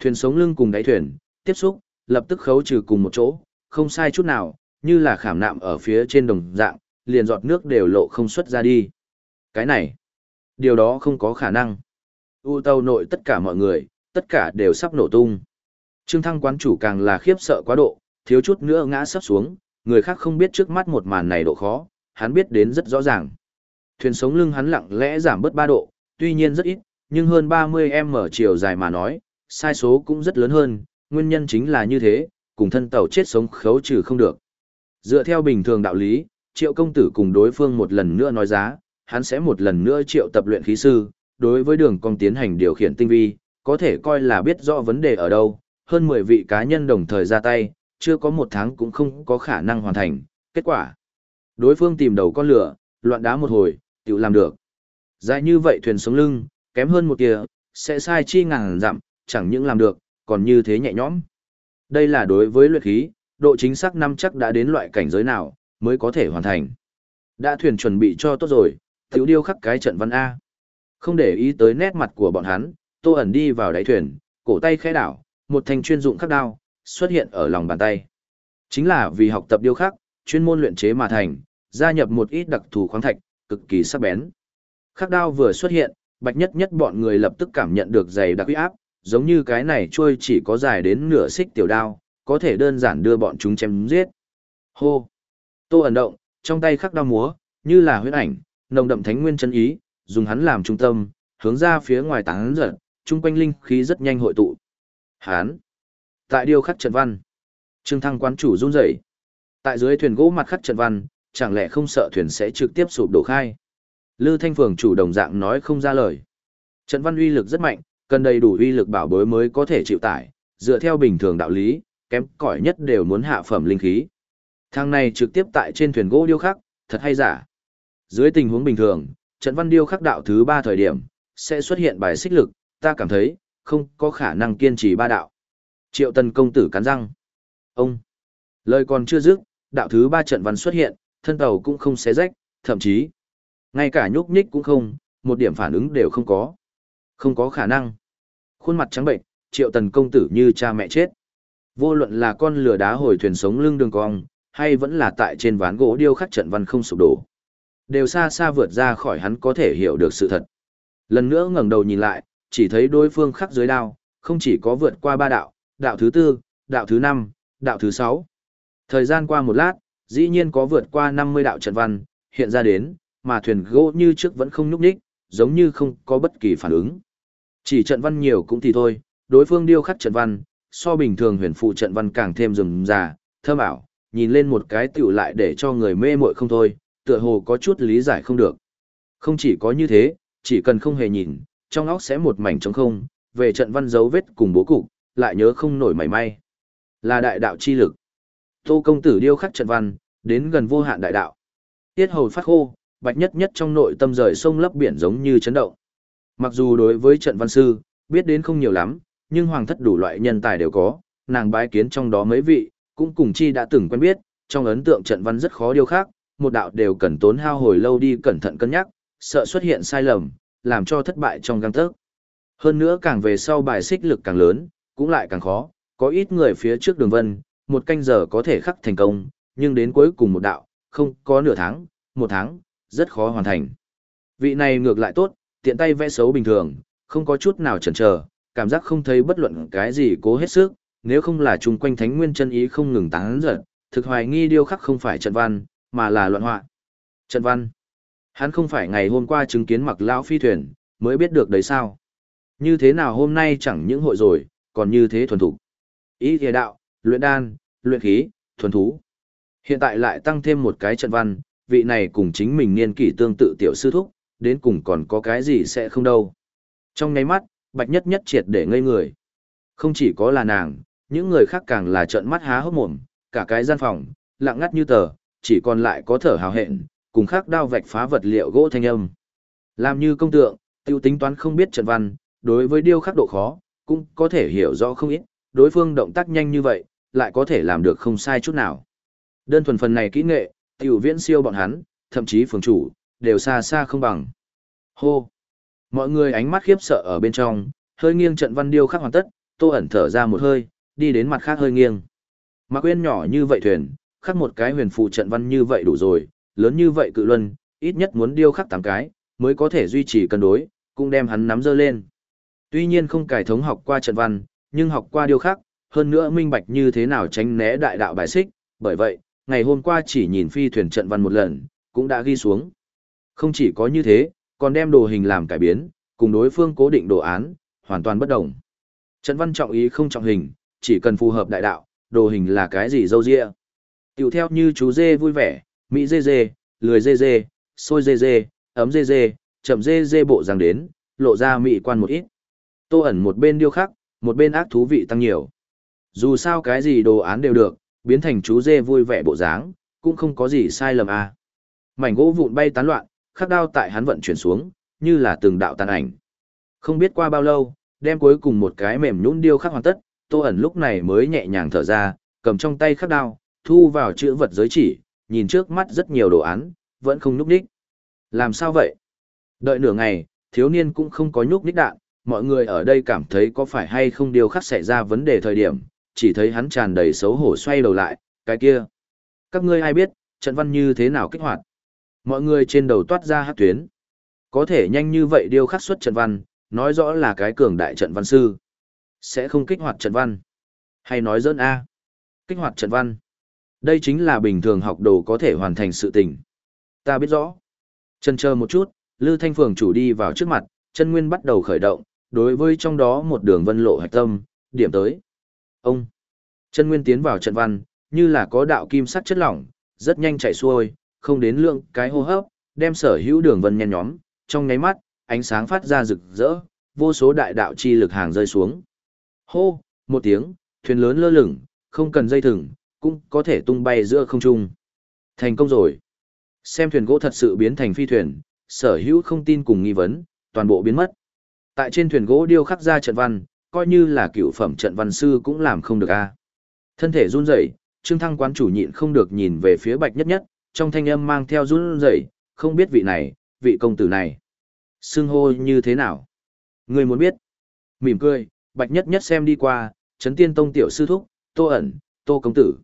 Thuyền sống lưng cùng đáy thuyền, tiếp xúc, lập tức khấu trừ cùng một chỗ, không sai chút nào, như là khảm nạm ở phía trên đồng dạng, liền giọt nước đều lộ không xuất ra đi. Cái này, điều đó không có khả năng. U tàu nội tất cả mọi người, tất cả đều sắp nổ tung. Trương Thăng quán chủ càng là khiếp sợ quá độ, thiếu chút nữa ngã sắp xuống, người khác không biết trước mắt một màn này độ khó, hắn biết đến rất rõ ràng. Thuyền sống lưng hắn lặng lẽ giảm bớt 3 độ, tuy nhiên rất ít, nhưng hơn 30m chiều dài mà nói, sai số cũng rất lớn hơn, nguyên nhân chính là như thế, cùng thân tàu chết sống khấu trừ không được. Dựa theo bình thường đạo lý, triệu công tử cùng đối phương một lần nữa nói giá, hắn sẽ một lần nữa triệu tập luyện khí sư, đối với đường cong tiến hành điều khiển tinh vi, có thể coi là biết rõ vấn đề ở đâu, hơn 10 vị cá nhân đồng thời ra tay, chưa có một tháng cũng không có khả năng hoàn thành, kết quả. Đối phương tìm đầu con lửa, loạn đá một hồi, tự làm được. Dài như vậy thuyền sống lưng, kém hơn một kia, sẽ sai chi ngàn dặm, chẳng những làm được, còn như thế nhẹ nhõm. Đây là đối với luyện khí, độ chính xác năm chắc đã đến loại cảnh giới nào, mới có thể hoàn thành. Đã thuyền chuẩn bị cho tốt rồi, tiểu điêu khắc cái trận văn A. Không để ý tới nét mặt của bọn hắn, tô ẩn đi vào đáy thuyền, cổ tay khẽ đảo, một thanh chuyên dụng khắc đao, xuất hiện ở lòng bàn tay. Chính là vì học tập điêu khắc, chuyên môn luyện chế mà thành, gia nhập một ít đặc thù khoáng thạch, cực kỳ sắc bén. Khắc đao vừa xuất hiện, bạch nhất nhất bọn người lập tức cảm nhận được dày đặc uy áp, giống như cái này trôi chỉ có dài đến nửa xích tiểu đao, có thể đơn giản đưa bọn chúng chém giết. Hô! Tô ẩn động, trong tay khắc đao múa, như là huyết ảnh, nồng đậm thánh nguyên chân ý, dùng hắn làm trung tâm, hướng ra phía ngoài tán giật, chung quanh linh khí rất nhanh hội tụ. Hán! Tại điêu khắc trận văn, Trương Thăng quán chủ run rẩy. Tại dưới thuyền gỗ mặt khắc trận văn, chẳng lẽ không sợ thuyền sẽ trực tiếp sụp đổ khai? Lư Thanh Phường chủ đồng dạng nói không ra lời. Trận văn uy lực rất mạnh, cần đầy đủ uy lực bảo bối mới có thể chịu tải, dựa theo bình thường đạo lý, kém cỏi nhất đều muốn hạ phẩm linh khí. Thang này trực tiếp tại trên thuyền gỗ điêu khắc, thật hay giả. Dưới tình huống bình thường, trận văn điêu khắc đạo thứ ba thời điểm, sẽ xuất hiện bài xích lực, ta cảm thấy, không có khả năng kiên trì ba đạo. Triệu tần công tử cắn răng. Ông! Lời còn chưa dứt, đạo thứ ba trận văn xuất hiện, thân tàu cũng không xé rách, thậm chí, ngay cả nhúc nhích cũng không, một điểm phản ứng đều không có. Không có khả năng. Khuôn mặt trắng bệnh, triệu tần công tử như cha mẹ chết. Vô luận là con lửa đá hồi thuyền sống lưng đường cong, hay vẫn là tại trên ván gỗ điêu khắc trận văn không sụp đổ. Đều xa xa vượt ra khỏi hắn có thể hiểu được sự thật. Lần nữa ngẩng đầu nhìn lại, chỉ thấy đối phương khắc dưới đao, không chỉ có vượt qua ba đạo, đạo thứ tư, đạo thứ năm, đạo thứ sáu. Thời gian qua một lát, dĩ nhiên có vượt qua 50 đạo trận văn, hiện ra đến, mà thuyền gỗ như trước vẫn không nhúc nhích, giống như không có bất kỳ phản ứng. Chỉ trận văn nhiều cũng thì thôi, đối phương điêu khắc trận văn, so bình thường huyền phụ trận văn càng thêm rườm rà, thơm ảo, nhìn lên một cái tiểu lại để cho người mê muội không thôi, tựa hồ có chút lý giải không được. Không chỉ có như thế, chỉ cần không hề nhìn, trong óc sẽ một mảnh trống không, về trận văn dấu vết cùng bố cục, lại nhớ không nổi mảy may. Là đại đạo chi lực. Tô công tử điêu khắc trận văn, đến gần vô hạn đại đạo. Tiết hầu phát khô, bạch nhất nhất trong nội tâm rời sông lấp biển giống như chấn động. Mặc dù đối với trận văn sư, biết đến không nhiều lắm, nhưng hoàng thất đủ loại nhân tài đều có, nàng bái kiến trong đó mấy vị, cũng cùng chi đã từng quen biết, trong ấn tượng trận văn rất khó điều khắc, một đạo đều cần tốn hao hồi lâu đi cẩn thận cân nhắc, sợ xuất hiện sai lầm, làm cho thất bại trong găng tớc. Hơn nữa càng về sau bài xích lực càng lớn, cũng lại càng khó, có ít người phía trước đường vân, một canh giờ có thể khắc thành công, nhưng đến cuối cùng một đạo, không có nửa tháng, một tháng, rất khó hoàn thành. Vị này ngược lại tốt, tiện tay vẽ xấu bình thường, không có chút nào chần chờ, cảm giác không thấy bất luận cái gì cố hết sức, nếu không là chung quanh thánh nguyên chân ý không ngừng tán giật, thực hoài nghi điêu khắc không phải trận văn, mà là loạn họa. Trận văn. Hắn không phải ngày hôm qua chứng kiến mặc lão phi thuyền, mới biết được đấy sao. Như thế nào hôm nay chẳng những hội rồi, còn như thế thuần thủ. Ý thề đạo, luyện đan, luyện khí, thuần thú. Hiện tại lại tăng thêm một cái trận văn, vị này cùng chính mình niên kỷ tương tự tiểu sư thúc, đến cùng còn có cái gì sẽ không đâu. Trong nháy mắt, bạch nhất nhất triệt để ngây người. Không chỉ có là nàng, những người khác càng là trợn mắt há hốc mồm, cả cái gian phòng, lặng ngắt như tờ, chỉ còn lại có thở hào hẹn, cùng khác đao vạch phá vật liệu gỗ thanh âm. Làm như công tượng, tiêu tính toán không biết trận văn, đối với điêu khắc độ khó, cũng có thể hiểu rõ không ít, đối phương động tác nhanh như vậy, lại có thể làm được không sai chút nào. Đơn thuần phần này kỹ nghệ, tiểu viễn siêu bọn hắn, thậm chí phường chủ, đều xa xa không bằng. Hô! Mọi người ánh mắt khiếp sợ ở bên trong, hơi nghiêng trận văn điêu khắc hoàn tất, tô ẩn thở ra một hơi, đi đến mặt khác hơi nghiêng. Mạc quên nhỏ như vậy thuyền, khắc một cái huyền phụ trận văn như vậy đủ rồi, lớn như vậy cự luân, ít nhất muốn điêu khắc 8 cái, mới có thể duy trì cân đối, cũng đem hắn nắm dơ lên. Tuy nhiên không cải thống học qua trận văn, nhưng học qua điêu khắc, hơn nữa minh bạch như thế nào tránh né đại đạo bài xích, bởi vậy, ngày hôm qua chỉ nhìn phi thuyền trận văn một lần, cũng đã ghi xuống. Không chỉ có như thế, còn đem đồ hình làm cải biến, cùng đối phương cố định đồ án, hoàn toàn bất đồng. Trận văn trọng ý không trọng hình, chỉ cần phù hợp đại đạo, đồ hình là cái gì dâu dịa. Tiểu theo như chú dê vui vẻ, mỹ dê dê, lười dê dê, sôi dê dê, ấm dê dê, chậm dê dê bộ ràng đến, lộ ra mỹ quan một ít. Tô ẩn một bên điêu khắc, một bên ác thú vị tăng nhiều. Dù sao cái gì đồ án đều được, biến thành chú dê vui vẻ bộ dáng, cũng không có gì sai lầm à. Mảnh gỗ vụn bay tán loạn, khắc đao tại hắn vận chuyển xuống, như là từng đạo tàn ảnh. Không biết qua bao lâu, đem cuối cùng một cái mềm nhũn điêu khắc hoàn tất, Tô ẩn lúc này mới nhẹ nhàng thở ra, cầm trong tay khắc đao, thu vào chữ vật giới chỉ, nhìn trước mắt rất nhiều đồ án, vẫn không nhúc nhích. Làm sao vậy? Đợi nửa ngày, thiếu niên cũng không có nhúc nhích đạn, mọi người ở đây cảm thấy có phải hay không điều khắc xảy ra vấn đề thời điểm, chỉ thấy hắn tràn đầy xấu hổ xoay đầu lại, cái kia. Các ngươi ai biết, trận văn như thế nào kích hoạt? Mọi người trên đầu toát ra hát tuyến. Có thể nhanh như vậy điêu khắc xuất trận văn, nói rõ là cái cường đại trận văn sư. Sẽ không kích hoạt trận văn. Hay nói dỡn A. Kích hoạt trận văn. Đây chính là bình thường học đồ có thể hoàn thành sự tình. Ta biết rõ. Chân chờ một chút, Lư Thanh Phường chủ đi vào trước mặt, chân nguyên bắt đầu khởi động, đối với trong đó một đường vân lộ hạch tâm, điểm tới. Ông. Chân nguyên tiến vào trận văn, như là có đạo kim sắc chất lỏng, rất nhanh chảy xuôi, không đến lượng cái hô hấp, đem sở hữu đường vân nhen nhóm, trong nháy mắt, ánh sáng phát ra rực rỡ, vô số đại đạo chi lực hàng rơi xuống. Hô, một tiếng, thuyền lớn lơ lửng, không cần dây thừng, cũng có thể tung bay giữa không trung. Thành công rồi. Xem thuyền gỗ thật sự biến thành phi thuyền, sở hữu không tin cùng nghi vấn, toàn bộ biến mất. Tại trên thuyền gỗ điêu khắc ra trận văn, coi như là cựu phẩm trận văn sư cũng làm không được a. Thân thể run rẩy, Trương Thăng quán chủ nhịn không được nhìn về phía Bạch Nhất Nhất, trong thanh âm mang theo run rẩy, không biết vị này, vị công tử này. Xưng hô như thế nào? Người muốn biết? Mỉm cười, Bạch Nhất Nhất xem đi qua, Trấn Tiên Tông tiểu sư thúc, Tô ẩn, Tô công tử.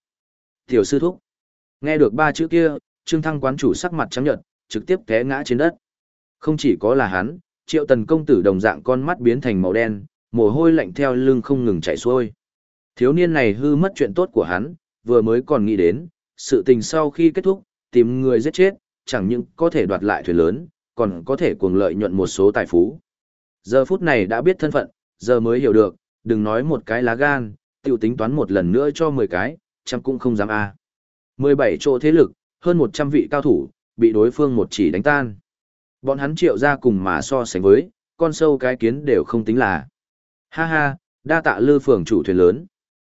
Tiểu sư thúc. Nghe được ba chữ kia, Trương Thăng quán chủ sắc mặt trắng nhợt, trực tiếp té ngã trên đất. Không chỉ có là hắn, Triệu Tần công tử đồng dạng con mắt biến thành màu đen, mồ hôi lạnh theo lưng không ngừng chảy xuôi. Thiếu niên này hư mất chuyện tốt của hắn, vừa mới còn nghĩ đến, sự tình sau khi kết thúc, tìm người giết chết, chẳng những có thể đoạt lại thuyền lớn, còn có thể cuồng lợi nhuận một số tài phú. Giờ phút này đã biết thân phận, giờ mới hiểu được, đừng nói một cái lá gan, tiểu tính toán một lần nữa cho 10 cái, trăm cũng không dám a. À. 17 chỗ thế lực, hơn 100 vị cao thủ, bị đối phương một chỉ đánh tan. Bọn hắn triệu ra cùng mà so sánh với, con sâu cái kiến đều không tính là. Ha ha, đa tạ lư phường chủ thuyền lớn.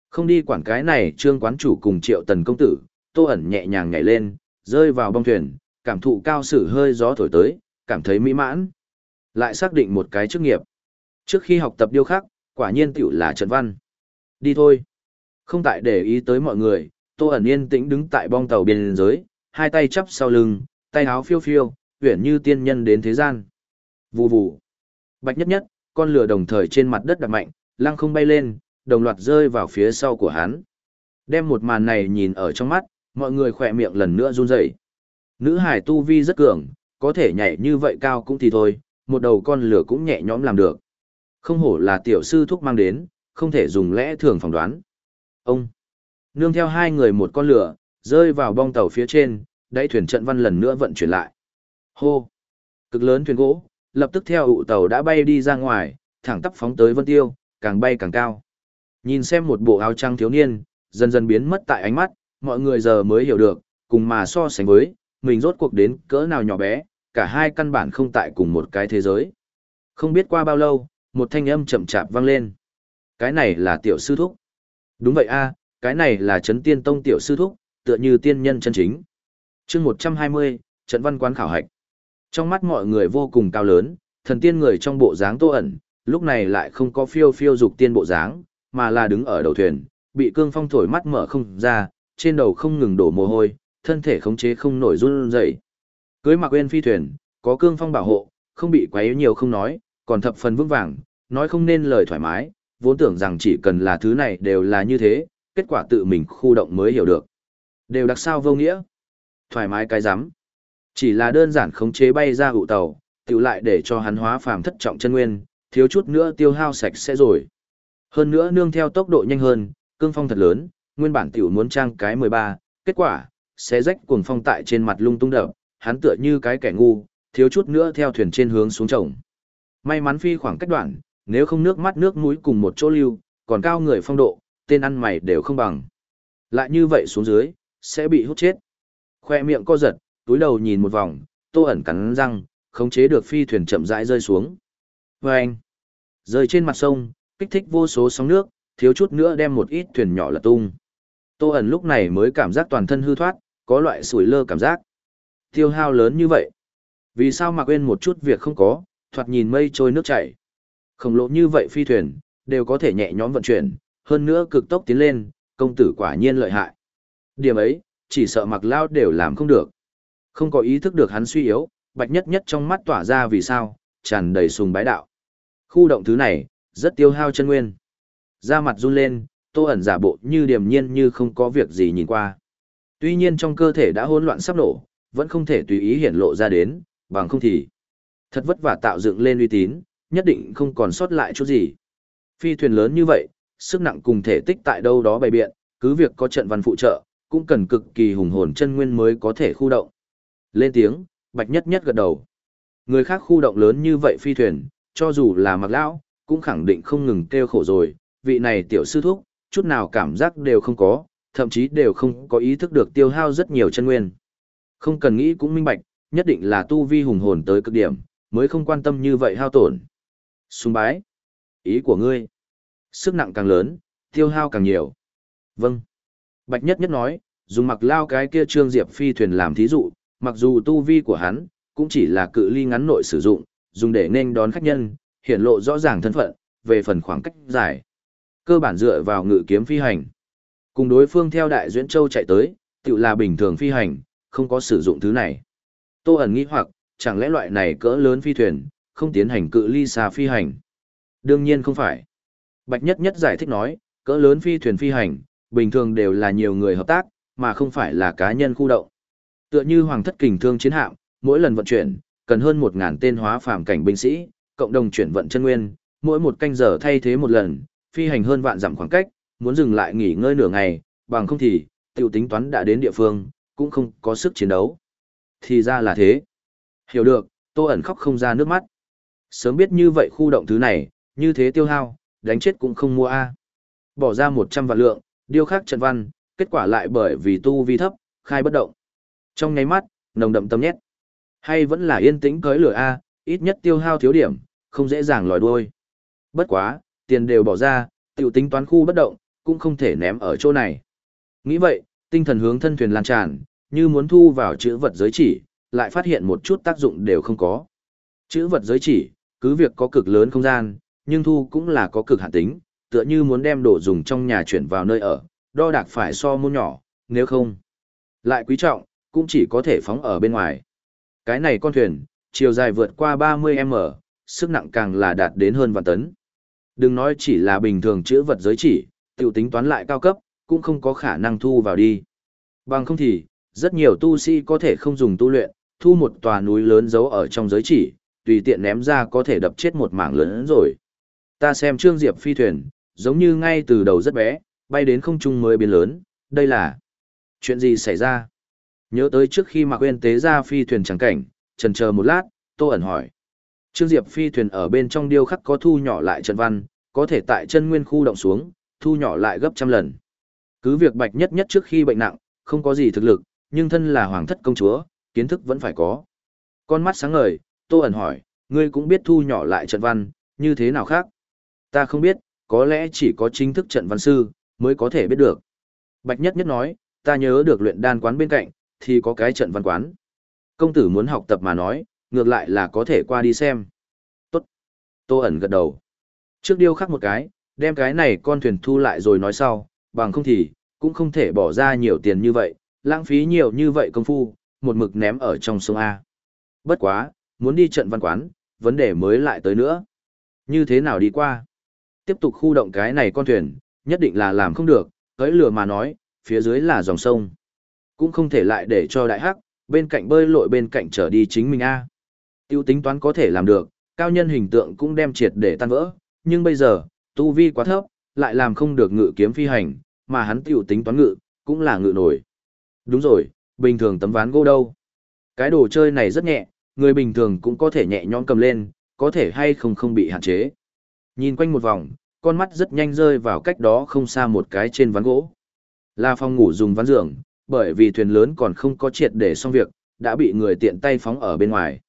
Không đi quản cái này trương quán chủ cùng triệu tần công tử, tô ẩn nhẹ nhàng nhảy lên, rơi vào bong thuyền, cảm thụ cao sử hơi gió thổi tới, cảm thấy mỹ mãn. Lại xác định một cái chức nghiệp. Trước khi học tập điêu khắc, quả nhiên tiểu là trận văn. Đi thôi. Không tại để ý tới mọi người, tô ẩn yên tĩnh đứng tại bong tàu biên giới, hai tay chắp sau lưng, tay áo phiêu phiêu, uyển như tiên nhân đến thế gian. Vù vù. Bạch nhất nhất, con lửa đồng thời trên mặt đất đập mạnh, lăng không bay lên, đồng loạt rơi vào phía sau của hắn. Đem một màn này nhìn ở trong mắt, mọi người khỏe miệng lần nữa run rẩy. Nữ hải tu vi rất cường, có thể nhảy như vậy cao cũng thì thôi, một đầu con lửa cũng nhẹ nhõm làm được. Không hổ là tiểu sư thúc mang đến, không thể dùng lẽ thường phỏng đoán. Ông, nương theo hai người một con lửa, rơi vào bong tàu phía trên, đáy thuyền trận văn lần nữa vận chuyển lại. Hô, cực lớn thuyền gỗ, lập tức theo ụ tàu đã bay đi ra ngoài, thẳng tắp phóng tới vân tiêu, càng bay càng cao. Nhìn xem một bộ áo trăng thiếu niên, dần dần biến mất tại ánh mắt, mọi người giờ mới hiểu được, cùng mà so sánh với, mình rốt cuộc đến cỡ nào nhỏ bé, cả hai căn bản không tại cùng một cái thế giới. Không biết qua bao lâu, một thanh âm chậm chạp vang lên. Cái này là tiểu sư thúc. Đúng vậy a, cái này là chấn tiên tông tiểu sư thúc, tựa như tiên nhân chân chính. chương 120, trận văn quán khảo hạch. Trong mắt mọi người vô cùng cao lớn, thần tiên người trong bộ dáng tô ẩn, lúc này lại không có phiêu phiêu dục tiên bộ dáng, mà là đứng ở đầu thuyền, bị cương phong thổi mắt mở không ra, trên đầu không ngừng đổ mồ hôi, thân thể khống chế không nổi run rẩy. Cưới mặc quên phi thuyền, có cương phong bảo hộ, không bị quấy nhiều không nói, còn thập phần vững vàng, nói không nên lời thoải mái, vốn tưởng rằng chỉ cần là thứ này đều là như thế, kết quả tự mình khu động mới hiểu được. Đều đặc sao vô nghĩa. Thoải mái cái rắm Chỉ là đơn giản khống chế bay ra hụ tàu, tiểu lại để cho hắn hóa phàm thất trọng chân nguyên, thiếu chút nữa tiêu hao sạch sẽ rồi. Hơn nữa nương theo tốc độ nhanh hơn, cương phong thật lớn, nguyên bản tiểu muốn trang cái 13, kết quả, xé rách cuồng phong tại trên mặt lung tung đập, hắn tựa như cái kẻ ngu, thiếu chút nữa theo thuyền trên hướng xuống trồng. May mắn phi khoảng cách đoạn, nếu không nước mắt nước mũi cùng một chỗ lưu, còn cao người phong độ, tên ăn mày đều không bằng. Lại như vậy xuống dưới, sẽ bị hút chết. Khoe miệng co giật, túi đầu nhìn một vòng, tô ẩn cắn răng, khống chế được phi thuyền chậm rãi rơi xuống. Và anh, rơi trên mặt sông, kích thích vô số sóng nước, thiếu chút nữa đem một ít thuyền nhỏ lật tung. Tô ẩn lúc này mới cảm giác toàn thân hư thoát, có loại sủi lơ cảm giác. Tiêu hao lớn như vậy. Vì sao mà quên một chút việc không có, thoạt nhìn mây trôi nước chảy. Khổng lồ như vậy phi thuyền, đều có thể nhẹ nhõm vận chuyển, hơn nữa cực tốc tiến lên, công tử quả nhiên lợi hại. Điểm ấy, chỉ sợ mặc lao đều làm không được. Không có ý thức được hắn suy yếu, bạch nhất nhất trong mắt tỏa ra vì sao, tràn đầy sùng bái đạo. Khu động thứ này, rất tiêu hao chân nguyên. Da mặt run lên, tô ẩn giả bộ như điềm nhiên như không có việc gì nhìn qua. Tuy nhiên trong cơ thể đã hỗn loạn sắp nổ, vẫn không thể tùy ý hiển lộ ra đến, bằng không thì thật vất vả tạo dựng lên uy tín, nhất định không còn sót lại chút gì. Phi thuyền lớn như vậy, sức nặng cùng thể tích tại đâu đó bày biện, cứ việc có trận văn phụ trợ, cũng cần cực kỳ hùng hồn chân nguyên mới có thể khu động. Lên tiếng, Bạch Nhất Nhất gật đầu. Người khác khu động lớn như vậy phi thuyền, cho dù là mặc lão, cũng khẳng định không ngừng kêu khổ rồi, vị này tiểu sư thúc, chút nào cảm giác đều không có, thậm chí đều không có ý thức được tiêu hao rất nhiều chân nguyên. Không cần nghĩ cũng minh bạch, nhất định là tu vi hùng hồn tới cực điểm, mới không quan tâm như vậy hao tổn. Xung bái. Ý của ngươi. Sức nặng càng lớn, tiêu hao càng nhiều. Vâng. Bạch Nhất Nhất nói, dùng mặc lao cái kia trương diệp phi thuyền làm thí dụ, mặc dù tu vi của hắn, cũng chỉ là cự ly ngắn nội sử dụng, dùng để nên đón khách nhân, hiển lộ rõ ràng thân phận, về phần khoảng cách dài. Cơ bản dựa vào ngự kiếm phi hành. Cùng đối phương theo đại duyễn châu chạy tới, tự là bình thường phi hành, không có sử dụng thứ này. Tô ẩn nghĩ hoặc, chẳng lẽ loại này cỡ lớn phi thuyền, không tiến hành cự ly xa phi hành? Đương nhiên không phải. Bạch Nhất Nhất giải thích nói, cỡ lớn phi thuyền phi hành, bình thường đều là nhiều người hợp tác, mà không phải là cá nhân khu động. Tựa như Hoàng thất kình thương chiến hạm, mỗi lần vận chuyển, cần hơn 1.000 tên hóa phàm cảnh binh sĩ, cộng đồng chuyển vận chân nguyên, mỗi một canh giờ thay thế một lần, phi hành hơn vạn dặm khoảng cách, muốn dừng lại nghỉ ngơi nửa ngày, bằng không thì, tiểu tính toán đã đến địa phương, cũng không có sức chiến đấu. Thì ra là thế. Hiểu được, Tô ẩn khóc không ra nước mắt. Sớm biết như vậy khu động thứ này, như thế tiêu hao, đánh chết cũng không mua A. Bỏ ra 100 vạn lượng, điêu khắc trận văn, kết quả lại bởi vì tu vi thấp, khai bất động. Trong nháy mắt, nồng đậm tâm nhét. Hay vẫn là yên tĩnh cưới lửa A, ít nhất tiêu hao thiếu điểm, không dễ dàng lòi đuôi. Bất quá, tiền đều bỏ ra, tiểu tính toán khu bất động, cũng không thể ném ở chỗ này. Nghĩ vậy, tinh thần hướng thân thuyền lan tràn, như muốn thu vào chữ vật giới chỉ, lại phát hiện một chút tác dụng đều không có. Chữ vật giới chỉ, cứ việc có cực lớn không gian, nhưng thu cũng là có cực hạn tính, tựa như muốn đem đồ dùng trong nhà chuyển vào nơi ở, đo đạc phải so môn nhỏ, nếu không. Lại quý trọng, cũng chỉ có thể phóng ở bên ngoài. Cái này con thuyền, chiều dài vượt qua 30m, sức nặng càng là đạt đến hơn vạn tấn. Đừng nói chỉ là bình thường chữ vật giới chỉ, tiểu tính toán lại cao cấp, cũng không có khả năng thu vào đi. Bằng không thì, rất nhiều tu sĩ có thể không dùng tu luyện, thu một tòa núi lớn giấu ở trong giới chỉ, tùy tiện ném ra có thể đập chết một mảng lớn rồi. Ta xem Trương Diệp phi thuyền, giống như ngay từ đầu rất bé, bay đến không trung mới biến lớn, đây là chuyện gì xảy ra? Nhớ tới trước khi Mạc Uyên tế ra phi thuyền trắng cảnh, trần chờ một lát, Tô ẩn hỏi. Trương Diệp phi thuyền ở bên trong điêu khắc có thu nhỏ lại trận văn, có thể tại chân nguyên khu động xuống, thu nhỏ lại gấp trăm lần. Cứ việc bạch nhất nhất trước khi bệnh nặng, không có gì thực lực, nhưng thân là hoàng thất công chúa, kiến thức vẫn phải có. Con mắt sáng ngời, Tô ẩn hỏi, ngươi cũng biết thu nhỏ lại trận văn, như thế nào khác? Ta không biết, có lẽ chỉ có chính thức trận văn sư, mới có thể biết được. Bạch Nhất Nhất nói, ta nhớ được luyện đan quán bên cạnh, thì có cái trận văn quán. Công tử muốn học tập mà nói, ngược lại là có thể qua đi xem. Tốt. Tô ẩn gật đầu. Trước điêu khắc một cái, đem cái này con thuyền thu lại rồi nói sau, bằng không thì, cũng không thể bỏ ra nhiều tiền như vậy, lãng phí nhiều như vậy công phu, một mực ném ở trong sông A. Bất quá, muốn đi trận văn quán, vấn đề mới lại tới nữa. Như thế nào đi qua? Tiếp tục khu động cái này con thuyền, nhất định là làm không được, tới lửa mà nói, phía dưới là dòng sông. Cũng không thể lại để cho đại hắc, bên cạnh bơi lội bên cạnh trở đi chính mình A. Tiêu tính toán có thể làm được, cao nhân hình tượng cũng đem triệt để tan vỡ, nhưng bây giờ, tu vi quá thấp, lại làm không được ngự kiếm phi hành, mà hắn tiêu tính toán ngự, cũng là ngự nổi. Đúng rồi, bình thường tấm ván gỗ đâu. Cái đồ chơi này rất nhẹ, người bình thường cũng có thể nhẹ nhõm cầm lên, có thể hay không không bị hạn chế. Nhìn quanh một vòng, con mắt rất nhanh rơi vào cách đó không xa một cái trên ván gỗ. Là phòng ngủ dùng ván giường, bởi vì thuyền lớn còn không có triệt để xong việc, đã bị người tiện tay phóng ở bên ngoài.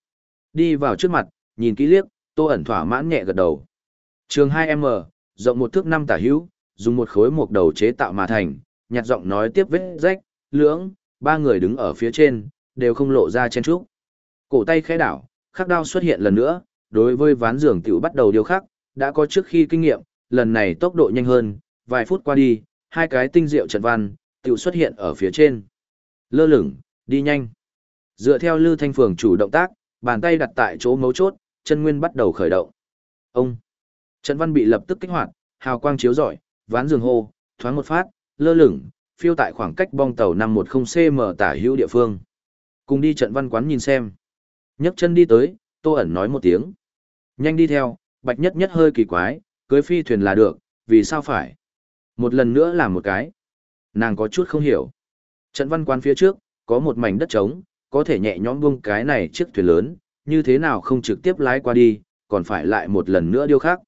Đi vào trước mặt, nhìn kỹ liếc, tô ẩn thỏa mãn nhẹ gật đầu. Trường 2M, rộng một thước năm tả hữu, dùng một khối mộc đầu chế tạo mà thành, nhạt giọng nói tiếp vết rách, lưỡng, ba người đứng ở phía trên, đều không lộ ra chen trúc. Cổ tay khẽ đảo, khắc đao xuất hiện lần nữa, đối với ván giường tiểu bắt đầu điều khắc, đã có trước khi kinh nghiệm, lần này tốc độ nhanh hơn, vài phút qua đi, hai cái tinh diệu trận văn, tiểu xuất hiện ở phía trên. Lơ lửng, đi nhanh. Dựa theo Lư Thanh Phường chủ động tác, bàn tay đặt tại chỗ mấu chốt, chân nguyên bắt đầu khởi động. Ông, Trận văn bị lập tức kích hoạt, hào quang chiếu rọi, ván giường hô, thoáng một phát, lơ lửng, phiêu tại khoảng cách bong tàu 510cm tả hữu địa phương. Cùng đi trận văn quán nhìn xem. nhấc chân đi tới, Tô ẩn nói một tiếng. Nhanh đi theo, Bạch Nhất Nhất hơi kỳ quái, cưới phi thuyền là được, vì sao phải? Một lần nữa làm một cái. Nàng có chút không hiểu. Trận văn quán phía trước, có một mảnh đất trống, có thể nhẹ nhõm buông cái này chiếc thuyền lớn, như thế nào không trực tiếp lái qua đi, còn phải lại một lần nữa điêu khắc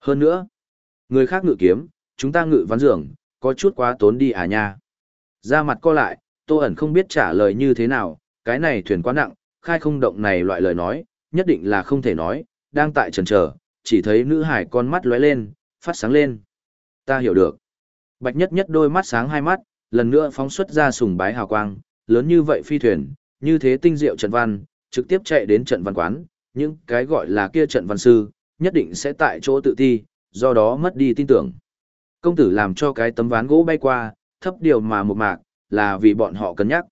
Hơn nữa, người khác ngự kiếm, chúng ta ngự ván giường, có chút quá tốn đi à nha. Ra mặt co lại, Tô ẩn không biết trả lời như thế nào, cái này thuyền quá nặng, khai không động này loại lời nói, nhất định là không thể nói, đang tại trần trở, chỉ thấy nữ hải con mắt lóe lên, phát sáng lên. Ta hiểu được. Bạch nhất nhất đôi mắt sáng hai mắt, lần nữa phóng xuất ra sùng bái hào quang, lớn như vậy phi thuyền, như thế tinh diệu trận văn, trực tiếp chạy đến trận văn quán, những cái gọi là kia trận văn sư, nhất định sẽ tại chỗ tự thi do đó mất đi tin tưởng. Công tử làm cho cái tấm ván gỗ bay qua, thấp điều mà một mạc, là vì bọn họ cân nhắc.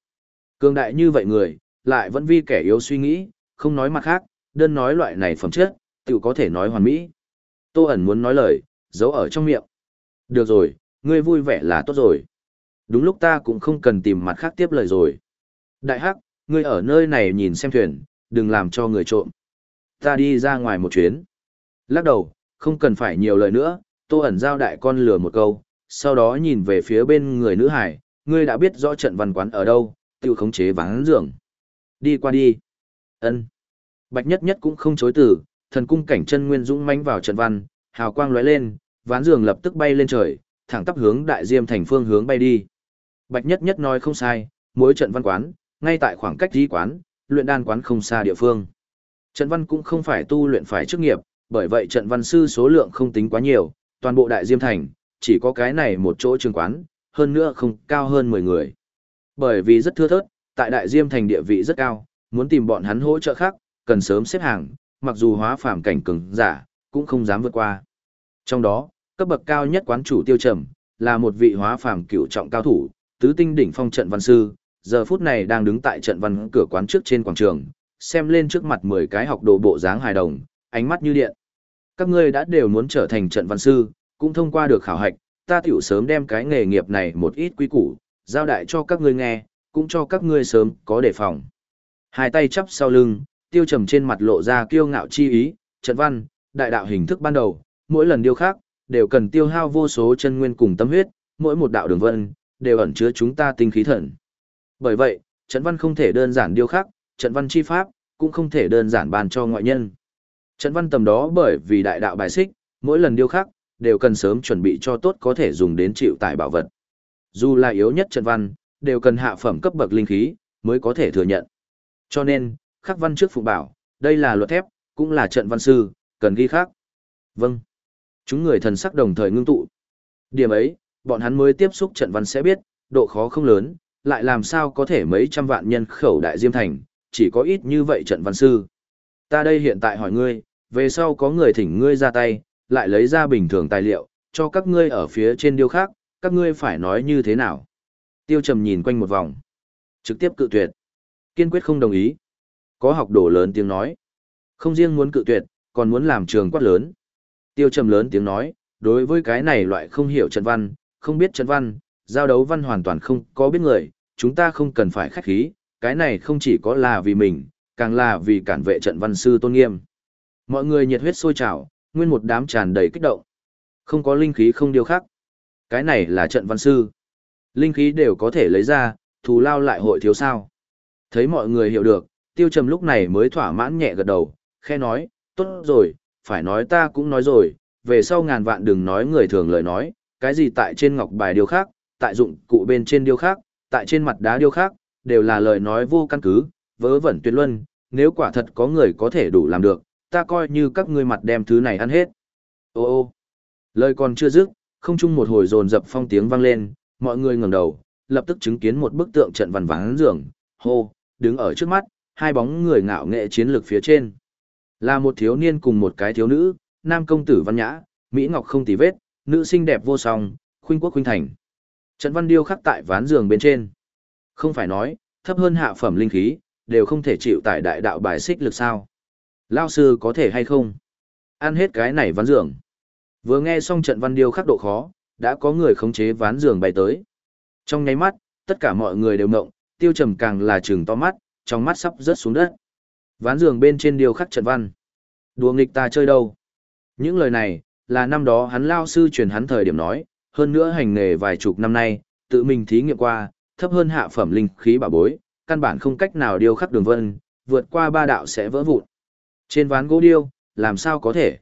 Cường đại như vậy người, lại vẫn vì kẻ yếu suy nghĩ, không nói mặt khác, đơn nói loại này phẩm chất, tự có thể nói hoàn mỹ. Tô ẩn muốn nói lời, giấu ở trong miệng. Được rồi, ngươi vui vẻ là tốt rồi. Đúng lúc ta cũng không cần tìm mặt khác tiếp lời rồi. Đại hắc, ngươi ở nơi này nhìn xem thuyền, đừng làm cho người trộm. Ta đi ra ngoài một chuyến. Lắc đầu, không cần phải nhiều lời nữa, tô ẩn giao đại con lừa một câu, sau đó nhìn về phía bên người nữ hải, ngươi đã biết rõ trận văn quán ở đâu, tiêu khống chế vắng giường. Đi qua đi. ân Bạch nhất nhất cũng không chối từ, thần cung cảnh chân nguyên dũng mãnh vào trận văn, hào quang lóe lên, ván giường lập tức bay lên trời, thẳng tắp hướng đại diêm thành phương hướng bay đi. Bạch nhất nhất nói không sai, mỗi trận văn quán, ngay tại khoảng cách di quán, luyện đan quán không xa địa phương. Trận văn cũng không phải tu luyện phải chức nghiệp, bởi vậy trận văn sư số lượng không tính quá nhiều, toàn bộ đại diêm thành, chỉ có cái này một chỗ trường quán, hơn nữa không cao hơn 10 người. Bởi vì rất thưa thớt, tại đại diêm thành địa vị rất cao, muốn tìm bọn hắn hỗ trợ khác, cần sớm xếp hàng, mặc dù hóa phàm cảnh cường giả, cũng không dám vượt qua. Trong đó, cấp bậc cao nhất quán chủ tiêu trầm, là một vị hóa phàm cựu trọng cao thủ, tứ tinh đỉnh phong trận văn sư, giờ phút này đang đứng tại trận văn cửa quán trước trên quảng trường, xem lên trước mặt 10 cái học đồ bộ dáng hài đồng, ánh mắt như điện. Các ngươi đã đều muốn trở thành trận văn sư, cũng thông qua được khảo hạch, ta tiểu sớm đem cái nghề nghiệp này một ít quý củ, giao đại cho các ngươi nghe, cũng cho các ngươi sớm có đề phòng. Hai tay chắp sau lưng, tiêu trầm trên mặt lộ ra kiêu ngạo chi ý, trận văn, đại đạo hình thức ban đầu, mỗi lần điêu khác, đều cần tiêu hao vô số chân nguyên cùng tâm huyết, mỗi một đạo đường vân, đều ẩn chứa chúng ta tinh khí thần. Bởi vậy, trận văn không thể đơn giản điêu khắc, trận văn chi pháp, cũng không thể đơn giản bàn cho ngoại nhân. Trận văn tầm đó bởi vì đại đạo bài xích, mỗi lần điêu khắc, đều cần sớm chuẩn bị cho tốt có thể dùng đến chịu tải bảo vật. Dù là yếu nhất trận văn, đều cần hạ phẩm cấp bậc linh khí, mới có thể thừa nhận. Cho nên, khắc văn trước phụ bảo, đây là luật thép, cũng là trận văn sư, cần ghi khắc. Vâng. Chúng người thần sắc đồng thời ngưng tụ. Điểm ấy, bọn hắn mới tiếp xúc trận văn sẽ biết, độ khó không lớn, lại làm sao có thể mấy trăm vạn nhân khẩu đại diêm thành, chỉ có ít như vậy trận văn sư. Ta đây hiện tại hỏi ngươi, về sau có người thỉnh ngươi ra tay, lại lấy ra bình thường tài liệu, cho các ngươi ở phía trên điêu khác, các ngươi phải nói như thế nào? Tiêu trầm nhìn quanh một vòng. Trực tiếp cự tuyệt. Kiên quyết không đồng ý. Có học đồ lớn tiếng nói. Không riêng muốn cự tuyệt, còn muốn làm trường quát lớn. Tiêu trầm lớn tiếng nói, đối với cái này loại không hiểu trận văn, không biết trận văn, giao đấu văn hoàn toàn không có biết người, chúng ta không cần phải khách khí, cái này không chỉ có là vì mình, càng là vì cản vệ trận văn sư tôn nghiêm. Mọi người nhiệt huyết sôi trào, nguyên một đám tràn đầy kích động. Không có linh khí không điều khác. Cái này là trận văn sư. Linh khí đều có thể lấy ra, thù lao lại hội thiếu sao. Thấy mọi người hiểu được, tiêu trầm lúc này mới thỏa mãn nhẹ gật đầu, khe nói, tốt rồi, phải nói ta cũng nói rồi, về sau ngàn vạn đừng nói người thường lời nói, cái gì tại trên ngọc bài điều khác, tại dụng cụ bên trên điêu khác, tại trên mặt đá điêu khác, đều là lời nói vô căn cứ, vớ vẩn tuyệt luân, nếu quả thật có người có thể đủ làm được, ta coi như các ngươi mặt đem thứ này ăn hết. Ô ô, lời còn chưa dứt, không chung một hồi dồn dập phong tiếng vang lên, mọi người ngẩng đầu, lập tức chứng kiến một bức tượng trận văn vắng giường, hô, đứng ở trước mắt, hai bóng người ngạo nghệ chiến lược phía trên. Là một thiếu niên cùng một cái thiếu nữ, nam công tử văn nhã, Mỹ Ngọc không tì vết, nữ xinh đẹp vô song, khuynh quốc khuynh thành. Trận văn điêu khắc tại ván giường bên trên. Không phải nói, thấp hơn hạ phẩm linh khí, đều không thể chịu tại đại đạo bài xích lực sao. Lao sư có thể hay không? Ăn hết cái này ván giường. Vừa nghe xong trận văn điêu khắc độ khó, đã có người khống chế ván giường bay tới. Trong nháy mắt, tất cả mọi người đều ngộng, tiêu trầm càng là trừng to mắt, trong mắt sắp rớt xuống đất. Ván giường bên trên điêu khắc trận văn. Đùa nghịch ta chơi đâu? Những lời này, là năm đó hắn lao sư truyền hắn thời điểm nói, hơn nữa hành nghề vài chục năm nay, tự mình thí nghiệm qua, thấp hơn hạ phẩm linh khí bảo bối, căn bản không cách nào điêu khắc đường vân, vượt qua ba đạo sẽ vỡ vụn. Trên ván gỗ điêu, làm sao có thể?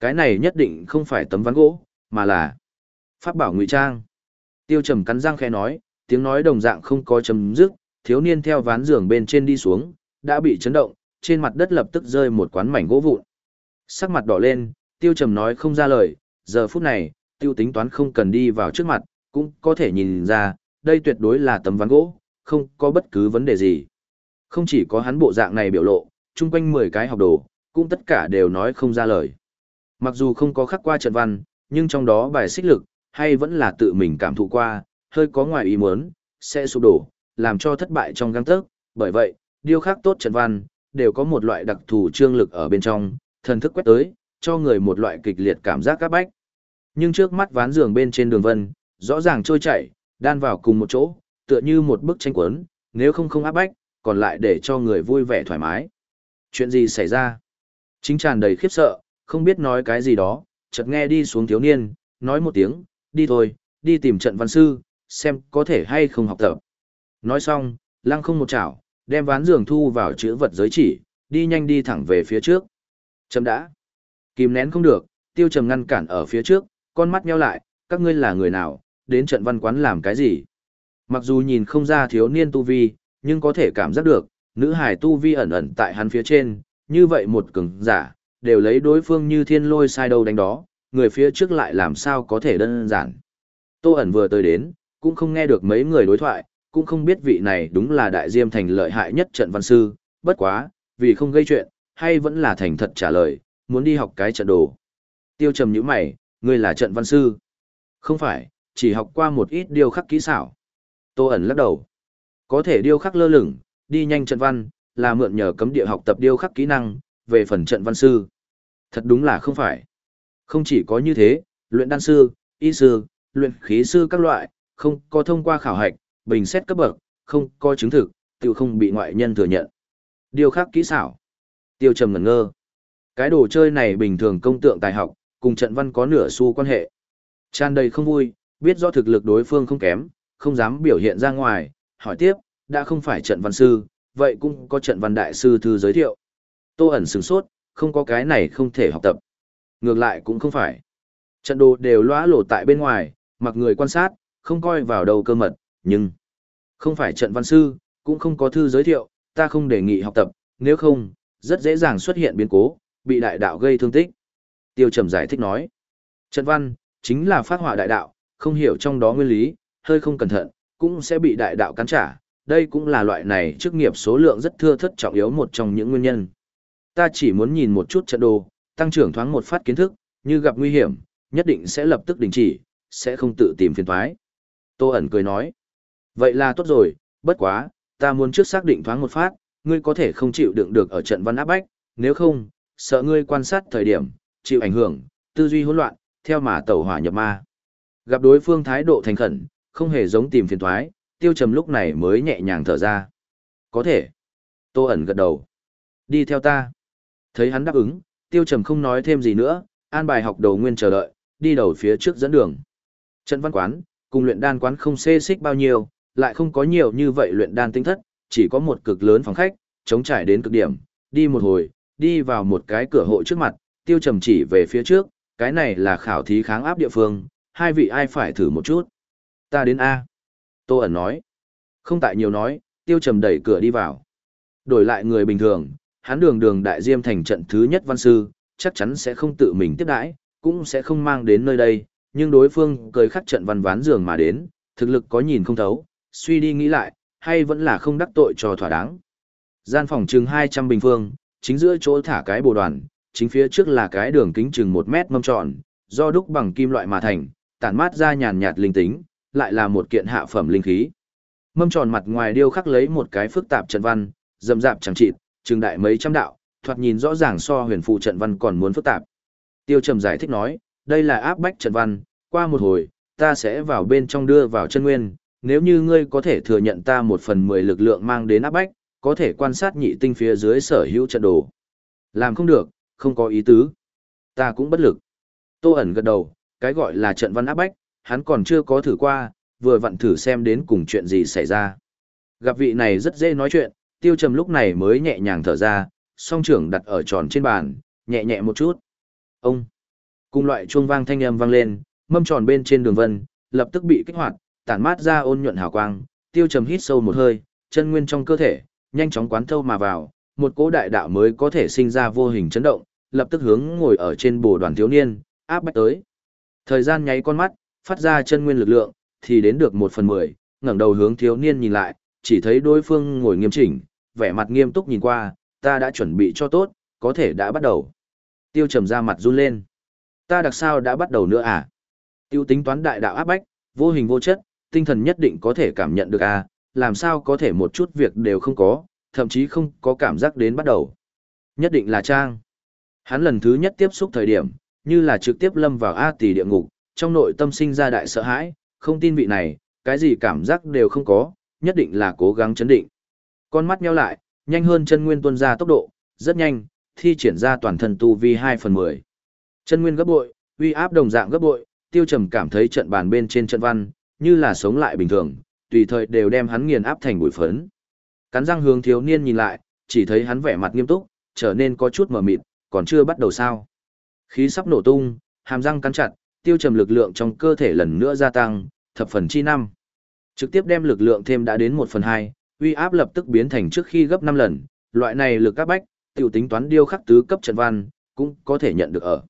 Cái này nhất định không phải tấm ván gỗ, mà là pháp bảo ngụy trang. Tiêu trầm cắn răng khẽ nói, tiếng nói đồng dạng không có chấm dứt, thiếu niên theo ván giường bên trên đi xuống, đã bị chấn động, trên mặt đất lập tức rơi một quán mảnh gỗ vụn. Sắc mặt đỏ lên, tiêu trầm nói không ra lời, giờ phút này, tiêu tính toán không cần đi vào trước mặt, cũng có thể nhìn ra, đây tuyệt đối là tấm ván gỗ, không có bất cứ vấn đề gì. Không chỉ có hắn bộ dạng này biểu lộ, chung quanh 10 cái học đồ, cũng tất cả đều nói không ra lời. Mặc dù không có khắc qua trận văn, nhưng trong đó bài xích lực, hay vẫn là tự mình cảm thụ qua, hơi có ngoài ý muốn, sẽ sụp đổ, làm cho thất bại trong găng tớc. Bởi vậy, điêu khắc tốt trận văn, đều có một loại đặc thù trương lực ở bên trong, thần thức quét tới, cho người một loại kịch liệt cảm giác các bách. Nhưng trước mắt ván giường bên trên đường vân, rõ ràng trôi chảy, đan vào cùng một chỗ, tựa như một bức tranh cuốn, nếu không không áp bách, còn lại để cho người vui vẻ thoải mái. Chuyện gì xảy ra? Chính tràn đầy khiếp sợ, không biết nói cái gì đó, chợt nghe đi xuống thiếu niên, nói một tiếng, đi thôi, đi tìm trận văn sư, xem có thể hay không học tập. Nói xong, lăng không một chảo, đem ván giường thu vào chữ vật giới chỉ, đi nhanh đi thẳng về phía trước. Chấm đã. Kìm nén không được, tiêu trầm ngăn cản ở phía trước, con mắt nheo lại, các ngươi là người nào, đến trận văn quán làm cái gì. Mặc dù nhìn không ra thiếu niên tu vi, nhưng có thể cảm giác được, nữ hải tu vi ẩn ẩn tại hắn phía trên, như vậy một cường giả, đều lấy đối phương như thiên lôi sai đâu đánh đó, người phía trước lại làm sao có thể đơn giản. Tô ẩn vừa tới đến, cũng không nghe được mấy người đối thoại, cũng không biết vị này đúng là đại diêm thành lợi hại nhất trận văn sư, bất quá, vì không gây chuyện, hay vẫn là thành thật trả lời, muốn đi học cái trận đồ. Tiêu trầm như mày, ngươi là trận văn sư. Không phải, chỉ học qua một ít điêu khắc kỹ xảo. Tô ẩn lắc đầu. Có thể điêu khắc lơ lửng, đi nhanh trận văn, là mượn nhờ cấm địa học tập điêu khắc kỹ năng, về phần trận văn sư. Thật đúng là không phải. Không chỉ có như thế, luyện đan sư, y sư, luyện khí sư các loại, không có thông qua khảo hạch, bình xét cấp bậc, không có chứng thực, tự không bị ngoại nhân thừa nhận. Điêu khắc kỹ xảo. Tiêu trầm ngẩn ngơ. Cái đồ chơi này bình thường công tượng tài học, cùng trận văn có nửa xu quan hệ. Tràn đầy không vui, biết rõ thực lực đối phương không kém, không dám biểu hiện ra ngoài, hỏi tiếp, đã không phải trận văn sư, vậy cũng có trận văn đại sư thư giới thiệu. Tô ẩn sửng sốt, không có cái này không thể học tập. Ngược lại cũng không phải. Trận đồ đều lóa lộ tại bên ngoài, mặc người quan sát, không coi vào đầu cơ mật, nhưng không phải trận văn sư, cũng không có thư giới thiệu, ta không đề nghị học tập, nếu không, rất dễ dàng xuất hiện biến cố, bị đại đạo gây thương tích. Tiêu Trầm giải thích nói, trận văn, chính là phát họa đại đạo, không hiểu trong đó nguyên lý, hơi không cẩn thận, cũng sẽ bị đại đạo cắn trả. Đây cũng là loại này chức nghiệp số lượng rất thưa thất trọng yếu một trong những nguyên nhân. Ta chỉ muốn nhìn một chút trận đồ, tăng trưởng thoáng một phát kiến thức, như gặp nguy hiểm, nhất định sẽ lập tức đình chỉ, sẽ không tự tìm phiền thoái. Tô ẩn cười nói, vậy là tốt rồi, bất quá, ta muốn trước xác định thoáng một phát, ngươi có thể không chịu đựng được ở trận văn áp bách, nếu không, sợ ngươi quan sát thời điểm, chịu ảnh hưởng, tư duy hỗn loạn, theo mà tẩu hỏa nhập ma. Gặp đối phương thái độ thành khẩn, không hề giống tìm phiền toái, tiêu trầm lúc này mới nhẹ nhàng thở ra. Có thể. Tô ẩn gật đầu. Đi theo ta. Thấy hắn đáp ứng, tiêu trầm không nói thêm gì nữa, an bài học đầu nguyên chờ đợi, đi đầu phía trước dẫn đường. Trận văn quán, cùng luyện đan quán không xê xích bao nhiêu, lại không có nhiều như vậy luyện đan tinh thất, chỉ có một cực lớn phòng khách, chống trải đến cực điểm, đi một hồi, đi vào một cái cửa hộ trước mặt, tiêu trầm chỉ về phía trước, cái này là khảo thí kháng áp địa phương, hai vị ai phải thử một chút. Ta đến A. Tô ẩn nói. Không tại nhiều nói, tiêu trầm đẩy cửa đi vào. Đổi lại người bình thường, hắn đường đường đại diêm thành trận thứ nhất văn sư, chắc chắn sẽ không tự mình tiếp đãi, cũng sẽ không mang đến nơi đây, nhưng đối phương cười khắc trận văn ván giường mà đến, thực lực có nhìn không thấu, suy đi nghĩ lại, hay vẫn là không đắc tội cho thỏa đáng. Gian phòng chừng 200 bình phương, chính giữa chỗ thả cái bồ đoàn, chính phía trước là cái đường kính chừng một mét mâm tròn, do đúc bằng kim loại mà thành, tản mát ra nhàn nhạt linh tính, lại là một kiện hạ phẩm linh khí. Mâm tròn mặt ngoài điêu khắc lấy một cái phức tạp trận văn, dầm dạp chẳng chịt, trường đại mấy trăm đạo, thoạt nhìn rõ ràng so huyền phụ trận văn còn muốn phức tạp. Tiêu Trầm giải thích nói, đây là áp bách trận văn, qua một hồi, ta sẽ vào bên trong đưa vào chân nguyên, nếu như ngươi có thể thừa nhận ta một phần mười lực lượng mang đến áp bách, có thể quan sát nhị tinh phía dưới sở hữu trận đồ. Làm không được, không có ý tứ. Ta cũng bất lực. Tô ẩn gật đầu, cái gọi là trận văn áp bách, hắn còn chưa có thử qua, vừa vặn thử xem đến cùng chuyện gì xảy ra. Gặp vị này rất dễ nói chuyện, tiêu trầm lúc này mới nhẹ nhàng thở ra, song trưởng đặt ở tròn trên bàn, nhẹ nhẹ một chút. Ông! Cùng loại chuông vang thanh âm vang lên, mâm tròn bên trên đường vân, lập tức bị kích hoạt, tản mát ra ôn nhuận hào quang, tiêu trầm hít sâu một hơi, chân nguyên trong cơ thể, nhanh chóng quán thâu mà vào, một cỗ đại đạo mới có thể sinh ra vô hình chấn động, lập tức hướng ngồi ở trên bồ đoàn thiếu niên, áp bách tới. Thời gian nháy con mắt, phát ra chân nguyên lực lượng, thì đến được một phần mười, ngẩng đầu hướng thiếu niên nhìn lại, chỉ thấy đối phương ngồi nghiêm chỉnh, vẻ mặt nghiêm túc nhìn qua, ta đã chuẩn bị cho tốt, có thể đã bắt đầu. Tiêu trầm ra mặt run lên. Ta đặc sao đã bắt đầu nữa à? Tiêu tính toán đại đạo áp bách, vô hình vô chất, tinh thần nhất định có thể cảm nhận được à, làm sao có thể một chút việc đều không có, thậm chí không có cảm giác đến bắt đầu. Nhất định là Trang. Hắn lần thứ nhất tiếp xúc thời điểm, như là trực tiếp lâm vào A tỷ địa ngục, trong nội tâm sinh ra đại sợ hãi, không tin vị này, cái gì cảm giác đều không có, nhất định là cố gắng chấn định. Con mắt nheo lại, nhanh hơn chân nguyên tuân ra tốc độ, rất nhanh, thi triển ra toàn thân tu vi 2 phần 10. Chân nguyên gấp bội, uy áp đồng dạng gấp bội, tiêu trầm cảm thấy trận bàn bên trên trận văn, như là sống lại bình thường, tùy thời đều đem hắn nghiền áp thành bụi phấn. Cắn răng hướng thiếu niên nhìn lại, chỉ thấy hắn vẻ mặt nghiêm túc, trở nên có chút mờ mịt, còn chưa bắt đầu sao. Khí sắp nổ tung, hàm răng cắn chặt, tiêu trầm lực lượng trong cơ thể lần nữa gia tăng, thập phần chi năm. Trực tiếp đem lực lượng thêm đã đến một phần hai uy áp lập tức biến thành trước khi gấp năm lần, loại này lực áp bách, tiểu tính toán điêu khắc tứ cấp trận văn, cũng có thể nhận được ở.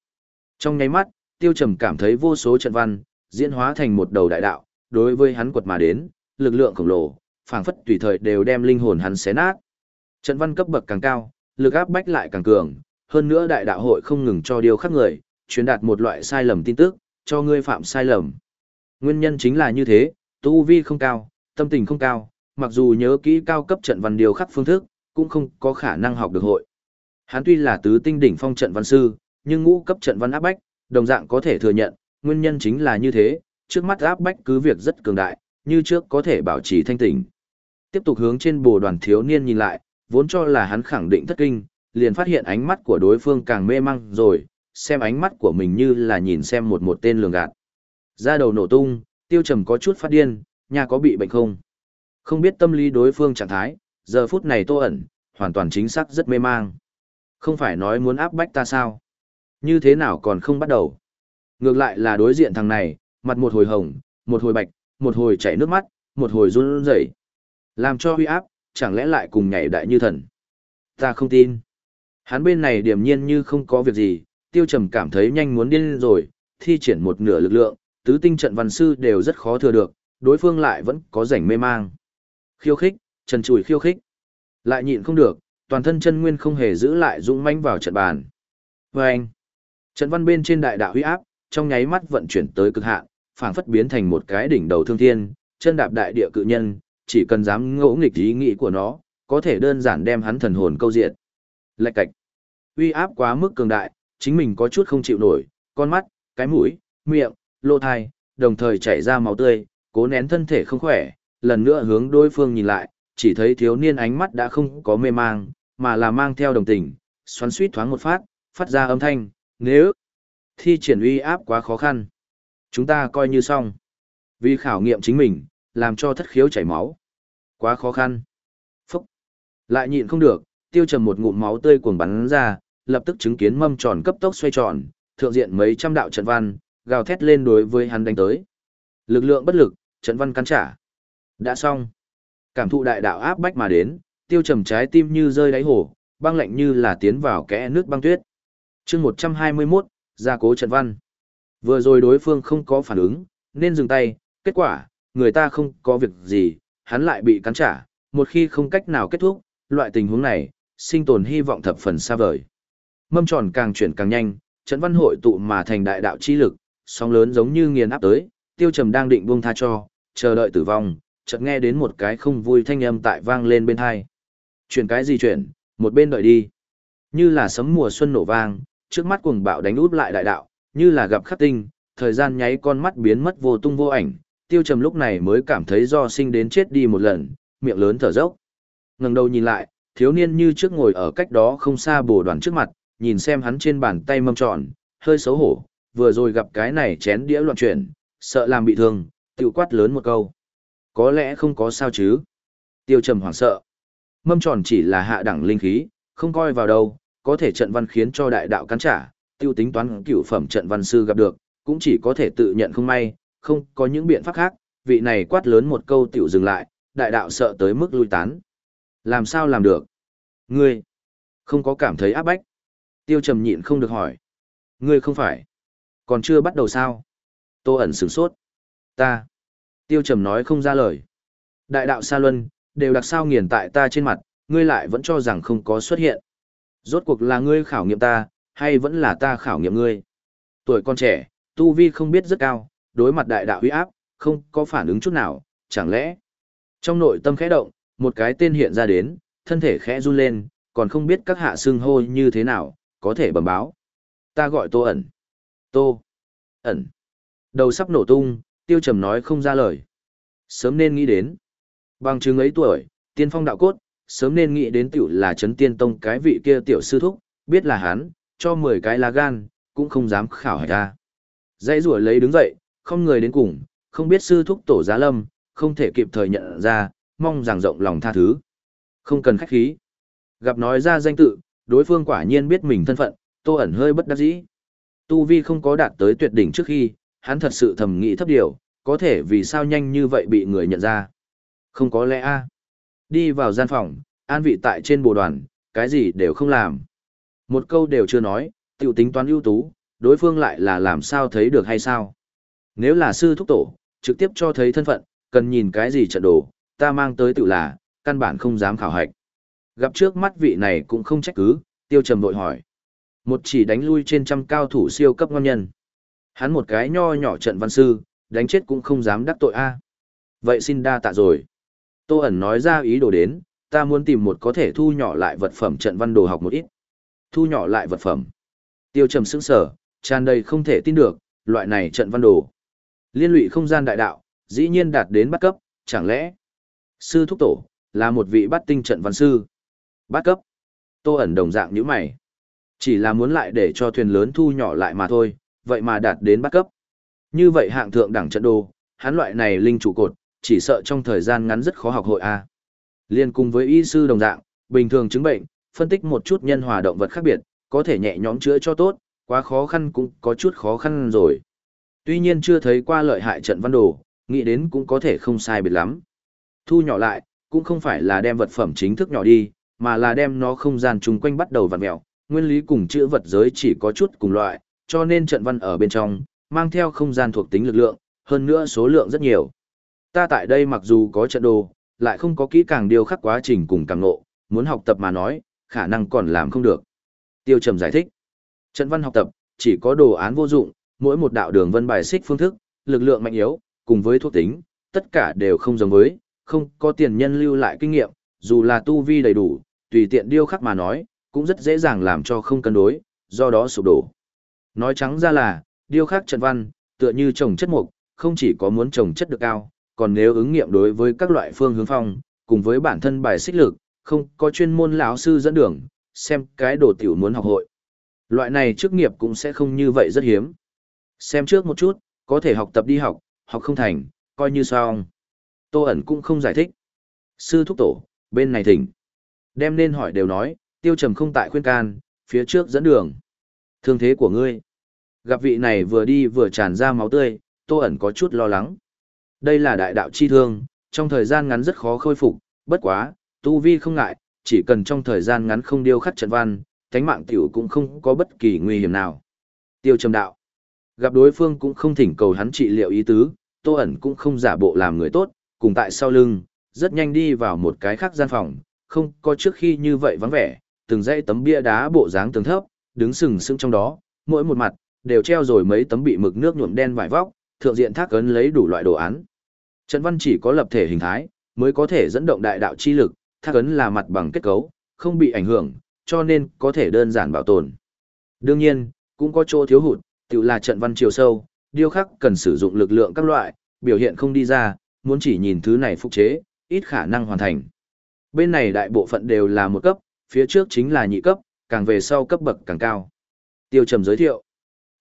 Trong nháy mắt, tiêu trầm cảm thấy vô số trận văn, diễn hóa thành một đầu đại đạo, đối với hắn quật mà đến, lực lượng khổng lồ, phảng phất tùy thời đều đem linh hồn hắn xé nát. Trận văn cấp bậc càng cao, lực áp bách lại càng cường, hơn nữa đại đạo hội không ngừng cho điều khắc người, truyền đạt một loại sai lầm tin tức, cho ngươi phạm sai lầm. Nguyên nhân chính là như thế, tu vi không cao, tâm tình không cao, mặc dù nhớ kỹ cao cấp trận văn điều khắc phương thức, cũng không có khả năng học được hội. Hắn tuy là tứ tinh đỉnh phong trận văn sư, nhưng ngũ cấp trận văn áp bách, đồng dạng có thể thừa nhận, nguyên nhân chính là như thế, trước mắt áp bách cứ việc rất cường đại, như trước có thể bảo trì thanh tỉnh. Tiếp tục hướng trên bồ đoàn thiếu niên nhìn lại, vốn cho là hắn khẳng định thất kinh, liền phát hiện ánh mắt của đối phương càng mê măng rồi, xem ánh mắt của mình như là nhìn xem một một tên lường gạt. Ra đầu nổ tung, tiêu trầm có chút phát điên, nhà có bị bệnh không? Không biết tâm lý đối phương trạng thái, giờ phút này tô ẩn, hoàn toàn chính xác rất mê mang. Không phải nói muốn áp bách ta sao? Như thế nào còn không bắt đầu? Ngược lại là đối diện thằng này, mặt một hồi hồng, một hồi bạch, một hồi chảy nước mắt, một hồi run rẩy, Làm cho huy áp, chẳng lẽ lại cùng nhảy đại như thần? Ta không tin. Hắn bên này điềm nhiên như không có việc gì, tiêu trầm cảm thấy nhanh muốn điên rồi, thi triển một nửa lực lượng, tứ tinh trận văn sư đều rất khó thừa được, đối phương lại vẫn có rảnh mê mang. Khiêu khích, trần chùi khiêu khích. Lại nhịn không được, toàn thân chân nguyên không hề giữ lại dũng mãnh vào trận bàn. Vâng! anh, trận văn bên trên đại đạo huy áp, trong nháy mắt vận chuyển tới cực hạn, phảng phất biến thành một cái đỉnh đầu thương thiên, chân đạp đại địa cự nhân, chỉ cần dám ngỗ nghịch ý nghĩ của nó, có thể đơn giản đem hắn thần hồn câu diệt. Lạch cạch. Uy áp quá mức cường đại, chính mình có chút không chịu nổi, con mắt, cái mũi, miệng, lỗ thai, đồng thời chảy ra máu tươi, cố nén thân thể không khỏe, lần nữa hướng đối phương nhìn lại, chỉ thấy thiếu niên ánh mắt đã không có mê mang, mà là mang theo đồng tình, xoắn suýt thoáng một phát, phát ra âm thanh, nếu thi triển uy áp quá khó khăn, chúng ta coi như xong. Vì khảo nghiệm chính mình, làm cho thất khiếu chảy máu. Quá khó khăn. Phúc. Lại nhịn không được, tiêu trầm một ngụm máu tươi cuồng bắn ra, lập tức chứng kiến mâm tròn cấp tốc xoay tròn, thượng diện mấy trăm đạo trận văn, gào thét lên đối với hắn đánh tới. Lực lượng bất lực, trận văn cắn trả. Đã xong. Cảm thụ đại đạo áp bách mà đến, tiêu trầm trái tim như rơi đáy hồ, băng lạnh như là tiến vào kẽ nước băng tuyết. chương 121, gia cố trận văn. Vừa rồi đối phương không có phản ứng, nên dừng tay, kết quả, người ta không có việc gì, hắn lại bị cắn trả, một khi không cách nào kết thúc, loại tình huống này, sinh tồn hy vọng thập phần xa vời. Mâm tròn càng chuyển càng nhanh, trận văn hội tụ mà thành đại đạo chi lực, sóng lớn giống như nghiền áp tới, tiêu trầm đang định buông tha cho, chờ đợi tử vong, chợt nghe đến một cái không vui thanh âm tại vang lên bên hai. Chuyển cái gì chuyển, một bên đợi đi. Như là sấm mùa xuân nổ vang, trước mắt cuồng bạo đánh út lại đại đạo, như là gặp khắc tinh, thời gian nháy con mắt biến mất vô tung vô ảnh, tiêu trầm lúc này mới cảm thấy do sinh đến chết đi một lần, miệng lớn thở dốc. ngẩng đầu nhìn lại, thiếu niên như trước ngồi ở cách đó không xa bồ đoàn trước mặt, nhìn xem hắn trên bàn tay mâm tròn, hơi xấu hổ, vừa rồi gặp cái này chén đĩa loạn chuyển, sợ làm bị thương, tiểu quát lớn một câu. Có lẽ không có sao chứ. Tiêu trầm hoảng sợ. Mâm tròn chỉ là hạ đẳng linh khí, không coi vào đâu, có thể trận văn khiến cho đại đạo cắn trả, tiêu tính toán cửu phẩm trận văn sư gặp được, cũng chỉ có thể tự nhận không may, không có những biện pháp khác, vị này quát lớn một câu tiểu dừng lại, đại đạo sợ tới mức lui tán. Làm sao làm được? Ngươi, không có cảm thấy áp bách. Tiêu trầm nhịn không được hỏi. Ngươi không phải. Còn chưa bắt đầu sao? Tô ẩn sửng sốt. Ta. Tiêu trầm nói không ra lời. Đại đạo Sa Luân, đều đặc sao nghiền tại ta trên mặt, ngươi lại vẫn cho rằng không có xuất hiện. Rốt cuộc là ngươi khảo nghiệm ta, hay vẫn là ta khảo nghiệm ngươi? Tuổi con trẻ, tu vi không biết rất cao, đối mặt đại đạo uy áp, không có phản ứng chút nào, chẳng lẽ? Trong nội tâm khẽ động, một cái tên hiện ra đến, thân thể khẽ run lên, còn không biết các hạ xương hô như thế nào, có thể bẩm báo. Ta gọi Tô ẩn. Tô. Ẩn. Đầu sắp nổ tung, tiêu trầm nói không ra lời. Sớm nên nghĩ đến. Bằng chứng ấy tuổi, tiên phong đạo cốt, sớm nên nghĩ đến tiểu là chấn tiên tông cái vị kia tiểu sư thúc, biết là hắn, cho 10 cái lá gan, cũng không dám khảo hỏi ta. Dãy rủa lấy đứng dậy, không người đến cùng, không biết sư thúc tổ giá lâm, không thể kịp thời nhận ra, mong rằng rộng lòng tha thứ. Không cần khách khí. Gặp nói ra danh tự, đối phương quả nhiên biết mình thân phận, tô ẩn hơi bất đắc dĩ. Tu Vi không có đạt tới tuyệt đỉnh trước khi, hắn thật sự thầm nghĩ thấp điều, có thể vì sao nhanh như vậy bị người nhận ra. Không có lẽ a Đi vào gian phòng, an vị tại trên bồ đoàn, cái gì đều không làm. Một câu đều chưa nói, tiểu tính toán ưu tú, đối phương lại là làm sao thấy được hay sao. Nếu là sư thúc tổ, trực tiếp cho thấy thân phận, cần nhìn cái gì trận đồ, ta mang tới tự là, căn bản không dám khảo hạch. Gặp trước mắt vị này cũng không trách cứ, tiêu trầm vội hỏi. Một chỉ đánh lui trên trăm cao thủ siêu cấp ngon nhân. Hắn một cái nho nhỏ trận văn sư, đánh chết cũng không dám đắc tội a. Vậy xin đa tạ rồi. Tô ẩn nói ra ý đồ đến, ta muốn tìm một có thể thu nhỏ lại vật phẩm trận văn đồ học một ít. Thu nhỏ lại vật phẩm. Tiêu trầm sững sở, tràn đầy không thể tin được, loại này trận văn đồ. Liên lụy không gian đại đạo, dĩ nhiên đạt đến bắt cấp, chẳng lẽ sư thúc tổ là một vị bắt tinh trận văn sư? Bát cấp. Tô ẩn đồng dạng như mày. Chỉ là muốn lại để cho thuyền lớn thu nhỏ lại mà thôi, vậy mà đạt đến bát cấp. Như vậy hạng thượng đẳng trận đồ, hắn loại này linh trụ cột, chỉ sợ trong thời gian ngắn rất khó học hội A. Liên cùng với y sư đồng dạng, bình thường chứng bệnh, phân tích một chút nhân hòa động vật khác biệt, có thể nhẹ nhõm chữa cho tốt, quá khó khăn cũng có chút khó khăn rồi. Tuy nhiên chưa thấy qua lợi hại trận văn đồ, nghĩ đến cũng có thể không sai biệt lắm. Thu nhỏ lại, cũng không phải là đem vật phẩm chính thức nhỏ đi, mà là đem nó không gian chung quanh bắt đầu vặn mẹo, nguyên lý cùng chữ vật giới chỉ có chút cùng loại, cho nên trận văn ở bên trong, mang theo không gian thuộc tính lực lượng, hơn nữa số lượng rất nhiều. Ta tại đây mặc dù có trận đồ, lại không có kỹ càng điều khắc quá trình cùng càng ngộ, muốn học tập mà nói, khả năng còn làm không được. Tiêu Trầm giải thích. Trận văn học tập, chỉ có đồ án vô dụng, mỗi một đạo đường vân bài xích phương thức, lực lượng mạnh yếu, cùng với thuộc tính, tất cả đều không giống với, không có tiền nhân lưu lại kinh nghiệm, dù là tu vi đầy đủ, tùy tiện điêu khắc mà nói, cũng rất dễ dàng làm cho không cân đối, do đó sụp đổ. Nói trắng ra là, điêu khắc trận văn, tựa như trồng chất mục, không chỉ có muốn trồng chất được cao, còn nếu ứng nghiệm đối với các loại phương hướng phong, cùng với bản thân bài xích lực, không có chuyên môn lão sư dẫn đường, xem cái đồ tiểu muốn học hội. Loại này chức nghiệp cũng sẽ không như vậy rất hiếm. Xem trước một chút, có thể học tập đi học, học không thành, coi như xong. Tô ẩn cũng không giải thích. Sư thúc tổ, bên này thỉnh. Đem nên hỏi đều nói, tiêu trầm không tại khuyên can, phía trước dẫn đường. Thương thế của ngươi. Gặp vị này vừa đi vừa tràn ra máu tươi, tô ẩn có chút lo lắng. Đây là đại đạo chi thương, trong thời gian ngắn rất khó khôi phục, bất quá, tu vi không ngại, chỉ cần trong thời gian ngắn không điêu khắc trận văn, thánh mạng tiểu cũng không có bất kỳ nguy hiểm nào. Tiêu trầm đạo. Gặp đối phương cũng không thỉnh cầu hắn trị liệu ý tứ, tô ẩn cũng không giả bộ làm người tốt, cùng tại sau lưng, rất nhanh đi vào một cái khác gian phòng, không có trước khi như vậy vắng vẻ, từng dãy tấm bia đá bộ dáng tường thấp, đứng sừng sững trong đó, mỗi một mặt, đều treo rồi mấy tấm bị mực nước nhuộm đen vải vóc, thượng diện thác ấn lấy đủ loại đồ án. Trận văn chỉ có lập thể hình thái, mới có thể dẫn động đại đạo chi lực, thác ấn là mặt bằng kết cấu, không bị ảnh hưởng, cho nên có thể đơn giản bảo tồn. Đương nhiên, cũng có chỗ thiếu hụt, Tự là trận văn chiều sâu, điêu khắc cần sử dụng lực lượng các loại, biểu hiện không đi ra, muốn chỉ nhìn thứ này phục chế, ít khả năng hoàn thành. Bên này đại bộ phận đều là một cấp, phía trước chính là nhị cấp, càng về sau cấp bậc càng cao. Tiêu trầm giới thiệu.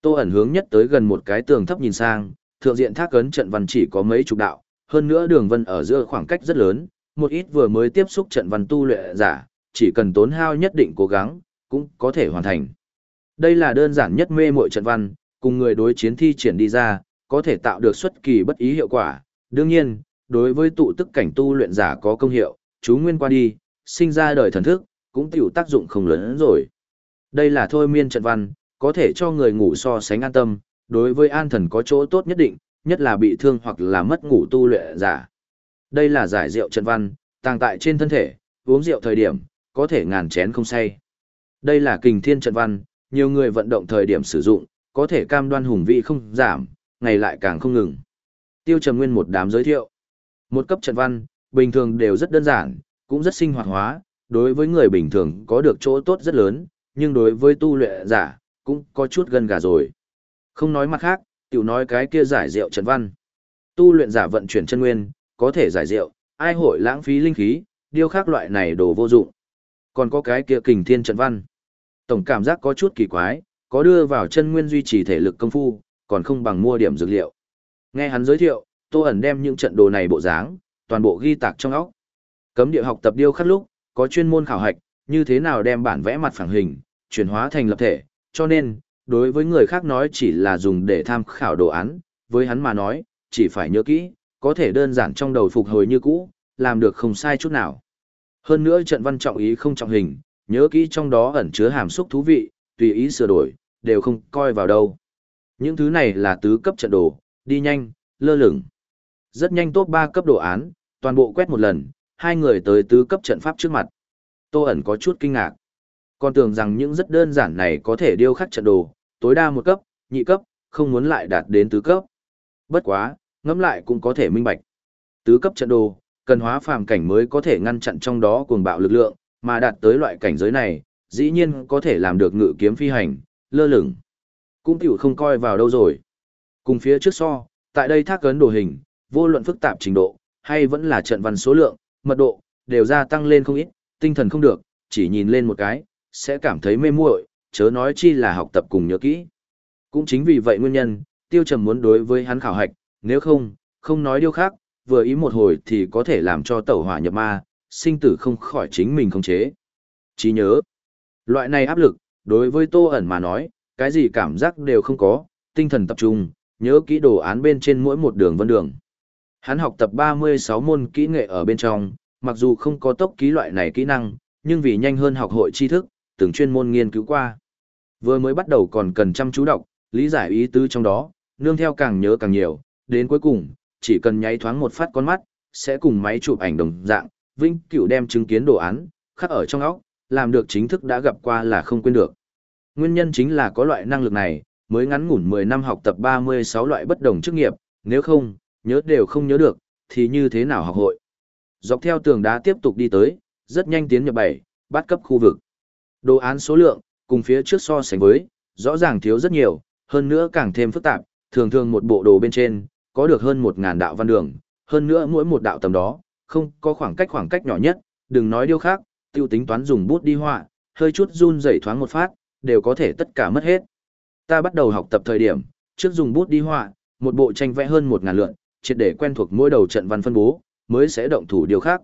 Tô ẩn hướng nhất tới gần một cái tường thấp nhìn sang, thượng diện thác ấn trận văn chỉ có mấy chục đạo, hơn nữa đường vân ở giữa khoảng cách rất lớn, một ít vừa mới tiếp xúc trận văn tu luyện giả, chỉ cần tốn hao nhất định cố gắng, cũng có thể hoàn thành. Đây là đơn giản nhất mê muội trận văn, cùng người đối chiến thi triển đi ra, có thể tạo được xuất kỳ bất ý hiệu quả. Đương nhiên, đối với tụ tức cảnh tu luyện giả có công hiệu, chú nguyên qua đi, sinh ra đời thần thức, cũng tiểu tác dụng không lớn hơn rồi. Đây là thôi miên trận văn, có thể cho người ngủ so sánh an tâm, đối với an thần có chỗ tốt nhất định, nhất là bị thương hoặc là mất ngủ tu luyện giả. Đây là giải rượu trận văn, tàng tại trên thân thể, uống rượu thời điểm, có thể ngàn chén không say. Đây là kình thiên trận văn, nhiều người vận động thời điểm sử dụng, có thể cam đoan hùng vị không giảm, ngày lại càng không ngừng. Tiêu Trầm Nguyên một đám giới thiệu. Một cấp trận văn, bình thường đều rất đơn giản, cũng rất sinh hoạt hóa, đối với người bình thường có được chỗ tốt rất lớn, nhưng đối với tu luyện giả, cũng có chút gần gà rồi. Không nói mặt khác, tiểu nói cái kia giải rượu trận văn. Tu luyện giả vận chuyển chân nguyên, có thể giải rượu, ai hội lãng phí linh khí, điêu khác loại này đồ vô dụng. Còn có cái kia kình thiên trận văn. Tổng cảm giác có chút kỳ quái, có đưa vào chân nguyên duy trì thể lực công phu, còn không bằng mua điểm dược liệu. Nghe hắn giới thiệu, Tô ẩn đem những trận đồ này bộ dáng, toàn bộ ghi tạc trong óc. Cấm địa học tập điêu khắc lúc, có chuyên môn khảo hạch, như thế nào đem bản vẽ mặt phẳng hình, chuyển hóa thành lập thể, cho nên, đối với người khác nói chỉ là dùng để tham khảo đồ án, với hắn mà nói, chỉ phải nhớ kỹ, có thể đơn giản trong đầu phục hồi như cũ, làm được không sai chút nào. Hơn nữa trận văn trọng ý không trọng hình, nhớ kỹ trong đó ẩn chứa hàm xúc thú vị, tùy ý sửa đổi, đều không coi vào đâu. Những thứ này là tứ cấp trận đồ, đi nhanh, lơ lửng. Rất nhanh top 3 cấp đồ án, toàn bộ quét một lần, hai người tới tứ cấp trận pháp trước mặt. Tô ẩn có chút kinh ngạc. Còn tưởng rằng những rất đơn giản này có thể điêu khắc trận đồ, tối đa một cấp, nhị cấp, không muốn lại đạt đến tứ cấp. Bất quá, ngẫm lại cũng có thể minh bạch. Tứ cấp trận đồ, cần hóa phàm cảnh mới có thể ngăn chặn trong đó cuồng bạo lực lượng, mà đạt tới loại cảnh giới này, dĩ nhiên có thể làm được ngự kiếm phi hành, lơ lửng. Cũng tiểu không coi vào đâu rồi. Cùng phía trước so, tại đây thác cấn đồ hình, vô luận phức tạp trình độ, hay vẫn là trận văn số lượng, mật độ, đều gia tăng lên không ít, tinh thần không được, chỉ nhìn lên một cái, sẽ cảm thấy mê muội, chớ nói chi là học tập cùng nhớ kỹ. Cũng chính vì vậy nguyên nhân, tiêu trầm muốn đối với hắn khảo hạch, nếu không, không nói điều khác, vừa ý một hồi thì có thể làm cho tẩu hỏa nhập ma, sinh tử không khỏi chính mình không chế. Chỉ nhớ, loại này áp lực, đối với tô ẩn mà nói, cái gì cảm giác đều không có, tinh thần tập trung, nhớ kỹ đồ án bên trên mỗi một đường vân đường. Hắn học tập 36 môn kỹ nghệ ở bên trong, mặc dù không có tốc ký loại này kỹ năng, nhưng vì nhanh hơn học hội tri thức, từng chuyên môn nghiên cứu qua. Vừa mới bắt đầu còn cần chăm chú đọc, lý giải ý tứ trong đó, nương theo càng nhớ càng nhiều, đến cuối cùng, chỉ cần nháy thoáng một phát con mắt, sẽ cùng máy chụp ảnh đồng dạng, vinh cửu đem chứng kiến đồ án, khắc ở trong óc, làm được chính thức đã gặp qua là không quên được. Nguyên nhân chính là có loại năng lực này, mới ngắn ngủn 10 năm học tập 36 loại bất đồng chức nghiệp, nếu không, nhớ đều không nhớ được, thì như thế nào học hội. Dọc theo tường đá tiếp tục đi tới, rất nhanh tiến nhập bảy bắt cấp khu vực. Đồ án số lượng, cùng phía trước so sánh với, rõ ràng thiếu rất nhiều, hơn nữa càng thêm phức tạp, thường thường một bộ đồ bên trên, có được hơn 1.000 đạo văn đường, hơn nữa mỗi một đạo tầm đó, không có khoảng cách khoảng cách nhỏ nhất, đừng nói điều khác, tiêu tính toán dùng bút đi họa, hơi chút run rẩy thoáng một phát, đều có thể tất cả mất hết. Ta bắt đầu học tập thời điểm, trước dùng bút đi họa, một bộ tranh vẽ hơn 1.000 lượn, triệt để quen thuộc mỗi đầu trận văn phân bố, mới sẽ động thủ điều khác.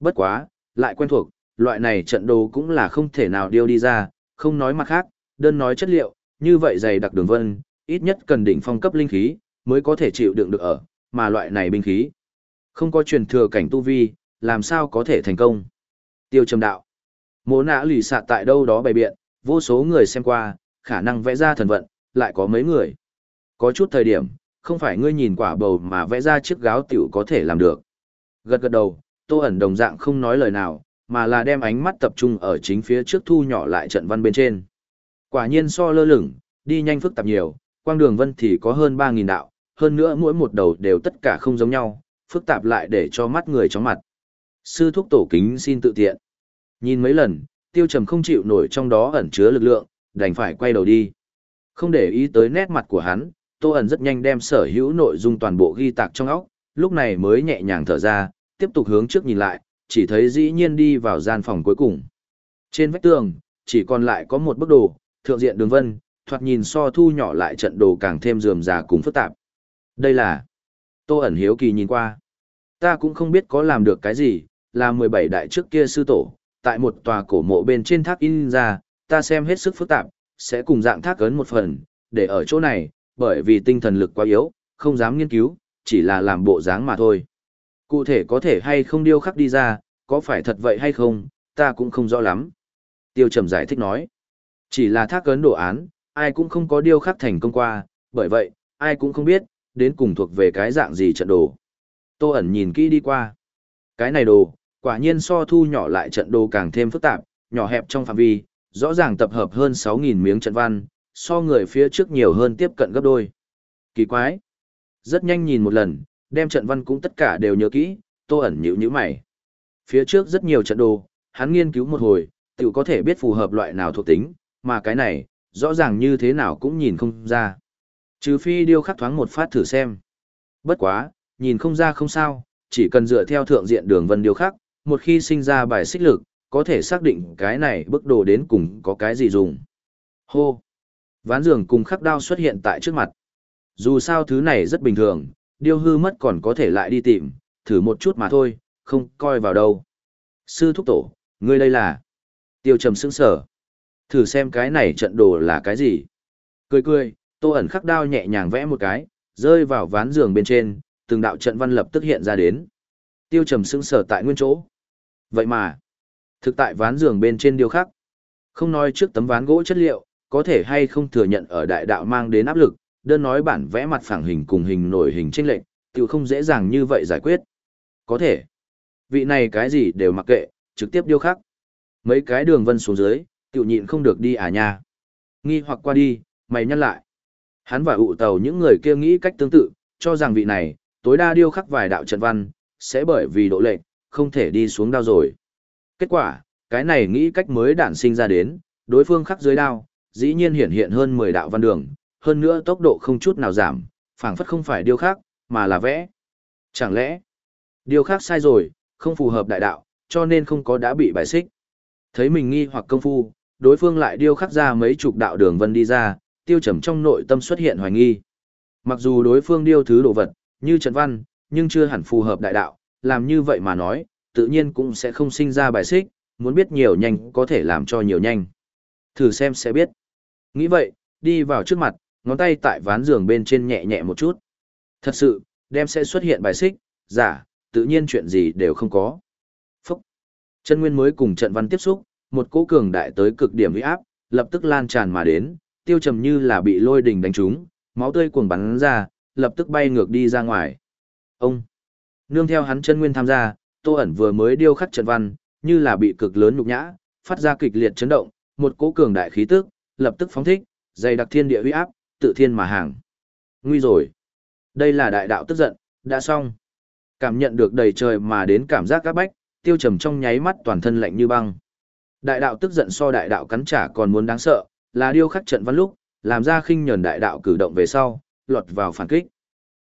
Bất quá, lại quen thuộc, loại này trận đồ cũng là không thể nào điêu đi ra, không nói mặt khác, đơn nói chất liệu, như vậy dày đặc đường vân, ít nhất cần đỉnh phong cấp linh khí, mới có thể chịu đựng được ở, mà loại này binh khí. Không có truyền thừa cảnh tu vi, làm sao có thể thành công. Tiêu trầm đạo. Mố nã lì xạ tại đâu đó bày biện, vô số người xem qua, khả năng vẽ ra thần vận, lại có mấy người. Có chút thời điểm, không phải ngươi nhìn quả bầu mà vẽ ra chiếc gáo tiểu có thể làm được. Gật gật đầu, tô ẩn đồng dạng không nói lời nào, mà là đem ánh mắt tập trung ở chính phía trước thu nhỏ lại trận văn bên trên. Quả nhiên so lơ lửng, đi nhanh phức tạp nhiều, quang đường vân thì có hơn 3.000 đạo, hơn nữa mỗi một đầu đều tất cả không giống nhau, phức tạp lại để cho mắt người chóng mặt. Sư thúc tổ kính xin tự tiện. Nhìn mấy lần, tiêu trầm không chịu nổi trong đó ẩn chứa lực lượng, đành phải quay đầu đi. Không để ý tới nét mặt của hắn, Tô ẩn rất nhanh đem sở hữu nội dung toàn bộ ghi tạc trong óc, lúc này mới nhẹ nhàng thở ra, tiếp tục hướng trước nhìn lại, chỉ thấy dĩ nhiên đi vào gian phòng cuối cùng. Trên vách tường, chỉ còn lại có một bức đồ, thượng diện đường vân, thoạt nhìn so thu nhỏ lại trận đồ càng thêm rườm rà cùng phức tạp. Đây là... Tô ẩn hiếu kỳ nhìn qua. Ta cũng không biết có làm được cái gì, là 17 đại trước kia sư tổ, tại một tòa cổ mộ bên trên thác in ra, ta xem hết sức phức tạp, sẽ cùng dạng thác ấn một phần, để ở chỗ này, bởi vì tinh thần lực quá yếu, không dám nghiên cứu, chỉ là làm bộ dáng mà thôi. Cụ thể có thể hay không điêu khắc đi ra, có phải thật vậy hay không, ta cũng không rõ lắm. Tiêu trầm giải thích nói, chỉ là thác ấn đồ án, ai cũng không có điêu khắc thành công qua, bởi vậy, ai cũng không biết, đến cùng thuộc về cái dạng gì trận đồ. Tô ẩn nhìn kỹ đi qua. Cái này đồ, quả nhiên so thu nhỏ lại trận đồ càng thêm phức tạp, nhỏ hẹp trong phạm vi, rõ ràng tập hợp hơn 6.000 miếng trận văn, so người phía trước nhiều hơn tiếp cận gấp đôi. Kỳ quái. Rất nhanh nhìn một lần, đem trận văn cũng tất cả đều nhớ kỹ, tô ẩn nhữ nhíu mày. Phía trước rất nhiều trận đồ, hắn nghiên cứu một hồi, tự có thể biết phù hợp loại nào thuộc tính, mà cái này, rõ ràng như thế nào cũng nhìn không ra. Trừ phi điêu khắc thoáng một phát thử xem. Bất quá, nhìn không ra không sao, chỉ cần dựa theo thượng diện đường vân điêu khắc, một khi sinh ra bài xích lực, có thể xác định cái này bức đồ đến cùng có cái gì dùng. Hô! Ván giường cùng khắc đao xuất hiện tại trước mặt. Dù sao thứ này rất bình thường, điêu hư mất còn có thể lại đi tìm, thử một chút mà thôi, không coi vào đâu. Sư thúc tổ, ngươi đây là... Tiêu trầm sững sở. Thử xem cái này trận đồ là cái gì. Cười cười, tô ẩn khắc đao nhẹ nhàng vẽ một cái, rơi vào ván giường bên trên, từng đạo trận văn lập tức hiện ra đến. Tiêu trầm sững sở tại nguyên chỗ. Vậy mà, thực tại ván giường bên trên điêu khắc. Không nói trước tấm ván gỗ chất liệu, có thể hay không thừa nhận ở đại đạo mang đến áp lực, đơn nói bản vẽ mặt phẳng hình cùng hình nổi hình chênh lệch, tiểu không dễ dàng như vậy giải quyết. Có thể, vị này cái gì đều mặc kệ, trực tiếp điêu khắc. Mấy cái đường vân xuống dưới, tiểu nhịn không được đi à nha. Nghi hoặc qua đi, mày nhăn lại. Hắn và ụ tàu những người kia nghĩ cách tương tự, cho rằng vị này, tối đa điêu khắc vài đạo trận văn, sẽ bởi vì độ lệch, không thể đi xuống đao rồi. Kết quả, cái này nghĩ cách mới đản sinh ra đến, đối phương khắc dưới đao, dĩ nhiên hiện hiện hơn 10 đạo văn đường, hơn nữa tốc độ không chút nào giảm, phảng phất không phải điêu khắc, mà là vẽ. Chẳng lẽ, điêu khắc sai rồi, không phù hợp đại đạo, cho nên không có đã bị bài xích. Thấy mình nghi hoặc công phu, đối phương lại điêu khắc ra mấy chục đạo đường vân đi ra, tiêu trầm trong nội tâm xuất hiện hoài nghi. Mặc dù đối phương điêu thứ đồ vật, như trận văn, nhưng chưa hẳn phù hợp đại đạo, làm như vậy mà nói, tự nhiên cũng sẽ không sinh ra bài xích, muốn biết nhiều nhanh có thể làm cho nhiều nhanh. Thử xem sẽ biết. Nghĩ vậy, đi vào trước mặt, ngón tay tại ván giường bên trên nhẹ nhẹ một chút. Thật sự, đem sẽ xuất hiện bài xích, giả, tự nhiên chuyện gì đều không có. Phúc! Chân nguyên mới cùng trận văn tiếp xúc, một cỗ cường đại tới cực điểm uy áp, lập tức lan tràn mà đến, tiêu trầm như là bị lôi đình đánh trúng, máu tươi cuồng bắn ra, lập tức bay ngược đi ra ngoài. Ông! Nương theo hắn chân nguyên tham gia, Tô ẩn vừa mới điêu khắc trận văn, như là bị cực lớn nhục nhã, phát ra kịch liệt chấn động, một cỗ cường đại khí tức, lập tức phóng thích, dày đặc thiên địa uy áp, tự thiên mà hàng. Nguy rồi. Đây là đại đạo tức giận, đã xong. Cảm nhận được đầy trời mà đến cảm giác các bách, tiêu trầm trong nháy mắt toàn thân lạnh như băng. Đại đạo tức giận so đại đạo cắn trả còn muốn đáng sợ, là điêu khắc trận văn lúc, làm ra khinh nhẫn đại đạo cử động về sau, lọt vào phản kích.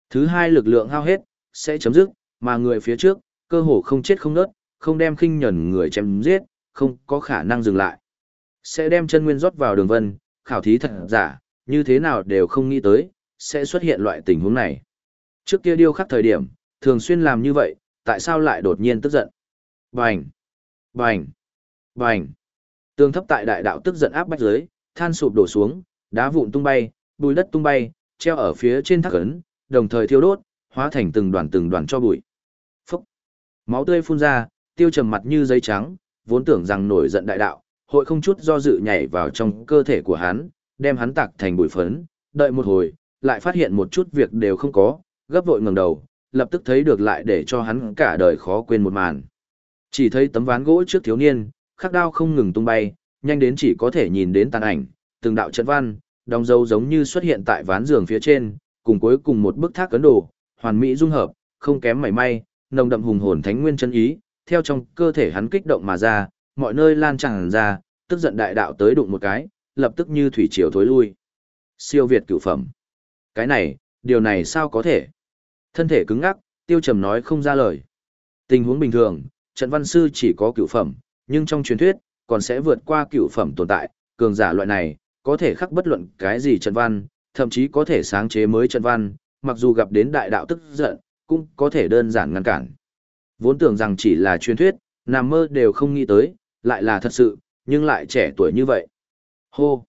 Thứ hai lực lượng hao hết, sẽ chấm dứt, mà người phía trước, cơ hồ không chết không nớt, không đem khinh nhẫn người chém giết, không có khả năng dừng lại. Sẽ đem chân nguyên rót vào đường vân, khảo thí thật giả, như thế nào đều không nghĩ tới, sẽ xuất hiện loại tình huống này. Trước kia điêu khắc thời điểm, thường xuyên làm như vậy, tại sao lại đột nhiên tức giận? Bành! Bành! Bành! Tường thấp tại đại đạo tức giận áp bách dưới, than sụp đổ xuống, đá vụn tung bay, bùi đất tung bay, treo ở phía trên thác ấn, đồng thời thiêu đốt, hóa thành từng đoàn từng đoàn cho bụi. Phúc! Máu tươi phun ra, tiêu trầm mặt như giấy trắng, vốn tưởng rằng nổi giận đại đạo, hội không chút do dự nhảy vào trong cơ thể của hắn, đem hắn tạc thành bụi phấn, đợi một hồi, lại phát hiện một chút việc đều không có, gấp vội ngẩng đầu, lập tức thấy được lại để cho hắn cả đời khó quên một màn. Chỉ thấy tấm ván gỗ trước thiếu niên, khắc đao không ngừng tung bay, nhanh đến chỉ có thể nhìn đến tàn ảnh, từng đạo trận văn, đóng dấu giống như xuất hiện tại ván giường phía trên, cùng cuối cùng một bức thác cấn đồ, hoàn mỹ dung hợp, không kém mảy may, nồng đậm hùng hồn thánh nguyên chân ý, theo trong cơ thể hắn kích động mà ra, mọi nơi lan tràn ra, tức giận đại đạo tới đụng một cái, lập tức như thủy triều thối lui. Siêu việt cửu phẩm. Cái này, điều này sao có thể? Thân thể cứng ngắc, tiêu trầm nói không ra lời. Tình huống bình thường, trận văn sư chỉ có cửu phẩm, nhưng trong truyền thuyết, còn sẽ vượt qua cửu phẩm tồn tại, cường giả loại này, có thể khắc bất luận cái gì trận văn, thậm chí có thể sáng chế mới trận văn, mặc dù gặp đến đại đạo tức giận, cũng có thể đơn giản ngăn cản. Vốn tưởng rằng chỉ là truyền thuyết, nằm mơ đều không nghĩ tới, lại là thật sự, nhưng lại trẻ tuổi như vậy. Hô!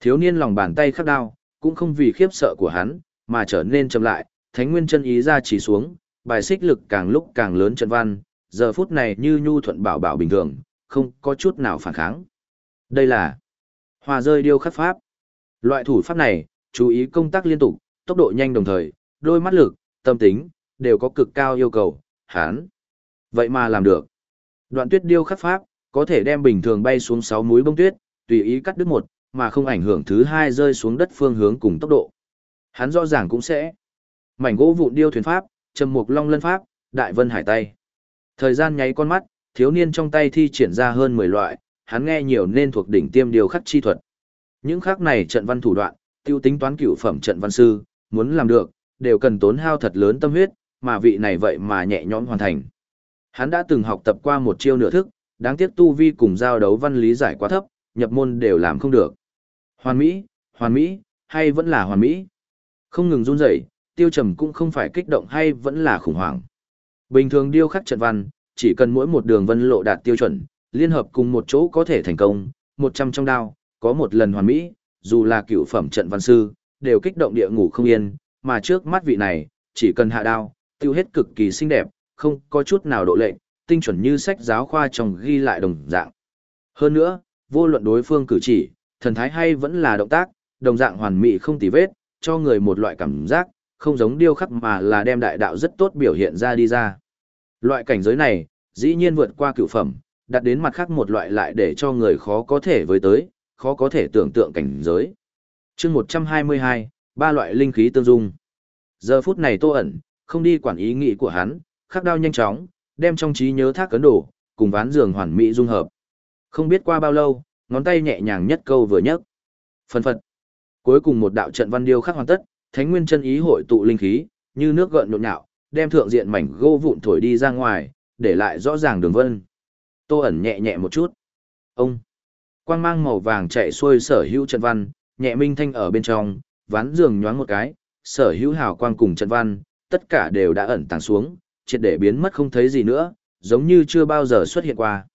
Thiếu niên lòng bàn tay khắc đao, cũng không vì khiếp sợ của hắn, mà trở nên chậm lại, thánh nguyên chân ý ra chỉ xuống, bài xích lực càng lúc càng lớn trận văn, giờ phút này như nhu thuận bảo bảo bình thường, không có chút nào phản kháng. Đây là hòa rơi điêu khắc pháp. Loại thủ pháp này, chú ý công tác liên tục, tốc độ nhanh đồng thời, đôi mắt lực, tâm tính, đều có cực cao yêu cầu, hán. Vậy mà làm được. Đoạn tuyết điêu khắc pháp, có thể đem bình thường bay xuống 6 múi bông tuyết, tùy ý cắt đứt một, mà không ảnh hưởng thứ hai rơi xuống đất phương hướng cùng tốc độ. Hắn rõ ràng cũng sẽ. Mảnh gỗ vụn điêu thuyền pháp, trầm mục long lân pháp, đại vân hải tay. Thời gian nháy con mắt, thiếu niên trong tay thi triển ra hơn 10 loại, hắn nghe nhiều nên thuộc đỉnh tiêm điều khắc chi thuật. Những khắc này trận văn thủ đoạn, tiêu tính toán cửu phẩm trận văn sư, muốn làm được, đều cần tốn hao thật lớn tâm huyết, mà vị này vậy mà nhẹ nhõm hoàn thành. Hắn đã từng học tập qua một chiêu nửa thức, đáng tiếc tu vi cùng giao đấu văn lý giải quá thấp, nhập môn đều làm không được. Hoàn Mỹ, Hoàn Mỹ, hay vẫn là Hoàn Mỹ? Không ngừng run rẩy, tiêu trầm cũng không phải kích động hay vẫn là khủng hoảng. Bình thường điêu khắc trận văn, chỉ cần mỗi một đường vân lộ đạt tiêu chuẩn, liên hợp cùng một chỗ có thể thành công, 100 trong đao, có một lần hoàn mỹ, dù là cựu phẩm trận văn sư, đều kích động địa ngủ không yên, mà trước mắt vị này, chỉ cần hạ đao, tiêu hết cực kỳ xinh đẹp, không có chút nào độ lệnh, tinh chuẩn như sách giáo khoa trong ghi lại đồng dạng. Hơn nữa, vô luận đối phương cử chỉ, thần thái hay vẫn là động tác, đồng dạng hoàn mỹ không tì vết, cho người một loại cảm giác, không giống điêu khắc mà là đem đại đạo rất tốt biểu hiện ra đi ra. Loại cảnh giới này, dĩ nhiên vượt qua cựu phẩm, đặt đến mặt khác một loại lại để cho người khó có thể với tới, khó có thể tưởng tượng cảnh giới. chương 122, ba loại linh khí tương dung. Giờ phút này tô ẩn, không đi quản ý nghĩ của hắn, khắc đao nhanh chóng, đem trong trí nhớ thác cấn đổ, cùng ván giường hoàn mỹ dung hợp. Không biết qua bao lâu, ngón tay nhẹ nhàng nhất câu vừa nhấc. Phân phật. Cuối cùng một đạo trận văn điêu khắc hoàn tất, thánh nguyên chân ý hội tụ linh khí, như nước gợn nhộn nhạo, đem thượng diện mảnh gỗ vụn thổi đi ra ngoài, để lại rõ ràng đường vân. Tô ẩn nhẹ nhẹ một chút. Ông. Quang mang màu vàng chạy xuôi sở hữu trận văn, nhẹ minh thanh ở bên trong, ván giường nhoáng một cái, sở hữu hào quang cùng trận văn, tất cả đều đã ẩn tàng xuống, triệt để biến mất không thấy gì nữa, giống như chưa bao giờ xuất hiện qua.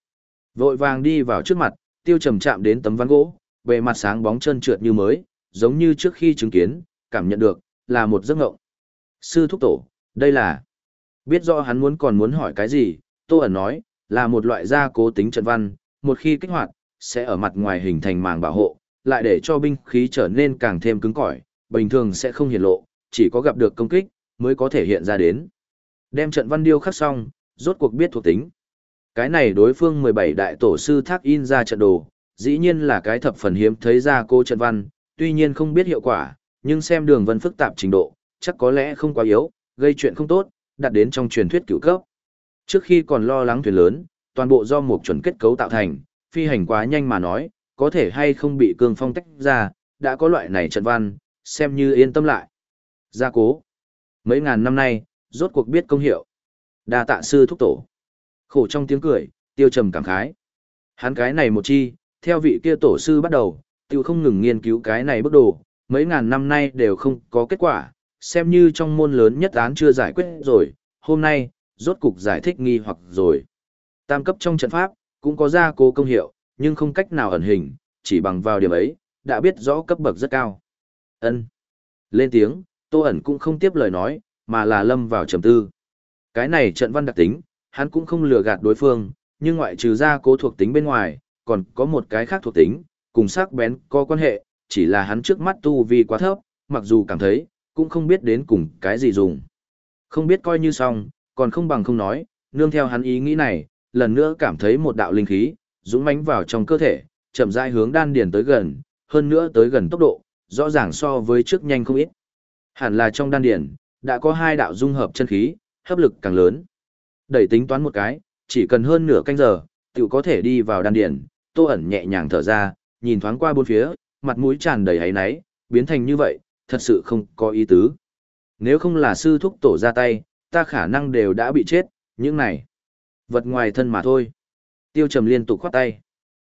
Vội vàng đi vào trước mặt, tiêu trầm chạm đến tấm ván gỗ, bề mặt sáng bóng trơn trượt như mới, giống như trước khi chứng kiến, cảm nhận được, là một giấc ngộng. Sư thúc tổ, đây là... Biết rõ hắn muốn còn muốn hỏi cái gì, Tô ẩn nói, là một loại gia cố tính trận văn, một khi kích hoạt, sẽ ở mặt ngoài hình thành màng bảo hộ, lại để cho binh khí trở nên càng thêm cứng cỏi, bình thường sẽ không hiện lộ, chỉ có gặp được công kích, mới có thể hiện ra đến. Đem trận văn điêu khắc xong, rốt cuộc biết thuộc tính. Cái này đối phương 17 đại tổ sư thác in ra trận đồ, dĩ nhiên là cái thập phần hiếm thấy ra cô trận văn, tuy nhiên không biết hiệu quả, nhưng xem đường vân phức tạp trình độ, chắc có lẽ không quá yếu, gây chuyện không tốt, đặt đến trong truyền thuyết cửu cấp. Trước khi còn lo lắng thuyền lớn, toàn bộ do một chuẩn kết cấu tạo thành, phi hành quá nhanh mà nói, có thể hay không bị cương phong tách ra, đã có loại này trận văn, xem như yên tâm lại. Gia cố. Mấy ngàn năm nay, rốt cuộc biết công hiệu. đa tạ sư thúc tổ. Khổ trong tiếng cười, tiêu trầm cảm khái. Hắn cái này một chi, theo vị kia tổ sư bắt đầu, tiêu không ngừng nghiên cứu cái này bước đồ, mấy ngàn năm nay đều không có kết quả, xem như trong môn lớn nhất án chưa giải quyết rồi, hôm nay, rốt cục giải thích nghi hoặc rồi. Tam cấp trong trận pháp, cũng có gia cố công hiệu, nhưng không cách nào ẩn hình, chỉ bằng vào điểm ấy, đã biết rõ cấp bậc rất cao. Ân. Lên tiếng, Tô ẩn cũng không tiếp lời nói, mà là lâm vào trầm tư. Cái này trận văn đặc tính, hắn cũng không lừa gạt đối phương, nhưng ngoại trừ ra cố thuộc tính bên ngoài, còn có một cái khác thuộc tính, cùng sắc bén có quan hệ, chỉ là hắn trước mắt tu vi quá thấp, mặc dù cảm thấy, cũng không biết đến cùng cái gì dùng. Không biết coi như xong, còn không bằng không nói, nương theo hắn ý nghĩ này, lần nữa cảm thấy một đạo linh khí, dũng mãnh vào trong cơ thể, chậm rãi hướng đan điền tới gần, hơn nữa tới gần tốc độ, rõ ràng so với trước nhanh không ít. Hẳn là trong đan điền, đã có hai đạo dung hợp chân khí, hấp lực càng lớn. Đẩy tính toán một cái, chỉ cần hơn nửa canh giờ, tiểu có thể đi vào đan điển. tô ẩn nhẹ nhàng thở ra, nhìn thoáng qua bốn phía, mặt mũi tràn đầy hấy náy, biến thành như vậy, thật sự không có ý tứ. Nếu không là sư thúc tổ ra tay, ta khả năng đều đã bị chết, những này. Vật ngoài thân mà thôi. Tiêu trầm liên tục khoát tay.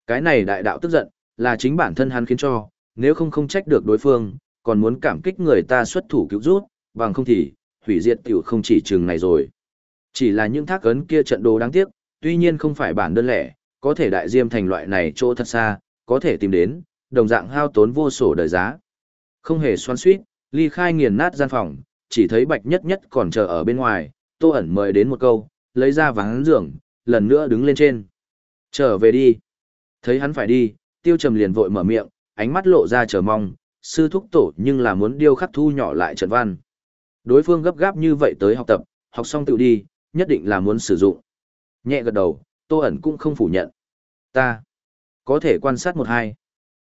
Cái này đại đạo tức giận, là chính bản thân hắn khiến cho, nếu không không trách được đối phương, còn muốn cảm kích người ta xuất thủ cứu rút, bằng không thì, hủy diệt tiểu không chỉ chừng này rồi. Chỉ là những thác ấn kia trận đồ đáng tiếc, tuy nhiên không phải bản đơn lẻ, có thể đại diêm thành loại này chỗ thật xa, có thể tìm đến, đồng dạng hao tốn vô sổ đời giá. Không hề xoan suýt, ly khai nghiền nát gian phòng, chỉ thấy bạch nhất nhất còn chờ ở bên ngoài, tô ẩn mời đến một câu, lấy ra vắng giường, lần nữa đứng lên trên. Trở về đi. Thấy hắn phải đi, tiêu trầm liền vội mở miệng, ánh mắt lộ ra chờ mong, sư thúc tổ nhưng là muốn điêu khắc thu nhỏ lại trận văn. Đối phương gấp gáp như vậy tới học tập, học xong tự đi, nhất định là muốn sử dụng. Nhẹ gật đầu, tô ẩn cũng không phủ nhận. Ta có thể quan sát một hai.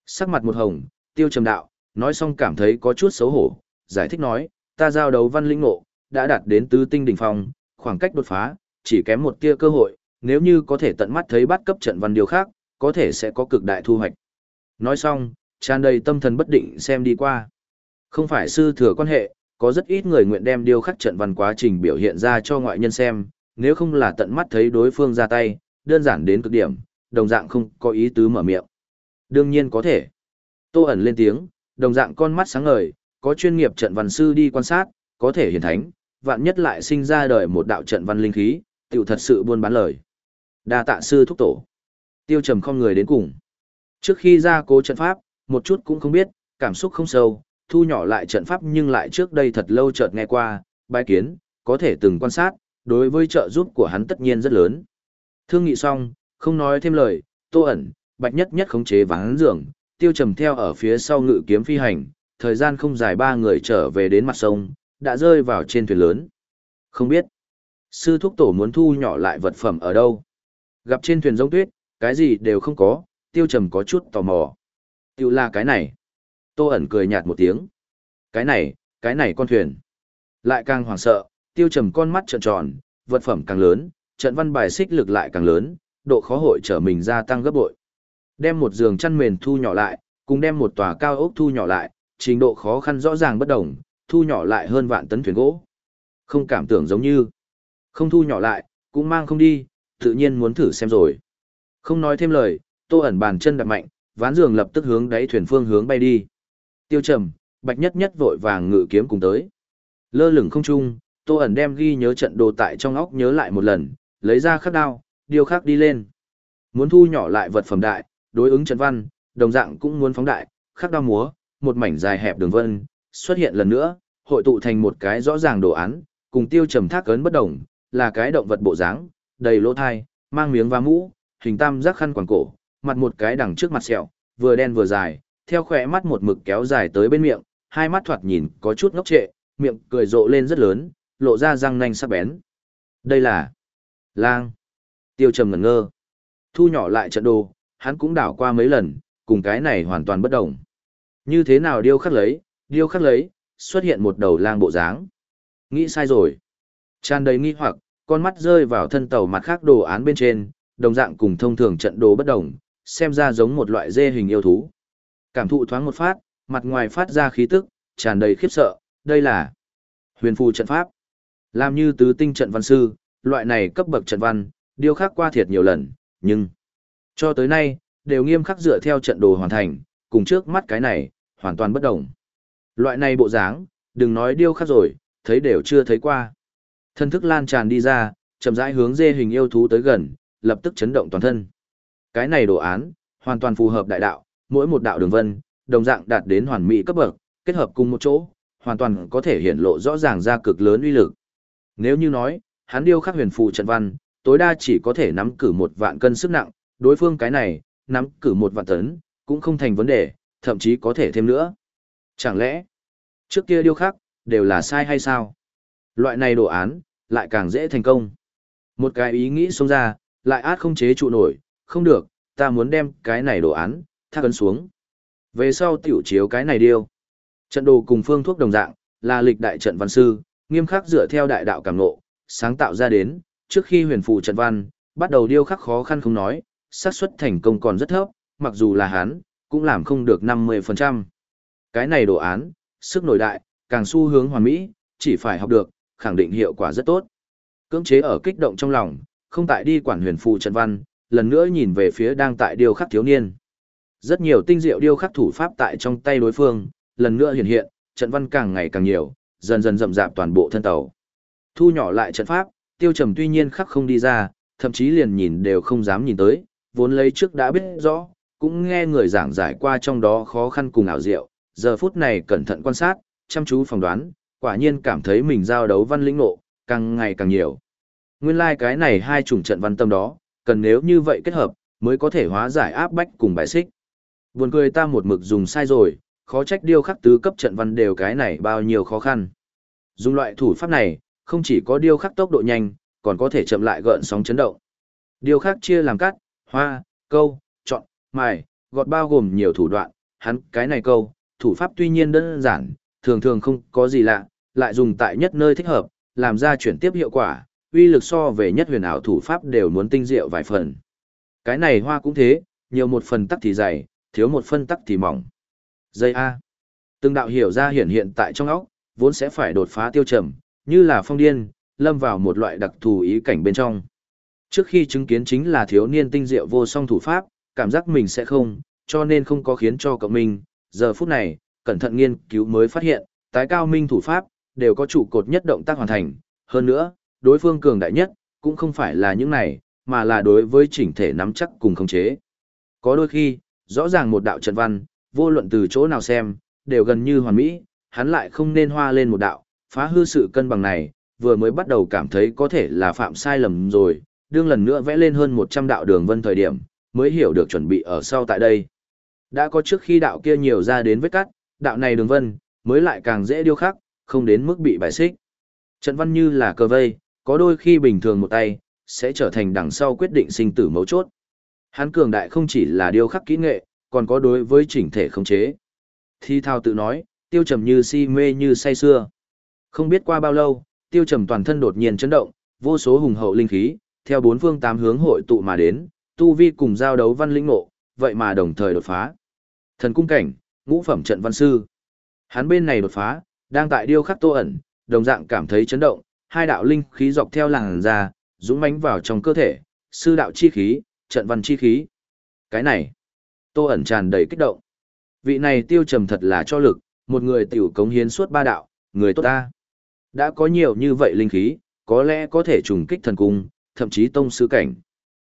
Sắc mặt một hồng, tiêu trầm đạo, nói xong cảm thấy có chút xấu hổ, giải thích nói, ta giao đấu văn linh ngộ, đã đạt đến tứ tinh đỉnh phong, khoảng cách đột phá, chỉ kém một tia cơ hội, nếu như có thể tận mắt thấy bắt cấp trận văn điều khác, có thể sẽ có cực đại thu hoạch. Nói xong, tràn đầy tâm thần bất định xem đi qua. Không phải sư thừa quan hệ, có rất ít người nguyện đem điều khắc trận văn quá trình biểu hiện ra cho ngoại nhân xem, nếu không là tận mắt thấy đối phương ra tay, đơn giản đến cực điểm, đồng dạng không có ý tứ mở miệng. Đương nhiên có thể. Tô ẩn lên tiếng, đồng dạng con mắt sáng ngời, có chuyên nghiệp trận văn sư đi quan sát, có thể hiển thánh, vạn nhất lại sinh ra đời một đạo trận văn linh khí, tiểu thật sự buôn bán lời. Đa tạ sư thúc tổ. Tiêu trầm không người đến cùng. Trước khi ra cố trận pháp, một chút cũng không biết, cảm xúc không sâu, thu nhỏ lại trận pháp nhưng lại trước đây thật lâu chợt nghe qua, bái kiến, có thể từng quan sát, đối với trợ giúp của hắn tất nhiên rất lớn. Thương nghị xong, không nói thêm lời, tô ẩn, bạch nhất nhất khống chế vắng giường, tiêu trầm theo ở phía sau ngự kiếm phi hành, thời gian không dài ba người trở về đến mặt sông, đã rơi vào trên thuyền lớn. Không biết, sư thúc tổ muốn thu nhỏ lại vật phẩm ở đâu. Gặp trên thuyền giống tuyết, cái gì đều không có, tiêu trầm có chút tò mò. Tiêu là cái này. Tô ẩn cười nhạt một tiếng. Cái này, cái này con thuyền. Lại càng hoảng sợ, tiêu trầm con mắt trợn tròn, vật phẩm càng lớn, trận văn bài xích lực lại càng lớn, độ khó hội trở mình gia tăng gấp bội. Đem một giường chăn mền thu nhỏ lại, cùng đem một tòa cao ốc thu nhỏ lại, trình độ khó khăn rõ ràng bất đồng, thu nhỏ lại hơn vạn tấn thuyền gỗ. Không cảm tưởng giống như, không thu nhỏ lại, cũng mang không đi, tự nhiên muốn thử xem rồi. Không nói thêm lời, tô ẩn bàn chân đặt mạnh, ván giường lập tức hướng đáy thuyền phương hướng bay đi. Tiêu trầm, bạch nhất nhất vội vàng ngự kiếm cùng tới. Lơ lửng không trung, tô ẩn đem ghi nhớ trận đồ tại trong óc nhớ lại một lần, lấy ra khắc đao, điều khắc đi lên. Muốn thu nhỏ lại vật phẩm đại, đối ứng trận văn, đồng dạng cũng muốn phóng đại, khắc đao múa, một mảnh dài hẹp đường vân, xuất hiện lần nữa, hội tụ thành một cái rõ ràng đồ án, cùng tiêu trầm thác ấn bất đồng, là cái động vật bộ dáng, đầy lỗ thai, mang miếng và mũ, hình tam giác khăn quàng cổ, mặt một cái đằng trước mặt sẹo, vừa đen vừa dài, theo khỏe mắt một mực kéo dài tới bên miệng, hai mắt thoạt nhìn có chút ngốc trệ, miệng cười rộ lên rất lớn, lộ ra răng nanh sắc bén. Đây là lang. Tiêu trầm ngẩn ngơ. Thu nhỏ lại trận đồ, hắn cũng đảo qua mấy lần, cùng cái này hoàn toàn bất động. Như thế nào điêu khắc lấy, điêu khắc lấy, xuất hiện một đầu lang bộ dáng. Nghĩ sai rồi. Tràn đầy nghi hoặc, con mắt rơi vào thân tàu mặt khác đồ án bên trên, đồng dạng cùng thông thường trận đồ bất đồng, xem ra giống một loại dê hình yêu thú. Cảm thụ thoáng một phát, mặt ngoài phát ra khí tức, tràn đầy khiếp sợ, đây là huyền phù trận pháp. Làm như tứ tinh trận văn sư, loại này cấp bậc trận văn, điêu khắc qua thiệt nhiều lần, nhưng cho tới nay, đều nghiêm khắc dựa theo trận đồ hoàn thành, cùng trước mắt cái này, hoàn toàn bất động. Loại này bộ dáng, đừng nói điêu khắc rồi, thấy đều chưa thấy qua. Thân thức lan tràn đi ra, chậm rãi hướng dê hình yêu thú tới gần, lập tức chấn động toàn thân. Cái này đồ án, hoàn toàn phù hợp đại đạo, mỗi một đạo đường vân, đồng dạng đạt đến hoàn mỹ cấp bậc, kết hợp cùng một chỗ, hoàn toàn có thể hiện lộ rõ ràng ra cực lớn uy lực. Nếu như nói, hắn điêu khắc huyền phù trận văn, tối đa chỉ có thể nắm cử một vạn cân sức nặng, đối phương cái này, nắm cử một vạn tấn, cũng không thành vấn đề, thậm chí có thể thêm nữa. Chẳng lẽ, trước kia điêu khắc, đều là sai hay sao? Loại này đồ án, lại càng dễ thành công. Một cái ý nghĩ xông ra, lại át không chế trụ nổi, không được, ta muốn đem cái này đồ án, thác ấn xuống. Về sau tiểu chiếu cái này điêu. Trận đồ cùng phương thuốc đồng dạng, là lịch đại trận văn sư, nghiêm khắc dựa theo đại đạo cảm ngộ, sáng tạo ra đến, trước khi huyền phù trận văn, bắt đầu điêu khắc khó khăn không nói, xác suất thành công còn rất thấp, mặc dù là hắn, cũng làm không được 50%. Cái này đồ án, sức nổi đại, càng xu hướng hoàn mỹ, chỉ phải học được, khẳng định hiệu quả rất tốt. Cưỡng chế ở kích động trong lòng, không tại đi quản huyền phù trận văn, lần nữa nhìn về phía đang tại điêu khắc thiếu niên. Rất nhiều tinh diệu điêu khắc thủ pháp tại trong tay đối phương, lần nữa hiện hiện, trận văn càng ngày càng nhiều, dần dần rậm rạp toàn bộ thân tàu. Thu nhỏ lại trận pháp, tiêu trầm tuy nhiên khắc không đi ra, thậm chí liền nhìn đều không dám nhìn tới, vốn lấy trước đã biết rõ, cũng nghe người giảng giải qua trong đó khó khăn cùng ảo diệu, giờ phút này cẩn thận quan sát, chăm chú phỏng đoán, quả nhiên cảm thấy mình giao đấu văn lĩnh nộ, càng ngày càng nhiều. Nguyên lai like cái này hai chủng trận văn tâm đó, cần nếu như vậy kết hợp, mới có thể hóa giải áp bách cùng bài xích. Buồn cười ta một mực dùng sai rồi, khó trách điêu khắc tứ cấp trận văn đều cái này bao nhiêu khó khăn. Dùng loại thủ pháp này, không chỉ có điêu khắc tốc độ nhanh, còn có thể chậm lại gợn sóng chấn động. Điêu khắc chia làm cắt, hoa, câu, chọn, mài, gọt bao gồm nhiều thủ đoạn, hắn cái này câu, thủ pháp tuy nhiên đơn giản, thường thường không có gì lạ, lại dùng tại nhất nơi thích hợp, làm ra chuyển tiếp hiệu quả, uy lực so về nhất huyền ảo thủ pháp đều muốn tinh diệu vài phần. Cái này hoa cũng thế, nhiều một phần tắc thì dày, thiếu một phân tắc thì mỏng. Dây A. Từng đạo hiểu ra hiện hiện tại trong óc, vốn sẽ phải đột phá tiêu trầm, như là phong điên, lâm vào một loại đặc thù ý cảnh bên trong. Trước khi chứng kiến chính là thiếu niên tinh diệu vô song thủ pháp, cảm giác mình sẽ không, cho nên không có khiến cho cậu mình, giờ phút này, cẩn thận nghiên cứu mới phát hiện, tái cao minh thủ pháp, đều có trụ cột nhất động tác hoàn thành, hơn nữa, đối phương cường đại nhất, cũng không phải là những này, mà là đối với chỉnh thể nắm chắc cùng khống chế. Có đôi khi, rõ ràng một đạo trận văn, vô luận từ chỗ nào xem, đều gần như hoàn mỹ, hắn lại không nên hoa lên một đạo, phá hư sự cân bằng này, vừa mới bắt đầu cảm thấy có thể là phạm sai lầm rồi, đương lần nữa vẽ lên hơn 100 đạo đường vân thời điểm, mới hiểu được chuẩn bị ở sau tại đây. Đã có trước khi đạo kia nhiều ra đến vết cắt, đạo này đường vân, mới lại càng dễ điêu khắc, không đến mức bị bài xích. Trận văn như là cờ vây, có đôi khi bình thường một tay, sẽ trở thành đằng sau quyết định sinh tử mấu chốt. Hắn cường đại không chỉ là điêu khắc kỹ nghệ, còn có đối với chỉnh thể khống chế. Thi thao tự nói, tiêu trầm như si mê như say xưa. Không biết qua bao lâu, tiêu trầm toàn thân đột nhiên chấn động, vô số hùng hậu linh khí, theo bốn phương tám hướng hội tụ mà đến, tu vi cùng giao đấu văn linh ngộ, vậy mà đồng thời đột phá. Thần cung cảnh, ngũ phẩm trận văn sư. Hắn bên này đột phá, đang tại điêu khắc tô ẩn, đồng dạng cảm thấy chấn động, hai đạo linh khí dọc theo làn ra, dũng mãnh vào trong cơ thể, sư đạo chi khí, trận văn chi khí. Cái này, tô ẩn tràn đầy kích động. Vị này tiêu trầm thật là cho lực, một người tiểu cống hiến suốt ba đạo, người tốt ta. Đã có nhiều như vậy linh khí, có lẽ có thể trùng kích thần cung, thậm chí tông sư cảnh.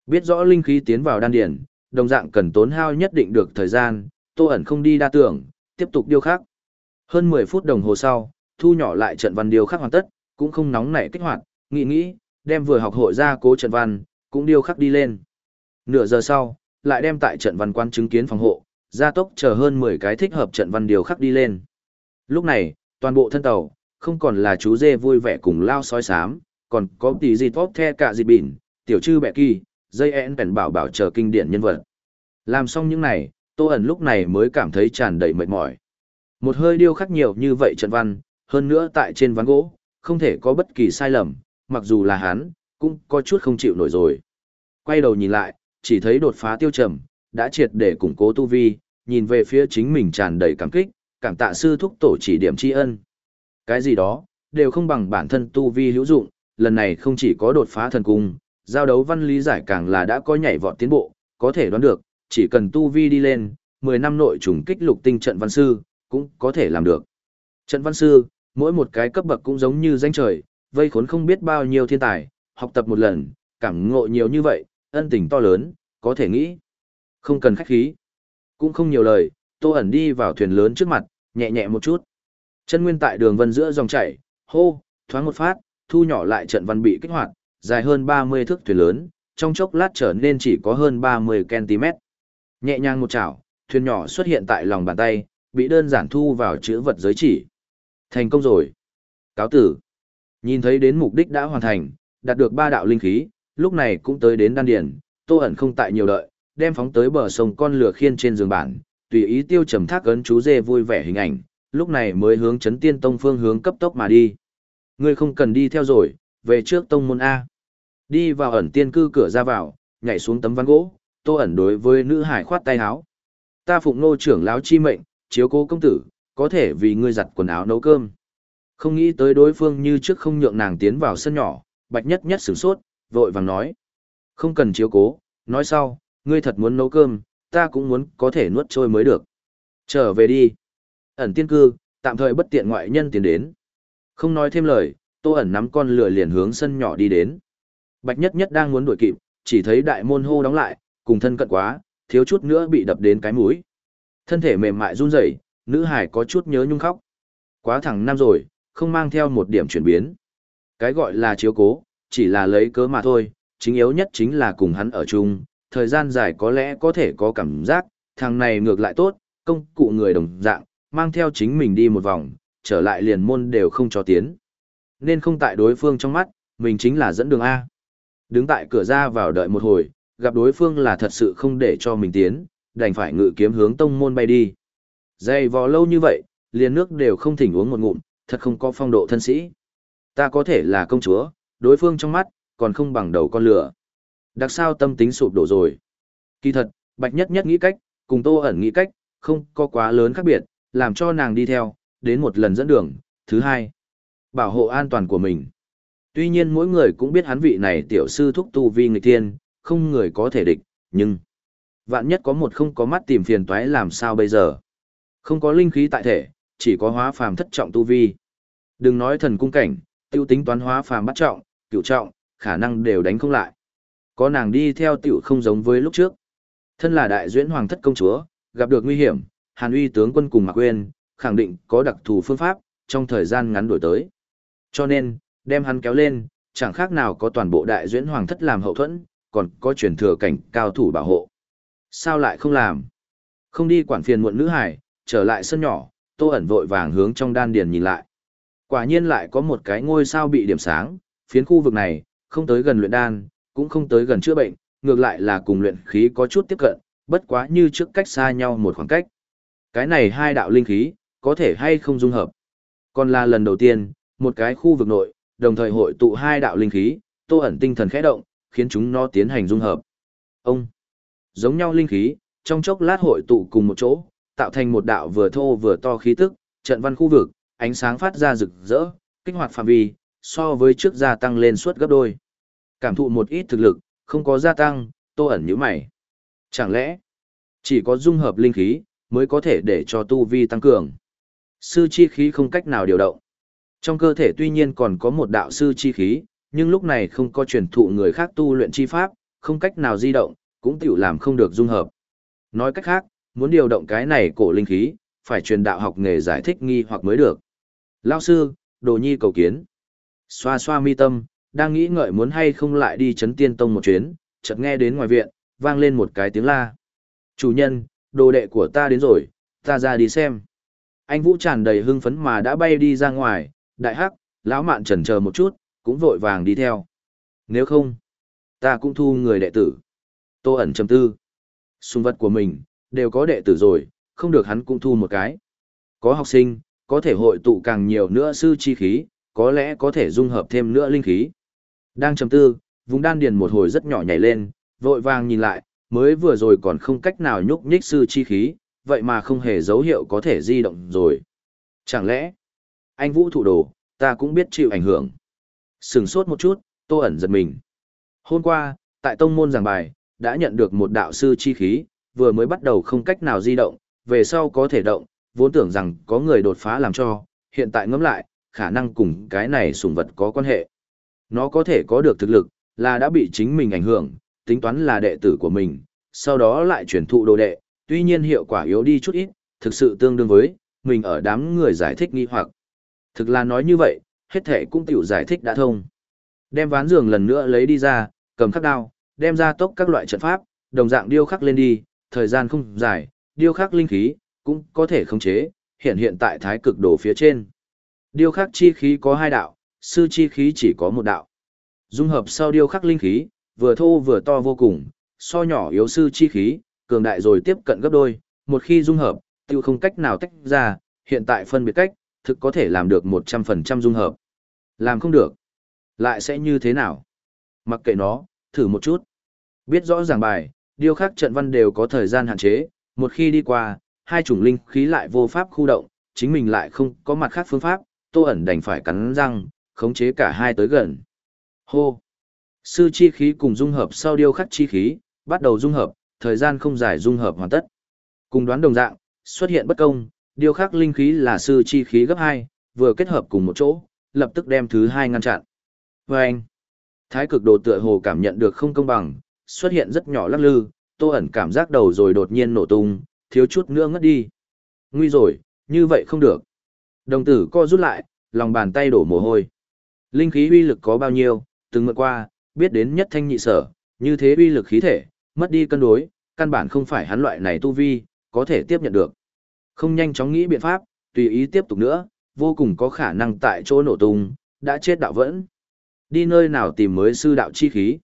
Biết rõ linh khí tiến vào đan điển, đồng dạng cần tốn hao nhất định được thời gian, tô ẩn không đi đa tưởng, tiếp tục điêu khắc. Hơn 10 phút đồng hồ sau, thu nhỏ lại trận văn điêu khắc hoàn tất, cũng không nóng nảy kích hoạt, nghĩ nghĩ, đem vừa học hội ra cố trận văn, cũng điêu khắc đi lên. Nửa giờ sau, lại đem tại trận văn quan chứng kiến phòng hộ, gia tốc chờ hơn 10 cái thích hợp trận văn điều khắc đi lên. Lúc này, toàn bộ thân tàu, không còn là chú dê vui vẻ cùng lao sói sám, còn có tỷ gì tốt the cả dịp bỉn, tiểu trư bẹ kỳ, dây én bèn bảo bảo chờ kinh điển nhân vật. Làm xong những này, Tô ẩn lúc này mới cảm thấy tràn đầy mệt mỏi. Một hơi điêu khắc nhiều như vậy trận văn, hơn nữa tại trên ván gỗ, không thể có bất kỳ sai lầm, mặc dù là hắn, cũng có chút không chịu nổi rồi. Quay đầu nhìn lại, chỉ thấy đột phá tiêu trầm, đã triệt để củng cố tu vi, nhìn về phía chính mình tràn đầy cảm kích, cảm tạ sư thúc tổ chỉ điểm tri ân. Cái gì đó, đều không bằng bản thân tu vi hữu dụng, lần này không chỉ có đột phá thần cung, giao đấu văn lý giải càng là đã có nhảy vọt tiến bộ, có thể đoán được, chỉ cần tu vi đi lên, 10 năm nội trùng kích lục tinh trận văn sư, cũng có thể làm được. Trận văn sư, mỗi một cái cấp bậc cũng giống như danh trời, vây khốn không biết bao nhiêu thiên tài, học tập một lần, cảm ngộ nhiều như vậy, ân tình to lớn, có thể nghĩ. Không cần khách khí. Cũng không nhiều lời, Tô ẩn đi vào thuyền lớn trước mặt, nhẹ nhẹ một chút. Chân nguyên tại đường vân giữa dòng chảy, hô, thoáng một phát, thu nhỏ lại trận văn bị kích hoạt, dài hơn 30 thước thuyền lớn, trong chốc lát trở nên chỉ có hơn 30 cm. Nhẹ nhàng một chảo, thuyền nhỏ xuất hiện tại lòng bàn tay, bị đơn giản thu vào chữ vật giới chỉ. Thành công rồi. Cáo tử. Nhìn thấy đến mục đích đã hoàn thành, đạt được ba đạo linh khí, lúc này cũng tới đến đan điền, tô ẩn không tại nhiều đợi, đem phóng tới bờ sông con lửa khiên trên giường bản, tùy ý tiêu trầm thác ấn chú dê vui vẻ hình ảnh, lúc này mới hướng chấn tiên tông phương hướng cấp tốc mà đi. Ngươi không cần đi theo rồi, về trước tông môn A. Đi vào ẩn tiên cư cửa ra vào, nhảy xuống tấm ván gỗ, tô ẩn đối với nữ hải khoát tay áo. Ta phụng nô trưởng lão chi mệnh, chiếu cố công tử, có thể vì ngươi giặt quần áo nấu cơm. Không nghĩ tới đối phương như trước không nhượng nàng tiến vào sân nhỏ, bạch nhất nhất sửng sốt, vội vàng nói. Không cần chiếu cố, nói sau, ngươi thật muốn nấu cơm, ta cũng muốn có thể nuốt trôi mới được. Trở về đi. Ẩn tiên cư, tạm thời bất tiện ngoại nhân tiến đến. Không nói thêm lời, tô ẩn nắm con lửa liền hướng sân nhỏ đi đến. Bạch nhất nhất đang muốn đuổi kịp, chỉ thấy đại môn hô đóng lại, cùng thân cận quá, thiếu chút nữa bị đập đến cái mũi. Thân thể mềm mại run rẩy, nữ hải có chút nhớ nhung khóc. Quá thẳng năm rồi, không mang theo một điểm chuyển biến. Cái gọi là chiếu cố, chỉ là lấy cớ mà thôi, chính yếu nhất chính là cùng hắn ở chung, thời gian dài có lẽ có thể có cảm giác, thằng này ngược lại tốt, công cụ người đồng dạng, mang theo chính mình đi một vòng, trở lại liền môn đều không cho tiến. Nên không tại đối phương trong mắt, mình chính là dẫn đường A. Đứng tại cửa ra vào đợi một hồi, gặp đối phương là thật sự không để cho mình tiến, đành phải ngự kiếm hướng tông môn bay đi. Dày vò lâu như vậy, liền nước đều không thỉnh uống một ngụm, thật không có phong độ thân sĩ. Ta có thể là công chúa, đối phương trong mắt, còn không bằng đầu con lửa. Đặc sao tâm tính sụp đổ rồi. Kỳ thật, Bạch Nhất Nhất nghĩ cách, cùng Tô ẩn nghĩ cách, không có quá lớn khác biệt, làm cho nàng đi theo, đến một lần dẫn đường. Thứ hai, bảo hộ an toàn của mình. Tuy nhiên mỗi người cũng biết hắn vị này tiểu sư thúc tu vi người tiên, không người có thể địch, nhưng vạn nhất có một không có mắt tìm phiền toái làm sao bây giờ. Không có linh khí tại thể, chỉ có hóa phàm thất trọng tu vi. Đừng nói thần cung cảnh, tiêu tính toán hóa phàm bắt trọng, cửu trọng, khả năng đều đánh không lại. Có nàng đi theo tiểu không giống với lúc trước. Thân là đại duyễn hoàng thất công chúa, gặp được nguy hiểm, Hàn Uy tướng quân cùng Mạc Quyên, khẳng định có đặc thù phương pháp, trong thời gian ngắn đổi tới. Cho nên, đem hắn kéo lên, chẳng khác nào có toàn bộ đại duyễn hoàng thất làm hậu thuẫn, còn có truyền thừa cảnh cao thủ bảo hộ. Sao lại không làm? Không đi quản phiền muộn nữ hải, trở lại sân nhỏ, tô ẩn vội vàng hướng trong đan điền nhìn lại. Quả nhiên lại có một cái ngôi sao bị điểm sáng, phiến khu vực này, không tới gần luyện đan, cũng không tới gần chữa bệnh, ngược lại là cùng luyện khí có chút tiếp cận, bất quá như trước cách xa nhau một khoảng cách. Cái này hai đạo linh khí, có thể hay không dung hợp. Còn là lần đầu tiên, một cái khu vực nội, đồng thời hội tụ hai đạo linh khí, tô ẩn tinh thần khẽ động, khiến chúng nó tiến hành dung hợp. Ông, giống nhau linh khí, trong chốc lát hội tụ cùng một chỗ, tạo thành một đạo vừa thô vừa to khí tức, trận văn khu vực, ánh sáng phát ra rực rỡ, kích hoạt phạm vi, so với trước gia tăng lên suốt gấp đôi. Cảm thụ một ít thực lực, không có gia tăng, tô ẩn như mày. Chẳng lẽ, chỉ có dung hợp linh khí, mới có thể để cho tu vi tăng cường. Sư chi khí không cách nào điều động. Trong cơ thể tuy nhiên còn có một đạo sư chi khí, nhưng lúc này không có truyền thụ người khác tu luyện chi pháp, không cách nào di động, cũng tiểu làm không được dung hợp. Nói cách khác, muốn điều động cái này cổ linh khí, phải truyền đạo học nghề giải thích nghi hoặc mới được. Lao sư, đồ nhi cầu kiến. Xoa xoa mi tâm, đang nghĩ ngợi muốn hay không lại đi chấn tiên tông một chuyến, chợt nghe đến ngoài viện, vang lên một cái tiếng la. Chủ nhân, đồ đệ của ta đến rồi, ta ra đi xem. Anh Vũ tràn đầy hưng phấn mà đã bay đi ra ngoài, đại hắc, lão mạn chần chờ một chút, cũng vội vàng đi theo. Nếu không, ta cũng thu người đệ tử. Tô ẩn trầm tư. Xung vật của mình, đều có đệ tử rồi, không được hắn cũng thu một cái. Có học sinh, có thể hội tụ càng nhiều nữa sư chi khí, có lẽ có thể dung hợp thêm nữa linh khí. Đang trầm tư, vùng đan điền một hồi rất nhỏ nhảy lên, vội vàng nhìn lại, mới vừa rồi còn không cách nào nhúc nhích sư chi khí, vậy mà không hề dấu hiệu có thể di động rồi. Chẳng lẽ, anh Vũ thủ đồ, ta cũng biết chịu ảnh hưởng. Sừng sốt một chút, tô ẩn giật mình. Hôm qua, tại tông môn giảng bài, đã nhận được một đạo sư chi khí, vừa mới bắt đầu không cách nào di động, về sau có thể động, vốn tưởng rằng có người đột phá làm cho, hiện tại ngẫm lại, khả năng cùng cái này sùng vật có quan hệ. Nó có thể có được thực lực, là đã bị chính mình ảnh hưởng, tính toán là đệ tử của mình, sau đó lại chuyển thụ đồ đệ, tuy nhiên hiệu quả yếu đi chút ít, thực sự tương đương với, mình ở đám người giải thích nghi hoặc. Thực là nói như vậy, hết thể cũng tiểu giải thích đã thông. Đem ván giường lần nữa lấy đi ra, cầm khắc đao, đem ra tốc các loại trận pháp, đồng dạng điêu khắc lên đi, thời gian không dài, điêu khắc linh khí, cũng có thể khống chế, hiện hiện tại thái cực đồ phía trên. Điêu khắc chi khí có hai đạo, sư chi khí chỉ có một đạo. Dung hợp sau điêu khắc linh khí, vừa thô vừa to vô cùng, so nhỏ yếu sư chi khí, cường đại rồi tiếp cận gấp đôi, một khi dung hợp, tiêu không cách nào tách ra, hiện tại phân biệt cách, thực có thể làm được 100% dung hợp. Làm không được. Lại sẽ như thế nào? Mặc kệ nó, thử một chút. Biết rõ ràng bài, điêu khắc trận văn đều có thời gian hạn chế, một khi đi qua, hai chủng linh khí lại vô pháp khu động, chính mình lại không có mặt khác phương pháp, tô ẩn đành phải cắn răng, khống chế cả hai tới gần. Hô! Sư chi khí cùng dung hợp sau điêu khắc chi khí, bắt đầu dung hợp, thời gian không dài dung hợp hoàn tất. Cùng đoán đồng dạng, xuất hiện bất công, điêu khắc linh khí là sư chi khí gấp 2, vừa kết hợp cùng một chỗ, lập tức đem thứ hai ngăn chặn. Và anh, thái cực đồ tựa hồ cảm nhận được không công bằng, xuất hiện rất nhỏ lắc lư, tô ẩn cảm giác đầu rồi đột nhiên nổ tung, thiếu chút nữa ngất đi. Nguy rồi, như vậy không được. Đồng tử co rút lại, lòng bàn tay đổ mồ hôi. Linh khí uy lực có bao nhiêu, từng mượn qua, biết đến nhất thanh nhị sở, như thế uy lực khí thể, mất đi cân đối, căn bản không phải hắn loại này tu vi, có thể tiếp nhận được. Không nhanh chóng nghĩ biện pháp, tùy ý tiếp tục nữa, vô cùng có khả năng tại chỗ nổ tung, đã chết đạo vẫn. Đi nơi nào tìm mới sư đạo chi khí?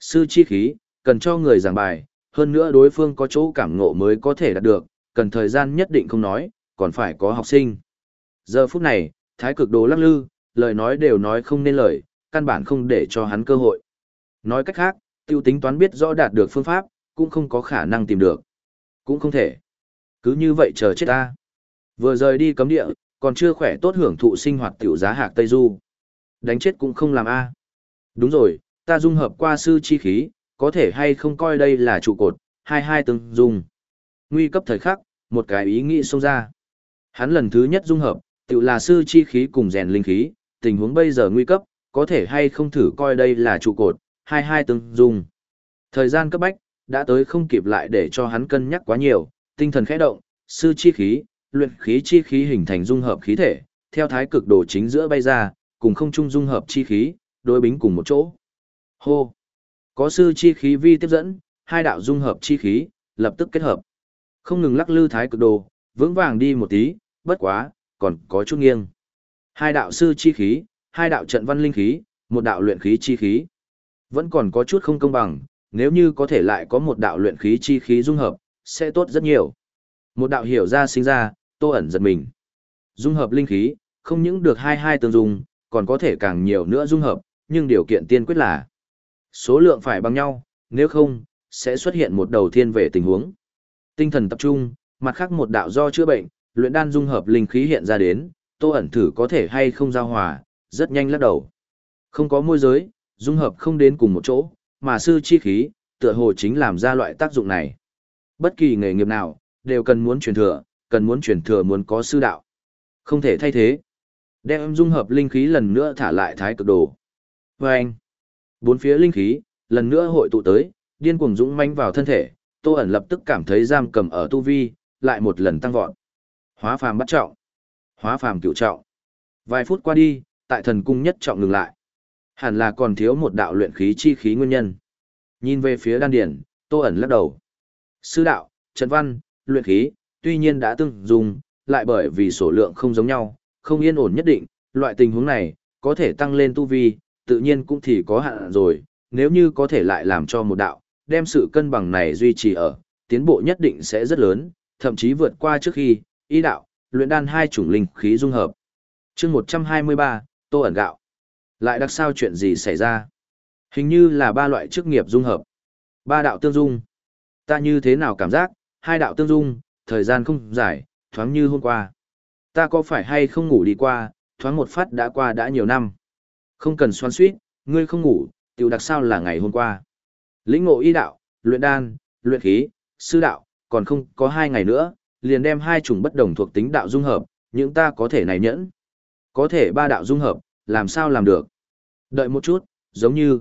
Sư chi khí, cần cho người giảng bài, hơn nữa đối phương có chỗ cảm ngộ mới có thể đạt được, cần thời gian nhất định không nói, còn phải có học sinh. Giờ phút này, thái cực đồ lắc lư, lời nói đều nói không nên lời, căn bản không để cho hắn cơ hội. Nói cách khác, tiêu tính toán biết rõ đạt được phương pháp, cũng không có khả năng tìm được. Cũng không thể. Cứ như vậy chờ chết ta. Vừa rời đi cấm địa, còn chưa khỏe tốt hưởng thụ sinh hoạt tiểu giá hạc Tây Du. Đánh chết cũng không làm A. Đúng rồi, ta dung hợp qua sư chi khí, có thể hay không coi đây là trụ cột, hai hai tương dung. Nguy cấp thời khắc, một cái ý nghĩ xông ra. Hắn lần thứ nhất dung hợp, tự là sư chi khí cùng rèn linh khí, tình huống bây giờ nguy cấp, có thể hay không thử coi đây là trụ cột, hai hai tương dung. Thời gian cấp bách, đã tới không kịp lại để cho hắn cân nhắc quá nhiều, tinh thần khẽ động, sư chi khí, luyện khí chi khí hình thành dung hợp khí thể, theo thái cực đồ chính giữa bay ra, cùng không trung dung hợp chi khí, đối bính cùng một chỗ. Hô! Có sư chi khí vi tiếp dẫn, hai đạo dung hợp chi khí, lập tức kết hợp. Không ngừng lắc lư thái cực đồ, vững vàng đi một tí, bất quá, còn có chút nghiêng. Hai đạo sư chi khí, hai đạo trận văn linh khí, một đạo luyện khí chi khí. Vẫn còn có chút không công bằng, nếu như có thể lại có một đạo luyện khí chi khí dung hợp, sẽ tốt rất nhiều. Một đạo hiểu ra sinh ra, tô ẩn giật mình. Dung hợp linh khí, không những được hai hai tương dung, còn có thể càng nhiều nữa dung hợp, nhưng điều kiện tiên quyết là số lượng phải bằng nhau, nếu không, sẽ xuất hiện một đầu thiên về tình huống. Tinh thần tập trung, mặt khác một đạo do chữa bệnh, luyện đan dung hợp linh khí hiện ra đến, tô ẩn thử có thể hay không giao hòa, rất nhanh lắc đầu. Không có môi giới, dung hợp không đến cùng một chỗ, mà sư chi khí, tựa hồ chính làm ra loại tác dụng này. Bất kỳ nghề nghiệp nào, đều cần muốn truyền thừa, cần muốn truyền thừa muốn có sư đạo. Không thể thay thế. Đem dung hợp linh khí lần nữa thả lại thái cực đồ. Và anh, bốn phía linh khí, lần nữa hội tụ tới, điên cuồng dũng manh vào thân thể, Tô ẩn lập tức cảm thấy giam cầm ở tu vi, lại một lần tăng vọt. Hóa phàm bắt trọng, hóa phàm cửu trọng. Vài phút qua đi, tại thần cung nhất trọng ngừng lại. Hẳn là còn thiếu một đạo luyện khí chi khí nguyên nhân. Nhìn về phía đan điển, Tô ẩn lắc đầu. Sư đạo, trần văn, luyện khí, tuy nhiên đã từng dùng, lại bởi vì số lượng không giống nhau, không yên ổn nhất định, loại tình huống này, có thể tăng lên tu vi, tự nhiên cũng thì có hạn rồi, nếu như có thể lại làm cho một đạo, đem sự cân bằng này duy trì ở, tiến bộ nhất định sẽ rất lớn, thậm chí vượt qua trước khi, ý đạo, luyện đan hai chủng linh khí dung hợp. chương 123, Tô ẩn gạo. Lại đặc sao chuyện gì xảy ra? Hình như là ba loại chức nghiệp dung hợp. Ba đạo tương dung. Ta như thế nào cảm giác, hai đạo tương dung, thời gian không dài, thoáng như hôm qua. Ta có phải hay không ngủ đi qua, thoáng một phát đã qua đã nhiều năm. Không cần xoan suýt, ngươi không ngủ, tiểu đặc sao là ngày hôm qua. Lĩnh ngộ y đạo, luyện đan, luyện khí, sư đạo, còn không có hai ngày nữa, liền đem hai chủng bất đồng thuộc tính đạo dung hợp, những ta có thể này nhẫn. Có thể ba đạo dung hợp, làm sao làm được? Đợi một chút, giống như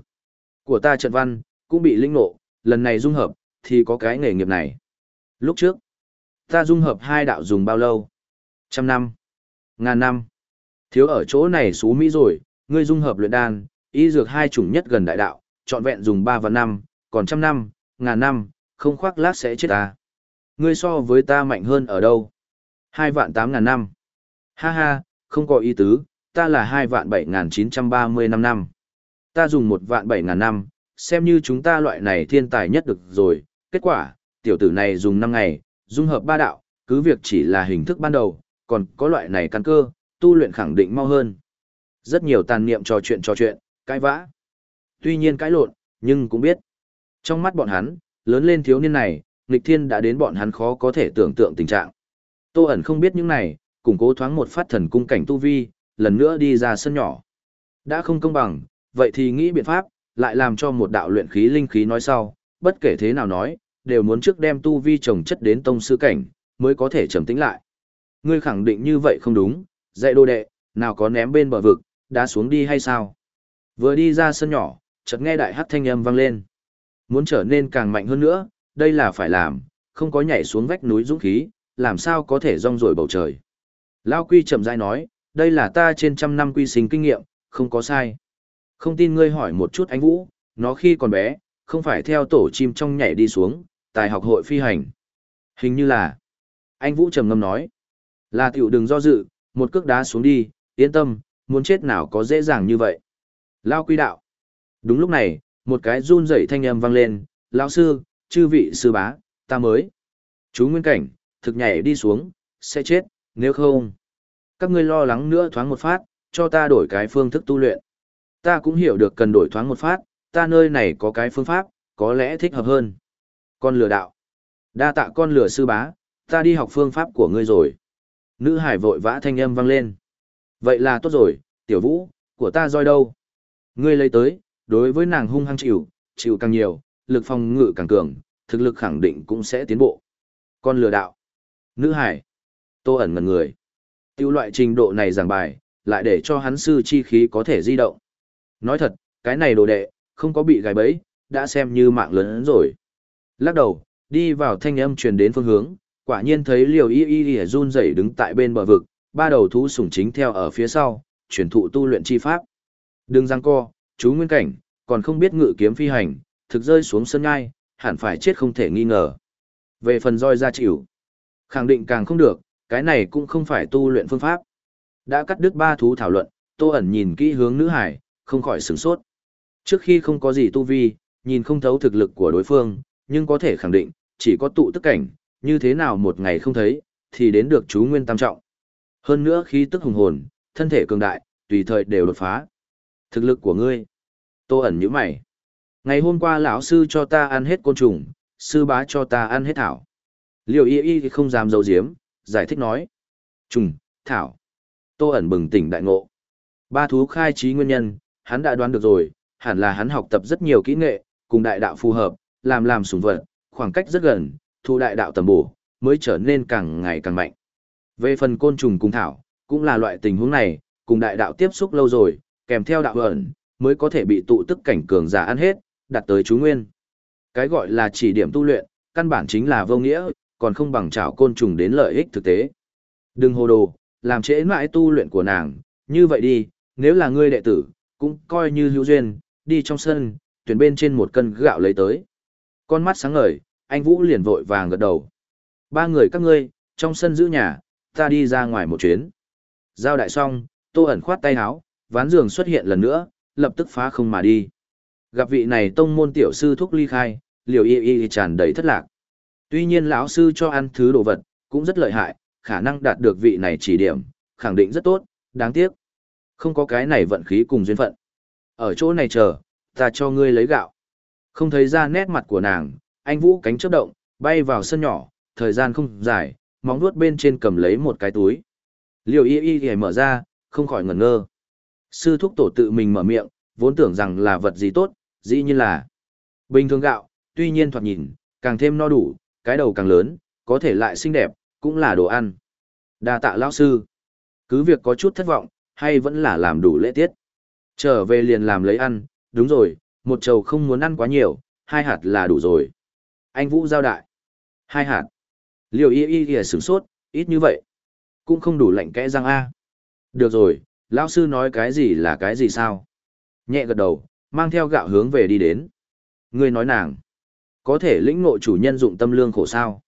của ta trận văn, cũng bị lĩnh ngộ, lần này dung hợp, thì có cái nghề nghiệp này. Lúc trước, ta dung hợp hai đạo dùng bao lâu? Trăm năm, ngàn năm. Thiếu ở chỗ này xú Mỹ rồi, ngươi dung hợp luyện đan, y dược hai chủng nhất gần đại đạo, trọn vẹn dùng ba và năm, còn trăm năm, ngàn năm, không khoác lác sẽ chết ta. Ngươi so với ta mạnh hơn ở đâu? Hai vạn tám ngàn năm. Ha ha, không có ý tứ, ta là hai vạn bảy ngàn chín trăm ba mươi năm năm. Ta dùng một vạn bảy ngàn năm, xem như chúng ta loại này thiên tài nhất được rồi. Kết quả, tiểu tử này dùng năm ngày, dung hợp ba đạo, cứ việc chỉ là hình thức ban đầu, còn có loại này căn cơ, tu luyện khẳng định mau hơn. Rất nhiều tàn niệm trò chuyện trò chuyện, cãi vã. Tuy nhiên cãi lộn, nhưng cũng biết. Trong mắt bọn hắn, lớn lên thiếu niên này, nghịch thiên đã đến bọn hắn khó có thể tưởng tượng tình trạng. Tô ẩn không biết những này, củng cố thoáng một phát thần cung cảnh tu vi, lần nữa đi ra sân nhỏ. Đã không công bằng, vậy thì nghĩ biện pháp, lại làm cho một đạo luyện khí linh khí nói sau, bất kể thế nào nói, đều muốn trước đem tu vi trồng chất đến tông sư cảnh, mới có thể trầm tĩnh lại. Ngươi khẳng định như vậy không đúng, dạy đồ đệ, nào có ném bên bờ vực, đã xuống đi hay sao? Vừa đi ra sân nhỏ, chợt nghe đại hát thanh âm vang lên. Muốn trở nên càng mạnh hơn nữa, đây là phải làm, không có nhảy xuống vách núi dũng khí, làm sao có thể rong rổi bầu trời. Lao quy chậm rãi nói, đây là ta trên trăm năm quy sinh kinh nghiệm, không có sai. Không tin ngươi hỏi một chút anh Vũ, nó khi còn bé, không phải theo tổ chim trong nhảy đi xuống, tài học hội phi hành. Hình như là, anh Vũ trầm ngâm nói, là tiểu đừng do dự, một cước đá xuống đi, yên tâm, muốn chết nào có dễ dàng như vậy. Lao quy đạo. Đúng lúc này, một cái run rẩy thanh âm vang lên, lão sư, chư vị sư bá, ta mới. Chú Nguyên Cảnh, thực nhảy đi xuống, sẽ chết, nếu không. Các ngươi lo lắng nữa thoáng một phát, cho ta đổi cái phương thức tu luyện. Ta cũng hiểu được cần đổi thoáng một phát, ta nơi này có cái phương pháp, có lẽ thích hợp hơn. Con lừa đạo. Đa tạ con lừa sư bá, ta đi học phương pháp của ngươi rồi. Nữ hải vội vã thanh âm vang lên. Vậy là tốt rồi, tiểu vũ, của ta roi đâu? Ngươi lấy tới, đối với nàng hung hăng chịu, chịu càng nhiều, lực phòng ngự càng cường, thực lực khẳng định cũng sẽ tiến bộ. Con lừa đạo. Nữ hải. Tô ẩn ngần người. Tiêu loại trình độ này giảng bài, lại để cho hắn sư chi khí có thể di động. Nói thật, cái này đồ đệ, không có bị gài bẫy, đã xem như mạng lớn rồi. Lắc đầu, đi vào thanh âm truyền đến phương hướng, quả nhiên thấy liều y y y run rẩy đứng tại bên bờ vực, ba đầu thú sủng chính theo ở phía sau, truyền thụ tu luyện chi pháp. Đừng Giang co, chú nguyên cảnh, còn không biết ngự kiếm phi hành, thực rơi xuống sân ngai, hẳn phải chết không thể nghi ngờ. Về phần roi ra chịu, khẳng định càng không được, cái này cũng không phải tu luyện phương pháp. Đã cắt đứt ba thú thảo luận, Tô ẩn nhìn kỹ hướng nữ hải, không khỏi sửng sốt. Trước khi không có gì tu vi, nhìn không thấu thực lực của đối phương, nhưng có thể khẳng định, chỉ có tụ tức cảnh, như thế nào một ngày không thấy, thì đến được chú nguyên tam trọng. Hơn nữa khí tức hùng hồn, thân thể cường đại, tùy thời đều đột phá. Thực lực của ngươi. Tô ẩn như mày. Ngày hôm qua lão sư cho ta ăn hết côn trùng, sư bá cho ta ăn hết thảo. Liệu y y không dám giấu giếm, giải thích nói. Trùng, thảo. Tô ẩn bừng tỉnh đại ngộ. Ba thú khai trí nguyên nhân, hắn đã đoán được rồi, hẳn là hắn học tập rất nhiều kỹ nghệ, cùng đại đạo phù hợp, làm làm sủng vật, khoảng cách rất gần, thu đại đạo tầm bổ, mới trở nên càng ngày càng mạnh. Về phần côn trùng cùng thảo, cũng là loại tình huống này, cùng đại đạo tiếp xúc lâu rồi, kèm theo đạo ẩn, mới có thể bị tụ tức cảnh cường giả ăn hết, đặt tới chú nguyên. Cái gọi là chỉ điểm tu luyện, căn bản chính là vô nghĩa, còn không bằng chảo côn trùng đến lợi ích thực tế. Đừng hồ đồ, làm trễ mãi tu luyện của nàng, như vậy đi, nếu là ngươi đệ tử, cũng coi như hữu duyên, đi trong sân, tuyển bên trên một cân gạo lấy tới. Con mắt sáng ngời, anh Vũ liền vội vàng gật đầu. Ba người các ngươi, trong sân giữ nhà, ta đi ra ngoài một chuyến. Giao đại xong, tô ẩn khoát tay áo, ván giường xuất hiện lần nữa, lập tức phá không mà đi. Gặp vị này tông môn tiểu sư thúc ly khai, liều y y tràn đầy thất lạc. Tuy nhiên lão sư cho ăn thứ đồ vật, cũng rất lợi hại, khả năng đạt được vị này chỉ điểm, khẳng định rất tốt, đáng tiếc. Không có cái này vận khí cùng duyên phận. Ở chỗ này chờ, ta cho ngươi lấy gạo. Không thấy ra nét mặt của nàng, anh Vũ cánh chớp động, bay vào sân nhỏ, thời gian không dài, móng vuốt bên trên cầm lấy một cái túi. Liều y y y mở ra, không khỏi ngẩn ngơ. Sư thúc tổ tự mình mở miệng, vốn tưởng rằng là vật gì tốt, dĩ nhiên là bình thường gạo, tuy nhiên thoạt nhìn, càng thêm no đủ, cái đầu càng lớn, có thể lại xinh đẹp, cũng là đồ ăn. Đa tạ lão sư. Cứ việc có chút thất vọng, hay vẫn là làm đủ lễ tiết. Trở về liền làm lấy ăn, đúng rồi, một chầu không muốn ăn quá nhiều, hai hạt là đủ rồi. Anh Vũ giao đại. Hai hạt. Liều y y y sửng sốt, ít như vậy. Cũng không đủ lạnh kẽ răng A. Được rồi, lão sư nói cái gì là cái gì sao? Nhẹ gật đầu, mang theo gạo hướng về đi đến. Ngươi nói nàng. Có thể lĩnh ngộ chủ nhân dụng tâm lương khổ sao?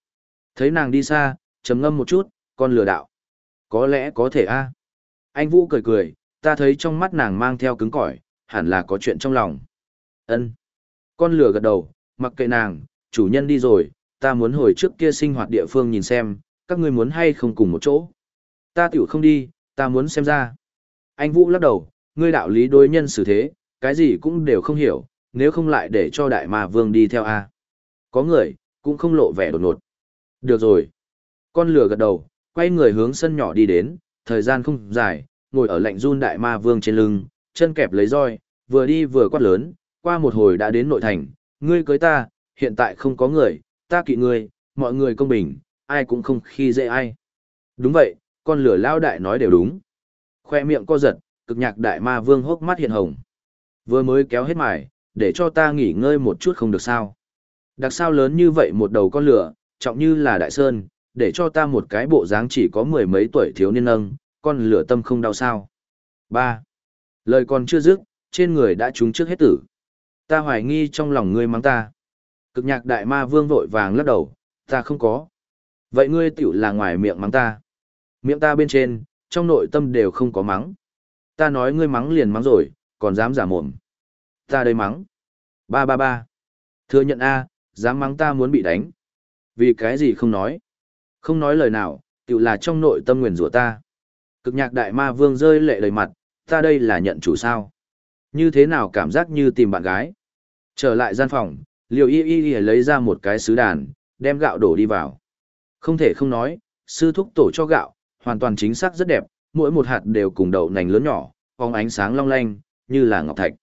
Thấy nàng đi xa, trầm ngâm một chút, con lừa đạo. Có lẽ có thể a. Anh Vũ cười cười, ta thấy trong mắt nàng mang theo cứng cỏi, hẳn là có chuyện trong lòng. Ân. Con lừa gật đầu, mặc kệ nàng, chủ nhân đi rồi, ta muốn hồi trước kia sinh hoạt địa phương nhìn xem, các ngươi muốn hay không cùng một chỗ. Ta tiểu không đi, ta muốn xem ra. Anh Vũ lắc đầu, ngươi đạo lý đối nhân xử thế, cái gì cũng đều không hiểu, nếu không lại để cho đại ma vương đi theo a. Có người, cũng không lộ vẻ đột ngột. Được rồi. Con lừa gật đầu, quay người hướng sân nhỏ đi đến, thời gian không dài, ngồi ở lạnh run đại ma vương trên lưng, chân kẹp lấy roi, vừa đi vừa quát lớn, qua một hồi đã đến nội thành, ngươi cưới ta, hiện tại không có người, ta kỵ ngươi, mọi người công bình, ai cũng không khi dễ ai. Đúng vậy, con lửa lao đại nói đều đúng. Khoe miệng co giật, cực nhạc đại ma vương hốc mắt hiện hồng. Vừa mới kéo hết mải, để cho ta nghỉ ngơi một chút không được sao. Đặc sao lớn như vậy một đầu con lửa, trọng như là đại sơn, để cho ta một cái bộ dáng chỉ có mười mấy tuổi thiếu niên nâng, con lửa tâm không đau sao. 3. Lời còn chưa dứt, trên người đã trúng trước hết tử. Ta hoài nghi trong lòng ngươi mắng ta. Cực nhạc đại ma vương vội vàng lắc đầu, ta không có. Vậy ngươi tiểu là ngoài miệng mắng ta. Miệng ta bên trên, trong nội tâm đều không có mắng. Ta nói ngươi mắng liền mắng rồi, còn dám giả mồm. Ta đây mắng. Ba ba ba. Thừa nhận A, dám mắng ta muốn bị đánh. Vì cái gì không nói. Không nói lời nào, tiểu là trong nội tâm nguyền rủa ta. Cực nhạc đại ma vương rơi lệ đầy mặt, ta đây là nhận chủ sao. Như thế nào cảm giác như tìm bạn gái. Trở lại gian phòng, liều y y y lấy ra một cái sứ đàn, đem gạo đổ đi vào. Không thể không nói, sư thúc tổ cho gạo, hoàn toàn chính xác rất đẹp, mỗi một hạt đều cùng đậu nành lớn nhỏ, phóng ánh sáng long lanh, như là ngọc thạch.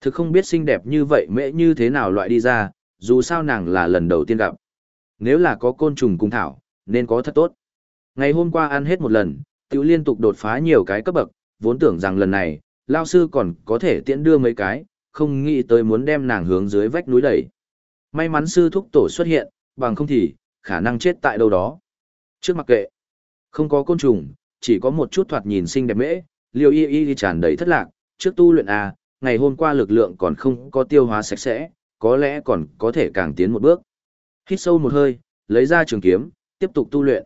Thực không biết xinh đẹp như vậy mễ như thế nào loại đi ra, dù sao nàng là lần đầu tiên gặp. Nếu là có côn trùng cung thảo, nên có thật tốt. Ngày hôm qua ăn hết một lần, tiểu liên tục đột phá nhiều cái cấp bậc, vốn tưởng rằng lần này, lao sư còn có thể tiễn đưa mấy cái, không nghĩ tới muốn đem nàng hướng dưới vách núi đẩy. May mắn sư thúc tổ xuất hiện, bằng không thì, khả năng chết tại đâu đó. Trước mặc kệ, không có côn trùng, chỉ có một chút thoạt nhìn xinh đẹp mễ, liều y y tràn đầy thất lạc, trước tu luyện A, ngày hôm qua lực lượng còn không có tiêu hóa sạch sẽ, có lẽ còn có thể càng tiến một bước. Hít sâu một hơi, lấy ra trường kiếm, tiếp tục tu luyện.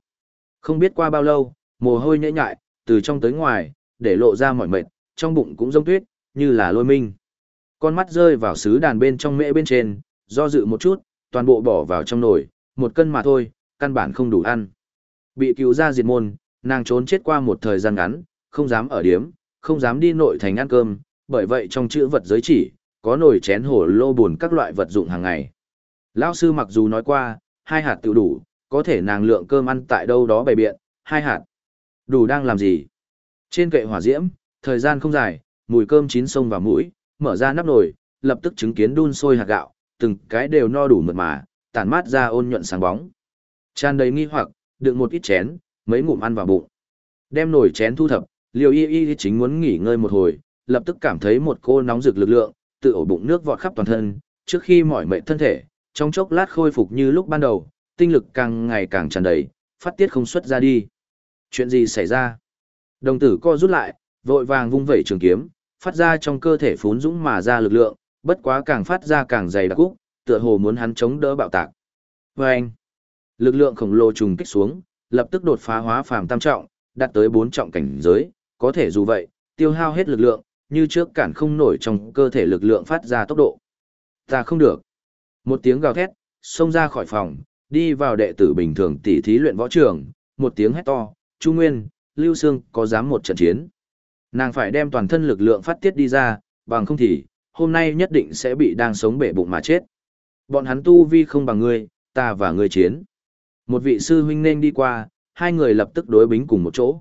Không biết qua bao lâu, mồ hôi nhễ nhại, từ trong tới ngoài, để lộ ra mọi mệt, trong bụng cũng rông tuyết, như là lôi minh. Con mắt rơi vào sứ đàn bên trong mễ bên trên, do dự một chút, toàn bộ bỏ vào trong nồi, một cân mà thôi, căn bản không đủ ăn. Bị cứu ra diệt môn, nàng trốn chết qua một thời gian ngắn, không dám ở điếm, không dám đi nội thành ăn cơm, bởi vậy trong chữ vật giới chỉ, có nồi chén hổ lô buồn các loại vật dụng hàng ngày. Lão sư mặc dù nói qua, hai hạt tự đủ, có thể nàng lượng cơm ăn tại đâu đó bày biện, hai hạt. Đủ đang làm gì? Trên kệ hỏa diễm, thời gian không dài, mùi cơm chín sông vào mũi, mở ra nắp nồi, lập tức chứng kiến đun sôi hạt gạo, từng cái đều no đủ mượt mà, tản mát ra ôn nhuận sáng bóng. Tràn đầy nghi hoặc, đựng một ít chén, mấy ngụm ăn vào bụng. Đem nồi chén thu thập, Liêu Y Y chính muốn nghỉ ngơi một hồi, lập tức cảm thấy một cô nóng rực lực lượng, tự ổ bụng nước vọt khắp toàn thân, trước khi mỏi mệt thân thể, trong chốc lát khôi phục như lúc ban đầu, tinh lực càng ngày càng tràn đầy, phát tiết không xuất ra đi. Chuyện gì xảy ra? Đồng tử co rút lại, vội vàng vung vẩy trường kiếm, phát ra trong cơ thể phún dũng mà ra lực lượng, bất quá càng phát ra càng dày đặc úc, tựa hồ muốn hắn chống đỡ bạo tạc. Và anh, lực lượng khổng lồ trùng kích xuống, lập tức đột phá hóa phàm tam trọng, đạt tới bốn trọng cảnh giới, có thể dù vậy, tiêu hao hết lực lượng, như trước cản không nổi trong cơ thể lực lượng phát ra tốc độ. Ta không được. Một tiếng gào thét, xông ra khỏi phòng, đi vào đệ tử bình thường tỉ thí luyện võ trường, một tiếng hét to, Chu Nguyên, Lưu Sương có dám một trận chiến. Nàng phải đem toàn thân lực lượng phát tiết đi ra, bằng không thì, hôm nay nhất định sẽ bị đang sống bể bụng mà chết. Bọn hắn tu vi không bằng ngươi, ta và ngươi chiến. Một vị sư huynh nên đi qua, hai người lập tức đối bính cùng một chỗ.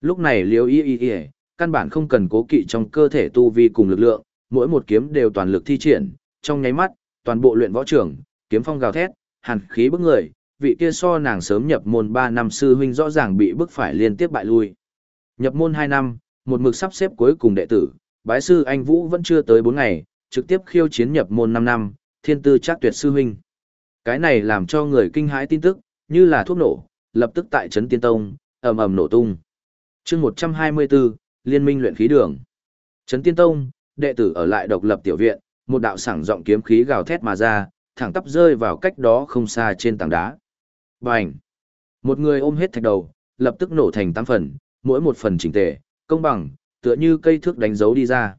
Lúc này liêu y y y, căn bản không cần cố kỵ trong cơ thể tu vi cùng lực lượng, mỗi một kiếm đều toàn lực thi triển, trong nháy mắt, toàn bộ luyện võ trưởng, kiếm phong gào thét, hàn khí bức người, vị kia so nàng sớm nhập môn 3 năm sư huynh rõ ràng bị bức phải liên tiếp bại lui. Nhập môn 2 năm, một mực sắp xếp cuối cùng đệ tử, bái sư anh Vũ vẫn chưa tới 4 ngày, trực tiếp khiêu chiến nhập môn 5 năm, thiên tư chắc tuyệt sư huynh. Cái này làm cho người kinh hãi tin tức, như là thuốc nổ, lập tức tại trấn tiên tông, ầm ầm nổ tung. chương 124, Liên minh luyện khí đường. Trấn tiên tông, đệ tử ở lại độc lập tiểu viện, một đạo sảng giọng kiếm khí gào thét mà ra, thẳng tắp rơi vào cách đó không xa trên tảng đá. Bành! Một người ôm hết thạch đầu, lập tức nổ thành tám phần, mỗi một phần chỉnh tề, công bằng, tựa như cây thước đánh dấu đi ra.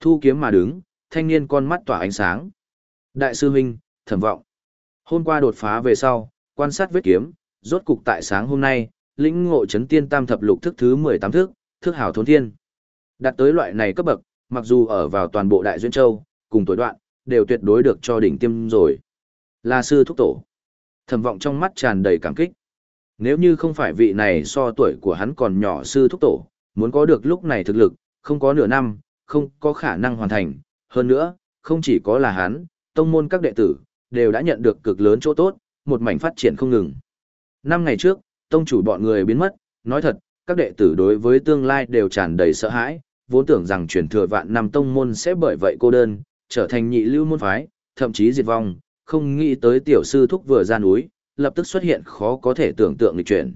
Thu kiếm mà đứng, thanh niên con mắt tỏa ánh sáng. Đại sư huynh, thẩm vọng. Hôm qua đột phá về sau, quan sát vết kiếm, rốt cục tại sáng hôm nay, lĩnh ngộ chấn tiên tam thập lục thức thứ 18 thức, thức hảo thốn thiên. Đạt tới loại này cấp bậc, mặc dù ở vào toàn bộ đại duyên châu, cùng tuổi đoạn, đều tuyệt đối được cho đỉnh tiêm rồi. Là sư thúc tổ. Thẩm vọng trong mắt tràn đầy cảm kích. Nếu như không phải vị này so tuổi của hắn còn nhỏ sư thúc tổ, muốn có được lúc này thực lực, không có nửa năm, không có khả năng hoàn thành. Hơn nữa, không chỉ có là hắn, tông môn các đệ tử, đều đã nhận được cực lớn chỗ tốt, một mảnh phát triển không ngừng. Năm ngày trước, tông chủ bọn người biến mất, nói thật, các đệ tử đối với tương lai đều tràn đầy sợ hãi, vốn tưởng rằng truyền thừa vạn năm tông môn sẽ bởi vậy cô đơn, trở thành nhị lưu môn phái, thậm chí diệt vong, không nghĩ tới tiểu sư thúc vừa ra núi, lập tức xuất hiện khó có thể tưởng tượng lịch chuyển.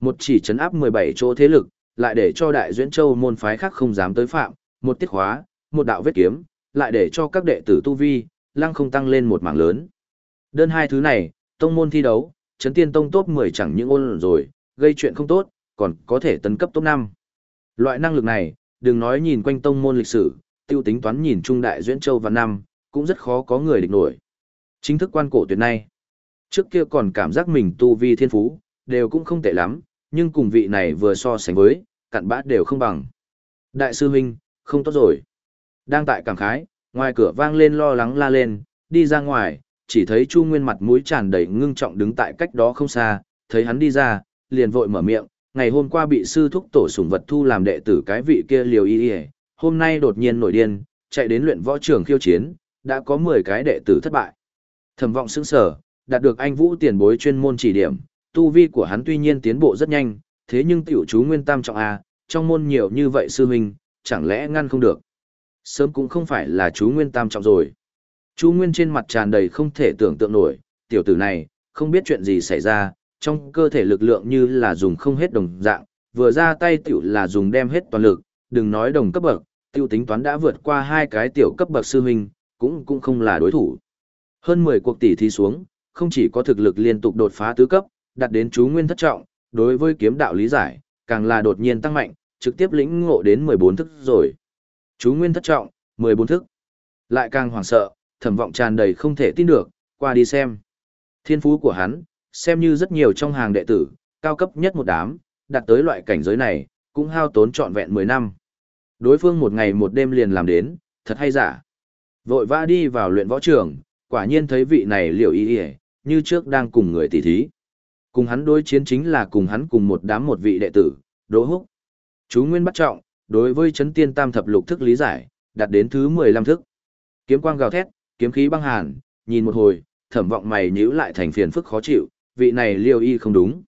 Một chỉ chấn áp 17 chỗ thế lực, lại để cho đại duyễn châu môn phái khác không dám tới phạm, một tiết khóa, một đạo vết kiếm, lại để cho các đệ tử tu vi, lăng không tăng lên một mảng lớn. Đơn hai thứ này, tông môn thi đấu, chấn tiên tông top 10 chẳng những ôn rồi, gây chuyện không tốt, còn có thể tấn cấp top 5. Loại năng lực này, đừng nói nhìn quanh tông môn lịch sử, tiêu tính toán nhìn trung đại duyễn châu và năm, cũng rất khó có người địch nổi. Chính thức quan cổ tuyệt này, trước kia còn cảm giác mình tu vi thiên phú, đều cũng không tệ lắm, nhưng cùng vị này vừa so sánh với, cặn bát đều không bằng. Đại sư huynh, không tốt rồi. Đang tại cảm khái, ngoài cửa vang lên lo lắng la lên, đi ra ngoài, chỉ thấy Chu Nguyên mặt mũi tràn đầy ngưng trọng đứng tại cách đó không xa, thấy hắn đi ra, liền vội mở miệng, ngày hôm qua bị sư thúc tổ sủng vật thu làm đệ tử cái vị kia liều y y, hôm nay đột nhiên nổi điên, chạy đến luyện võ trường khiêu chiến, đã có 10 cái đệ tử thất bại. Thẩm vọng sững sở, đạt được anh Vũ tiền bối chuyên môn chỉ điểm, tu vi của hắn tuy nhiên tiến bộ rất nhanh, thế nhưng tiểu chú nguyên tam trọng A, trong môn nhiều như vậy sư huynh, chẳng lẽ ngăn không được. Sớm cũng không phải là chú nguyên tam trọng rồi. Chú nguyên trên mặt tràn đầy không thể tưởng tượng nổi, tiểu tử này, không biết chuyện gì xảy ra, trong cơ thể lực lượng như là dùng không hết đồng dạng, vừa ra tay tiểu là dùng đem hết toàn lực, đừng nói đồng cấp bậc, tiêu tính toán đã vượt qua hai cái tiểu cấp bậc sư huynh, cũng cũng không là đối thủ. Hơn 10 cuộc tỷ thí xuống, không chỉ có thực lực liên tục đột phá tứ cấp, đạt đến chú nguyên thất trọng, đối với kiếm đạo lý giải, càng là đột nhiên tăng mạnh, trực tiếp lĩnh ngộ đến 14 thức rồi. Chú nguyên thất trọng, 14 thức. Lại càng hoảng sợ, thẩm vọng tràn đầy không thể tin được, qua đi xem. Thiên phú của hắn, xem như rất nhiều trong hàng đệ tử, cao cấp nhất một đám, đạt tới loại cảnh giới này, cũng hao tốn trọn vẹn 10 năm. Đối phương một ngày một đêm liền làm đến, thật hay giả. Vội vã đi vào luyện võ trường, quả nhiên thấy vị này liệu y y, như trước đang cùng người tỷ thí. Cùng hắn đối chiến chính là cùng hắn cùng một đám một vị đệ tử, Đỗ Húc. Chú Nguyên bắt trọng, đối với chấn tiên tam thập lục thức lý giải, đạt đến thứ 15 thức. Kiếm quang gào thét, kiếm khí băng hàn, nhìn một hồi, thẩm vọng mày nhíu lại thành phiền phức khó chịu, vị này liêu y không đúng.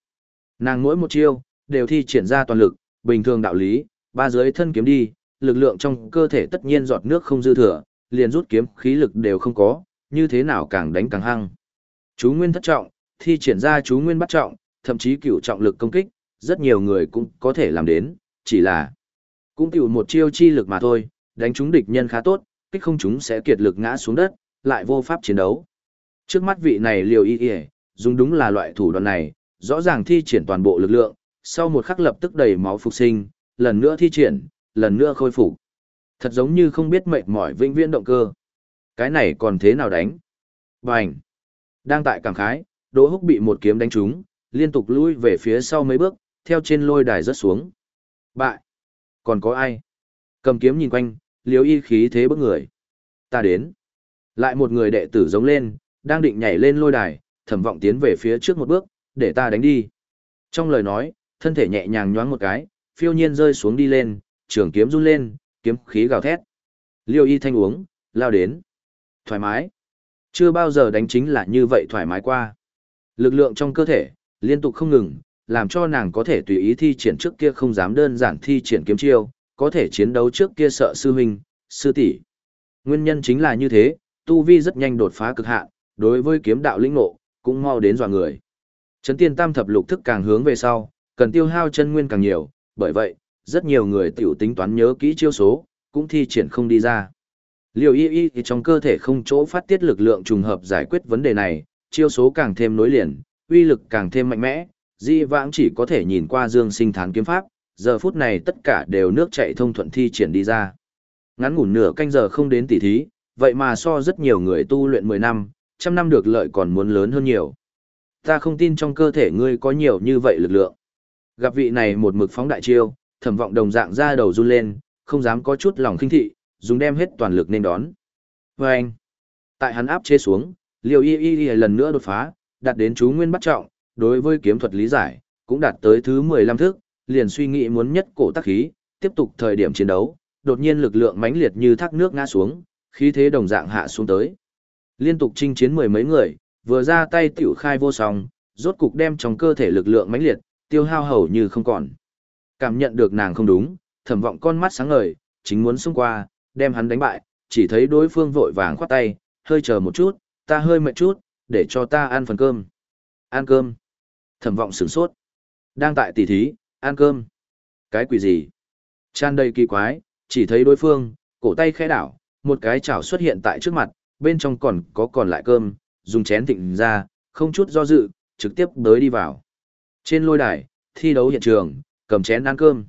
Nàng mỗi một chiêu, đều thi triển ra toàn lực, bình thường đạo lý, ba giới thân kiếm đi, lực lượng trong cơ thể tất nhiên giọt nước không dư thừa, liền rút kiếm khí lực đều không có, như thế nào càng đánh càng hăng. Chú nguyên thất trọng, thi triển ra chú nguyên bắt trọng, thậm chí cửu trọng lực công kích, rất nhiều người cũng có thể làm đến, chỉ là cũng cửu một chiêu chi lực mà thôi, đánh trúng địch nhân khá tốt, kích không chúng sẽ kiệt lực ngã xuống đất, lại vô pháp chiến đấu. Trước mắt vị này liều y y, dùng đúng là loại thủ đoạn này, rõ ràng thi triển toàn bộ lực lượng, sau một khắc lập tức đầy máu phục sinh, lần nữa thi triển, lần nữa khôi phục. Thật giống như không biết mệt mỏi vĩnh viễn động cơ. Cái này còn thế nào đánh? Bành! Đang tại cảm khái, Đỗ Húc bị một kiếm đánh trúng, liên tục lui về phía sau mấy bước, theo trên lôi đài rớt xuống. Bại! Còn có ai? Cầm kiếm nhìn quanh, liếu y khí thế bức người. Ta đến. Lại một người đệ tử giống lên, đang định nhảy lên lôi đài, thẩm vọng tiến về phía trước một bước, để ta đánh đi. Trong lời nói, thân thể nhẹ nhàng nhoáng một cái, phiêu nhiên rơi xuống đi lên, trường kiếm run lên, kiếm khí gào thét. Liêu y thanh uống, lao đến. Thoải mái. Chưa bao giờ đánh chính là như vậy thoải mái qua. Lực lượng trong cơ thể, liên tục không ngừng, làm cho nàng có thể tùy ý thi triển trước kia không dám đơn giản thi triển kiếm chiêu, có thể chiến đấu trước kia sợ sư huynh, sư tỷ. Nguyên nhân chính là như thế, tu vi rất nhanh đột phá cực hạn, đối với kiếm đạo linh ngộ, cũng mau đến dọa người. Chấn tiên tam thập lục thức càng hướng về sau, cần tiêu hao chân nguyên càng nhiều, bởi vậy, rất nhiều người tiểu tính toán nhớ kỹ chiêu số, cũng thi triển không đi ra. Liều y y thì trong cơ thể không chỗ phát tiết lực lượng trùng hợp giải quyết vấn đề này, chiêu số càng thêm nối liền, uy lực càng thêm mạnh mẽ, di vãng chỉ có thể nhìn qua dương sinh thán kiếm pháp, giờ phút này tất cả đều nước chạy thông thuận thi triển đi ra. Ngắn ngủn nửa canh giờ không đến tỉ thí, vậy mà so rất nhiều người tu luyện 10 năm, trăm năm được lợi còn muốn lớn hơn nhiều. Ta không tin trong cơ thể ngươi có nhiều như vậy lực lượng. Gặp vị này một mực phóng đại chiêu, thẩm vọng đồng dạng ra đầu run lên, không dám có chút lòng khinh thị, dùng đem hết toàn lực nên đón. Và anh, tại hắn áp chế xuống, liều y y y lần nữa đột phá, đạt đến chú nguyên bắt trọng, đối với kiếm thuật lý giải, cũng đạt tới thứ 15 thức, liền suy nghĩ muốn nhất cổ tác khí, tiếp tục thời điểm chiến đấu, đột nhiên lực lượng mãnh liệt như thác nước ngã xuống, khí thế đồng dạng hạ xuống tới. Liên tục chinh chiến mười mấy người, vừa ra tay tiểu khai vô song, rốt cục đem trong cơ thể lực lượng mãnh liệt, tiêu hao hầu như không còn. Cảm nhận được nàng không đúng, thẩm vọng con mắt sáng ngời, chính muốn xông qua, đem hắn đánh bại, chỉ thấy đối phương vội vàng khoát tay, hơi chờ một chút, ta hơi mệt chút, để cho ta ăn phần cơm. Ăn cơm. Thẩm vọng sửng sốt. Đang tại tỉ thí, ăn cơm. Cái quỷ gì? Tràn đầy kỳ quái, chỉ thấy đối phương, cổ tay khẽ đảo, một cái chảo xuất hiện tại trước mặt, bên trong còn có còn lại cơm, dùng chén thịnh ra, không chút do dự, trực tiếp đới đi vào. Trên lôi đài, thi đấu hiện trường, cầm chén ăn cơm.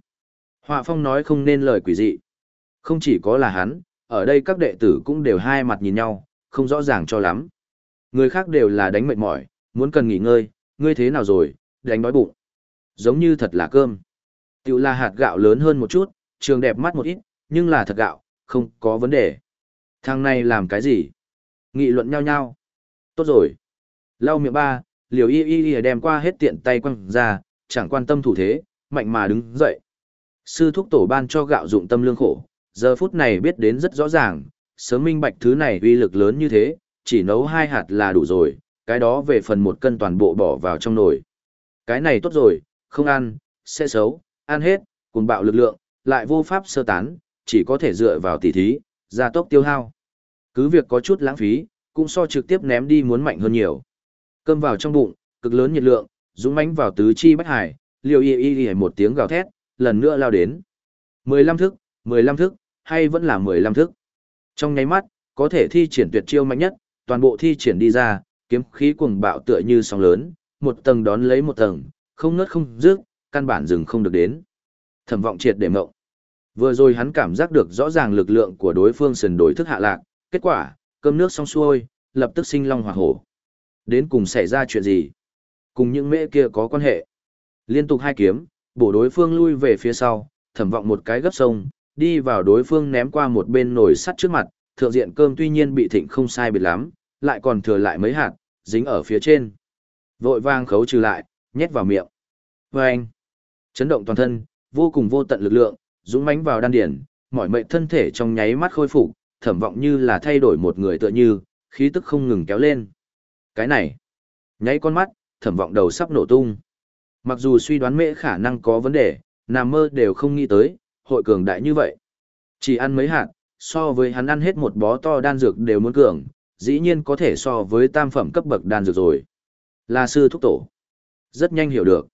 Họa phong nói không nên lời quỷ dị. Không chỉ có là hắn, ở đây các đệ tử cũng đều hai mặt nhìn nhau, không rõ ràng cho lắm. Người khác đều là đánh mệt mỏi, muốn cần nghỉ ngơi, ngươi thế nào rồi, đánh đói bụng. Giống như thật là cơm. Tiểu là hạt gạo lớn hơn một chút, trường đẹp mắt một ít, nhưng là thật gạo, không có vấn đề. Thằng này làm cái gì? Nghị luận nhau nhau. Tốt rồi. Lau miệng ba, liều y y y đem qua hết tiện tay quăng ra, chẳng quan tâm thủ thế, mạnh mà đứng dậy. Sư thúc tổ ban cho gạo dụng tâm lương khổ, giờ phút này biết đến rất rõ ràng, sớm minh bạch thứ này uy lực lớn như thế, chỉ nấu hai hạt là đủ rồi, cái đó về phần một cân toàn bộ bỏ vào trong nồi. Cái này tốt rồi, không ăn, sẽ xấu, ăn hết, cùng bạo lực lượng, lại vô pháp sơ tán, chỉ có thể dựa vào tỉ thí, gia tốc tiêu hao. Cứ việc có chút lãng phí, cũng so trực tiếp ném đi muốn mạnh hơn nhiều. Cơm vào trong bụng, cực lớn nhiệt lượng, dũng mãnh vào tứ chi bách hải, liều y y y một tiếng gào thét, lần nữa lao đến. 15 thức, 15 thức, hay vẫn là 15 thức. Trong nháy mắt, có thể thi triển tuyệt chiêu mạnh nhất, toàn bộ thi triển đi ra, kiếm khí cuồng bạo tựa như sóng lớn, một tầng đón lấy một tầng, không ngớt không dứt, căn bản dừng không được đến. Thẩm vọng triệt để mộng. Vừa rồi hắn cảm giác được rõ ràng lực lượng của đối phương sần đối thức hạ lạc, kết quả, cơm nước xong xuôi, lập tức sinh long hỏa hổ. Đến cùng xảy ra chuyện gì? Cùng những mễ kia có quan hệ. Liên tục hai kiếm, bổ đối phương lui về phía sau, thẩm vọng một cái gấp sông, đi vào đối phương ném qua một bên nồi sắt trước mặt, thượng diện cơm tuy nhiên bị thịnh không sai biệt lắm, lại còn thừa lại mấy hạt, dính ở phía trên. Vội vang khấu trừ lại, nhét vào miệng. Vâng! anh, chấn động toàn thân, vô cùng vô tận lực lượng, dũng mãnh vào đan điển, mỏi mệt thân thể trong nháy mắt khôi phục, thẩm vọng như là thay đổi một người tựa như, khí tức không ngừng kéo lên. Cái này, nháy con mắt, thẩm vọng đầu sắp nổ tung. Mặc dù suy đoán mễ khả năng có vấn đề, nằm mơ đều không nghĩ tới, hội cường đại như vậy. Chỉ ăn mấy hạt, so với hắn ăn hết một bó to đan dược đều muốn cường, dĩ nhiên có thể so với tam phẩm cấp bậc đan dược rồi. Là sư thúc tổ. Rất nhanh hiểu được.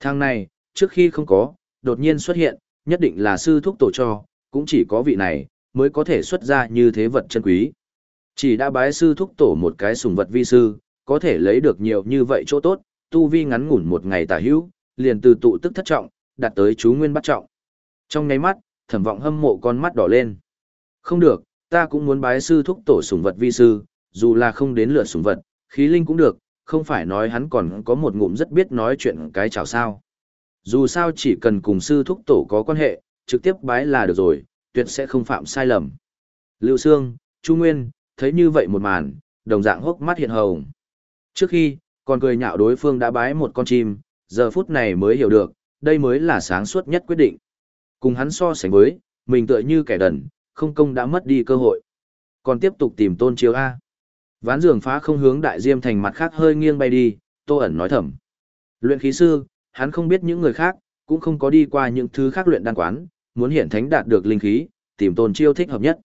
Thằng này, trước khi không có, đột nhiên xuất hiện, nhất định là sư thúc tổ cho, cũng chỉ có vị này, mới có thể xuất ra như thế vật chân quý. Chỉ đã bái sư thúc tổ một cái sùng vật vi sư, có thể lấy được nhiều như vậy chỗ tốt, tu vi ngắn ngủn một ngày tả hữu, liền từ tụ tức thất trọng, đạt tới chú nguyên bắt trọng. Trong nháy mắt, thẩm vọng hâm mộ con mắt đỏ lên. Không được, ta cũng muốn bái sư thúc tổ sùng vật vi sư, dù là không đến lượt sùng vật, khí linh cũng được, không phải nói hắn còn có một ngụm rất biết nói chuyện cái chào sao. Dù sao chỉ cần cùng sư thúc tổ có quan hệ, trực tiếp bái là được rồi, tuyệt sẽ không phạm sai lầm. Lưu Sương, Chu Nguyên, thấy như vậy một màn, đồng dạng hốc mắt hiện hồng. Trước khi, còn cười nhạo đối phương đã bái một con chim, giờ phút này mới hiểu được, đây mới là sáng suốt nhất quyết định. Cùng hắn so sánh với, mình tựa như kẻ đần, không công đã mất đi cơ hội. Còn tiếp tục tìm tôn chiếu A. Ván giường phá không hướng đại diêm thành mặt khác hơi nghiêng bay đi, tô ẩn nói thầm. Luyện khí sư, hắn không biết những người khác, cũng không có đi qua những thứ khác luyện đan quán, muốn hiển thánh đạt được linh khí, tìm tôn chiêu thích hợp nhất.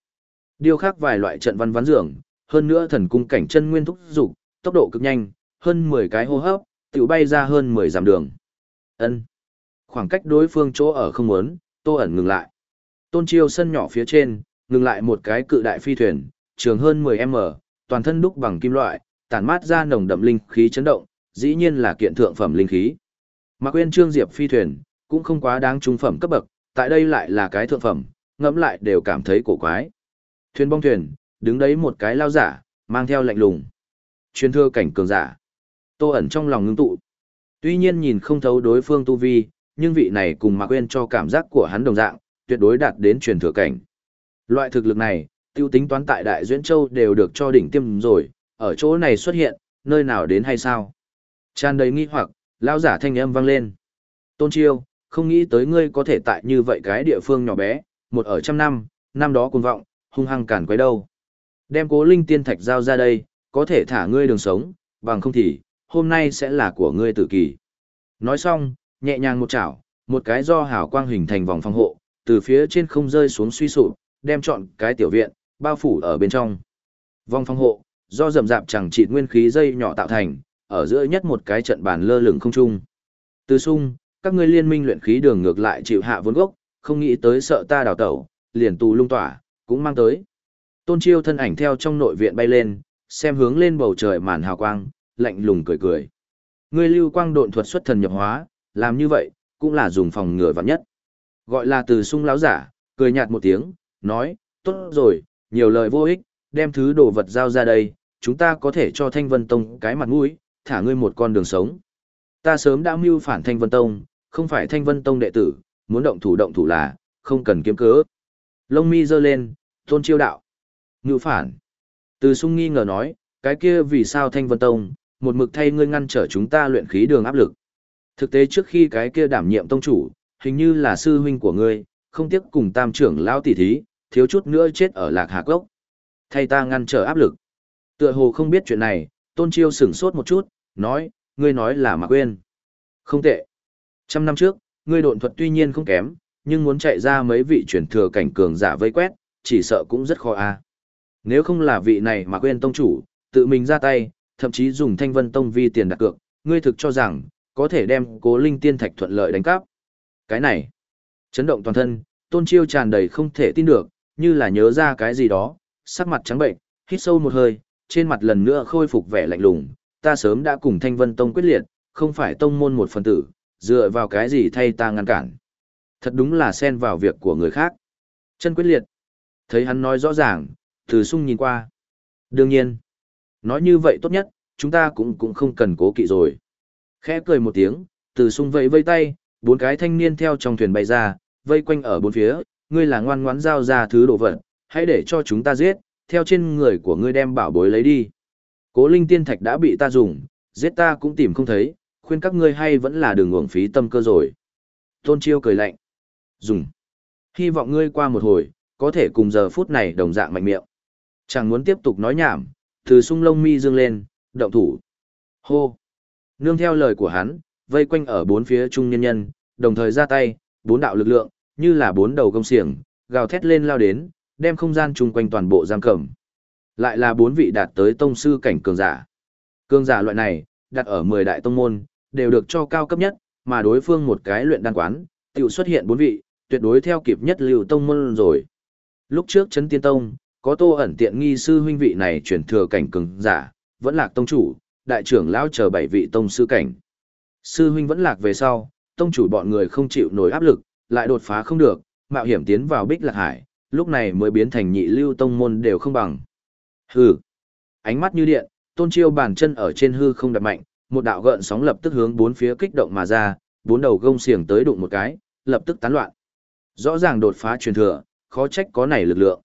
điều khác vài loại trận văn ván giường, hơn nữa thần cung cảnh chân nguyên thúc dục, tốc độ cực nhanh, hơn 10 cái hô hấp, tiểu bay ra hơn 10 dặm đường. Ân. Khoảng cách đối phương chỗ ở không muốn, Tô ẩn ngừng lại. Tôn Chiêu sân nhỏ phía trên, ngừng lại một cái cự đại phi thuyền, trường hơn 10m, toàn thân đúc bằng kim loại, tản mát ra nồng đậm linh khí chấn động, dĩ nhiên là kiện thượng phẩm linh khí. Mà quên Trương Diệp phi thuyền, cũng không quá đáng trung phẩm cấp bậc, tại đây lại là cái thượng phẩm, ngẫm lại đều cảm thấy cổ quái. Thuyền bong thuyền, đứng đấy một cái lao giả, mang theo lạnh lùng. Truyền thưa cảnh cường giả. Tô ẩn trong lòng ngưng tụ. Tuy nhiên nhìn không thấu đối phương tu vi, nhưng vị này cùng Mạc quên cho cảm giác của hắn đồng dạng, tuyệt đối đạt đến truyền thừa cảnh. Loại thực lực này, tiêu tính toán tại Đại Duyễn Châu đều được cho đỉnh tiêm rồi, ở chỗ này xuất hiện, nơi nào đến hay sao? Tràn đầy nghi hoặc, lão giả thanh âm vang lên. Tôn Chiêu, không nghĩ tới ngươi có thể tại như vậy cái địa phương nhỏ bé, một ở trăm năm, năm đó cuồng vọng, hung hăng cản quấy đâu. Đem cố linh tiên thạch giao ra đây, có thể thả ngươi đường sống, bằng không thì, hôm nay sẽ là của ngươi tử kỳ. Nói xong, nhẹ nhàng một chảo, một cái do hào quang hình thành vòng phòng hộ, từ phía trên không rơi xuống suy sụp, đem trọn cái tiểu viện, bao phủ ở bên trong. Vòng phòng hộ, do rậm rạp chẳng chịt nguyên khí dây nhỏ tạo thành, ở giữa nhất một cái trận bàn lơ lửng không trung. Từ sung, các ngươi liên minh luyện khí đường ngược lại chịu hạ vốn gốc, không nghĩ tới sợ ta đào tẩu, liền tù lung tỏa, cũng mang tới. Tôn Chiêu thân ảnh theo trong nội viện bay lên, xem hướng lên bầu trời màn hào quang, lạnh lùng cười cười. Ngươi lưu quang độn thuật xuất thần nhập hóa, làm như vậy, cũng là dùng phòng ngừa vạn nhất. Gọi là từ sung láo giả, cười nhạt một tiếng, nói, tốt rồi, nhiều lời vô ích, đem thứ đồ vật giao ra đây, chúng ta có thể cho Thanh Vân Tông cái mặt mũi, thả ngươi một con đường sống. Ta sớm đã mưu phản Thanh Vân Tông, không phải Thanh Vân Tông đệ tử, muốn động thủ động thủ là, không cần kiếm cớ. Lông mi giơ lên, tôn chiêu đạo. Ngự phản. Từ sung nghi ngờ nói, cái kia vì sao Thanh Vân Tông, một mực thay ngươi ngăn trở chúng ta luyện khí đường áp lực. Thực tế trước khi cái kia đảm nhiệm tông chủ, hình như là sư huynh của ngươi, không tiếc cùng tam trưởng lão tỷ thí, thiếu chút nữa chết ở lạc hạ gốc. Thay ta ngăn trở áp lực. Tựa hồ không biết chuyện này, tôn chiêu sửng sốt một chút, nói, ngươi nói là mà quên. Không tệ. Trăm năm trước, ngươi độn thuật tuy nhiên không kém, nhưng muốn chạy ra mấy vị chuyển thừa cảnh cường giả vây quét, chỉ sợ cũng rất khó a. Nếu không là vị này mà quên tông chủ, tự mình ra tay, thậm chí dùng thanh vân tông vi tiền đặt cược, ngươi thực cho rằng, có thể đem cố linh tiên thạch thuận lợi đánh cắp. Cái này, chấn động toàn thân, tôn chiêu tràn đầy không thể tin được, như là nhớ ra cái gì đó, sắc mặt trắng bệnh, hít sâu một hơi, trên mặt lần nữa khôi phục vẻ lạnh lùng, ta sớm đã cùng thanh vân tông quyết liệt, không phải tông môn một phần tử, dựa vào cái gì thay ta ngăn cản. Thật đúng là xen vào việc của người khác. Chân quyết liệt. Thấy hắn nói rõ ràng, từ sung nhìn qua. Đương nhiên, nói như vậy tốt nhất, chúng ta cũng cũng không cần cố kỵ rồi. Khẽ cười một tiếng, từ sung vẫy vây tay, bốn cái thanh niên theo trong thuyền bay ra, vây quanh ở bốn phía, ngươi là ngoan ngoãn giao ra thứ đồ vật, hãy để cho chúng ta giết, theo trên người của ngươi đem bảo bối lấy đi. Cố linh tiên thạch đã bị ta dùng, giết ta cũng tìm không thấy, khuyên các ngươi hay vẫn là đường uổng phí tâm cơ rồi. Tôn Chiêu cười lạnh. Dùng. Hy vọng ngươi qua một hồi, có thể cùng giờ phút này đồng dạng mạnh miệng. Chẳng muốn tiếp tục nói nhảm, từ sung lông mi dương lên, động thủ. Hô. Nương theo lời của hắn, vây quanh ở bốn phía trung nhân nhân, đồng thời ra tay, bốn đạo lực lượng, như là bốn đầu công xiềng, gào thét lên lao đến, đem không gian chung quanh toàn bộ giam cầm. Lại là bốn vị đạt tới tông sư cảnh cường giả. Cường giả loại này, đặt ở 10 đại tông môn, đều được cho cao cấp nhất, mà đối phương một cái luyện đan quán, tiểu xuất hiện bốn vị, tuyệt đối theo kịp nhất lưu tông môn rồi. Lúc trước chấn tiên tông, có tô ẩn tiện nghi sư huynh vị này chuyển thừa cảnh cường giả, vẫn lạc tông chủ, đại trưởng lão chờ bảy vị tông sư cảnh. Sư huynh vẫn lạc về sau, tông chủ bọn người không chịu nổi áp lực, lại đột phá không được, mạo hiểm tiến vào bích lạc hải, lúc này mới biến thành nhị lưu tông môn đều không bằng. Hừ. Ánh mắt như điện, tôn chiêu bàn chân ở trên hư không đặt mạnh, một đạo gợn sóng lập tức hướng bốn phía kích động mà ra, bốn đầu gông xiềng tới đụng một cái, lập tức tán loạn. Rõ ràng đột phá truyền thừa, khó trách có này lực lượng.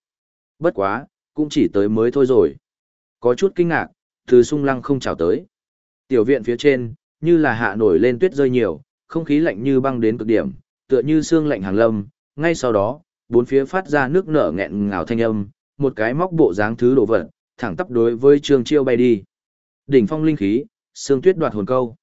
Bất quá, cũng chỉ tới mới thôi rồi. Có chút kinh ngạc, từ sung lăng không chào tới. Tiểu viện phía trên, như là hạ nổi lên tuyết rơi nhiều, không khí lạnh như băng đến cực điểm, tựa như xương lạnh hàng lâm, ngay sau đó, bốn phía phát ra nước nở nghẹn ngào thanh âm, một cái móc bộ dáng thứ đồ vật, thẳng tắp đối với Trương Chiêu bay đi. Đỉnh phong linh khí, xương tuyết đoạt hồn câu.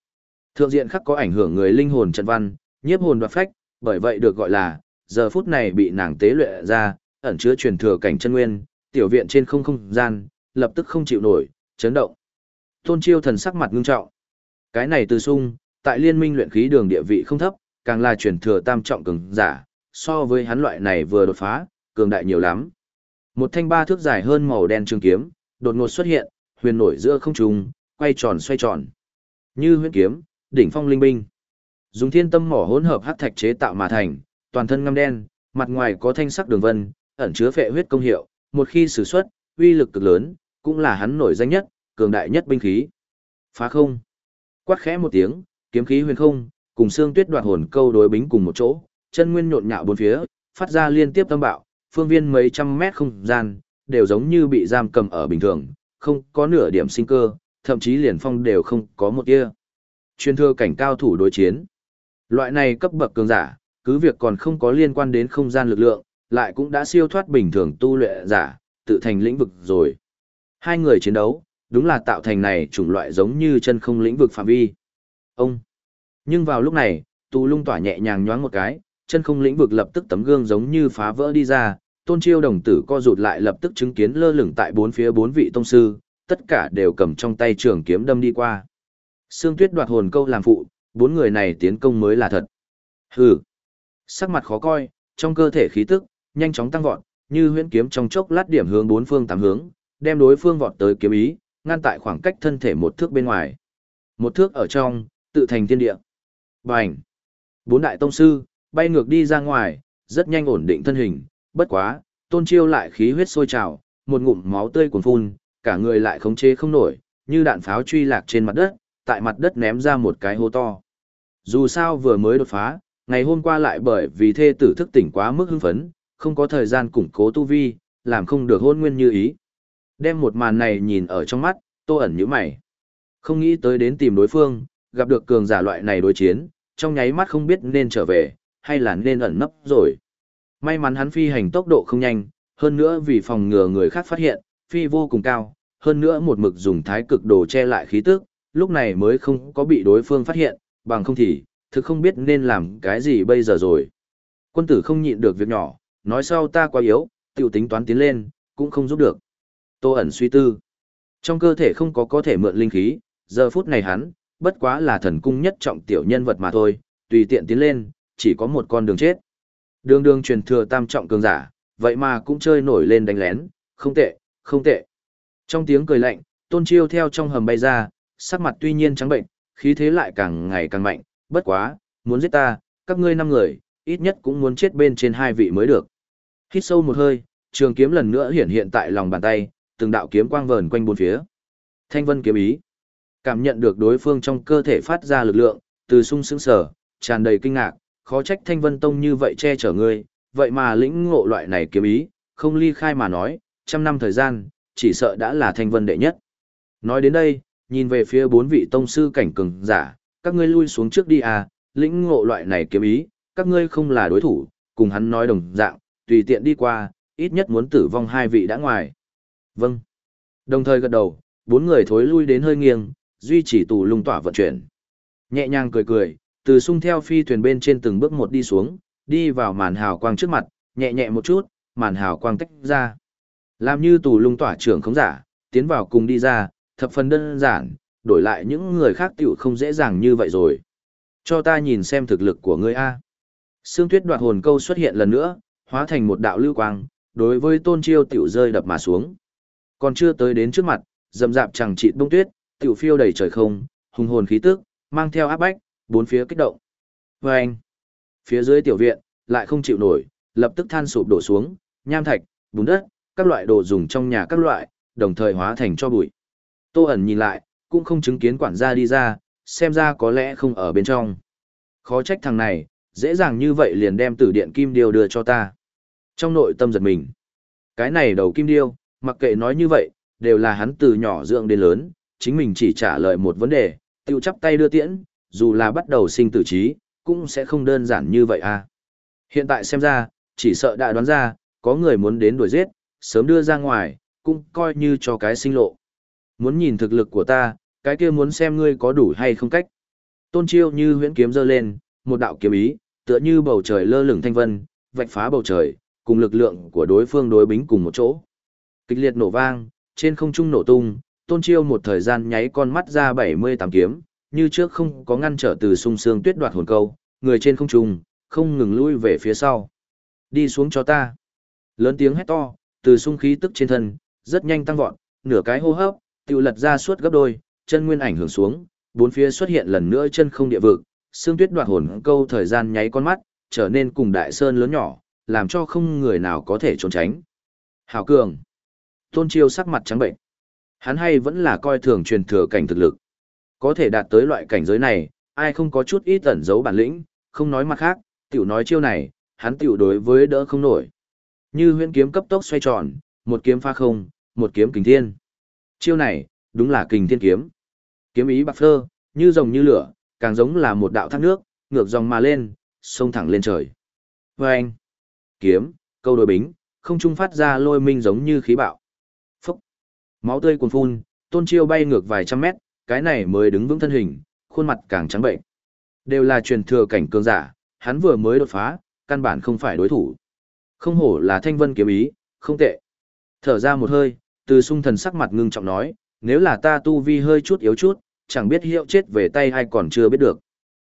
Thượng diện khắc có ảnh hưởng người linh hồn trận văn, nhiếp hồn đoạt phách, bởi vậy được gọi là, giờ phút này bị nàng tế luyện ra, ẩn chứa truyền thừa cảnh chân nguyên, tiểu viện trên không không gian, lập tức không chịu nổi, chấn động. Tôn Chiêu thần sắc mặt ngưng trọng. Cái này từ sung, tại liên minh luyện khí đường địa vị không thấp, càng là truyền thừa tam trọng cường giả, so với hắn loại này vừa đột phá, cường đại nhiều lắm. Một thanh ba thước dài hơn màu đen trường kiếm, đột ngột xuất hiện, huyền nổi giữa không trung, quay tròn xoay tròn. Như huyễn kiếm, đỉnh phong linh binh. Dùng thiên tâm mỏ hỗn hợp hắc thạch chế tạo mà thành, toàn thân ngăm đen, mặt ngoài có thanh sắc đường vân, ẩn chứa phệ huyết công hiệu, một khi sử xuất, uy lực cực lớn, cũng là hắn nổi danh nhất, cường đại nhất binh khí. Phá không. Quát khẽ một tiếng, kiếm khí huyền không, cùng xương tuyết đoạt hồn câu đối bính cùng một chỗ, chân nguyên nhộn nhạo bốn phía, phát ra liên tiếp tâm bạo, phương viên mấy trăm mét không gian, đều giống như bị giam cầm ở bình thường, không có nửa điểm sinh cơ, thậm chí liền phong đều không có một tia. Chuyên thưa cảnh cao thủ đối chiến. Loại này cấp bậc cường giả, cứ việc còn không có liên quan đến không gian lực lượng, lại cũng đã siêu thoát bình thường tu luyện giả, tự thành lĩnh vực rồi. Hai người chiến đấu, đúng là tạo thành này chủng loại giống như chân không lĩnh vực phạm vi. Ông. Nhưng vào lúc này, tù lung tỏa nhẹ nhàng nhoáng một cái, chân không lĩnh vực lập tức tấm gương giống như phá vỡ đi ra, tôn chiêu đồng tử co rụt lại lập tức chứng kiến lơ lửng tại bốn phía bốn vị tông sư, tất cả đều cầm trong tay trường kiếm đâm đi qua. Sương Tuyết đoạt hồn câu làm phụ, bốn người này tiến công mới là thật. Hừ. Sắc mặt khó coi, trong cơ thể khí tức nhanh chóng tăng vọt, như huyễn kiếm trong chốc lát điểm hướng bốn phương tám hướng, đem đối phương vọt tới kiếm ý, ngăn tại khoảng cách thân thể một thước bên ngoài. Một thước ở trong, tự thành thiên địa. Bành! Bốn đại tông sư, bay ngược đi ra ngoài, rất nhanh ổn định thân hình, bất quá, tôn chiêu lại khí huyết sôi trào, một ngụm máu tươi cuồn phun, cả người lại khống chế không nổi, như đạn pháo truy lạc trên mặt đất, tại mặt đất ném ra một cái hố to. Dù sao vừa mới đột phá, ngày hôm qua lại bởi vì thê tử thức tỉnh quá mức hưng phấn, không có thời gian củng cố tu vi, làm không được hôn nguyên như ý. Đem một màn này nhìn ở trong mắt, tô ẩn như mày. Không nghĩ tới đến tìm đối phương, gặp được cường giả loại này đối chiến, trong nháy mắt không biết nên trở về, hay là nên ẩn nấp rồi. May mắn hắn phi hành tốc độ không nhanh, hơn nữa vì phòng ngừa người khác phát hiện, phi vô cùng cao, hơn nữa một mực dùng thái cực đồ che lại khí tức, lúc này mới không có bị đối phương phát hiện, bằng không thì, thực không biết nên làm cái gì bây giờ rồi. Quân tử không nhịn được việc nhỏ, nói sau ta quá yếu, tiểu tính toán tiến lên, cũng không giúp được. Tô ẩn suy tư. Trong cơ thể không có có thể mượn linh khí, giờ phút này hắn, bất quá là thần cung nhất trọng tiểu nhân vật mà thôi, tùy tiện tiến lên, chỉ có một con đường chết. Đường đường truyền thừa tam trọng cường giả, vậy mà cũng chơi nổi lên đánh lén, không tệ, không tệ. Trong tiếng cười lạnh, tôn chiêu theo trong hầm bay ra, sắc mặt tuy nhiên trắng bệnh, khí thế lại càng ngày càng mạnh, bất quá, muốn giết ta, các ngươi năm người, ít nhất cũng muốn chết bên trên hai vị mới được. Hít sâu một hơi, trường kiếm lần nữa hiện hiện tại lòng bàn tay, từng đạo kiếm quang vờn quanh bốn phía. Thanh vân kiếm ý. Cảm nhận được đối phương trong cơ thể phát ra lực lượng, từ sung sướng sở, tràn đầy kinh ngạc, khó trách thanh vân tông như vậy che chở ngươi, vậy mà lĩnh ngộ loại này kiếm ý, không ly khai mà nói, trăm năm thời gian, chỉ sợ đã là thanh vân đệ nhất. Nói đến đây, nhìn về phía bốn vị tông sư cảnh cường giả, các ngươi lui xuống trước đi à, lĩnh ngộ loại này kiếm ý, các ngươi không là đối thủ, cùng hắn nói đồng dạng, tùy tiện đi qua, ít nhất muốn tử vong hai vị đã ngoài. Vâng. Đồng thời gật đầu, bốn người thối lui đến hơi nghiêng, duy trì tù lung tỏa vận chuyển. Nhẹ nhàng cười cười, từ sung theo phi thuyền bên trên từng bước một đi xuống, đi vào màn hào quang trước mặt, nhẹ nhẹ một chút, màn hào quang tách ra. Làm như tù lung tỏa trưởng không giả, tiến vào cùng đi ra, thập phần đơn giản, đổi lại những người khác tiểu không dễ dàng như vậy rồi. Cho ta nhìn xem thực lực của ngươi A. Sương tuyết đoạt hồn câu xuất hiện lần nữa, hóa thành một đạo lưu quang, đối với tôn chiêu tiểu rơi đập mà xuống. Còn chưa tới đến trước mặt, dầm dạp chẳng chịt bông tuyết, tiểu phiêu đầy trời không, hùng hồn khí tức, mang theo áp bách, bốn phía kích động. Và anh, phía dưới tiểu viện, lại không chịu nổi, lập tức than sụp đổ xuống, nham thạch, bùn đất, các loại đồ dùng trong nhà các loại, đồng thời hóa thành cho bụi. Tô ẩn nhìn lại, cũng không chứng kiến quản gia đi ra, xem ra có lẽ không ở bên trong. Khó trách thằng này, dễ dàng như vậy liền đem tử điện kim điêu đưa cho ta. Trong nội tâm giật mình, cái này đầu kim điêu, mặc kệ nói như vậy, đều là hắn từ nhỏ dưỡng đến lớn, chính mình chỉ trả lời một vấn đề, tiêu chắp tay đưa tiễn, dù là bắt đầu sinh tử trí, cũng sẽ không đơn giản như vậy à. Hiện tại xem ra, chỉ sợ đã đoán ra, có người muốn đến đuổi giết, sớm đưa ra ngoài, cũng coi như cho cái sinh lộ. Muốn nhìn thực lực của ta, cái kia muốn xem ngươi có đủ hay không cách. Tôn chiêu như huyễn kiếm giơ lên, một đạo kiếm ý, tựa như bầu trời lơ lửng thanh vân, vạch phá bầu trời, cùng lực lượng của đối phương đối bính cùng một chỗ. Kịch liệt nổ vang, trên không trung nổ tung, tôn chiêu một thời gian nháy con mắt ra 78 kiếm, như trước không có ngăn trở từ sung sương tuyết đoạt hồn câu, người trên không trung, không ngừng lui về phía sau. Đi xuống cho ta. Lớn tiếng hét to, từ sung khí tức trên thân, rất nhanh tăng vọt, nửa cái hô hấp, tiêu lật ra suốt gấp đôi, chân nguyên ảnh hưởng xuống, bốn phía xuất hiện lần nữa chân không địa vực, xương tuyết đoạt hồn câu thời gian nháy con mắt, trở nên cùng đại sơn lớn nhỏ, làm cho không người nào có thể trốn tránh. Hảo cường. Tôn Chiêu sắc mặt trắng bệnh. Hắn hay vẫn là coi thường truyền thừa cảnh thực lực. Có thể đạt tới loại cảnh giới này, ai không có chút ít ẩn giấu bản lĩnh, không nói mặt khác, tiểu nói chiêu này, hắn tiểu đối với đỡ không nổi. Như huyễn kiếm cấp tốc xoay tròn, một kiếm pha không, một kiếm kình thiên. Chiêu này, đúng là kình thiên kiếm. Kiếm ý bạc phơ, như rồng như lửa, càng giống là một đạo thác nước, ngược dòng mà lên, sông thẳng lên trời. Và anh, kiếm, câu đối bính, không trung phát ra lôi minh giống như khí bạo. Máu tươi cuồn phun, tôn chiêu bay ngược vài trăm mét, cái này mới đứng vững thân hình, khuôn mặt càng trắng bệnh. Đều là truyền thừa cảnh cường giả, hắn vừa mới đột phá, căn bản không phải đối thủ. Không hổ là thanh vân kiếm ý, không tệ. Thở ra một hơi, từ sung thần sắc mặt ngưng trọng nói, nếu là ta tu vi hơi chút yếu chút, chẳng biết hiệu chết về tay hay còn chưa biết được.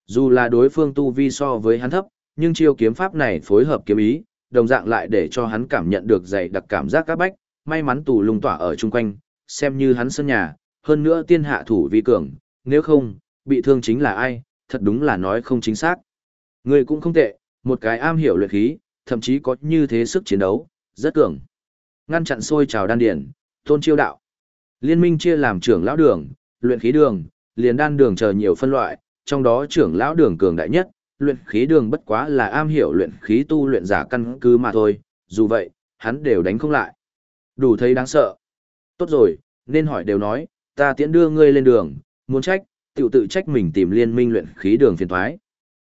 Dù là đối phương tu vi so với hắn thấp, nhưng chiêu kiếm pháp này phối hợp kiếm ý, đồng dạng lại để cho hắn cảm nhận được dày đặc cảm giác các bách, may mắn tù lung tỏa ở chung quanh, xem như hắn sân nhà, hơn nữa tiên hạ thủ vi cường, nếu không, bị thương chính là ai, thật đúng là nói không chính xác. Người cũng không tệ, một cái am hiểu luyện khí, thậm chí có như thế sức chiến đấu, rất cường. Ngăn chặn sôi trào đan điển, tôn chiêu đạo. Liên minh chia làm trưởng lão đường, luyện khí đường, liền đan đường chờ nhiều phân loại, trong đó trưởng lão đường cường đại nhất, luyện khí đường bất quá là am hiểu luyện khí tu luyện giả căn cứ mà thôi, dù vậy, hắn đều đánh không lại. Đủ thấy đáng sợ. Tốt rồi, nên hỏi đều nói, ta tiễn đưa ngươi lên đường, muốn trách, tự tự trách mình tìm liên minh luyện khí đường phiền thoái.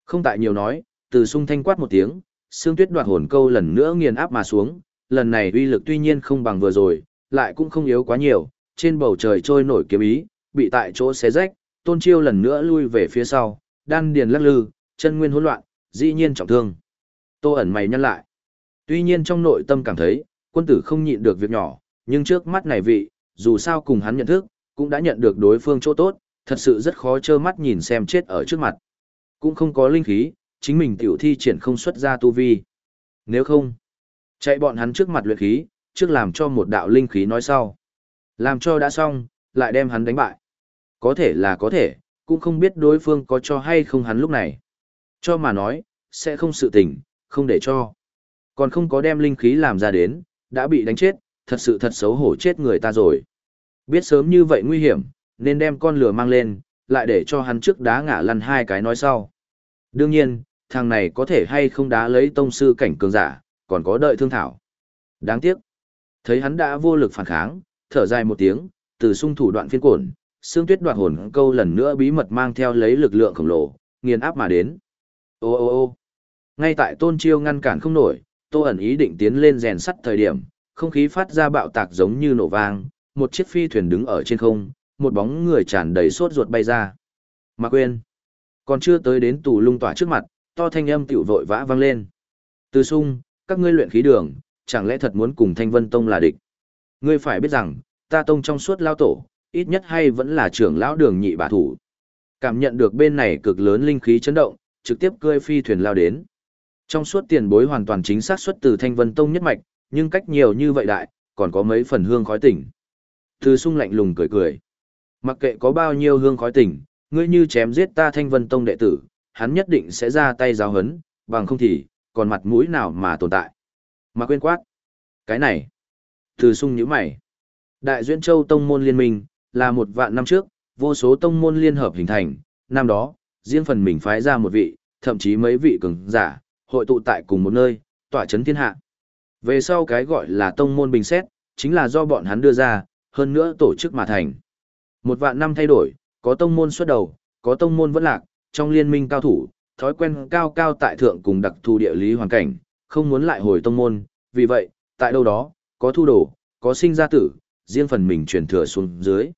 Không tại nhiều nói, từ sung thanh quát một tiếng, xương tuyết đoạt hồn câu lần nữa nghiền áp mà xuống, lần này uy lực tuy nhiên không bằng vừa rồi, lại cũng không yếu quá nhiều, trên bầu trời trôi nổi kiếm ý, bị tại chỗ xé rách, tôn chiêu lần nữa lui về phía sau, đan điền lắc lư, chân nguyên hỗn loạn, dĩ nhiên trọng thương. Tô ẩn mày nhăn lại. Tuy nhiên trong nội tâm cảm thấy, quân tử không nhịn được việc nhỏ, nhưng trước mắt này vị, dù sao cùng hắn nhận thức, cũng đã nhận được đối phương chỗ tốt, thật sự rất khó trơ mắt nhìn xem chết ở trước mặt. Cũng không có linh khí, chính mình tiểu thi triển không xuất ra tu vi. Nếu không, chạy bọn hắn trước mặt luyện khí, trước làm cho một đạo linh khí nói sau. Làm cho đã xong, lại đem hắn đánh bại. Có thể là có thể, cũng không biết đối phương có cho hay không hắn lúc này. Cho mà nói, sẽ không sự tình, không để cho. Còn không có đem linh khí làm ra đến, đã bị đánh chết, thật sự thật xấu hổ chết người ta rồi. Biết sớm như vậy nguy hiểm, nên đem con lửa mang lên, lại để cho hắn trước đá ngã lăn hai cái nói sau. Đương nhiên, thằng này có thể hay không đá lấy tông sư cảnh cường giả, còn có đợi thương thảo. Đáng tiếc. Thấy hắn đã vô lực phản kháng, thở dài một tiếng, từ sung thủ đoạn phiên cổn, xương tuyết đoạt hồn câu lần nữa bí mật mang theo lấy lực lượng khổng lồ, nghiền áp mà đến. Ô ô ô ngay tại tôn chiêu ngăn cản không nổi, tô ẩn ý định tiến lên rèn sắt thời điểm, không khí phát ra bạo tạc giống như nổ vang, một chiếc phi thuyền đứng ở trên không, một bóng người tràn đầy sốt ruột bay ra. Mạc quên, còn chưa tới đến tù lung tỏa trước mặt, to thanh âm tiểu vội vã vang lên. Từ sung, các ngươi luyện khí đường, chẳng lẽ thật muốn cùng thanh vân tông là địch? Ngươi phải biết rằng, ta tông trong suốt lao tổ, ít nhất hay vẫn là trưởng lão đường nhị bà thủ. Cảm nhận được bên này cực lớn linh khí chấn động, trực tiếp cơi phi thuyền lao đến. Trong suốt tiền bối hoàn toàn chính xác xuất từ thanh vân tông nhất mạch, nhưng cách nhiều như vậy đại, còn có mấy phần hương khói tỉnh. Từ sung lạnh lùng cười cười. Mặc kệ có bao nhiêu hương khói tỉnh, ngươi như chém giết ta thanh vân tông đệ tử, hắn nhất định sẽ ra tay giáo hấn, bằng không thì, còn mặt mũi nào mà tồn tại. Mà quên quát. Cái này. Từ sung nhíu mày. Đại Duyên Châu Tông Môn Liên minh, là một vạn năm trước, vô số tông môn liên hợp hình thành, năm đó, riêng phần mình phái ra một vị, thậm chí mấy vị cường giả, hội tụ tại cùng một nơi, tỏa chấn thiên hạ. Về sau cái gọi là tông môn bình xét, chính là do bọn hắn đưa ra, hơn nữa tổ chức mà thành. Một vạn năm thay đổi, có tông môn xuất đầu, có tông môn vẫn lạc, trong liên minh cao thủ, thói quen cao cao tại thượng cùng đặc thù địa lý hoàn cảnh, không muốn lại hồi tông môn, vì vậy, tại đâu đó, có thu đồ, có sinh ra tử, riêng phần mình truyền thừa xuống dưới.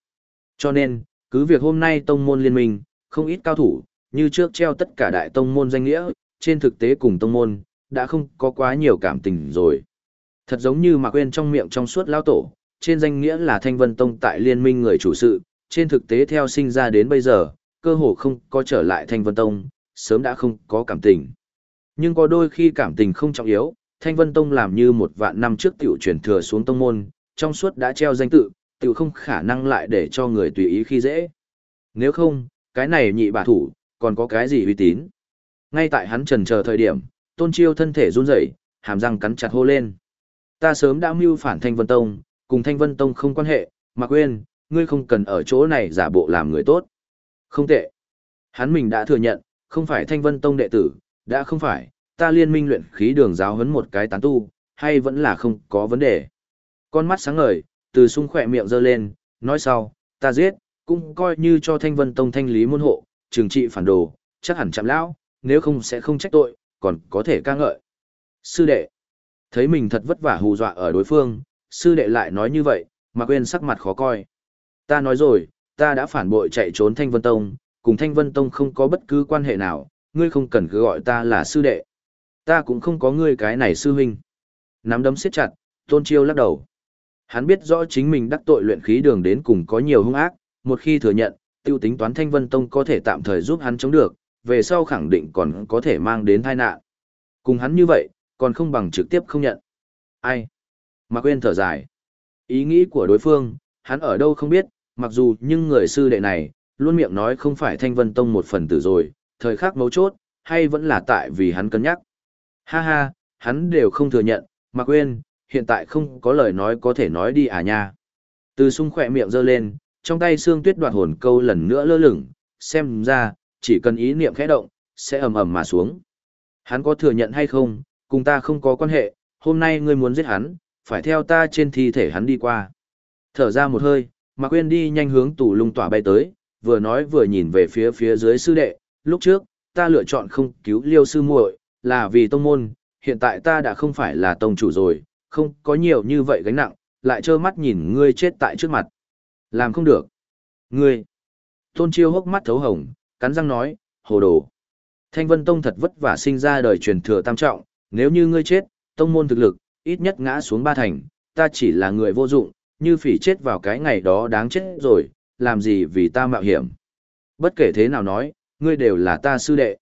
Cho nên, cứ việc hôm nay tông môn liên minh, không ít cao thủ, như trước treo tất cả đại tông môn danh nghĩa, trên thực tế cùng tông môn, đã không có quá nhiều cảm tình rồi. Thật giống như mà quên trong miệng trong suốt lao tổ, trên danh nghĩa là Thanh Vân Tông tại liên minh người chủ sự, trên thực tế theo sinh ra đến bây giờ, cơ hồ không có trở lại Thanh Vân Tông, sớm đã không có cảm tình. Nhưng có đôi khi cảm tình không trọng yếu, Thanh Vân Tông làm như một vạn năm trước tiểu truyền thừa xuống tông môn, trong suốt đã treo danh tự, tiểu không khả năng lại để cho người tùy ý khi dễ. Nếu không, cái này nhị bà thủ, còn có cái gì uy tín? Ngay tại hắn trần chờ thời điểm, tôn chiêu thân thể run rẩy, hàm răng cắn chặt hô lên. Ta sớm đã mưu phản Thanh Vân Tông, cùng Thanh Vân Tông không quan hệ, mà quên, ngươi không cần ở chỗ này giả bộ làm người tốt. Không tệ. Hắn mình đã thừa nhận, không phải Thanh Vân Tông đệ tử, đã không phải, ta liên minh luyện khí đường giáo huấn một cái tán tu, hay vẫn là không có vấn đề. Con mắt sáng ngời, từ sung khỏe miệng giơ lên, nói sau, ta giết, cũng coi như cho Thanh Vân Tông thanh lý môn hộ, trừng trị phản đồ, chắc hẳn chạm lão, nếu không sẽ không trách tội, còn có thể ca ngợi. Sư đệ, thấy mình thật vất vả hù dọa ở đối phương, sư đệ lại nói như vậy, mà quên sắc mặt khó coi. Ta nói rồi, ta đã phản bội chạy trốn Thanh Vân Tông, cùng Thanh Vân Tông không có bất cứ quan hệ nào, ngươi không cần cứ gọi ta là sư đệ. Ta cũng không có ngươi cái này sư huynh. Nắm đấm siết chặt, Tôn Chiêu lắc đầu. Hắn biết rõ chính mình đắc tội luyện khí đường đến cùng có nhiều hung ác, một khi thừa nhận, tiêu tính toán Thanh Vân Tông có thể tạm thời giúp hắn chống được, về sau khẳng định còn có thể mang đến tai nạn. Cùng hắn như vậy, còn không bằng trực tiếp không nhận. Ai? Mạc Uyên thở dài. Ý nghĩ của đối phương, hắn ở đâu không biết, mặc dù nhưng người sư đệ này, luôn miệng nói không phải Thanh Vân Tông một phần tử rồi, thời khắc mấu chốt, hay vẫn là tại vì hắn cân nhắc. Ha ha, hắn đều không thừa nhận, Mạc Uyên, hiện tại không có lời nói có thể nói đi à nha. Từ sung khỏe miệng giơ lên, trong tay xương tuyết đoạt hồn câu lần nữa lơ lửng, xem ra, chỉ cần ý niệm khẽ động, sẽ ầm ầm mà xuống. Hắn có thừa nhận hay không, cùng ta không có quan hệ, hôm nay ngươi muốn giết hắn, phải theo ta trên thi thể hắn đi qua. Thở ra một hơi, Mạc Quyên đi nhanh hướng tủ lung tỏa bay tới, vừa nói vừa nhìn về phía phía dưới sư đệ, lúc trước, ta lựa chọn không cứu liêu sư muội, là vì tông môn, hiện tại ta đã không phải là tông chủ rồi, không có nhiều như vậy gánh nặng, lại trơ mắt nhìn ngươi chết tại trước mặt. Làm không được. Ngươi. Tôn Chiêu hốc mắt thấu hồng, cắn răng nói, hồ đồ. Thanh Vân Tông thật vất vả sinh ra đời truyền thừa tam trọng, nếu như ngươi chết, tông môn thực lực, ít nhất ngã xuống ba thành, ta chỉ là người vô dụng, như phỉ chết vào cái ngày đó đáng chết rồi, làm gì vì ta mạo hiểm. Bất kể thế nào nói, ngươi đều là ta sư đệ.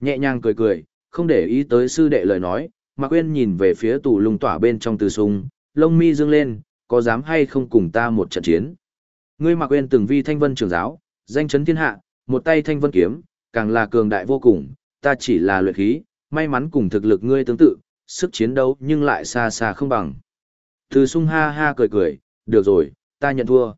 Nhẹ nhàng cười cười, không để ý tới sư đệ lời nói, mà quên nhìn về phía tù lùng tỏa bên trong từ sung, lông mi dương lên, có dám hay không cùng ta một trận chiến. Ngươi mặc quên từng vi thanh vân trưởng giáo, danh chấn thiên hạ, một tay thanh vân kiếm, càng là cường đại vô cùng, ta chỉ là luyện khí, may mắn cùng thực lực ngươi tương tự, sức chiến đấu nhưng lại xa xa không bằng. Từ sung ha ha cười cười, được rồi, ta nhận thua.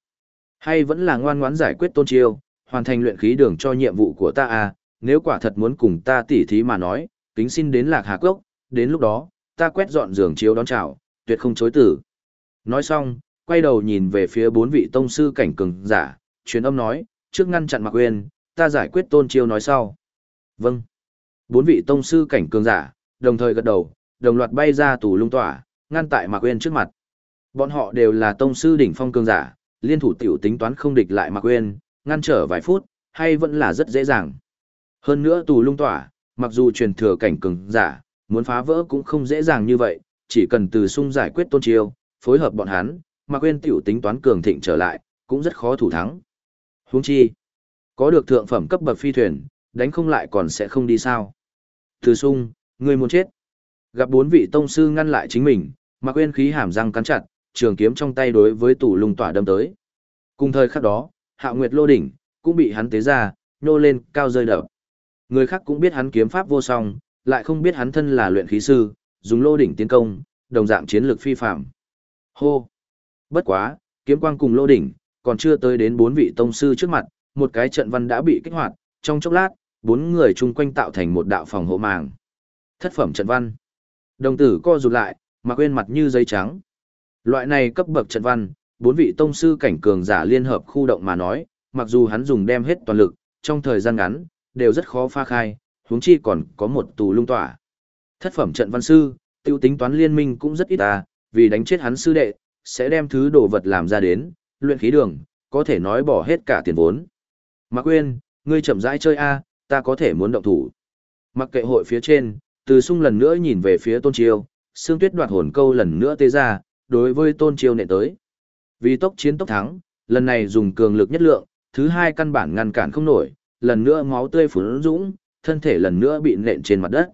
Hay vẫn là ngoan ngoãn giải quyết tôn chiêu, hoàn thành luyện khí đường cho nhiệm vụ của ta à, nếu quả thật muốn cùng ta tỉ thí mà nói, kính xin đến lạc hà cốc, đến lúc đó, ta quét dọn giường chiếu đón chào, tuyệt không chối tử. Nói xong, quay đầu nhìn về phía bốn vị tông sư cảnh cường giả, truyền âm nói, trước ngăn chặn Mạc Uyên, ta giải quyết tôn chiêu nói sau. Vâng. Bốn vị tông sư cảnh cường giả, đồng thời gật đầu, đồng loạt bay ra tù lung tỏa, ngăn tại Mạc Uyên trước mặt. Bọn họ đều là tông sư đỉnh phong cường giả, liên thủ tiểu tính toán không địch lại Mạc Uyên, ngăn trở vài phút, hay vẫn là rất dễ dàng. Hơn nữa tù lung tỏa, mặc dù truyền thừa cảnh cường giả, muốn phá vỡ cũng không dễ dàng như vậy, chỉ cần từ sung giải quyết tôn chiêu, phối hợp bọn hắn, Mạc Uyên tiểu tính toán cường thịnh trở lại, cũng rất khó thủ thắng. Huống chi, có được thượng phẩm cấp bậc phi thuyền, đánh không lại còn sẽ không đi sao. Từ sung, người muốn chết. Gặp bốn vị tông sư ngăn lại chính mình, Mạc Uyên khí hàm răng cắn chặt, trường kiếm trong tay đối với tủ lùng tỏa đâm tới. Cùng thời khắc đó, Hạ Nguyệt Lô đỉnh cũng bị hắn tế ra, nhô lên cao rơi đập. Người khác cũng biết hắn kiếm pháp vô song, lại không biết hắn thân là luyện khí sư, dùng lô đỉnh tiến công, đồng dạng chiến lược phi phạm. Hô! Bất quá, kiếm quang cùng lô đỉnh, còn chưa tới đến bốn vị tông sư trước mặt, một cái trận văn đã bị kích hoạt, trong chốc lát, bốn người chung quanh tạo thành một đạo phòng hộ màng. Thất phẩm trận văn. Đồng tử co rụt lại, mà quên mặt như giấy trắng. Loại này cấp bậc trận văn, bốn vị tông sư cảnh cường giả liên hợp khu động mà nói, mặc dù hắn dùng đem hết toàn lực, trong thời gian ngắn, đều rất khó pha khai, huống chi còn có một tù lung tỏa. Thất phẩm trận văn sư, tiêu tính toán liên minh cũng rất ít ta, vì đánh chết hắn sư đệ, sẽ đem thứ đồ vật làm ra đến, luyện khí đường, có thể nói bỏ hết cả tiền vốn. Mạc Quyên, ngươi chậm rãi chơi a, ta có thể muốn động thủ. Mặc kệ hội phía trên, từ sung lần nữa nhìn về phía tôn chiêu, xương tuyết đoạt hồn câu lần nữa tê ra, đối với tôn chiêu nệ tới. Vì tốc chiến tốc thắng, lần này dùng cường lực nhất lượng, thứ hai căn bản ngăn cản không nổi, lần nữa máu tươi phun dũng, thân thể lần nữa bị nện trên mặt đất.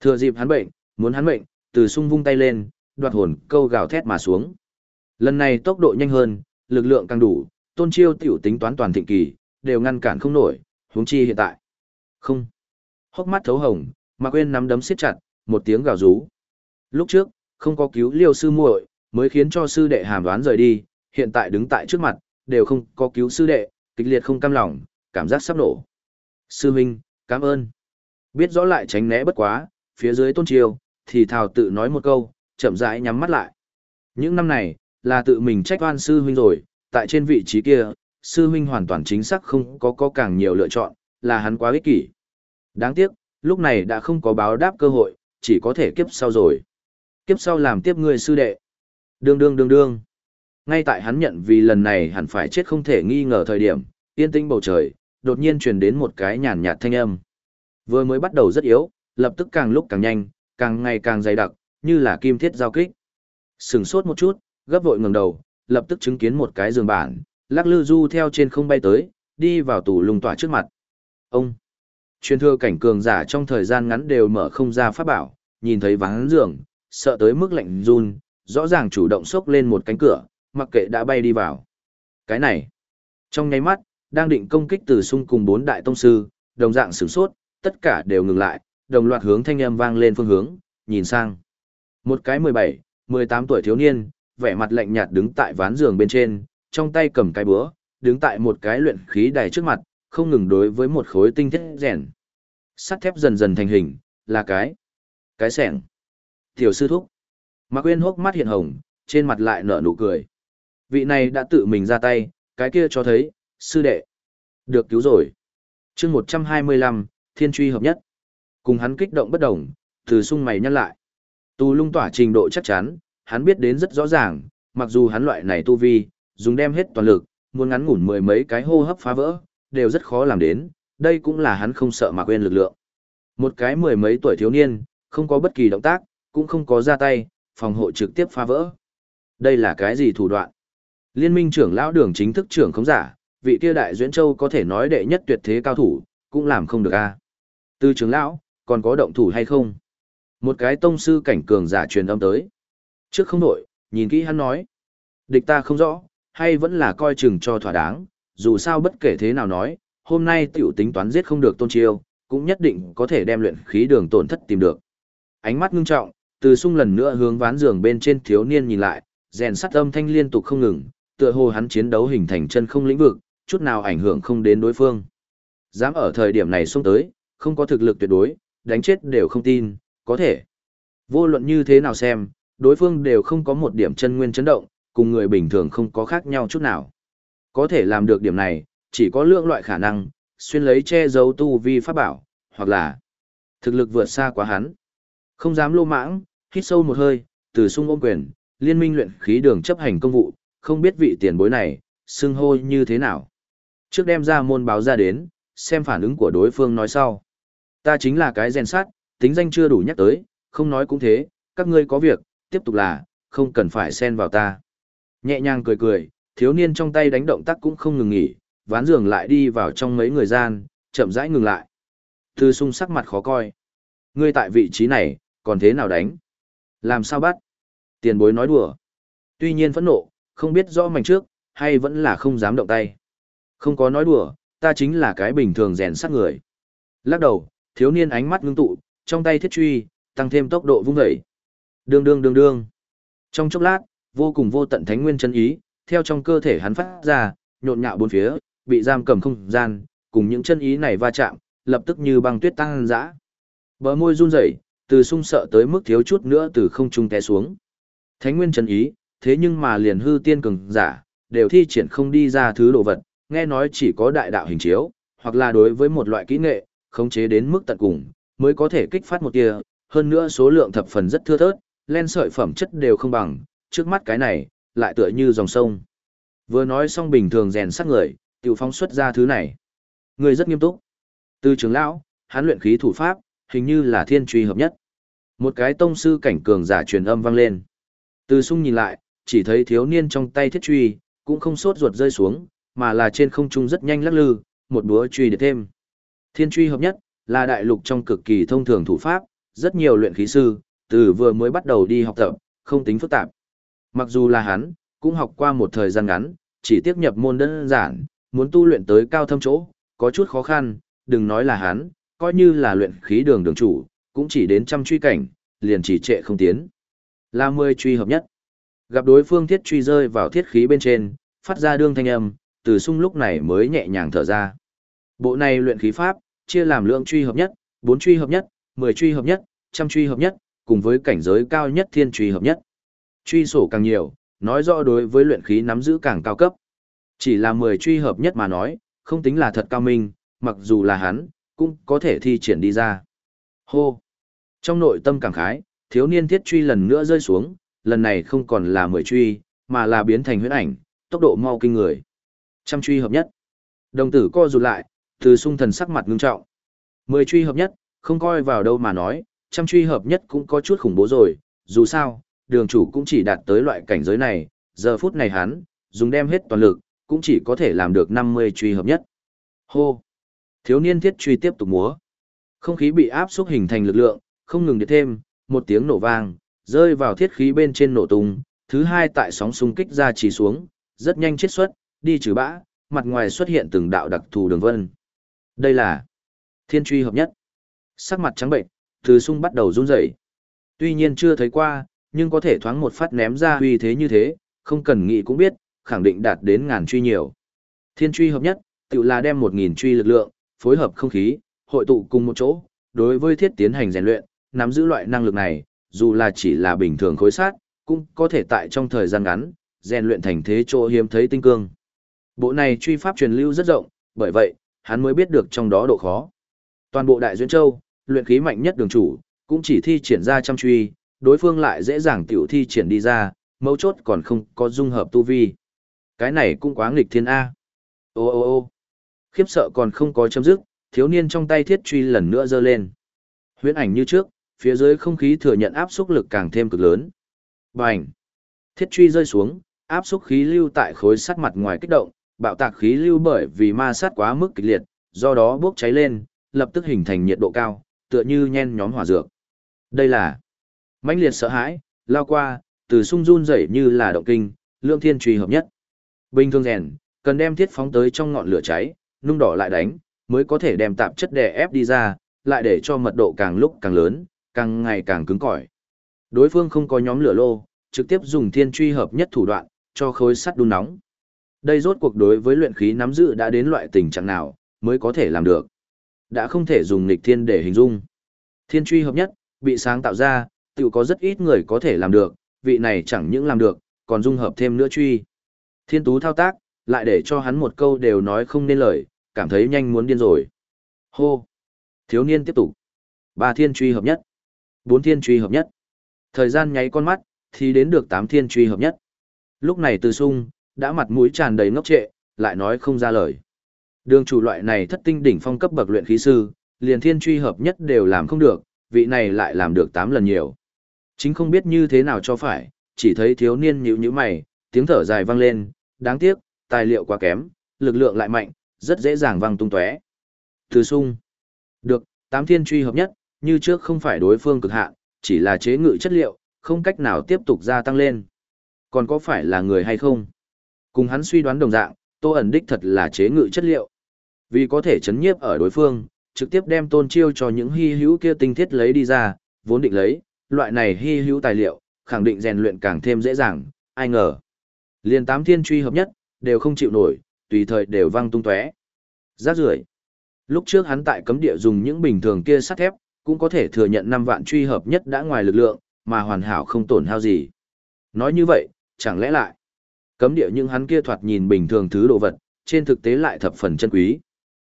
Thừa dịp hắn bệnh, muốn hắn bệnh, từ sung vung tay lên, đoạt hồn câu gào thét mà xuống. Lần này tốc độ nhanh hơn, lực lượng càng đủ, tôn chiêu tiểu tính toán toàn thịnh kỳ, đều ngăn cản không nổi, huống chi hiện tại. Không. Hốc mắt thấu hồng, mà quên nắm đấm siết chặt, một tiếng gào rú. Lúc trước, không có cứu liêu sư muội, mới khiến cho sư đệ hàm đoán rời đi, hiện tại đứng tại trước mặt, đều không có cứu sư đệ, kịch liệt không cam lòng, cảm giác sắp nổ. Sư huynh, cảm ơn. Biết rõ lại tránh né bất quá, phía dưới tôn triều, thì thào tự nói một câu, chậm rãi nhắm mắt lại. Những năm này, là tự mình trách oan sư huynh rồi, tại trên vị trí kia, sư huynh hoàn toàn chính xác không có có càng nhiều lựa chọn, là hắn quá ích kỷ. Đáng tiếc, lúc này đã không có báo đáp cơ hội, chỉ có thể kiếp sau rồi. Kiếp sau làm tiếp người sư đệ. Đương đương đương đương. Ngay tại hắn nhận vì lần này hẳn phải chết không thể nghi ngờ thời điểm, yên tĩnh bầu trời, đột nhiên truyền đến một cái nhàn nhạt thanh âm. Vừa mới bắt đầu rất yếu, lập tức càng lúc càng nhanh, càng ngày càng dày đặc, như là kim thiết giao kích. Sừng sốt một chút, gấp vội ngẩng đầu, lập tức chứng kiến một cái giường bản, lắc lư du theo trên không bay tới, đi vào tủ lùng tỏa trước mặt. Ông, truyền thừa cảnh cường giả trong thời gian ngắn đều mở không ra pháp bảo, nhìn thấy vắng giường, sợ tới mức lạnh run, rõ ràng chủ động xốc lên một cánh cửa, mặc kệ đã bay đi vào. Cái này, trong nháy mắt, đang định công kích từ xung cùng bốn đại tông sư, đồng dạng sửng sốt, tất cả đều ngừng lại, đồng loạt hướng thanh âm vang lên phương hướng, nhìn sang. Một cái 17, 18 tuổi thiếu niên, vẻ mặt lạnh nhạt đứng tại ván giường bên trên, trong tay cầm cái búa, đứng tại một cái luyện khí đài trước mặt, không ngừng đối với một khối tinh thiết rèn. Sắt thép dần dần thành hình, là cái, cái sẻng. Tiểu sư thúc. Mạc Quyên hốc mắt hiện hồng, trên mặt lại nở nụ cười. Vị này đã tự mình ra tay, cái kia cho thấy, sư đệ. Được cứu rồi. chương 125, thiên truy hợp nhất. Cùng hắn kích động bất đồng, từ sung mày nhăn lại. Tu lung tỏa trình độ chắc chắn, hắn biết đến rất rõ ràng, mặc dù hắn loại này tu vi, dùng đem hết toàn lực, muốn ngắn ngủn mười mấy cái hô hấp phá vỡ, đều rất khó làm đến, đây cũng là hắn không sợ mà quên lực lượng. Một cái mười mấy tuổi thiếu niên, không có bất kỳ động tác, cũng không có ra tay, phòng hộ trực tiếp phá vỡ. Đây là cái gì thủ đoạn? Liên minh trưởng lão đường chính thức trưởng không giả, vị kia đại duyễn châu có thể nói đệ nhất tuyệt thế cao thủ, cũng làm không được a. Từ trưởng lão, còn có động thủ hay không? Một cái tông sư cảnh cường giả truyền âm tới. Trước không đổi, nhìn kỹ hắn nói. Địch ta không rõ, hay vẫn là coi chừng cho thỏa đáng, dù sao bất kể thế nào nói, hôm nay tiểu tính toán giết không được tôn chiêu, cũng nhất định có thể đem luyện khí đường tổn thất tìm được. Ánh mắt ngưng trọng, từ sung lần nữa hướng ván giường bên trên thiếu niên nhìn lại, rèn sắt âm thanh liên tục không ngừng, tựa hồ hắn chiến đấu hình thành chân không lĩnh vực, chút nào ảnh hưởng không đến đối phương. Dám ở thời điểm này xông tới, không có thực lực tuyệt đối, đánh chết đều không tin, có thể. Vô luận như thế nào xem, đối phương đều không có một điểm chân nguyên chấn động, cùng người bình thường không có khác nhau chút nào. Có thể làm được điểm này, chỉ có lượng loại khả năng, xuyên lấy che giấu tu vi pháp bảo, hoặc là thực lực vượt xa quá hắn. Không dám lô mãng, hít sâu một hơi, từ sung ôm quyền, liên minh luyện khí đường chấp hành công vụ, không biết vị tiền bối này, xưng hô như thế nào. Trước đem ra môn báo ra đến, xem phản ứng của đối phương nói sau. Ta chính là cái rèn sát, tính danh chưa đủ nhắc tới, không nói cũng thế, các ngươi có việc, tiếp tục là, không cần phải xen vào ta. Nhẹ nhàng cười cười, thiếu niên trong tay đánh động tác cũng không ngừng nghỉ, ván giường lại đi vào trong mấy người gian, chậm rãi ngừng lại. Thư sung sắc mặt khó coi. Ngươi tại vị trí này, còn thế nào đánh? Làm sao bắt? Tiền bối nói đùa. Tuy nhiên phẫn nộ, không biết rõ mảnh trước, hay vẫn là không dám động tay. Không có nói đùa, ta chính là cái bình thường rèn sát người. Lắc đầu, thiếu niên ánh mắt ngưng tụ, trong tay thiết truy, tăng thêm tốc độ vung dậy. Đương đương đương đương. Trong chốc lát, vô cùng vô tận thánh nguyên chân ý, theo trong cơ thể hắn phát ra, nhộn nhạo bốn phía, bị giam cầm không gian, cùng những chân ý này va chạm, lập tức như băng tuyết tăng dã. Bờ môi run rẩy, từ sung sợ tới mức thiếu chút nữa từ không trung té xuống. Thánh nguyên chân ý, thế nhưng mà liền hư tiên cường giả, đều thi triển không đi ra thứ đồ vật, nghe nói chỉ có đại đạo hình chiếu, hoặc là đối với một loại kỹ nghệ, khống chế đến mức tận cùng, mới có thể kích phát một tia, hơn nữa số lượng thập phần rất thưa thớt, len sợi phẩm chất đều không bằng, trước mắt cái này, lại tựa như dòng sông. Vừa nói xong bình thường rèn sắc người, tiểu phóng xuất ra thứ này. Người rất nghiêm túc. Từ trưởng lão, hắn luyện khí thủ pháp, hình như là thiên truy hợp nhất. Một cái tông sư cảnh cường giả truyền âm vang lên. Từ sung nhìn lại, chỉ thấy thiếu niên trong tay thiết truy, cũng không sốt ruột rơi xuống, mà là trên không trung rất nhanh lắc lư, một búa truy để thêm. Thiên truy hợp nhất, là đại lục trong cực kỳ thông thường thủ pháp, rất nhiều luyện khí sư, từ vừa mới bắt đầu đi học tập, không tính phức tạp. Mặc dù là hắn, cũng học qua một thời gian ngắn, chỉ tiếp nhập môn đơn giản, muốn tu luyện tới cao thâm chỗ, có chút khó khăn, đừng nói là hắn, coi như là luyện khí đường đường chủ, cũng chỉ đến trăm truy cảnh, liền chỉ trệ không tiến. Là mười truy hợp nhất. Gặp đối phương thiết truy rơi vào thiết khí bên trên, phát ra đương thanh âm, từ sung lúc này mới nhẹ nhàng thở ra. Bộ này luyện khí pháp, chia làm lượng truy hợp nhất, bốn truy hợp nhất, mười truy hợp nhất, trăm truy hợp nhất, cùng với cảnh giới cao nhất thiên truy hợp nhất. Truy sổ càng nhiều, nói rõ đối với luyện khí nắm giữ càng cao cấp. Chỉ là mười truy hợp nhất mà nói, không tính là thật cao minh, mặc dù là hắn, cũng có thể thi triển đi ra. Hô! Trong nội tâm càng khái, thiếu niên thiết truy lần nữa rơi xuống, lần này không còn là mười truy, mà là biến thành huyễn ảnh, tốc độ mau kinh người. Trăm truy hợp nhất. Đồng tử co rụt lại, từ sung thần sắc mặt ngưng trọng. Mười truy hợp nhất, không coi vào đâu mà nói, trăm truy hợp nhất cũng có chút khủng bố rồi, dù sao, đường chủ cũng chỉ đạt tới loại cảnh giới này, giờ phút này hắn, dùng đem hết toàn lực, cũng chỉ có thể làm được 50 truy hợp nhất. Hô! Thiếu niên thiết truy tiếp tục múa. Không khí bị áp xúc hình thành lực lượng, không ngừng đi thêm, một tiếng nổ vang, rơi vào thiết khí bên trên nổ tung, thứ hai tại sóng xung kích ra chỉ xuống, rất nhanh chết xuất, đi trừ bã, mặt ngoài xuất hiện từng đạo đặc thù đường vân. Đây là thiên truy hợp nhất. Sắc mặt trắng bệnh, từ sung bắt đầu run rẩy. Tuy nhiên chưa thấy qua, nhưng có thể thoáng một phát ném ra uy thế như thế, không cần nghĩ cũng biết, khẳng định đạt đến ngàn truy nhiều. Thiên truy hợp nhất, tự là đem một nghìn truy lực lượng, phối hợp không khí, hội tụ cùng một chỗ, đối với thiết tiến hành rèn luyện, nắm giữ loại năng lực này, dù là chỉ là bình thường khối sát, cũng có thể tại trong thời gian ngắn, rèn luyện thành thế chỗ hiếm thấy tinh cương. Bộ này truy pháp truyền lưu rất rộng, bởi vậy, hắn mới biết được trong đó độ khó. Toàn bộ Đại Duyên Châu, luyện khí mạnh nhất đường chủ, cũng chỉ thi triển ra trăm truy, đối phương lại dễ dàng tiểu thi triển đi ra, mấu chốt còn không có dung hợp tu vi. Cái này cũng quá nghịch thiên A. Ô ô ô khiếp sợ còn không có chấm dứt, thiếu niên trong tay thiết truy lần nữa giơ lên. Huyễn ảnh như trước, phía dưới không khí thừa nhận áp xúc lực càng thêm cực lớn. Bành! Thiết truy rơi xuống, áp xúc khí lưu tại khối sắt mặt ngoài kích động, bạo tạc khí lưu bởi vì ma sát quá mức kịch liệt, do đó bốc cháy lên, lập tức hình thành nhiệt độ cao, tựa như nhen nhóm hỏa dược. Đây là mãnh liệt sợ hãi, lao qua, từ sung run rẩy như là động kinh, lượng thiên truy hợp nhất. Bình thường rèn, cần đem thiết phóng tới trong ngọn lửa cháy, nung đỏ lại đánh, mới có thể đem tạp chất đè ép đi ra, lại để cho mật độ càng lúc càng lớn, càng ngày càng cứng cỏi. Đối phương không có nhóm lửa lô, trực tiếp dùng thiên truy hợp nhất thủ đoạn, cho khối sắt đun nóng. Đây rốt cuộc đối với luyện khí nắm giữ đã đến loại tình trạng nào, mới có thể làm được. Đã không thể dùng nghịch thiên để hình dung. Thiên truy hợp nhất, bị sáng tạo ra, tự có rất ít người có thể làm được, vị này chẳng những làm được, còn dung hợp thêm nữa truy. Thiên tú thao tác, lại để cho hắn một câu đều nói không nên lời, cảm thấy nhanh muốn điên rồi. Hô! Thiếu niên tiếp tục. Ba thiên truy hợp nhất. Bốn thiên truy hợp nhất. Thời gian nháy con mắt, thì đến được tám thiên truy hợp nhất. Lúc này từ sung, đã mặt mũi tràn đầy ngốc trệ, lại nói không ra lời. Đường chủ loại này thất tinh đỉnh phong cấp bậc luyện khí sư, liền thiên truy hợp nhất đều làm không được, vị này lại làm được 8 lần nhiều. Chính không biết như thế nào cho phải, chỉ thấy thiếu niên nhíu nhíu mày, tiếng thở dài vang lên, đáng tiếc, tài liệu quá kém, lực lượng lại mạnh, rất dễ dàng văng tung tóe. Từ sung. Được, tám thiên truy hợp nhất, như trước không phải đối phương cực hạn, chỉ là chế ngự chất liệu, không cách nào tiếp tục gia tăng lên. Còn có phải là người hay không? Cùng hắn suy đoán đồng dạng, Tô ẩn đích thật là chế ngự chất liệu. Vì có thể chấn nhiếp ở đối phương, trực tiếp đem tôn chiêu cho những hy hữu kia tinh thiết lấy đi ra, vốn định lấy, loại này hy hữu tài liệu, khẳng định rèn luyện càng thêm dễ dàng, ai ngờ. Liên tám thiên truy hợp nhất, đều không chịu nổi, tùy thời đều văng tung tóe. Rác rưởi. Lúc trước hắn tại cấm địa dùng những bình thường kia sắt thép, cũng có thể thừa nhận 5 vạn truy hợp nhất đã ngoài lực lượng, mà hoàn hảo không tổn hao gì. Nói như vậy, chẳng lẽ lại, cấm địa những hắn kia thoạt nhìn bình thường thứ đồ vật, trên thực tế lại thập phần chân quý.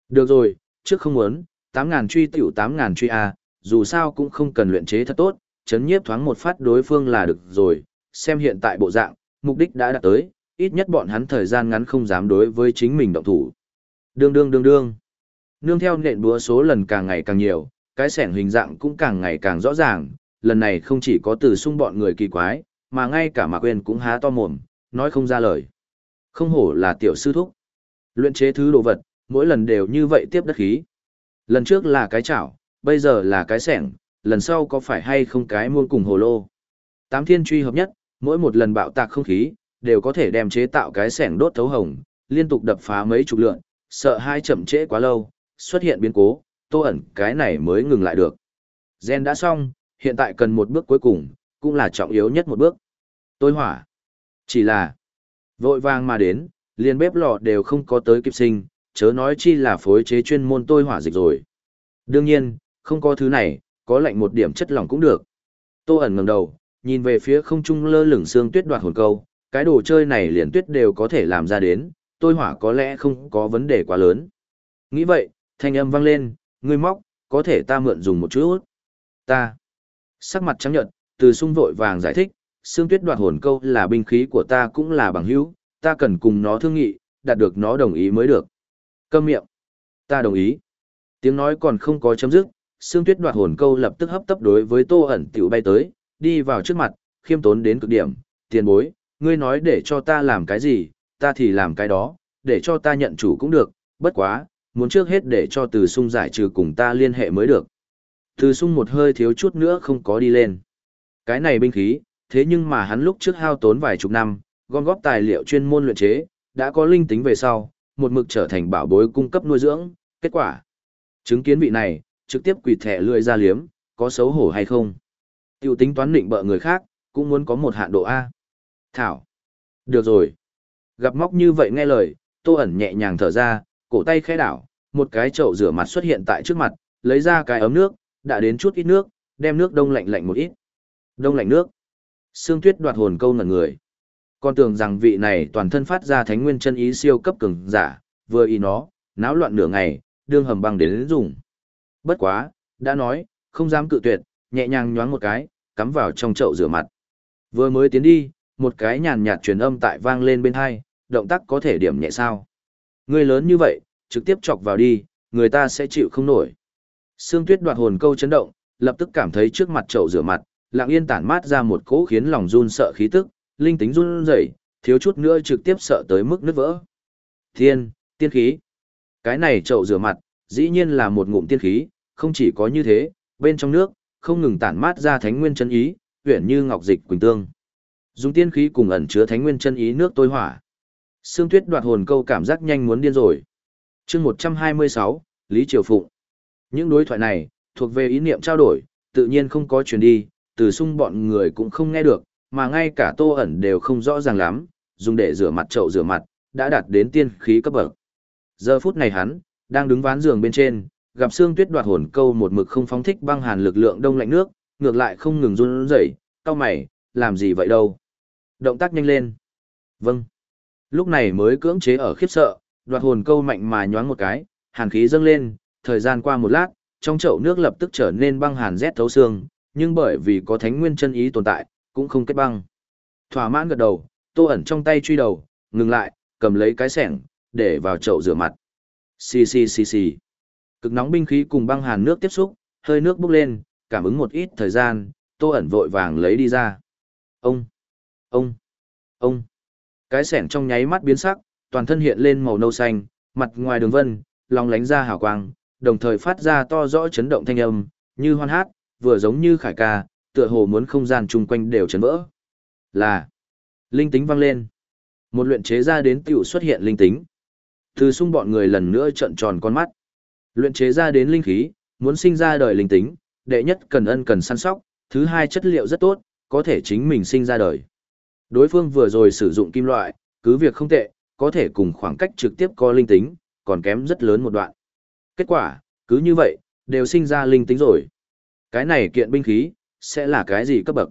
Được rồi, trước không muốn, 8.000 truy tiểu 8.000 truy A, dù sao cũng không cần luyện chế thật tốt, chấn nhiếp thoáng một phát đối phương là được rồi, xem hiện tại bộ dạng, mục đích đã đạt tới, ít nhất bọn hắn thời gian ngắn không dám đối với chính mình động thủ. Đương đương đương đương. Nương theo nện búa số lần càng ngày càng nhiều, cái sẻng hình dạng cũng càng ngày càng rõ ràng, lần này không chỉ có từ sung bọn người kỳ quái, mà ngay cả Mạc Quyên cũng há to mồm, nói không ra lời. Không hổ là tiểu sư thúc. Luyện chế thứ đồ vật, mỗi lần đều như vậy tiếp đất khí. Lần trước là cái chảo, bây giờ là cái sẻng, lần sau có phải hay không cái muôn cùng hồ lô. Tám thiên truy hợp nhất, mỗi một lần bạo tạc không khí, đều có thể đem chế tạo cái sẻng đốt thấu hồng, liên tục đập phá mấy chục lượn, sợ hai chậm trễ quá lâu, xuất hiện biến cố, tô ẩn cái này mới ngừng lại được. Gen đã xong, hiện tại cần một bước cuối cùng, cũng là trọng yếu nhất một bước. Tôi hỏa. Chỉ là, vội vàng mà đến, liền bếp lò đều không có tới kịp sinh, chớ nói chi là phối chế chuyên môn tôi hỏa dịch rồi. Đương nhiên, không có thứ này, có lạnh một điểm chất lỏng cũng được. Tô ẩn ngẩng đầu, nhìn về phía không trung lơ lửng xương tuyết đoạt hồn câu, cái đồ chơi này liền tuyết đều có thể làm ra đến, tôi hỏa có lẽ không có vấn đề quá lớn. Nghĩ vậy, Thanh âm vang lên, ngươi móc, có thể ta mượn dùng một chút. Ta. Sắc mặt trắng nhợt, từ sung vội vàng giải thích, xương tuyết đoạt hồn câu là binh khí của ta cũng là bằng hữu, ta cần cùng nó thương nghị, đạt được nó đồng ý mới được. Câm miệng. Ta đồng ý. Tiếng nói còn không có chấm dứt, xương tuyết đoạt hồn câu lập tức hấp tấp đối với tô ẩn tiểu bay tới, đi vào trước mặt, khiêm tốn đến cực điểm, tiền bối, ngươi nói để cho ta làm cái gì, ta thì làm cái đó, để cho ta nhận chủ cũng được, bất quá, muốn trước hết để cho từ sung giải trừ cùng ta liên hệ mới được. Từ sung một hơi thiếu chút nữa không có đi lên. Cái này binh khí, thế nhưng mà hắn lúc trước hao tốn vài chục năm, gom góp tài liệu chuyên môn luyện chế, đã có linh tính về sau, một mực trở thành bảo bối cung cấp nuôi dưỡng, kết quả. Chứng kiến vị này, trực tiếp quỳ thẻ lươi ra liếm, có xấu hổ hay không? Tiểu tính toán định bợ người khác, cũng muốn có một hạn độ A. Thảo. Được rồi. Gặp móc như vậy nghe lời, tô ẩn nhẹ nhàng thở ra, cổ tay khẽ đảo, một cái chậu rửa mặt xuất hiện tại trước mặt, lấy ra cái ấm nước, đã đến chút ít nước, đem nước đông lạnh lạnh một ít. Đông lạnh nước. Sương Tuyết đoạt hồn câu ngẩn người. Con tưởng rằng vị này toàn thân phát ra thánh nguyên chân ý siêu cấp cường giả, vừa ý nó, náo loạn nửa ngày, đương hầm băng đến dùng. Bất quá, đã nói, không dám cự tuyệt, nhẹ nhàng nhoáng một cái, cắm vào trong chậu rửa mặt. Vừa mới tiến đi, một cái nhàn nhạt truyền âm tại vang lên bên hai, động tác có thể điểm nhẹ sao. Người lớn như vậy, trực tiếp chọc vào đi, người ta sẽ chịu không nổi. Sương Tuyết đoạt hồn câu chấn động, lập tức cảm thấy trước mặt chậu rửa mặt, lặng yên tản mát ra một cỗ khiến lòng run sợ khí tức, linh tính run rẩy, thiếu chút nữa trực tiếp sợ tới mức nứt vỡ. Thiên, tiên khí. Cái này chậu rửa mặt, dĩ nhiên là một ngụm tiên khí, không chỉ có như thế, bên trong nước, không ngừng tản mát ra thánh nguyên chân ý, huyền như ngọc dịch quỳnh tương. Dùng tiên khí cùng ẩn chứa thánh nguyên chân ý nước tối hỏa. Sương Tuyết đoạt hồn câu cảm giác nhanh muốn điên rồi. Chương 126, Lý Triều Phụng. Những đối thoại này, thuộc về ý niệm trao đổi, tự nhiên không có truyền đi, từ sung bọn người cũng không nghe được, mà ngay cả tô ẩn đều không rõ ràng lắm, dùng để rửa mặt chậu rửa mặt, đã đạt đến tiên khí cấp bậc. Giờ phút này hắn, đang đứng ván giường bên trên, gặp xương tuyết đoạt hồn câu một mực không phóng thích băng hàn lực lượng đông lạnh nước, ngược lại không ngừng run rẩy, cao mày, làm gì vậy đâu. Động tác nhanh lên. Vâng. Lúc này mới cưỡng chế ở khiếp sợ, đoạt hồn câu mạnh mà nhoáng một cái, hàn khí dâng lên, thời gian qua một lát, trong chậu nước lập tức trở nên băng hàn rét thấu xương, nhưng bởi vì có thánh nguyên chân ý tồn tại, cũng không kết băng. Thỏa mãn gật đầu, tô ẩn trong tay truy đầu, ngừng lại, cầm lấy cái sẻng, để vào chậu rửa mặt. Xì xì xì xì. Cực nóng binh khí cùng băng hàn nước tiếp xúc, hơi nước bốc lên, cảm ứng một ít thời gian, tô ẩn vội vàng lấy đi ra. Ông, ông, ông. Cái sẻn trong nháy mắt biến sắc, toàn thân hiện lên màu nâu xanh, mặt ngoài đường vân, lòng lánh ra hào quang, đồng thời phát ra to rõ chấn động thanh âm, như hoan hát, vừa giống như khải ca, tựa hồ muốn không gian chung quanh đều chấn vỡ. Là, linh tính vang lên. Một luyện chế ra đến tiểu xuất hiện linh tính. Từ sung bọn người lần nữa trợn tròn con mắt. Luyện chế ra đến linh khí, muốn sinh ra đời linh tính, đệ nhất cần ân cần săn sóc, thứ hai chất liệu rất tốt, có thể chính mình sinh ra đời. Đối phương vừa rồi sử dụng kim loại, cứ việc không tệ, có thể cùng khoảng cách trực tiếp có linh tính, còn kém rất lớn một đoạn. Kết quả, cứ như vậy, đều sinh ra linh tính rồi. Cái này kiện binh khí, sẽ là cái gì cấp bậc?